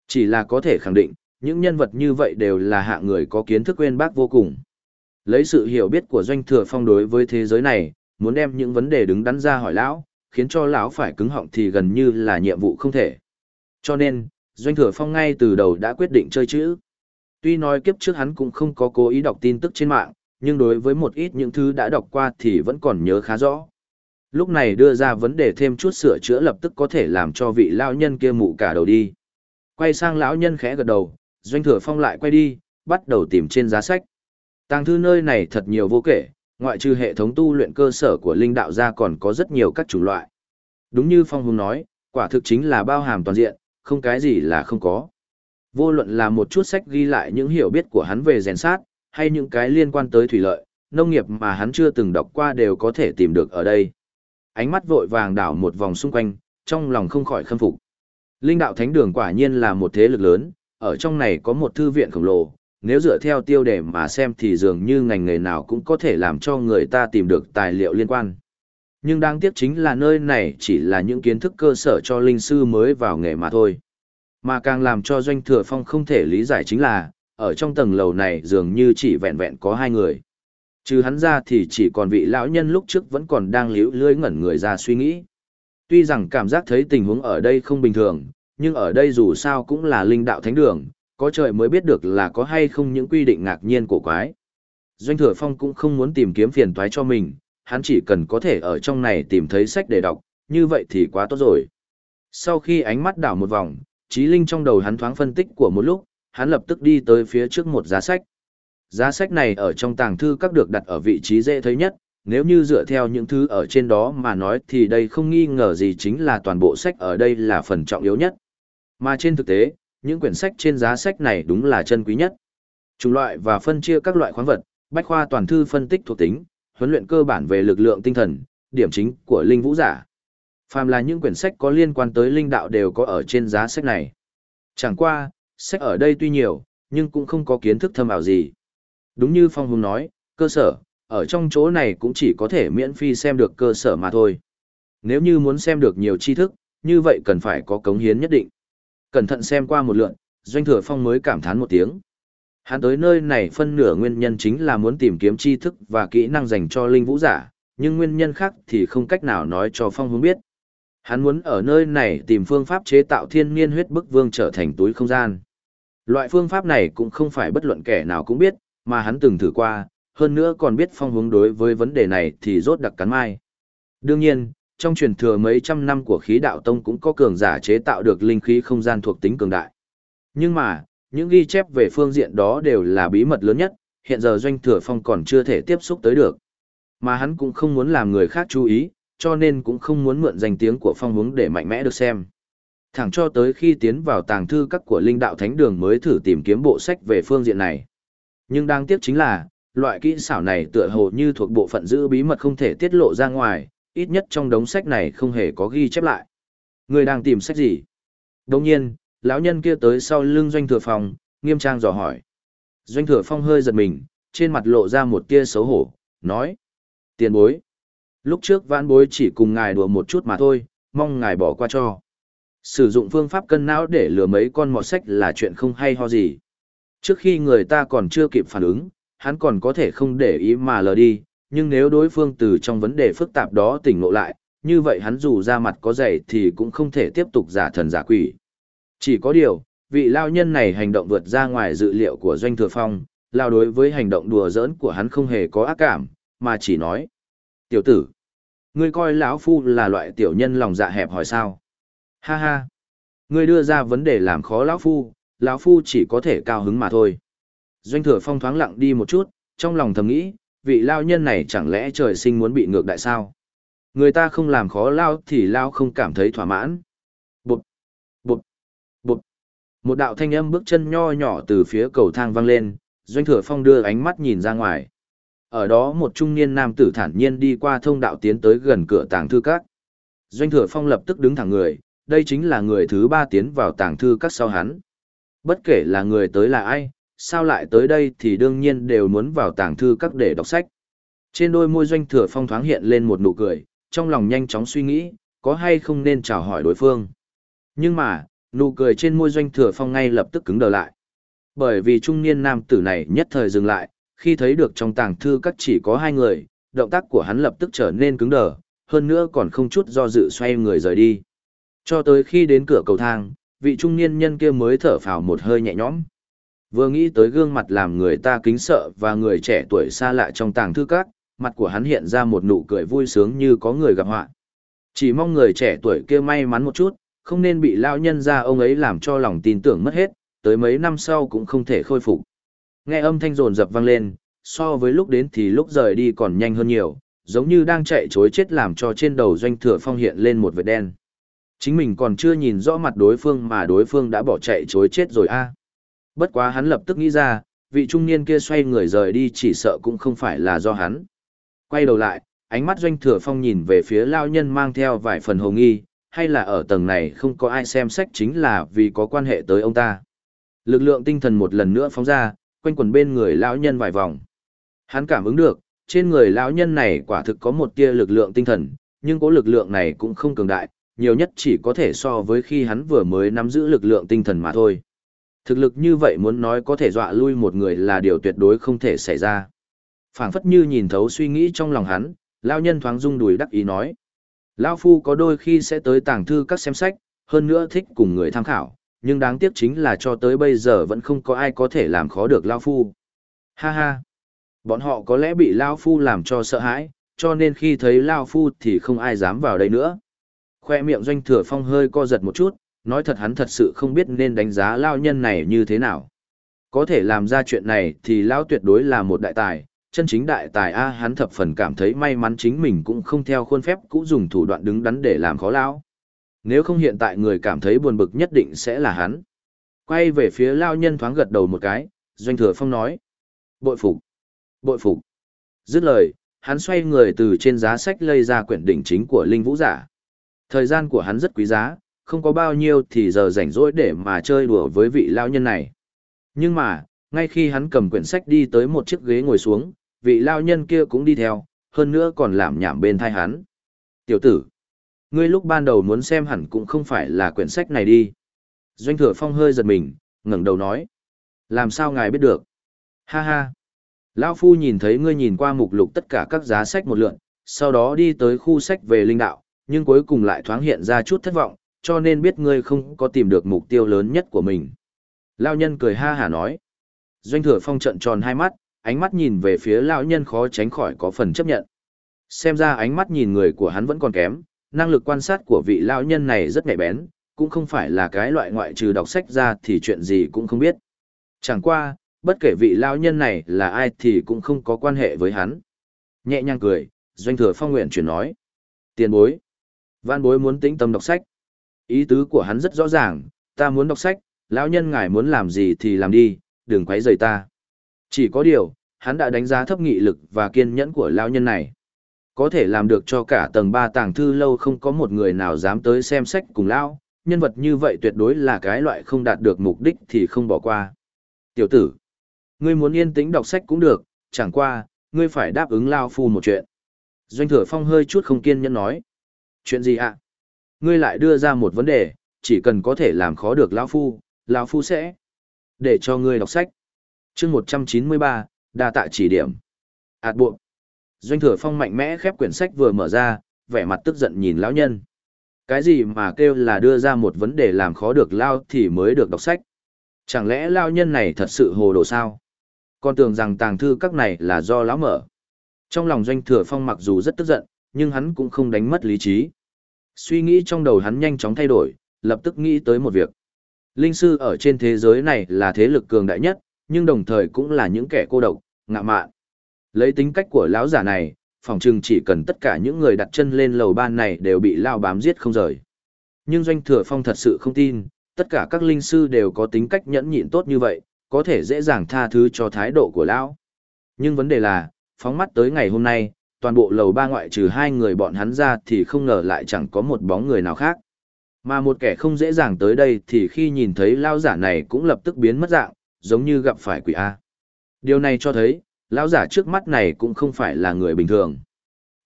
Chỉ là có thể khẳng định, những nhân vật như vậy đều là hạ người có kiến thức quên bác vô cùng. Lấy sự hiểu biết của doanh thừa phong đối với thế giới này, muốn đem những vấn đề đứng đắn ra hỏi lão, khiến cho lão phải cứng họng thì gần như là nhiệm vụ không thể. Cho nên, doanh thừa phong ngay từ đầu đã quyết định chơi chữ. Tuy nói kiếp trước hắn cũng không có cố ý đọc tin tức trên mạng, nhưng đối với một ít những thứ đã đọc qua thì vẫn còn nhớ khá rõ. Lúc này đưa ra vấn đề thêm chút sửa chữa lập tức có thể làm cho vị lão nhân kia mụ cả đầu đi. Quay sang lão nhân khẽ gật đầu, doanh thừa phong lại quay đi, bắt đầu tìm trên giá sách. Tàng thư nơi này thật nhiều vô kể, ngoại trừ hệ thống tu luyện cơ sở của linh đạo ra còn có rất nhiều các chủng loại. Đúng như Phong Hùng nói, quả thực chính là bao hàm toàn diện, không cái gì là không có. Vô luận là một chút sách ghi lại những hiểu biết của hắn về rèn sát, hay những cái liên quan tới thủy lợi, nông nghiệp mà hắn chưa từng đọc qua đều có thể tìm được ở đây. Ánh mắt vội vàng đảo một vòng xung quanh, trong lòng không khỏi khâm phục. Linh đạo thánh đường quả nhiên là một thế lực lớn, ở trong này có một thư viện khổng lồ, nếu dựa theo tiêu đề mà xem thì dường như ngành nghề nào cũng có thể làm cho người ta tìm được tài liệu liên quan. Nhưng đáng tiếc chính là nơi này chỉ là những kiến thức cơ sở cho linh sư mới vào nghề mà thôi. Mà càng làm cho doanh thừa phong không thể lý giải chính là, ở trong tầng lầu này dường như chỉ vẹn vẹn có hai người. Trừ hắn ra thì chỉ còn vị lão nhân lúc trước vẫn còn đang liễu lưới ngẩn người ra suy nghĩ. Tuy rằng cảm giác thấy tình huống ở đây không bình thường, nhưng ở đây dù sao cũng là linh đạo thánh đường, có trời mới biết được là có hay không những quy định ngạc nhiên của quái. Doanh thừa phong cũng không muốn tìm kiếm phiền toái cho mình, hắn chỉ cần có thể ở trong này tìm thấy sách để đọc, như vậy thì quá tốt rồi. Sau khi ánh mắt đảo một vòng, trí linh trong đầu hắn thoáng phân tích của một lúc, hắn lập tức đi tới phía trước một giá sách. Giá sách này ở trong tàng thư các được đặt ở vị trí dễ thấy nhất, nếu như dựa theo những thứ ở trên đó mà nói thì đây không nghi ngờ gì chính là toàn bộ sách ở đây là phần trọng yếu nhất. Mà trên thực tế, những quyển sách trên giá sách này đúng là chân quý nhất. Chủng loại và phân chia các loại khoáng vật, bách khoa toàn thư phân tích thuộc tính, huấn luyện cơ bản về lực lượng tinh thần, điểm chính của linh vũ giả. Phàm là những quyển sách có liên quan tới linh đạo đều có ở trên giá sách này. Chẳng qua, sách ở đây tuy nhiều, nhưng cũng không có kiến thức thâm ảo gì. Đúng như Phong Hùng nói, cơ sở, ở trong chỗ này cũng chỉ có thể miễn phí xem được cơ sở mà thôi. Nếu như muốn xem được nhiều tri thức, như vậy cần phải có cống hiến nhất định. Cẩn thận xem qua một lượn, Doanh Thừa Phong mới cảm thán một tiếng. Hắn tới nơi này phân nửa nguyên nhân chính là muốn tìm kiếm tri thức và kỹ năng dành cho linh vũ giả, nhưng nguyên nhân khác thì không cách nào nói cho Phong Hướng biết. Hắn muốn ở nơi này tìm phương pháp chế tạo thiên niên huyết bức vương trở thành túi không gian. Loại phương pháp này cũng không phải bất luận kẻ nào cũng biết, mà hắn từng thử qua, hơn nữa còn biết Phong Hướng đối với vấn đề này thì rốt đặc cắn mai. Đương nhiên, trong truyền thừa mấy trăm năm của khí đạo tông cũng có cường giả chế tạo được linh khí không gian thuộc tính cường đại. Nhưng mà, những ghi chép về phương diện đó đều là bí mật lớn nhất, hiện giờ doanh thừa phong còn chưa thể tiếp xúc tới được. Mà hắn cũng không muốn làm người khác chú ý, cho nên cũng không muốn mượn danh tiếng của phong hướng để mạnh mẽ được xem. Thẳng cho tới khi tiến vào tàng thư các của linh đạo thánh đường mới thử tìm kiếm bộ sách về phương diện này. Nhưng đáng tiếc chính là, loại kỹ xảo này tựa hồ như thuộc bộ phận giữ bí mật không thể tiết lộ ra ngoài, ít nhất trong đống sách này không hề có ghi chép lại. Người đang tìm sách gì? Đồng nhiên, lão nhân kia tới sau lưng doanh thừa phong, nghiêm trang dò hỏi. Doanh thừa phong hơi giật mình, trên mặt lộ ra một tia xấu hổ, nói. Tiền bối. Lúc trước vãn bối chỉ cùng ngài đùa một chút mà thôi, mong ngài bỏ qua cho. Sử dụng phương pháp cân não để lừa mấy con mọt sách là chuyện không hay ho gì. Trước khi người ta còn chưa kịp phản ứng, hắn còn có thể không để ý mà lờ đi, nhưng nếu đối phương từ trong vấn đề phức tạp đó tỉnh ngộ lại, như vậy hắn dù ra mặt có dày thì cũng không thể tiếp tục giả thần giả quỷ. Chỉ có điều, vị lao nhân này hành động vượt ra ngoài dự liệu của doanh thừa phong, lao đối với hành động đùa giỡn của hắn không hề có ác cảm, mà chỉ nói, Tiểu tử, ngươi coi lão phu là loại tiểu nhân lòng dạ hẹp hỏi sao? Ha ha, ngươi đưa ra vấn đề làm khó lão phu, lão phu chỉ có thể cao hứng mà thôi. Doanh thừa phong thoáng lặng đi một chút, trong lòng thầm nghĩ, vị lao nhân này chẳng lẽ trời sinh muốn bị ngược đại sao? Người ta không làm khó lao thì lao không cảm thấy thỏa mãn. Bụt, bụt, bụt. Một đạo thanh âm bước chân nho nhỏ từ phía cầu thang vang lên, doanh thừa phong đưa ánh mắt nhìn ra ngoài. Ở đó một trung niên nam tử thản nhiên đi qua thông đạo tiến tới gần cửa tàng thư các. Doanh thừa phong lập tức đứng thẳng người, đây chính là người thứ ba tiến vào tàng thư các sau hắn. Bất kể là người tới là ai, sao lại tới đây thì đương nhiên đều muốn vào tàng thư các để đọc sách. Trên đôi môi doanh thừa phong thoáng hiện lên một nụ cười, trong lòng nhanh chóng suy nghĩ, có hay không nên chào hỏi đối phương. Nhưng mà, nụ cười trên môi doanh thừa phong ngay lập tức cứng đờ lại. Bởi vì trung niên nam tử này nhất thời dừng lại, khi thấy được trong tàng thư các chỉ có hai người, động tác của hắn lập tức trở nên cứng đờ, hơn nữa còn không chút do dự xoay người rời đi. Cho tới khi đến cửa cầu thang, vị trung niên nhân kia mới thở phào một hơi nhẹ nhõm. Vừa nghĩ tới gương mặt làm người ta kính sợ và người trẻ tuổi xa lạ trong tàng thư các, mặt của hắn hiện ra một nụ cười vui sướng như có người gặp họa. Chỉ mong người trẻ tuổi kia may mắn một chút, không nên bị lao nhân ra ông ấy làm cho lòng tin tưởng mất hết, tới mấy năm sau cũng không thể khôi phục. Nghe âm thanh rồn rập vang lên, so với lúc đến thì lúc rời đi còn nhanh hơn nhiều, giống như đang chạy chối chết làm cho trên đầu doanh thừa phong hiện lên một vệt đen. Chính mình còn chưa nhìn rõ mặt đối phương mà đối phương đã bỏ chạy chối chết rồi a. Bất quá hắn lập tức nghĩ ra, vị trung niên kia xoay người rời đi chỉ sợ cũng không phải là do hắn. Quay đầu lại, ánh mắt doanh thừa phong nhìn về phía lao nhân mang theo vài phần hồ nghi, hay là ở tầng này không có ai xem sách chính là vì có quan hệ tới ông ta. Lực lượng tinh thần một lần nữa phóng ra, quanh quần bên người lão nhân vài vòng. Hắn cảm ứng được, trên người lão nhân này quả thực có một tia lực lượng tinh thần, nhưng có lực lượng này cũng không cường đại, nhiều nhất chỉ có thể so với khi hắn vừa mới nắm giữ lực lượng tinh thần mà thôi. Thực lực như vậy muốn nói có thể dọa lui một người là điều tuyệt đối không thể xảy ra. phảng phất như nhìn thấu suy nghĩ trong lòng hắn, lão nhân thoáng rung đùi đắc ý nói. Lão phu có đôi khi sẽ tới tàng thư các xem sách, hơn nữa thích cùng người tham khảo, nhưng đáng tiếc chính là cho tới bây giờ vẫn không có ai có thể làm khó được Lão phu. Ha ha! Bọn họ có lẽ bị Lão phu làm cho sợ hãi, cho nên khi thấy Lão phu thì không ai dám vào đây nữa. Khoe miệng doanh thừa phong hơi co giật một chút, nói thật hắn thật sự không biết nên đánh giá lao nhân này như thế nào. Có thể làm ra chuyện này thì lao tuyệt đối là một đại tài, chân chính đại tài A hắn thập phần cảm thấy may mắn chính mình cũng không theo khuôn phép cũng dùng thủ đoạn đứng đắn để làm khó lao. Nếu không hiện tại người cảm thấy buồn bực nhất định sẽ là hắn. Quay về phía lao nhân thoáng gật đầu một cái, doanh thừa phong nói. Bội phục, bội phục. Dứt lời, hắn xoay người từ trên giá sách lây ra quyển đỉnh chính của Linh Vũ Giả. Thời gian của hắn rất quý giá, không có bao nhiêu thì giờ rảnh rỗi để mà chơi đùa với vị lao nhân này. Nhưng mà, ngay khi hắn cầm quyển sách đi tới một chiếc ghế ngồi xuống, vị lao nhân kia cũng đi theo, hơn nữa còn làm nhảm bên thai hắn. Tiểu tử, ngươi lúc ban đầu muốn xem hẳn cũng không phải là quyển sách này đi. Doanh thừa phong hơi giật mình, ngẩng đầu nói. Làm sao ngài biết được? Ha ha. Lao phu nhìn thấy ngươi nhìn qua mục lục tất cả các giá sách một lượn, sau đó đi tới khu sách về linh đạo, nhưng cuối cùng lại thoáng hiện ra chút thất vọng, cho nên biết ngươi không có tìm được mục tiêu lớn nhất của mình. Lao nhân cười ha hả nói. Doanh thừa phong trận tròn hai mắt, ánh mắt nhìn về phía lão nhân khó tránh khỏi có phần chấp nhận. Xem ra ánh mắt nhìn người của hắn vẫn còn kém, năng lực quan sát của vị lão nhân này rất nhạy bén, cũng không phải là cái loại ngoại trừ đọc sách ra thì chuyện gì cũng không biết. Chẳng qua, bất kể vị lão nhân này là ai thì cũng không có quan hệ với hắn. Nhẹ nhàng cười, doanh thừa phong nguyện chuyển nói. Tiền bối. Văn bối muốn tĩnh tâm đọc sách. Ý tứ của hắn rất rõ ràng, ta muốn đọc sách, lão nhân ngài muốn làm gì thì làm đi, đừng quấy rầy ta. Chỉ có điều, hắn đã đánh giá thấp nghị lực và kiên nhẫn của lão nhân này. Có thể làm được cho cả tầng 3 tàng thư lâu không có một người nào dám tới xem sách cùng lão, nhân vật như vậy tuyệt đối là cái loại không đạt được mục đích thì không bỏ qua. Tiểu tử, ngươi muốn yên tĩnh đọc sách cũng được, chẳng qua, ngươi phải đáp ứng lao phu một chuyện. Doanh thừa phong hơi chút không kiên nhẫn nói. Chuyện gì ạ? Ngươi lại đưa ra một vấn đề, chỉ cần có thể làm khó được lão phu, lão phu sẽ để cho ngươi đọc sách. Chương 193, đa tạ chỉ điểm. Hạt buộc. Doanh thừa phong mạnh mẽ khép quyển sách vừa mở ra, vẻ mặt tức giận nhìn lão nhân. Cái gì mà kêu là đưa ra một vấn đề làm khó được lao thì mới được đọc sách. Chẳng lẽ lao nhân này thật sự hồ đồ sao? Con tưởng rằng tàng thư các này là do lão mở. Trong lòng doanh thừa phong mặc dù rất tức giận, nhưng hắn cũng không đánh mất lý trí. Suy nghĩ trong đầu hắn nhanh chóng thay đổi, lập tức nghĩ tới một việc. Linh sư ở trên thế giới này là thế lực cường đại nhất, nhưng đồng thời cũng là những kẻ cô độc, ngạ mạn. Lấy tính cách của lão giả này, phòng trừng chỉ cần tất cả những người đặt chân lên lầu ban này đều bị lao bám giết không rời. Nhưng doanh thừa phong thật sự không tin, tất cả các linh sư đều có tính cách nhẫn nhịn tốt như vậy, có thể dễ dàng tha thứ cho thái độ của lão. Nhưng vấn đề là, phóng mắt tới ngày hôm nay, toàn bộ lầu ba ngoại trừ hai người bọn hắn ra thì không ngờ lại chẳng có một bóng người nào khác. Mà một kẻ không dễ dàng tới đây thì khi nhìn thấy lao giả này cũng lập tức biến mất dạng, giống như gặp phải quỷ A. Điều này cho thấy, lão giả trước mắt này cũng không phải là người bình thường.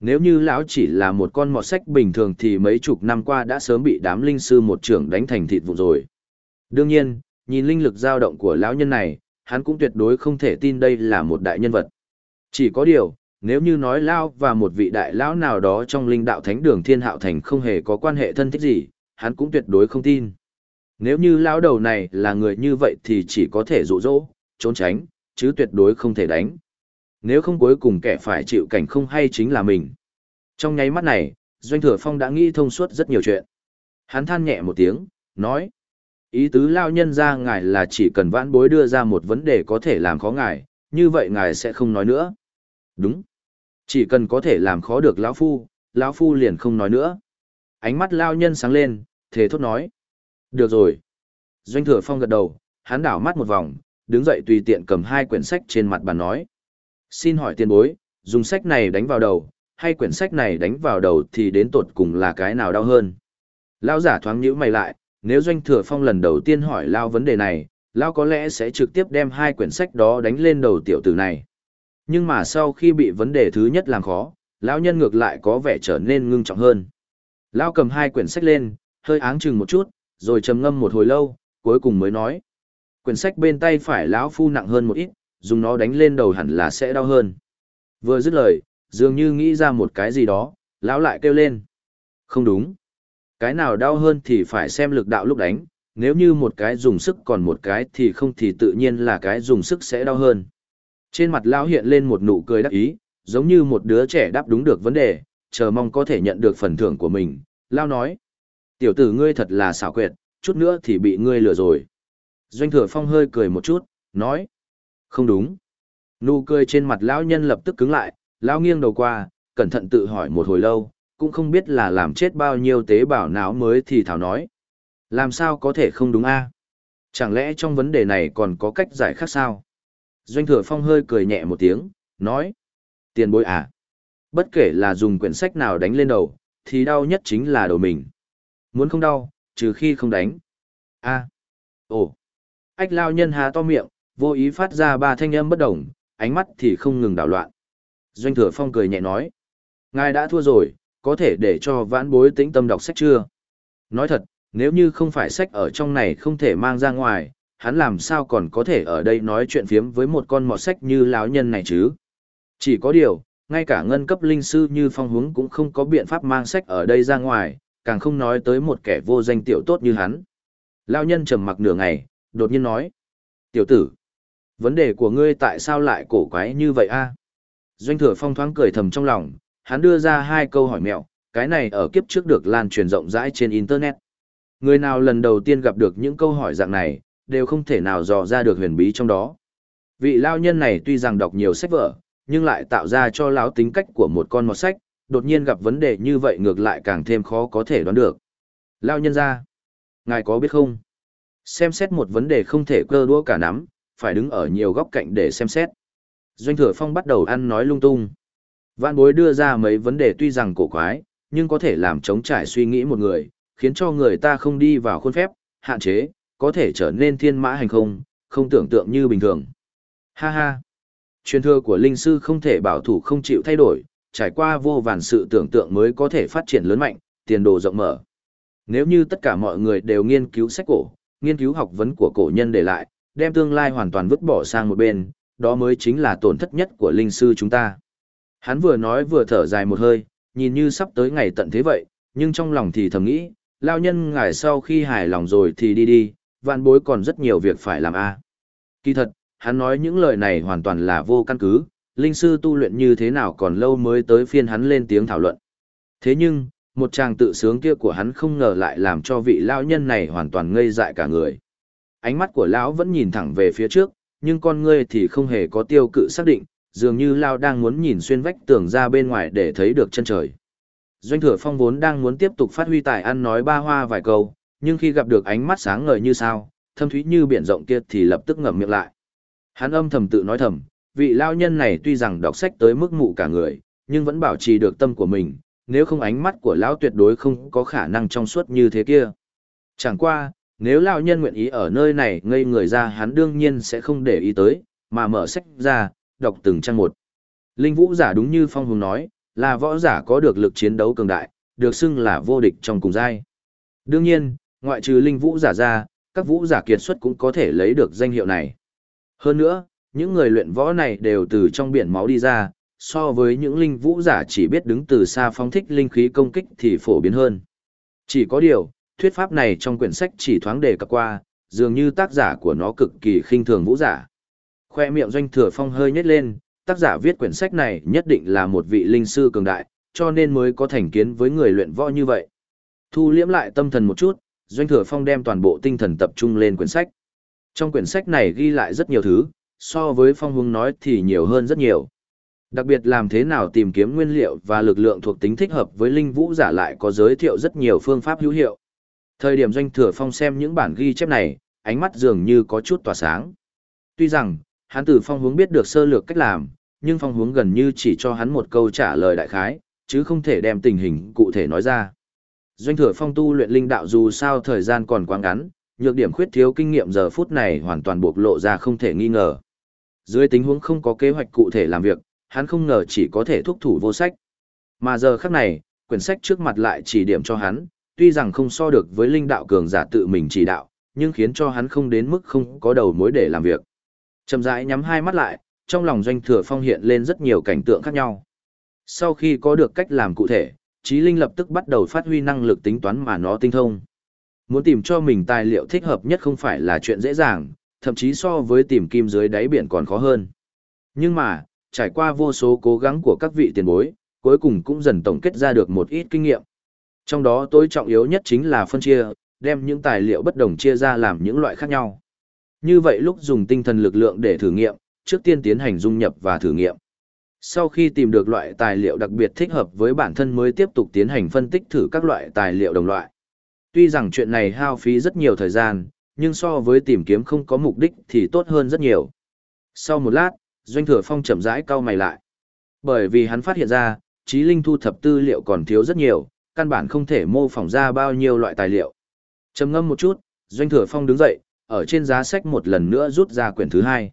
Nếu như lão chỉ là một con mọt sách bình thường thì mấy chục năm qua đã sớm bị đám linh sư một trưởng đánh thành thịt vụ rồi. Đương nhiên, nhìn linh lực dao động của lão nhân này, hắn cũng tuyệt đối không thể tin đây là một đại nhân vật. Chỉ có điều, nếu như nói lao và một vị đại lão nào đó trong linh đạo thánh đường thiên hạo thành không hề có quan hệ thân thích gì, hắn cũng tuyệt đối không tin. Nếu như lão đầu này là người như vậy thì chỉ có thể dụ dỗ, trốn tránh, chứ tuyệt đối không thể đánh. Nếu không cuối cùng kẻ phải chịu cảnh không hay chính là mình. Trong nháy mắt này, Doanh Thừa Phong đã nghĩ thông suốt rất nhiều chuyện. Hắn than nhẹ một tiếng, nói. Ý tứ lao nhân ra ngài là chỉ cần vãn bối đưa ra một vấn đề có thể làm khó ngài, như vậy ngài sẽ không nói nữa. Đúng. Chỉ cần có thể làm khó được lão phu, lão phu liền không nói nữa. Ánh mắt lao nhân sáng lên, thế thốt nói. Được rồi. Doanh thừa phong gật đầu, hắn đảo mắt một vòng, đứng dậy tùy tiện cầm hai quyển sách trên mặt bàn nói. Xin hỏi tiền bối, dùng sách này đánh vào đầu, hay quyển sách này đánh vào đầu thì đến tột cùng là cái nào đau hơn? Lao giả thoáng nhíu mày lại, nếu doanh thừa phong lần đầu tiên hỏi Lao vấn đề này, Lao có lẽ sẽ trực tiếp đem hai quyển sách đó đánh lên đầu tiểu tử này. Nhưng mà sau khi bị vấn đề thứ nhất làm khó, Lão nhân ngược lại có vẻ trở nên ngưng trọng hơn. Lão cầm hai quyển sách lên, hơi áng chừng một chút, rồi trầm ngâm một hồi lâu, cuối cùng mới nói. Quyển sách bên tay phải lão phu nặng hơn một ít, dùng nó đánh lên đầu hẳn là sẽ đau hơn. Vừa dứt lời, dường như nghĩ ra một cái gì đó, lão lại kêu lên. Không đúng. Cái nào đau hơn thì phải xem lực đạo lúc đánh, nếu như một cái dùng sức còn một cái thì không thì tự nhiên là cái dùng sức sẽ đau hơn. Trên mặt lão hiện lên một nụ cười đắc ý, giống như một đứa trẻ đáp đúng được vấn đề, chờ mong có thể nhận được phần thưởng của mình. Lão nói, tiểu tử ngươi thật là xảo quyệt, chút nữa thì bị ngươi lừa rồi. Doanh thừa phong hơi cười một chút, nói, không đúng. Nụ cười trên mặt lão nhân lập tức cứng lại, lão nghiêng đầu qua, cẩn thận tự hỏi một hồi lâu, cũng không biết là làm chết bao nhiêu tế bào não mới thì thảo nói. Làm sao có thể không đúng a? Chẳng lẽ trong vấn đề này còn có cách giải khác sao? Doanh thừa phong hơi cười nhẹ một tiếng, nói. Tiền bối à? Bất kể là dùng quyển sách nào đánh lên đầu, thì đau nhất chính là đầu mình. Muốn không đau, trừ khi không đánh. a Ồ. Ách lao nhân há to miệng, vô ý phát ra ba thanh âm bất đồng, ánh mắt thì không ngừng đảo loạn. Doanh thừa phong cười nhẹ nói. Ngài đã thua rồi, có thể để cho vãn bối tĩnh tâm đọc sách chưa? Nói thật, nếu như không phải sách ở trong này không thể mang ra ngoài, hắn làm sao còn có thể ở đây nói chuyện phiếm với một con mọt sách như lão nhân này chứ? Chỉ có điều, ngay cả ngân cấp linh sư như phong hướng cũng không có biện pháp mang sách ở đây ra ngoài, càng không nói tới một kẻ vô danh tiểu tốt như hắn. Lão nhân trầm mặc nửa ngày, đột nhiên nói. Tiểu tử, vấn đề của ngươi tại sao lại cổ quái như vậy a? Doanh thừa phong thoáng cười thầm trong lòng, hắn đưa ra hai câu hỏi mẹo, cái này ở kiếp trước được lan truyền rộng rãi trên Internet. Người nào lần đầu tiên gặp được những câu hỏi dạng này, đều không thể nào dò ra được huyền bí trong đó. Vị lao nhân này tuy rằng đọc nhiều sách vở, nhưng lại tạo ra cho lão tính cách của một con mọt sách, đột nhiên gặp vấn đề như vậy ngược lại càng thêm khó có thể đoán được. Lao nhân ra, ngài có biết không? Xem xét một vấn đề không thể cơ đua cả nắm, phải đứng ở nhiều góc cạnh để xem xét. Doanh thừa phong bắt đầu ăn nói lung tung. Vạn bối đưa ra mấy vấn đề tuy rằng cổ quái, nhưng có thể làm chống trải suy nghĩ một người, khiến cho người ta không đi vào khuôn phép, hạn chế, có thể trở nên thiên mã hành không, không tưởng tượng như bình thường. Ha ha! Truyền thừa của linh sư không thể bảo thủ không chịu thay đổi, trải qua vô vàn sự tưởng tượng mới có thể phát triển lớn mạnh, tiền đồ rộng mở. Nếu như tất cả mọi người đều nghiên cứu sách cổ, nghiên cứu học vấn của cổ nhân để lại, đem tương lai hoàn toàn vứt bỏ sang một bên, đó mới chính là tổn thất nhất của linh sư chúng ta. Hắn vừa nói vừa thở dài một hơi, nhìn như sắp tới ngày tận thế vậy, nhưng trong lòng thì thầm nghĩ, lao nhân ngài sau khi hài lòng rồi thì đi đi, vạn bối còn rất nhiều việc phải làm a. Kỳ thật, hắn nói những lời này hoàn toàn là vô căn cứ, linh sư tu luyện như thế nào còn lâu mới tới phiên hắn lên tiếng thảo luận. Thế nhưng, một chàng tự sướng kia của hắn không ngờ lại làm cho vị lão nhân này hoàn toàn ngây dại cả người. Ánh mắt của lão vẫn nhìn thẳng về phía trước, nhưng con ngươi thì không hề có tiêu cự xác định, dường như lão đang muốn nhìn xuyên vách tường ra bên ngoài để thấy được chân trời. Doanh thừa phong vốn đang muốn tiếp tục phát huy tài ăn nói ba hoa vài câu, nhưng khi gặp được ánh mắt sáng ngời như sao, thâm thúy như biển rộng kia thì lập tức ngậm miệng lại. Hắn âm thầm tự nói thầm, vị lao nhân này tuy rằng đọc sách tới mức mụ cả người, nhưng vẫn bảo trì được tâm của mình, nếu không ánh mắt của lão tuyệt đối không có khả năng trong suốt như thế kia. Chẳng qua, nếu lão nhân nguyện ý ở nơi này ngây người ra hắn đương nhiên sẽ không để ý tới, mà mở sách ra, đọc từng trang một. Linh vũ giả đúng như Phong Hùng nói, là võ giả có được lực chiến đấu cường đại, được xưng là vô địch trong cùng giai. Đương nhiên, ngoại trừ linh vũ giả ra, các vũ giả kiệt xuất cũng có thể lấy được danh hiệu này. Hơn nữa, những người luyện võ này đều từ trong biển máu đi ra, so với những linh vũ giả chỉ biết đứng từ xa phóng thích linh khí công kích thì phổ biến hơn. Chỉ có điều, thuyết pháp này trong quyển sách chỉ thoáng đề cập qua, dường như tác giả của nó cực kỳ khinh thường vũ giả. Khoe miệng doanh thừa phong hơi nhếch lên, tác giả viết quyển sách này nhất định là một vị linh sư cường đại, cho nên mới có thành kiến với người luyện võ như vậy. Thu liễm lại tâm thần một chút, doanh thừa phong đem toàn bộ tinh thần tập trung lên quyển sách. Trong quyển sách này ghi lại rất nhiều thứ, so với phong Hùng nói thì nhiều hơn rất nhiều. Đặc biệt làm thế nào tìm kiếm nguyên liệu và lực lượng thuộc tính thích hợp với linh vũ giả lại có giới thiệu rất nhiều phương pháp hữu hiệu. Thời điểm doanh thừa phong xem những bản ghi chép này, ánh mắt dường như có chút tỏa sáng. Tuy rằng, hắn từ phong hướng biết được sơ lược cách làm, nhưng phong hướng gần như chỉ cho hắn một câu trả lời đại khái, chứ không thể đem tình hình cụ thể nói ra. Doanh thừa phong tu luyện linh đạo dù sao thời gian còn quá ngắn, nhược điểm khuyết thiếu kinh nghiệm giờ phút này hoàn toàn bộc lộ ra không thể nghi ngờ. Dưới tình huống không có kế hoạch cụ thể làm việc, hắn không ngờ chỉ có thể thúc thủ vô sách. Mà giờ khắc này, quyển sách trước mặt lại chỉ điểm cho hắn, tuy rằng không so được với linh đạo cường giả tự mình chỉ đạo, nhưng khiến cho hắn không đến mức không có đầu mối để làm việc. Chậm rãi nhắm hai mắt lại, trong lòng doanh thừa phong hiện lên rất nhiều cảnh tượng khác nhau. Sau khi có được cách làm cụ thể, trí linh lập tức bắt đầu phát huy năng lực tính toán mà nó tinh thông. Muốn tìm cho mình tài liệu thích hợp nhất không phải là chuyện dễ dàng, thậm chí so với tìm kim dưới đáy biển còn khó hơn. Nhưng mà, trải qua vô số cố gắng của các vị tiền bối, cuối cùng cũng dần tổng kết ra được một ít kinh nghiệm. Trong đó tối trọng yếu nhất chính là phân chia, đem những tài liệu bất đồng chia ra làm những loại khác nhau. Như vậy lúc dùng tinh thần lực lượng để thử nghiệm, trước tiên tiến hành dung nhập và thử nghiệm. Sau khi tìm được loại tài liệu đặc biệt thích hợp với bản thân mới tiếp tục tiến hành phân tích thử các loại tài liệu đồng loại. Tuy rằng chuyện này hao phí rất nhiều thời gian, nhưng so với tìm kiếm không có mục đích thì tốt hơn rất nhiều. Sau một lát, Doanh Thừa Phong chậm rãi cau mày lại. Bởi vì hắn phát hiện ra, trí linh thu thập tư liệu còn thiếu rất nhiều, căn bản không thể mô phỏng ra bao nhiêu loại tài liệu. Trầm ngâm một chút, Doanh Thừa Phong đứng dậy, ở trên giá sách một lần nữa rút ra quyển thứ hai.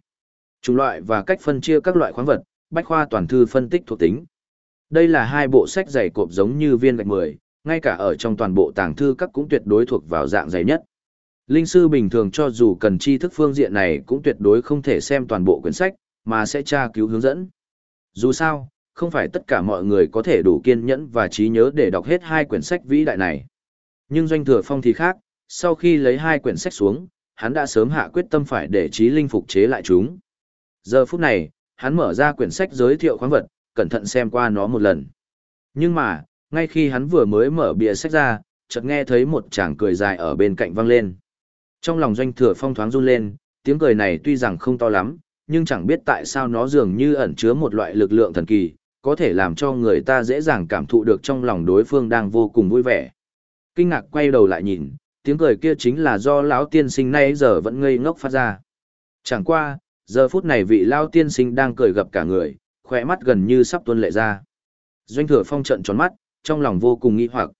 Chủng loại và cách phân chia các loại khoáng vật, bách khoa toàn thư phân tích thuộc tính. Đây là hai bộ sách dày cộp giống như viên gạch 10, ngay cả ở trong toàn bộ tàng thư các cũng tuyệt đối thuộc vào dạng dày nhất. Linh sư bình thường cho dù cần tri thức phương diện này cũng tuyệt đối không thể xem toàn bộ quyển sách, mà sẽ tra cứu hướng dẫn. Dù sao, không phải tất cả mọi người có thể đủ kiên nhẫn và trí nhớ để đọc hết hai quyển sách vĩ đại này. Nhưng Doanh Thừa Phong thì khác, sau khi lấy hai quyển sách xuống, hắn đã sớm hạ quyết tâm phải để trí linh phục chế lại chúng. Giờ phút này, hắn mở ra quyển sách giới thiệu khoáng vật, cẩn thận xem qua nó một lần. Nhưng mà, ngay khi hắn vừa mới mở bìa sách ra, chợt nghe thấy một chàng cười dài ở bên cạnh vang lên. Trong lòng doanh thừa phong thoáng run lên, tiếng cười này tuy rằng không to lắm, nhưng chẳng biết tại sao nó dường như ẩn chứa một loại lực lượng thần kỳ, có thể làm cho người ta dễ dàng cảm thụ được trong lòng đối phương đang vô cùng vui vẻ. Kinh ngạc quay đầu lại nhìn, tiếng cười kia chính là do lão tiên sinh nay giờ vẫn ngây ngốc phát ra. Chẳng qua, giờ phút này vị lão tiên sinh đang cười gặp cả người, khỏe mắt gần như sắp tuôn lệ ra. Doanh thừa phong trận tròn mắt, trong lòng vô cùng nghi hoặc.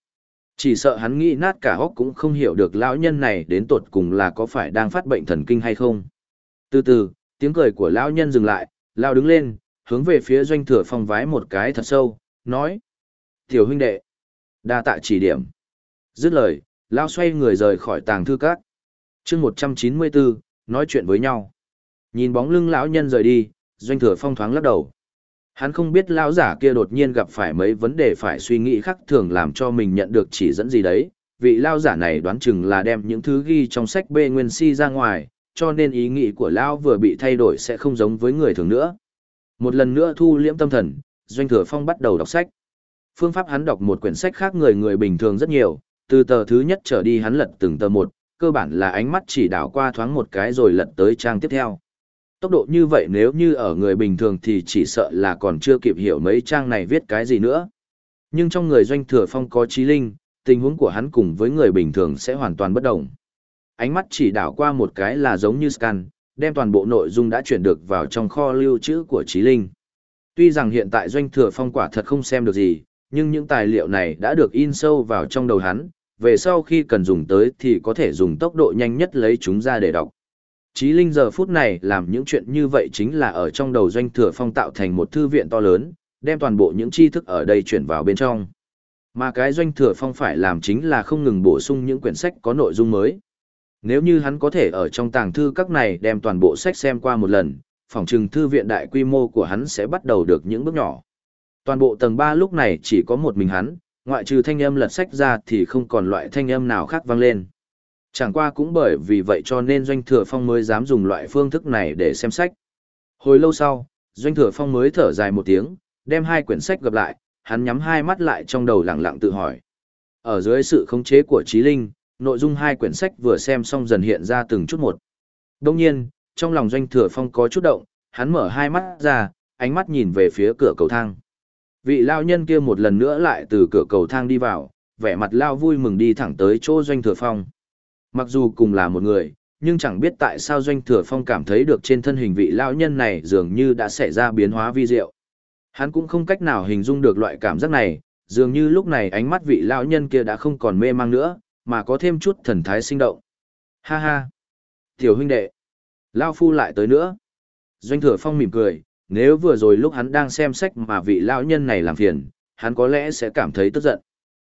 Chỉ sợ hắn nghĩ nát cả hốc cũng không hiểu được lão nhân này đến tột cùng là có phải đang phát bệnh thần kinh hay không. Từ từ, tiếng cười của lão nhân dừng lại, lão đứng lên, hướng về phía doanh thừa phong vái một cái thật sâu, nói. Tiểu huynh đệ, đa tạ chỉ điểm. Dứt lời, lão xoay người rời khỏi tàng thư cát. chương 194, nói chuyện với nhau. Nhìn bóng lưng lão nhân rời đi, doanh thừa phong thoáng lắc đầu. Hắn không biết lão giả kia đột nhiên gặp phải mấy vấn đề phải suy nghĩ khác thường làm cho mình nhận được chỉ dẫn gì đấy. Vị lão giả này đoán chừng là đem những thứ ghi trong sách B Nguyên Si ra ngoài, cho nên ý nghĩ của lão vừa bị thay đổi sẽ không giống với người thường nữa. Một lần nữa thu liễm tâm thần, Doanh Thừa Phong bắt đầu đọc sách. Phương pháp hắn đọc một quyển sách khác người người bình thường rất nhiều, từ tờ thứ nhất trở đi hắn lật từng tờ một, cơ bản là ánh mắt chỉ đảo qua thoáng một cái rồi lật tới trang tiếp theo. Tốc độ như vậy nếu như ở người bình thường thì chỉ sợ là còn chưa kịp hiểu mấy trang này viết cái gì nữa. Nhưng trong người doanh thừa phong có trí linh, tình huống của hắn cùng với người bình thường sẽ hoàn toàn bất đồng. Ánh mắt chỉ đảo qua một cái là giống như scan, đem toàn bộ nội dung đã chuyển được vào trong kho lưu trữ của trí linh. Tuy rằng hiện tại doanh thừa phong quả thật không xem được gì, nhưng những tài liệu này đã được in sâu vào trong đầu hắn, về sau khi cần dùng tới thì có thể dùng tốc độ nhanh nhất lấy chúng ra để đọc. Chí Linh giờ phút này làm những chuyện như vậy chính là ở trong đầu doanh thừa phong tạo thành một thư viện to lớn, đem toàn bộ những tri thức ở đây chuyển vào bên trong. Mà cái doanh thừa phong phải làm chính là không ngừng bổ sung những quyển sách có nội dung mới. Nếu như hắn có thể ở trong tàng thư các này đem toàn bộ sách xem qua một lần, phòng trừng thư viện đại quy mô của hắn sẽ bắt đầu được những bước nhỏ. Toàn bộ tầng 3 lúc này chỉ có một mình hắn, ngoại trừ thanh âm lật sách ra thì không còn loại thanh âm nào khác vang lên. Chẳng qua cũng bởi vì vậy cho nên Doanh Thừa Phong mới dám dùng loại phương thức này để xem sách. Hồi lâu sau, Doanh Thừa Phong mới thở dài một tiếng, đem hai quyển sách gặp lại, hắn nhắm hai mắt lại trong đầu lặng lặng tự hỏi. Ở dưới sự khống chế của Trí Linh, nội dung hai quyển sách vừa xem xong dần hiện ra từng chút một. Đồng nhiên, trong lòng Doanh Thừa Phong có chút động, hắn mở hai mắt ra, ánh mắt nhìn về phía cửa cầu thang. Vị lao nhân kia một lần nữa lại từ cửa cầu thang đi vào, vẻ mặt lao vui mừng đi thẳng tới chỗ Doanh Thừa Phong. Mặc dù cùng là một người, nhưng chẳng biết tại sao Doanh Thừa Phong cảm thấy được trên thân hình vị lão nhân này dường như đã xảy ra biến hóa vi diệu. Hắn cũng không cách nào hình dung được loại cảm giác này, dường như lúc này ánh mắt vị lão nhân kia đã không còn mê mang nữa, mà có thêm chút thần thái sinh động. Ha ha! Tiểu huynh đệ! Lao phu lại tới nữa. Doanh Thừa Phong mỉm cười, nếu vừa rồi lúc hắn đang xem sách mà vị lão nhân này làm phiền, hắn có lẽ sẽ cảm thấy tức giận.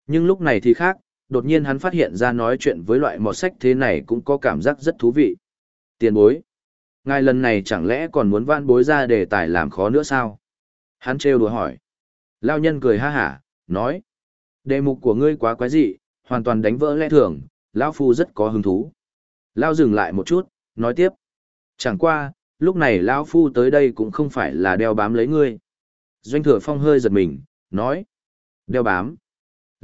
Nhưng lúc này thì khác, đột nhiên hắn phát hiện ra nói chuyện với loại mọt sách thế này cũng có cảm giác rất thú vị. Tiền bối. Ngài lần này chẳng lẽ còn muốn vãn bối ra đề tài làm khó nữa sao? Hắn trêu đùa hỏi. Lao nhân cười ha hả, nói. Đề mục của ngươi quá quái dị, hoàn toàn đánh vỡ lẽ thường, Lão Phu rất có hứng thú. Lao dừng lại một chút, nói tiếp. Chẳng qua, lúc này Lão Phu tới đây cũng không phải là đeo bám lấy ngươi. Doanh thừa phong hơi giật mình, nói. Đeo bám.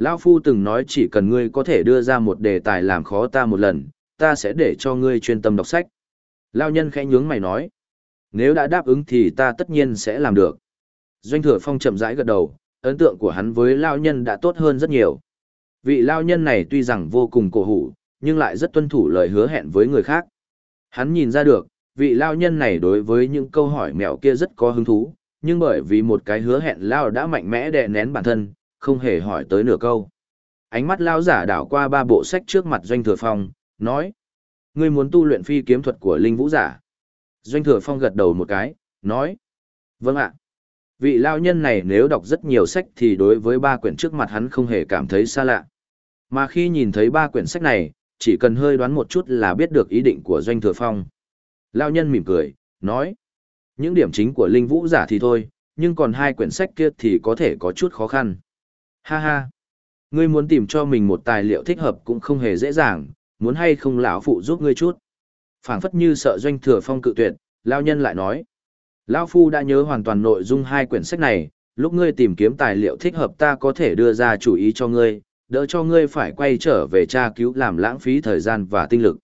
Lão Phu từng nói chỉ cần ngươi có thể đưa ra một đề tài làm khó ta một lần, ta sẽ để cho ngươi chuyên tâm đọc sách. Lao nhân khẽ nhướng mày nói. Nếu đã đáp ứng thì ta tất nhiên sẽ làm được. Doanh thừa phong chậm rãi gật đầu, ấn tượng của hắn với Lao nhân đã tốt hơn rất nhiều. Vị Lao nhân này tuy rằng vô cùng cổ hủ, nhưng lại rất tuân thủ lời hứa hẹn với người khác. Hắn nhìn ra được, vị Lao nhân này đối với những câu hỏi mẹo kia rất có hứng thú, nhưng bởi vì một cái hứa hẹn Lao đã mạnh mẽ đè nén bản thân, không hề hỏi tới nửa câu. Ánh mắt lao giả đảo qua ba bộ sách trước mặt Doanh Thừa Phong, nói. Ngươi muốn tu luyện phi kiếm thuật của Linh Vũ giả. Doanh Thừa Phong gật đầu một cái, nói. Vâng ạ. Vị lao nhân này nếu đọc rất nhiều sách thì đối với ba quyển trước mặt hắn không hề cảm thấy xa lạ. Mà khi nhìn thấy ba quyển sách này, chỉ cần hơi đoán một chút là biết được ý định của Doanh Thừa Phong. Lao nhân mỉm cười, nói. Những điểm chính của Linh Vũ giả thì thôi, nhưng còn hai quyển sách kia thì có thể có chút khó khăn. Ha ha. Ngươi muốn tìm cho mình một tài liệu thích hợp cũng không hề dễ dàng, muốn hay không lão phụ giúp ngươi chút. phảng phất như sợ doanh thừa phong cự tuyệt, lao nhân lại nói. Lão phu đã nhớ hoàn toàn nội dung hai quyển sách này, lúc ngươi tìm kiếm tài liệu thích hợp ta có thể đưa ra chủ ý cho ngươi, đỡ cho ngươi phải quay trở về tra cứu làm lãng phí thời gian và tinh lực.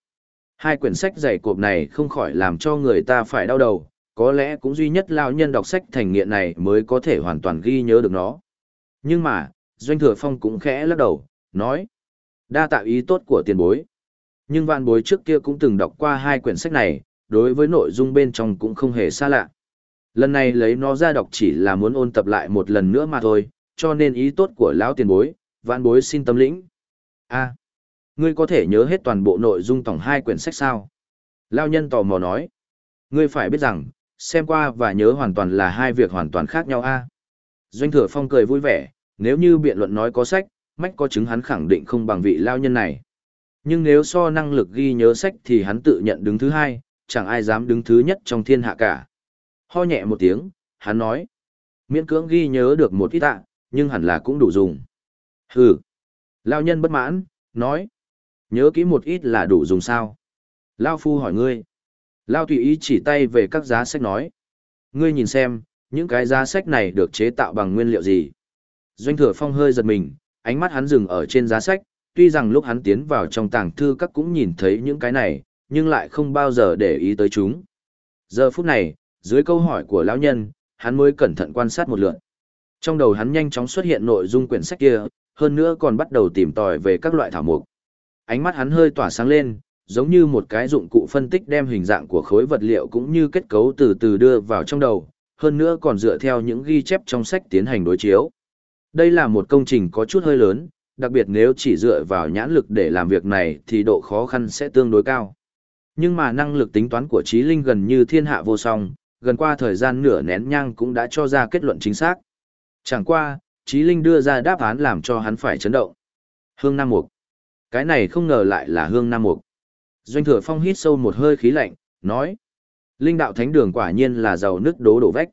Hai quyển sách dày cộp này không khỏi làm cho người ta phải đau đầu, có lẽ cũng duy nhất lão nhân đọc sách thành nghiện này mới có thể hoàn toàn ghi nhớ được nó. Nhưng mà, Doanh Thừa Phong cũng khẽ lắc đầu, nói. Đa tạo ý tốt của tiền bối. Nhưng vạn bối trước kia cũng từng đọc qua hai quyển sách này, đối với nội dung bên trong cũng không hề xa lạ. Lần này lấy nó ra đọc chỉ là muốn ôn tập lại một lần nữa mà thôi, cho nên ý tốt của lão tiền bối, vạn bối xin tâm lĩnh. a ngươi có thể nhớ hết toàn bộ nội dung tổng hai quyển sách sao? Lao nhân tò mò nói. Ngươi phải biết rằng, xem qua và nhớ hoàn toàn là hai việc hoàn toàn khác nhau a Doanh thừa phong cười vui vẻ, nếu như biện luận nói có sách, mách có chứng hắn khẳng định không bằng vị lao nhân này. Nhưng nếu so năng lực ghi nhớ sách thì hắn tự nhận đứng thứ hai, chẳng ai dám đứng thứ nhất trong thiên hạ cả. Ho nhẹ một tiếng, hắn nói. Miễn cưỡng ghi nhớ được một ít tạ, nhưng hẳn là cũng đủ dùng. Hừ. Lao nhân bất mãn, nói. Nhớ kỹ một ít là đủ dùng sao? Lao phu hỏi ngươi. Lao tùy ý chỉ tay về các giá sách nói. Ngươi nhìn xem, Những cái giá sách này được chế tạo bằng nguyên liệu gì? Doanh thừa phong hơi giật mình, ánh mắt hắn dừng ở trên giá sách, tuy rằng lúc hắn tiến vào trong tàng thư các cũng nhìn thấy những cái này, nhưng lại không bao giờ để ý tới chúng. Giờ phút này, dưới câu hỏi của lão nhân, hắn mới cẩn thận quan sát một lượt. Trong đầu hắn nhanh chóng xuất hiện nội dung quyển sách kia, hơn nữa còn bắt đầu tìm tòi về các loại thảo mục. Ánh mắt hắn hơi tỏa sáng lên, giống như một cái dụng cụ phân tích đem hình dạng của khối vật liệu cũng như kết cấu từ từ đưa vào trong đầu, hơn nữa còn dựa theo những ghi chép trong sách tiến hành đối chiếu. Đây là một công trình có chút hơi lớn, đặc biệt nếu chỉ dựa vào nhãn lực để làm việc này thì độ khó khăn sẽ tương đối cao. Nhưng mà năng lực tính toán của Trí Linh gần như thiên hạ vô song, gần qua thời gian nửa nén nhang cũng đã cho ra kết luận chính xác. Chẳng qua, Trí Linh đưa ra đáp án làm cho hắn phải chấn động. Hương Nam Mục. Cái này không ngờ lại là Hương Nam Mục. Doanh thừa phong hít sâu một hơi khí lạnh, nói. Linh đạo thánh đường quả nhiên là giàu nước đố đổ vách.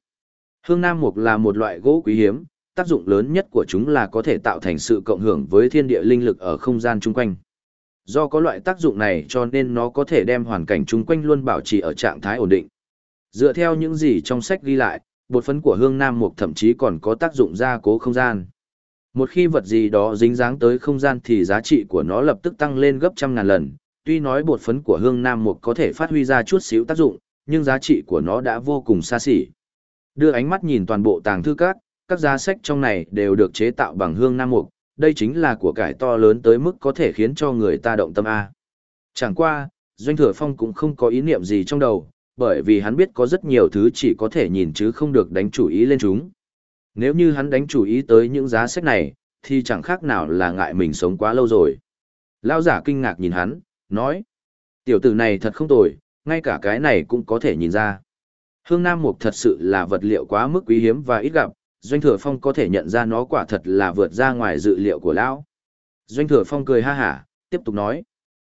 Hương Nam Mục là một loại gỗ quý hiếm, tác dụng lớn nhất của chúng là có thể tạo thành sự cộng hưởng với thiên địa linh lực ở không gian chung quanh. Do có loại tác dụng này cho nên nó có thể đem hoàn cảnh chung quanh luôn bảo trì ở trạng thái ổn định. Dựa theo những gì trong sách ghi lại, bột phấn của hương nam mục thậm chí còn có tác dụng gia cố không gian. Một khi vật gì đó dính dáng tới không gian thì giá trị của nó lập tức tăng lên gấp trăm ngàn lần. Tuy nói bột phấn của hương nam mục có thể phát huy ra chút xíu tác dụng, nhưng giá trị của nó đã vô cùng xa xỉ. Đưa ánh mắt nhìn toàn bộ tàng thư các, các giá sách trong này đều được chế tạo bằng hương nam mục, đây chính là của cải to lớn tới mức có thể khiến cho người ta động tâm A. Chẳng qua, Doanh Thừa Phong cũng không có ý niệm gì trong đầu, bởi vì hắn biết có rất nhiều thứ chỉ có thể nhìn chứ không được đánh chủ ý lên chúng. Nếu như hắn đánh chủ ý tới những giá sách này, thì chẳng khác nào là ngại mình sống quá lâu rồi. Lao giả kinh ngạc nhìn hắn, nói, tiểu tử này thật không tồi, ngay cả cái này cũng có thể nhìn ra. Hương Nam Mục thật sự là vật liệu quá mức quý hiếm và ít gặp, Doanh Thừa Phong có thể nhận ra nó quả thật là vượt ra ngoài dự liệu của lão. Doanh Thừa Phong cười ha hả, tiếp tục nói.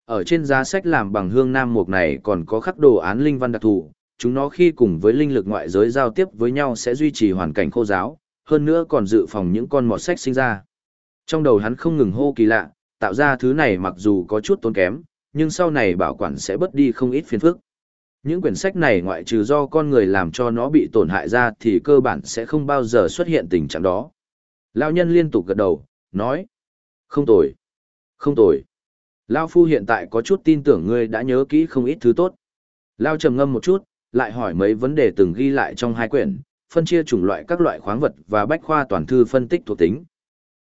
Ở trên giá sách làm bằng hương nam mục này còn có khắc đồ án linh văn đặc thù, chúng nó khi cùng với linh lực ngoại giới giao tiếp với nhau sẽ duy trì hoàn cảnh khô giáo, hơn nữa còn dự phòng những con mọt sách sinh ra. Trong đầu hắn không ngừng hô kỳ lạ, tạo ra thứ này mặc dù có chút tốn kém, nhưng sau này bảo quản sẽ bớt đi không ít phiền phức. Những quyển sách này ngoại trừ do con người làm cho nó bị tổn hại ra thì cơ bản sẽ không bao giờ xuất hiện tình trạng đó. Lão nhân liên tục gật đầu, nói. Không tồi. Không tồi. Lao Phu hiện tại có chút tin tưởng ngươi đã nhớ kỹ không ít thứ tốt. Lao trầm ngâm một chút, lại hỏi mấy vấn đề từng ghi lại trong hai quyển, phân chia chủng loại các loại khoáng vật và bách khoa toàn thư phân tích thuộc tính.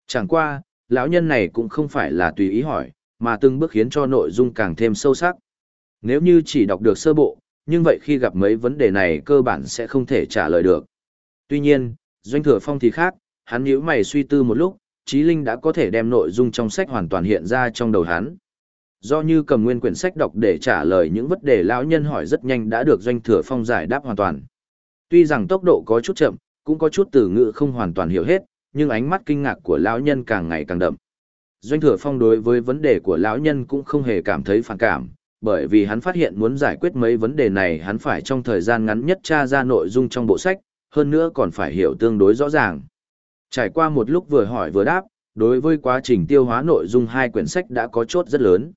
Chẳng qua, lão nhân này cũng không phải là tùy ý hỏi, mà từng bước khiến cho nội dung càng thêm sâu sắc. Nếu như chỉ đọc được sơ bộ, nhưng vậy khi gặp mấy vấn đề này cơ bản sẽ không thể trả lời được. Tuy nhiên, Doanh Thừa Phong thì khác, hắn nhíu mày suy tư một lúc, Chí Linh đã có thể đem nội dung trong sách hoàn toàn hiện ra trong đầu hắn. Do như cầm nguyên quyển sách đọc để trả lời những vấn đề lão nhân hỏi rất nhanh đã được Doanh Thừa Phong giải đáp hoàn toàn. Tuy rằng tốc độ có chút chậm, cũng có chút từ ngữ không hoàn toàn hiểu hết, nhưng ánh mắt kinh ngạc của lão nhân càng ngày càng đậm. Doanh Thừa Phong đối với vấn đề của lão nhân cũng không hề cảm thấy phản cảm, bởi vì hắn phát hiện muốn giải quyết mấy vấn đề này hắn phải trong thời gian ngắn nhất tra ra nội dung trong bộ sách, hơn nữa còn phải hiểu tương đối rõ ràng. Trải qua một lúc vừa hỏi vừa đáp, đối với quá trình tiêu hóa nội dung hai quyển sách đã có chốt rất lớn.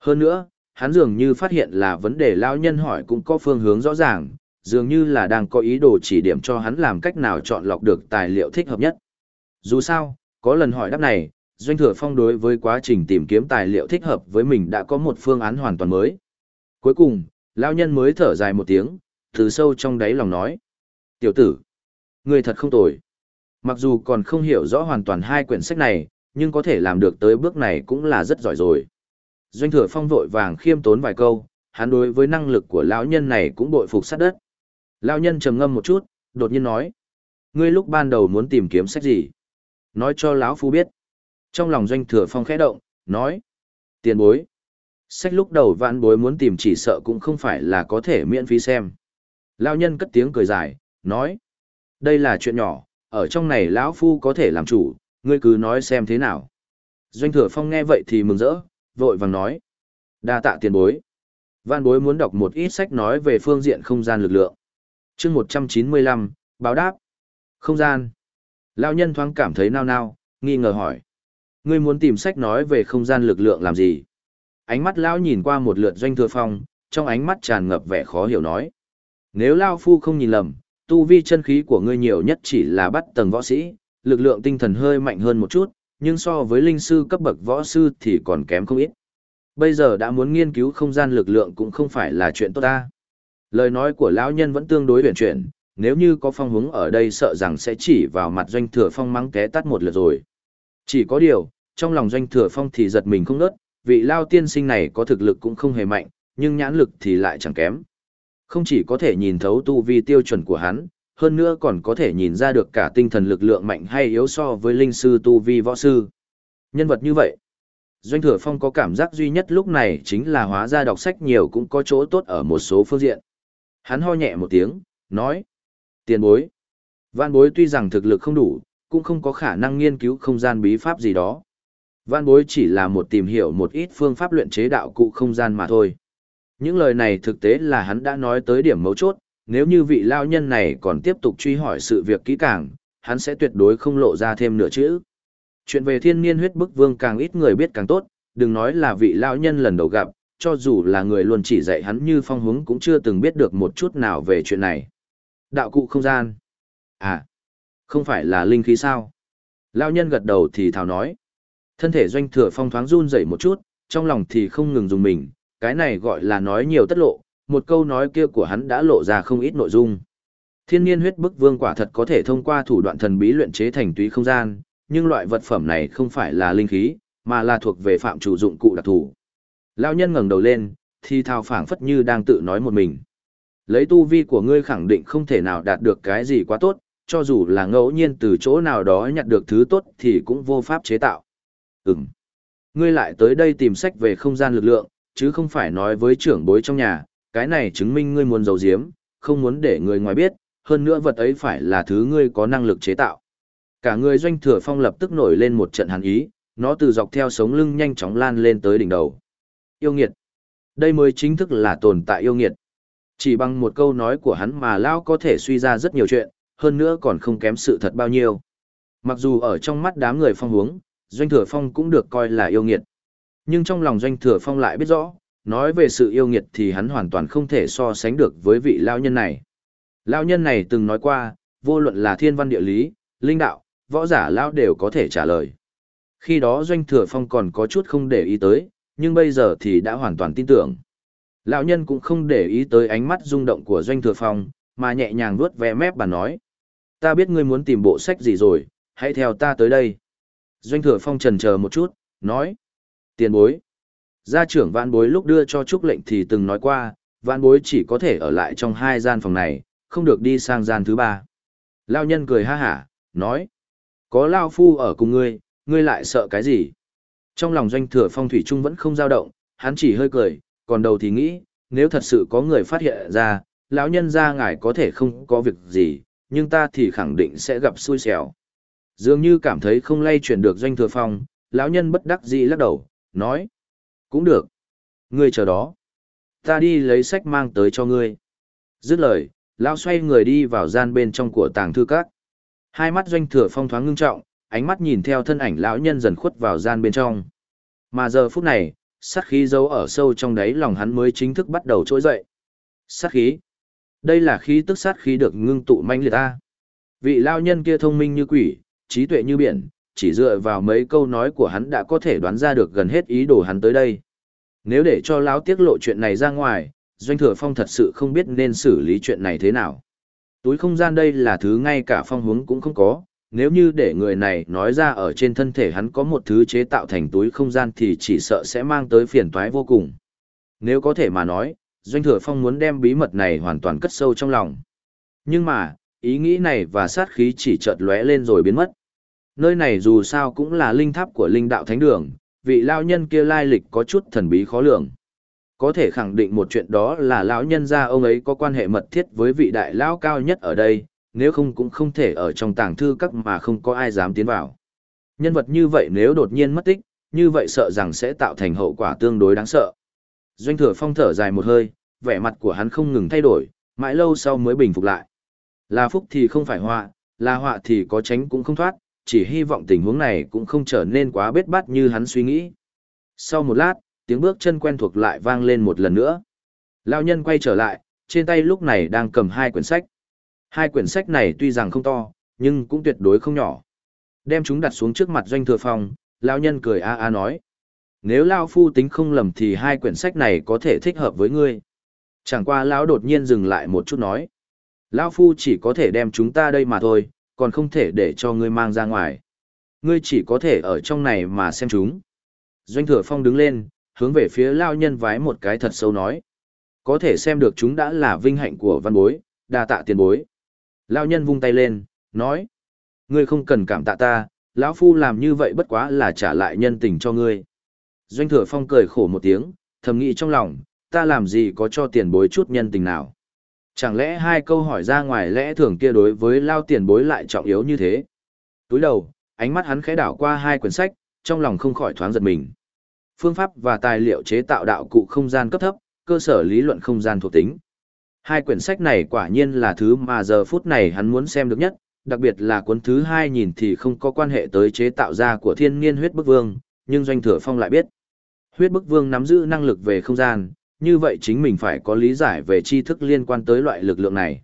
Hơn nữa, hắn dường như phát hiện là vấn đề lao nhân hỏi cũng có phương hướng rõ ràng, dường như là đang có ý đồ chỉ điểm cho hắn làm cách nào chọn lọc được tài liệu thích hợp nhất. Dù sao, có lần hỏi đáp này, Doanh Thừa Phong đối với quá trình tìm kiếm tài liệu thích hợp với mình đã có một phương án hoàn toàn mới. Cuối cùng, lão nhân mới thở dài một tiếng, từ sâu trong đáy lòng nói. Tiểu tử, người thật không tồi. Mặc dù còn không hiểu rõ hoàn toàn hai quyển sách này, nhưng có thể làm được tới bước này cũng là rất giỏi rồi. Doanh thừa phong vội vàng khiêm tốn vài câu, hắn đối với năng lực của lão nhân này cũng bội phục sát đất. Lão nhân trầm ngâm một chút, đột nhiên nói. Ngươi lúc ban đầu muốn tìm kiếm sách gì? Nói cho lão phu biết. Trong lòng doanh thừa phong khẽ động, nói. Tiền bối. Sách lúc đầu vạn bối muốn tìm chỉ sợ cũng không phải là có thể miễn phí xem. Lão nhân cất tiếng cười dài, nói. Đây là chuyện nhỏ, ở trong này lão phu có thể làm chủ, ngươi cứ nói xem thế nào. Doanh thừa phong nghe vậy thì mừng rỡ, vội vàng nói. đa tạ tiền bối. Văn bối muốn đọc một ít sách nói về phương diện không gian lực lượng. chương 195, báo đáp. Không gian. Lão nhân thoáng cảm thấy nao nao, nghi ngờ hỏi. Ngươi muốn tìm sách nói về không gian lực lượng làm gì? Ánh mắt lão nhìn qua một lượt doanh thừa phong, trong ánh mắt tràn ngập vẻ khó hiểu nói. Nếu Lao Phu không nhìn lầm, Tu vi chân khí của ngươi nhiều nhất chỉ là bắt tầng võ sĩ, lực lượng tinh thần hơi mạnh hơn một chút, nhưng so với linh sư cấp bậc võ sư thì còn kém không ít. Bây giờ đã muốn nghiên cứu không gian lực lượng cũng không phải là chuyện tốt ta. Lời nói của lão nhân vẫn tương đối huyền chuyển, nếu như có phong hướng ở đây sợ rằng sẽ chỉ vào mặt doanh thừa phong mắng té tắt một lượt rồi. Chỉ có điều, trong lòng doanh thừa phong thì giật mình không nớt, vị lao tiên sinh này có thực lực cũng không hề mạnh, nhưng nhãn lực thì lại chẳng kém. Không chỉ có thể nhìn thấu tu vi tiêu chuẩn của hắn, hơn nữa còn có thể nhìn ra được cả tinh thần lực lượng mạnh hay yếu so với linh sư tu vi võ sư. Nhân vật như vậy, Doanh Thừa Phong có cảm giác duy nhất lúc này chính là hóa ra đọc sách nhiều cũng có chỗ tốt ở một số phương diện. Hắn ho nhẹ một tiếng, nói, tiền bối. Văn bối tuy rằng thực lực không đủ, cũng không có khả năng nghiên cứu không gian bí pháp gì đó. Văn bối chỉ là một tìm hiểu một ít phương pháp luyện chế đạo cụ không gian mà thôi. Những lời này thực tế là hắn đã nói tới điểm mấu chốt, nếu như vị lao nhân này còn tiếp tục truy hỏi sự việc kỹ càng, hắn sẽ tuyệt đối không lộ ra thêm nửa chữ. Chuyện về thiên niên huyết bức vương càng ít người biết càng tốt, đừng nói là vị lao nhân lần đầu gặp, cho dù là người luôn chỉ dạy hắn như phong hướng cũng chưa từng biết được một chút nào về chuyện này. Đạo cụ không gian. À, không phải là linh khí sao? Lao nhân gật đầu thì thào nói. Thân thể doanh thừa phong thoáng run rẩy một chút, trong lòng thì không ngừng dùng mình, cái này gọi là nói nhiều tất lộ, một câu nói kia của hắn đã lộ ra không ít nội dung. Thiên niên huyết bức vương quả thật có thể thông qua thủ đoạn thần bí luyện chế thành túy không gian, nhưng loại vật phẩm này không phải là linh khí, mà là thuộc về phạm chủ dụng cụ đặc thù. Lão nhân ngẩng đầu lên, thì thao phảng phất như đang tự nói một mình. Lấy tu vi của ngươi khẳng định không thể nào đạt được cái gì quá tốt, cho dù là ngẫu nhiên từ chỗ nào đó nhặt được thứ tốt thì cũng vô pháp chế tạo. Ừm. Ngươi lại tới đây tìm sách về không gian lực lượng, chứ không phải nói với trưởng bối trong nhà, cái này chứng minh ngươi muốn giấu giếm, không muốn để người ngoài biết, hơn nữa vật ấy phải là thứ ngươi có năng lực chế tạo. Cả người doanh thừa phong lập tức nổi lên một trận hàn ý, nó từ dọc theo sống lưng nhanh chóng lan lên tới đỉnh đầu. Yêu nghiệt. Đây mới chính thức là tồn tại yêu nghiệt. Chỉ bằng một câu nói của hắn mà Lao có thể suy ra rất nhiều chuyện, hơn nữa còn không kém sự thật bao nhiêu. Mặc dù ở trong mắt đám người phong hướng, Doanh Thừa Phong cũng được coi là yêu nghiệt. Nhưng trong lòng Doanh Thừa Phong lại biết rõ, nói về sự yêu nghiệt thì hắn hoàn toàn không thể so sánh được với vị lao nhân này. Lao nhân này từng nói qua, vô luận là thiên văn địa lý, linh đạo, võ giả lao đều có thể trả lời. Khi đó Doanh Thừa Phong còn có chút không để ý tới, nhưng bây giờ thì đã hoàn toàn tin tưởng. Lão nhân cũng không để ý tới ánh mắt rung động của Doanh Thừa Phong, mà nhẹ nhàng vuốt ve mép bà nói. Ta biết ngươi muốn tìm bộ sách gì rồi, hãy theo ta tới đây. Doanh Thừa Phong trần chờ một chút, nói. Tiền bối. Gia trưởng vạn bối lúc đưa cho trúc lệnh thì từng nói qua, vạn bối chỉ có thể ở lại trong hai gian phòng này, không được đi sang gian thứ ba. Lao nhân cười ha hả, nói. Có Lao Phu ở cùng ngươi, ngươi lại sợ cái gì? Trong lòng doanh thừa phong thủy trung vẫn không dao động, hắn chỉ hơi cười, còn đầu thì nghĩ, nếu thật sự có người phát hiện ra, lão nhân ra ngài có thể không có việc gì, nhưng ta thì khẳng định sẽ gặp xui xẻo. Dường như cảm thấy không lay chuyển được doanh thừa phong, lão nhân bất đắc dĩ lắc đầu, nói. Cũng được. Ngươi chờ đó. Ta đi lấy sách mang tới cho ngươi. Dứt lời, lão xoay người đi vào gian bên trong của tàng thư các. Hai mắt doanh thừa phong thoáng ngưng trọng, ánh mắt nhìn theo thân ảnh lão nhân dần khuất vào gian bên trong. Mà giờ phút này, sát khí giấu ở sâu trong đáy lòng hắn mới chính thức bắt đầu trỗi dậy. Sát khí. Đây là khí tức sát khí được ngưng tụ manh liệt ta. Vị lão nhân kia thông minh như quỷ, trí tuệ như biển, chỉ dựa vào mấy câu nói của hắn đã có thể đoán ra được gần hết ý đồ hắn tới đây. Nếu để cho lão tiết lộ chuyện này ra ngoài, Doanh Thừa Phong thật sự không biết nên xử lý chuyện này thế nào. Túi không gian đây là thứ ngay cả phong hướng cũng không có, nếu như để người này nói ra ở trên thân thể hắn có một thứ chế tạo thành túi không gian thì chỉ sợ sẽ mang tới phiền toái vô cùng. Nếu có thể mà nói, Doanh Thừa Phong muốn đem bí mật này hoàn toàn cất sâu trong lòng. Nhưng mà, ý nghĩ này và sát khí chỉ chợt lóe lên rồi biến mất. Nơi này dù sao cũng là linh tháp của linh đạo thánh đường, vị lao nhân kia lai lịch có chút thần bí khó lường. Có thể khẳng định một chuyện đó là lão nhân gia ông ấy có quan hệ mật thiết với vị đại lão cao nhất ở đây, nếu không cũng không thể ở trong tàng thư các mà không có ai dám tiến vào. Nhân vật như vậy nếu đột nhiên mất tích, như vậy sợ rằng sẽ tạo thành hậu quả tương đối đáng sợ. Doanh thừa phong thở dài một hơi, vẻ mặt của hắn không ngừng thay đổi, mãi lâu sau mới bình phục lại. Là phúc thì không phải họa, là họa thì có tránh cũng không thoát, chỉ hy vọng tình huống này cũng không trở nên quá bết bát như hắn suy nghĩ. Sau một lát, tiếng bước chân quen thuộc lại vang lên một lần nữa. Lao nhân quay trở lại, trên tay lúc này đang cầm hai quyển sách. Hai quyển sách này tuy rằng không to, nhưng cũng tuyệt đối không nhỏ. Đem chúng đặt xuống trước mặt doanh thừa phong, lão nhân cười a a nói. Nếu lão phu tính không lầm thì hai quyển sách này có thể thích hợp với ngươi. Chẳng qua lão đột nhiên dừng lại một chút nói. Lão phu chỉ có thể đem chúng ta đây mà thôi, còn không thể để cho ngươi mang ra ngoài. Ngươi chỉ có thể ở trong này mà xem chúng. Doanh thừa phong đứng lên, hướng về phía lão nhân vái một cái thật sâu nói. Có thể xem được chúng đã là vinh hạnh của văn bối, đa tạ tiền bối. Lão nhân vung tay lên, nói. Ngươi không cần cảm tạ ta, lão phu làm như vậy bất quá là trả lại nhân tình cho ngươi. Doanh thừa phong cười khổ một tiếng, thầm nghĩ trong lòng, ta làm gì có cho tiền bối chút nhân tình nào. Chẳng lẽ hai câu hỏi ra ngoài lẽ thường kia đối với lao tiền bối lại trọng yếu như thế? Túi đầu, ánh mắt hắn khẽ đảo qua hai quyển sách, trong lòng không khỏi thoáng giật mình. Phương pháp và tài liệu chế tạo đạo cụ không gian cấp thấp, cơ sở lý luận không gian thuộc tính. Hai quyển sách này quả nhiên là thứ mà giờ phút này hắn muốn xem được nhất, đặc biệt là cuốn thứ hai nhìn thì không có quan hệ tới chế tạo ra của thiên nghiên huyết bức vương, nhưng doanh thừa phong lại biết. Huyết bức vương nắm giữ năng lực về không gian, như vậy chính mình phải có lý giải về tri thức liên quan tới loại lực lượng này.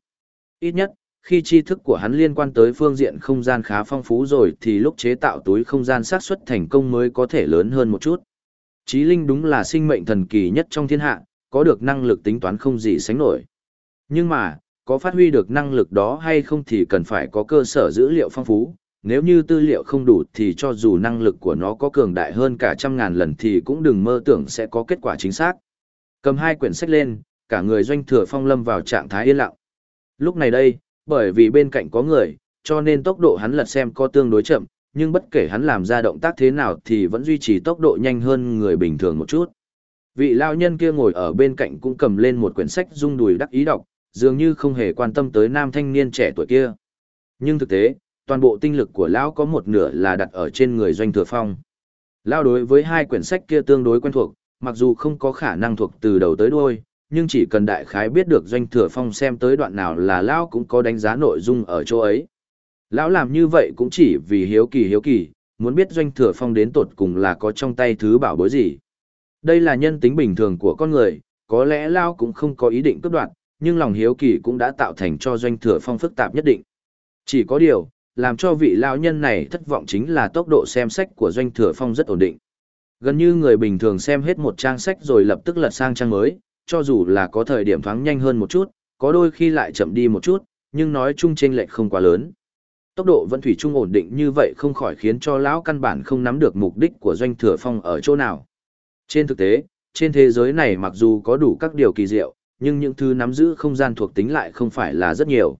Ít nhất, khi tri thức của hắn liên quan tới phương diện không gian khá phong phú rồi thì lúc chế tạo túi không gian xác suất thành công mới có thể lớn hơn một chút. Chí linh đúng là sinh mệnh thần kỳ nhất trong thiên hạ, có được năng lực tính toán không gì sánh nổi. Nhưng mà, có phát huy được năng lực đó hay không thì cần phải có cơ sở dữ liệu phong phú, nếu như tư liệu không đủ thì cho dù năng lực của nó có cường đại hơn cả trăm ngàn lần thì cũng đừng mơ tưởng sẽ có kết quả chính xác. Cầm hai quyển sách lên, cả người doanh thừa phong lâm vào trạng thái yên lặng. Lúc này đây, bởi vì bên cạnh có người, cho nên tốc độ hắn lật xem có tương đối chậm, nhưng bất kể hắn làm ra động tác thế nào thì vẫn duy trì tốc độ nhanh hơn người bình thường một chút. Vị lao nhân kia ngồi ở bên cạnh cũng cầm lên một quyển sách rung đùi đắc ý đọc, dường như không hề quan tâm tới nam thanh niên trẻ tuổi kia. Nhưng thực tế, toàn bộ tinh lực của lão có một nửa là đặt ở trên người doanh thừa phong. Lão đối với hai quyển sách kia tương đối quen thuộc, mặc dù không có khả năng thuộc từ đầu tới đuôi, nhưng chỉ cần đại khái biết được doanh thừa phong xem tới đoạn nào là lão cũng có đánh giá nội dung ở chỗ ấy. Lão làm như vậy cũng chỉ vì hiếu kỳ hiếu kỳ, muốn biết doanh thừa phong đến tột cùng là có trong tay thứ bảo bối gì. Đây là nhân tính bình thường của con người, có lẽ lão cũng không có ý định cướp đoạt, nhưng lòng hiếu kỳ cũng đã tạo thành cho doanh thừa phong phức tạp nhất định. Chỉ có điều, làm cho vị lão nhân này thất vọng chính là tốc độ xem sách của doanh thừa phong rất ổn định. Gần như người bình thường xem hết một trang sách rồi lập tức lật sang trang mới, cho dù là có thời điểm thoáng nhanh hơn một chút, có đôi khi lại chậm đi một chút, nhưng nói chung chênh lệch không quá lớn. Tốc độ vẫn thủy chung ổn định như vậy không khỏi khiến cho lão căn bản không nắm được mục đích của doanh thừa phong ở chỗ nào. Trên thực tế, trên thế giới này mặc dù có đủ các điều kỳ diệu, nhưng những thứ nắm giữ không gian thuộc tính lại không phải là rất nhiều.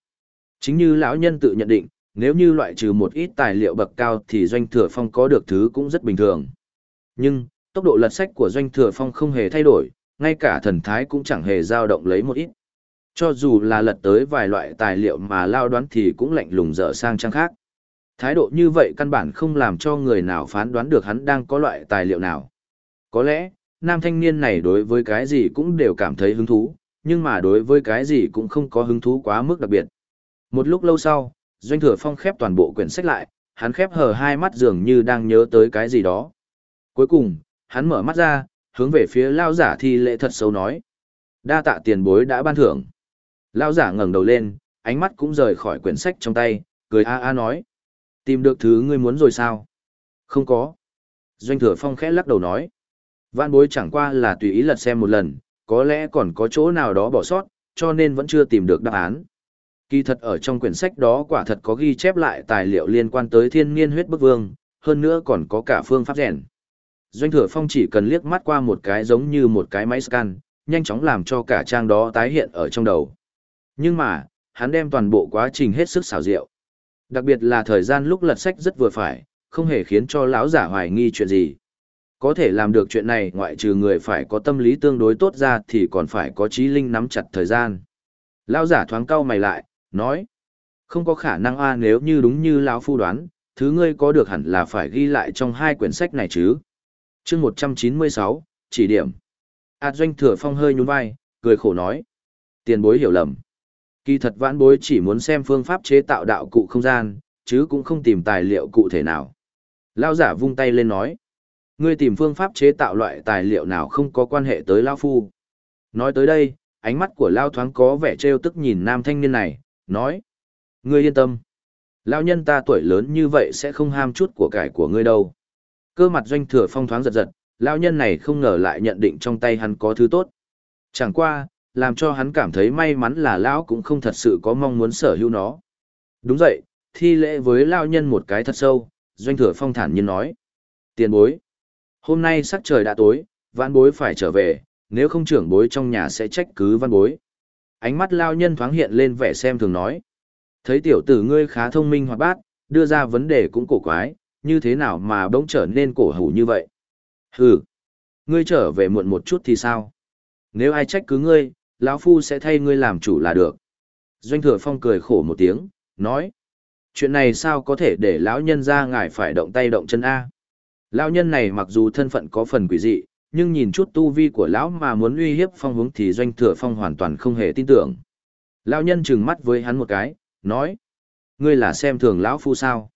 Chính như lão nhân tự nhận định, nếu như loại trừ một ít tài liệu bậc cao thì doanh thừa phong có được thứ cũng rất bình thường. Nhưng, tốc độ lật sách của doanh thừa phong không hề thay đổi, ngay cả thần thái cũng chẳng hề dao động lấy một ít. Cho dù là lật tới vài loại tài liệu mà lao đoán thì cũng lạnh lùng dở sang trang khác. Thái độ như vậy căn bản không làm cho người nào phán đoán được hắn đang có loại tài liệu nào. Có lẽ, nam thanh niên này đối với cái gì cũng đều cảm thấy hứng thú, nhưng mà đối với cái gì cũng không có hứng thú quá mức đặc biệt. Một lúc lâu sau, Doanh Thừa Phong khép toàn bộ quyển sách lại, hắn khép hờ hai mắt dường như đang nhớ tới cái gì đó. Cuối cùng, hắn mở mắt ra, hướng về phía lao giả thi lễ thật sâu nói. Đa tạ tiền bối đã ban thưởng. Lao giả ngẩng đầu lên, ánh mắt cũng rời khỏi quyển sách trong tay, cười a a nói. Tìm được thứ ngươi muốn rồi sao? Không có. Doanh thừa phong khẽ lắc đầu nói. Vạn bối chẳng qua là tùy ý lật xem một lần, có lẽ còn có chỗ nào đó bỏ sót, cho nên vẫn chưa tìm được đáp án. Kỳ thật ở trong quyển sách đó quả thật có ghi chép lại tài liệu liên quan tới thiên niên huyết bức vương, hơn nữa còn có cả phương pháp rèn. Doanh thừa phong chỉ cần liếc mắt qua một cái giống như một cái máy scan, nhanh chóng làm cho cả trang đó tái hiện ở trong đầu. Nhưng mà, hắn đem toàn bộ quá trình hết sức xảo diệu. Đặc biệt là thời gian lúc lật sách rất vừa phải, không hề khiến cho lão giả hoài nghi chuyện gì. Có thể làm được chuyện này ngoại trừ người phải có tâm lý tương đối tốt ra thì còn phải có trí linh nắm chặt thời gian. Lão giả thoáng cau mày lại, nói. Không có khả năng a nếu như đúng như lão phu đoán, thứ ngươi có được hẳn là phải ghi lại trong hai quyển sách này chứ. chương 196, chỉ điểm. Ảt doanh thừa phong hơi nhún vai, cười khổ nói. Tiền bối hiểu lầm. Kỳ thật vãn bối chỉ muốn xem phương pháp chế tạo đạo cụ không gian, chứ cũng không tìm tài liệu cụ thể nào. lao giả vung tay lên nói. Ngươi tìm phương pháp chế tạo loại tài liệu nào không có quan hệ tới Lao Phu. Nói tới đây, ánh mắt của Lao thoáng có vẻ trêu tức nhìn nam thanh niên này, nói. Ngươi yên tâm. Lão nhân ta tuổi lớn như vậy sẽ không ham chút của cải của ngươi đâu. Cơ mặt doanh thừa phong thoáng giật giật, lão nhân này không ngờ lại nhận định trong tay hắn có thứ tốt. Chẳng qua, làm cho hắn cảm thấy may mắn là lão cũng không thật sự có mong muốn sở hữu nó. Đúng vậy, thi lễ với lão nhân một cái thật sâu, doanh thừa phong thản nhiên nói. Tiền bối. Hôm nay sắc trời đã tối, văn bối phải trở về, nếu không trưởng bối trong nhà sẽ trách cứ văn bối. Ánh mắt lao nhân thoáng hiện lên vẻ xem thường nói. Thấy tiểu tử ngươi khá thông minh hoạt bát, đưa ra vấn đề cũng cổ quái, như thế nào mà bỗng trở nên cổ hủ như vậy? Hừ, ngươi trở về muộn một chút thì sao? Nếu ai trách cứ ngươi, lão phu sẽ thay ngươi làm chủ là được. Doanh thừa phong cười khổ một tiếng, nói. Chuyện này sao có thể để lão nhân ra ngài phải động tay động chân A? Lão nhân này mặc dù thân phận có phần quỷ dị, nhưng nhìn chút tu vi của lão mà muốn uy hiếp phong hướng thì doanh thừa phong hoàn toàn không hề tin tưởng. Lão nhân trừng mắt với hắn một cái, nói. Ngươi là xem thường lão phu sao?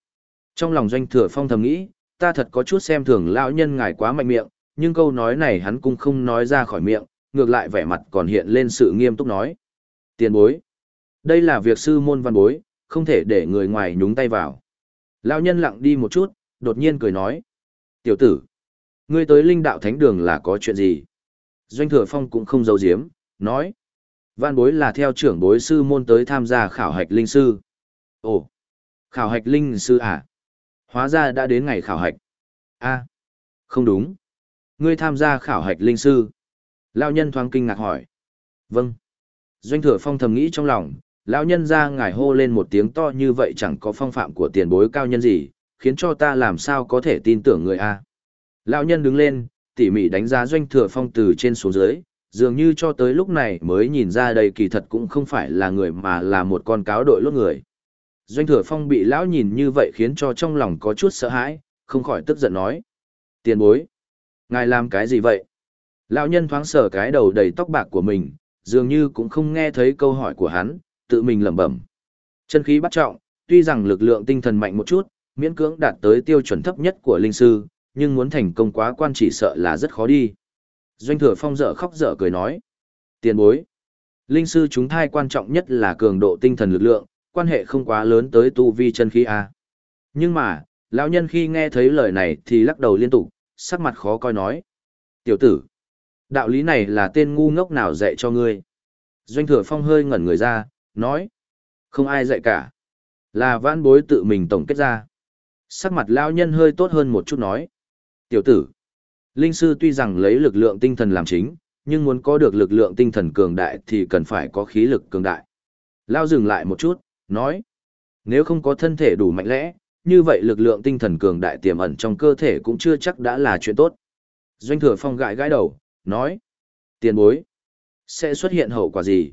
Trong lòng doanh thừa phong thầm nghĩ, ta thật có chút xem thường lão nhân ngài quá mạnh miệng, nhưng câu nói này hắn cũng không nói ra khỏi miệng, ngược lại vẻ mặt còn hiện lên sự nghiêm túc nói. Tiền bối. Đây là việc sư môn văn bối, không thể để người ngoài nhúng tay vào. Lão nhân lặng đi một chút, đột nhiên cười nói. Tiểu tử, ngươi tới linh đạo thánh đường là có chuyện gì? Doanh thừa phong cũng không giấu giếm, nói. Văn bối là theo trưởng bối sư môn tới tham gia khảo hạch linh sư. Ồ, khảo hạch linh sư à? Hóa ra đã đến ngày khảo hạch. a không đúng. Ngươi tham gia khảo hạch linh sư. Lão nhân thoáng kinh ngạc hỏi. Vâng. Doanh thừa phong thầm nghĩ trong lòng, lão nhân ra ngài hô lên một tiếng to như vậy chẳng có phong phạm của tiền bối cao nhân gì, khiến cho ta làm sao có thể tin tưởng người a. Lão nhân đứng lên, tỉ mỉ đánh giá doanh thừa phong từ trên xuống dưới, dường như cho tới lúc này mới nhìn ra đây kỳ thật cũng không phải là người mà là một con cáo đội lốt người. Doanh thừa phong bị lão nhìn như vậy khiến cho trong lòng có chút sợ hãi, không khỏi tức giận nói. Tiền bối, ngài làm cái gì vậy? Lão nhân thoáng sờ cái đầu đầy tóc bạc của mình, dường như cũng không nghe thấy câu hỏi của hắn, tự mình lẩm bẩm. Chân khí bắt trọng, tuy rằng lực lượng tinh thần mạnh một chút, miễn cưỡng đạt tới tiêu chuẩn thấp nhất của linh sư, nhưng muốn thành công quá quan chỉ sợ là rất khó đi. Doanh thừa phong dở khóc dở cười nói. Tiền bối. Linh sư chúng thai quan trọng nhất là cường độ tinh thần lực lượng, quan hệ không quá lớn tới tu vi chân khí a. Nhưng mà, lão nhân khi nghe thấy lời này thì lắc đầu liên tục, sắc mặt khó coi nói. Tiểu tử, đạo lý này là tên ngu ngốc nào dạy cho ngươi? Doanh thừa phong hơi ngẩn người ra, nói. Không ai dạy cả. Là vãn bối tự mình tổng kết ra. Sắc mặt lão nhân hơi tốt hơn một chút nói. Tiểu tử, linh sư tuy rằng lấy lực lượng tinh thần làm chính, nhưng muốn có được lực lượng tinh thần cường đại thì cần phải có khí lực cường đại. Lao dừng lại một chút, nói. Nếu không có thân thể đủ mạnh lẽ, như vậy lực lượng tinh thần cường đại tiềm ẩn trong cơ thể cũng chưa chắc đã là chuyện tốt. Doanh thừa phong gãi gãi đầu, nói. Tiền bối. Sẽ xuất hiện hậu quả gì?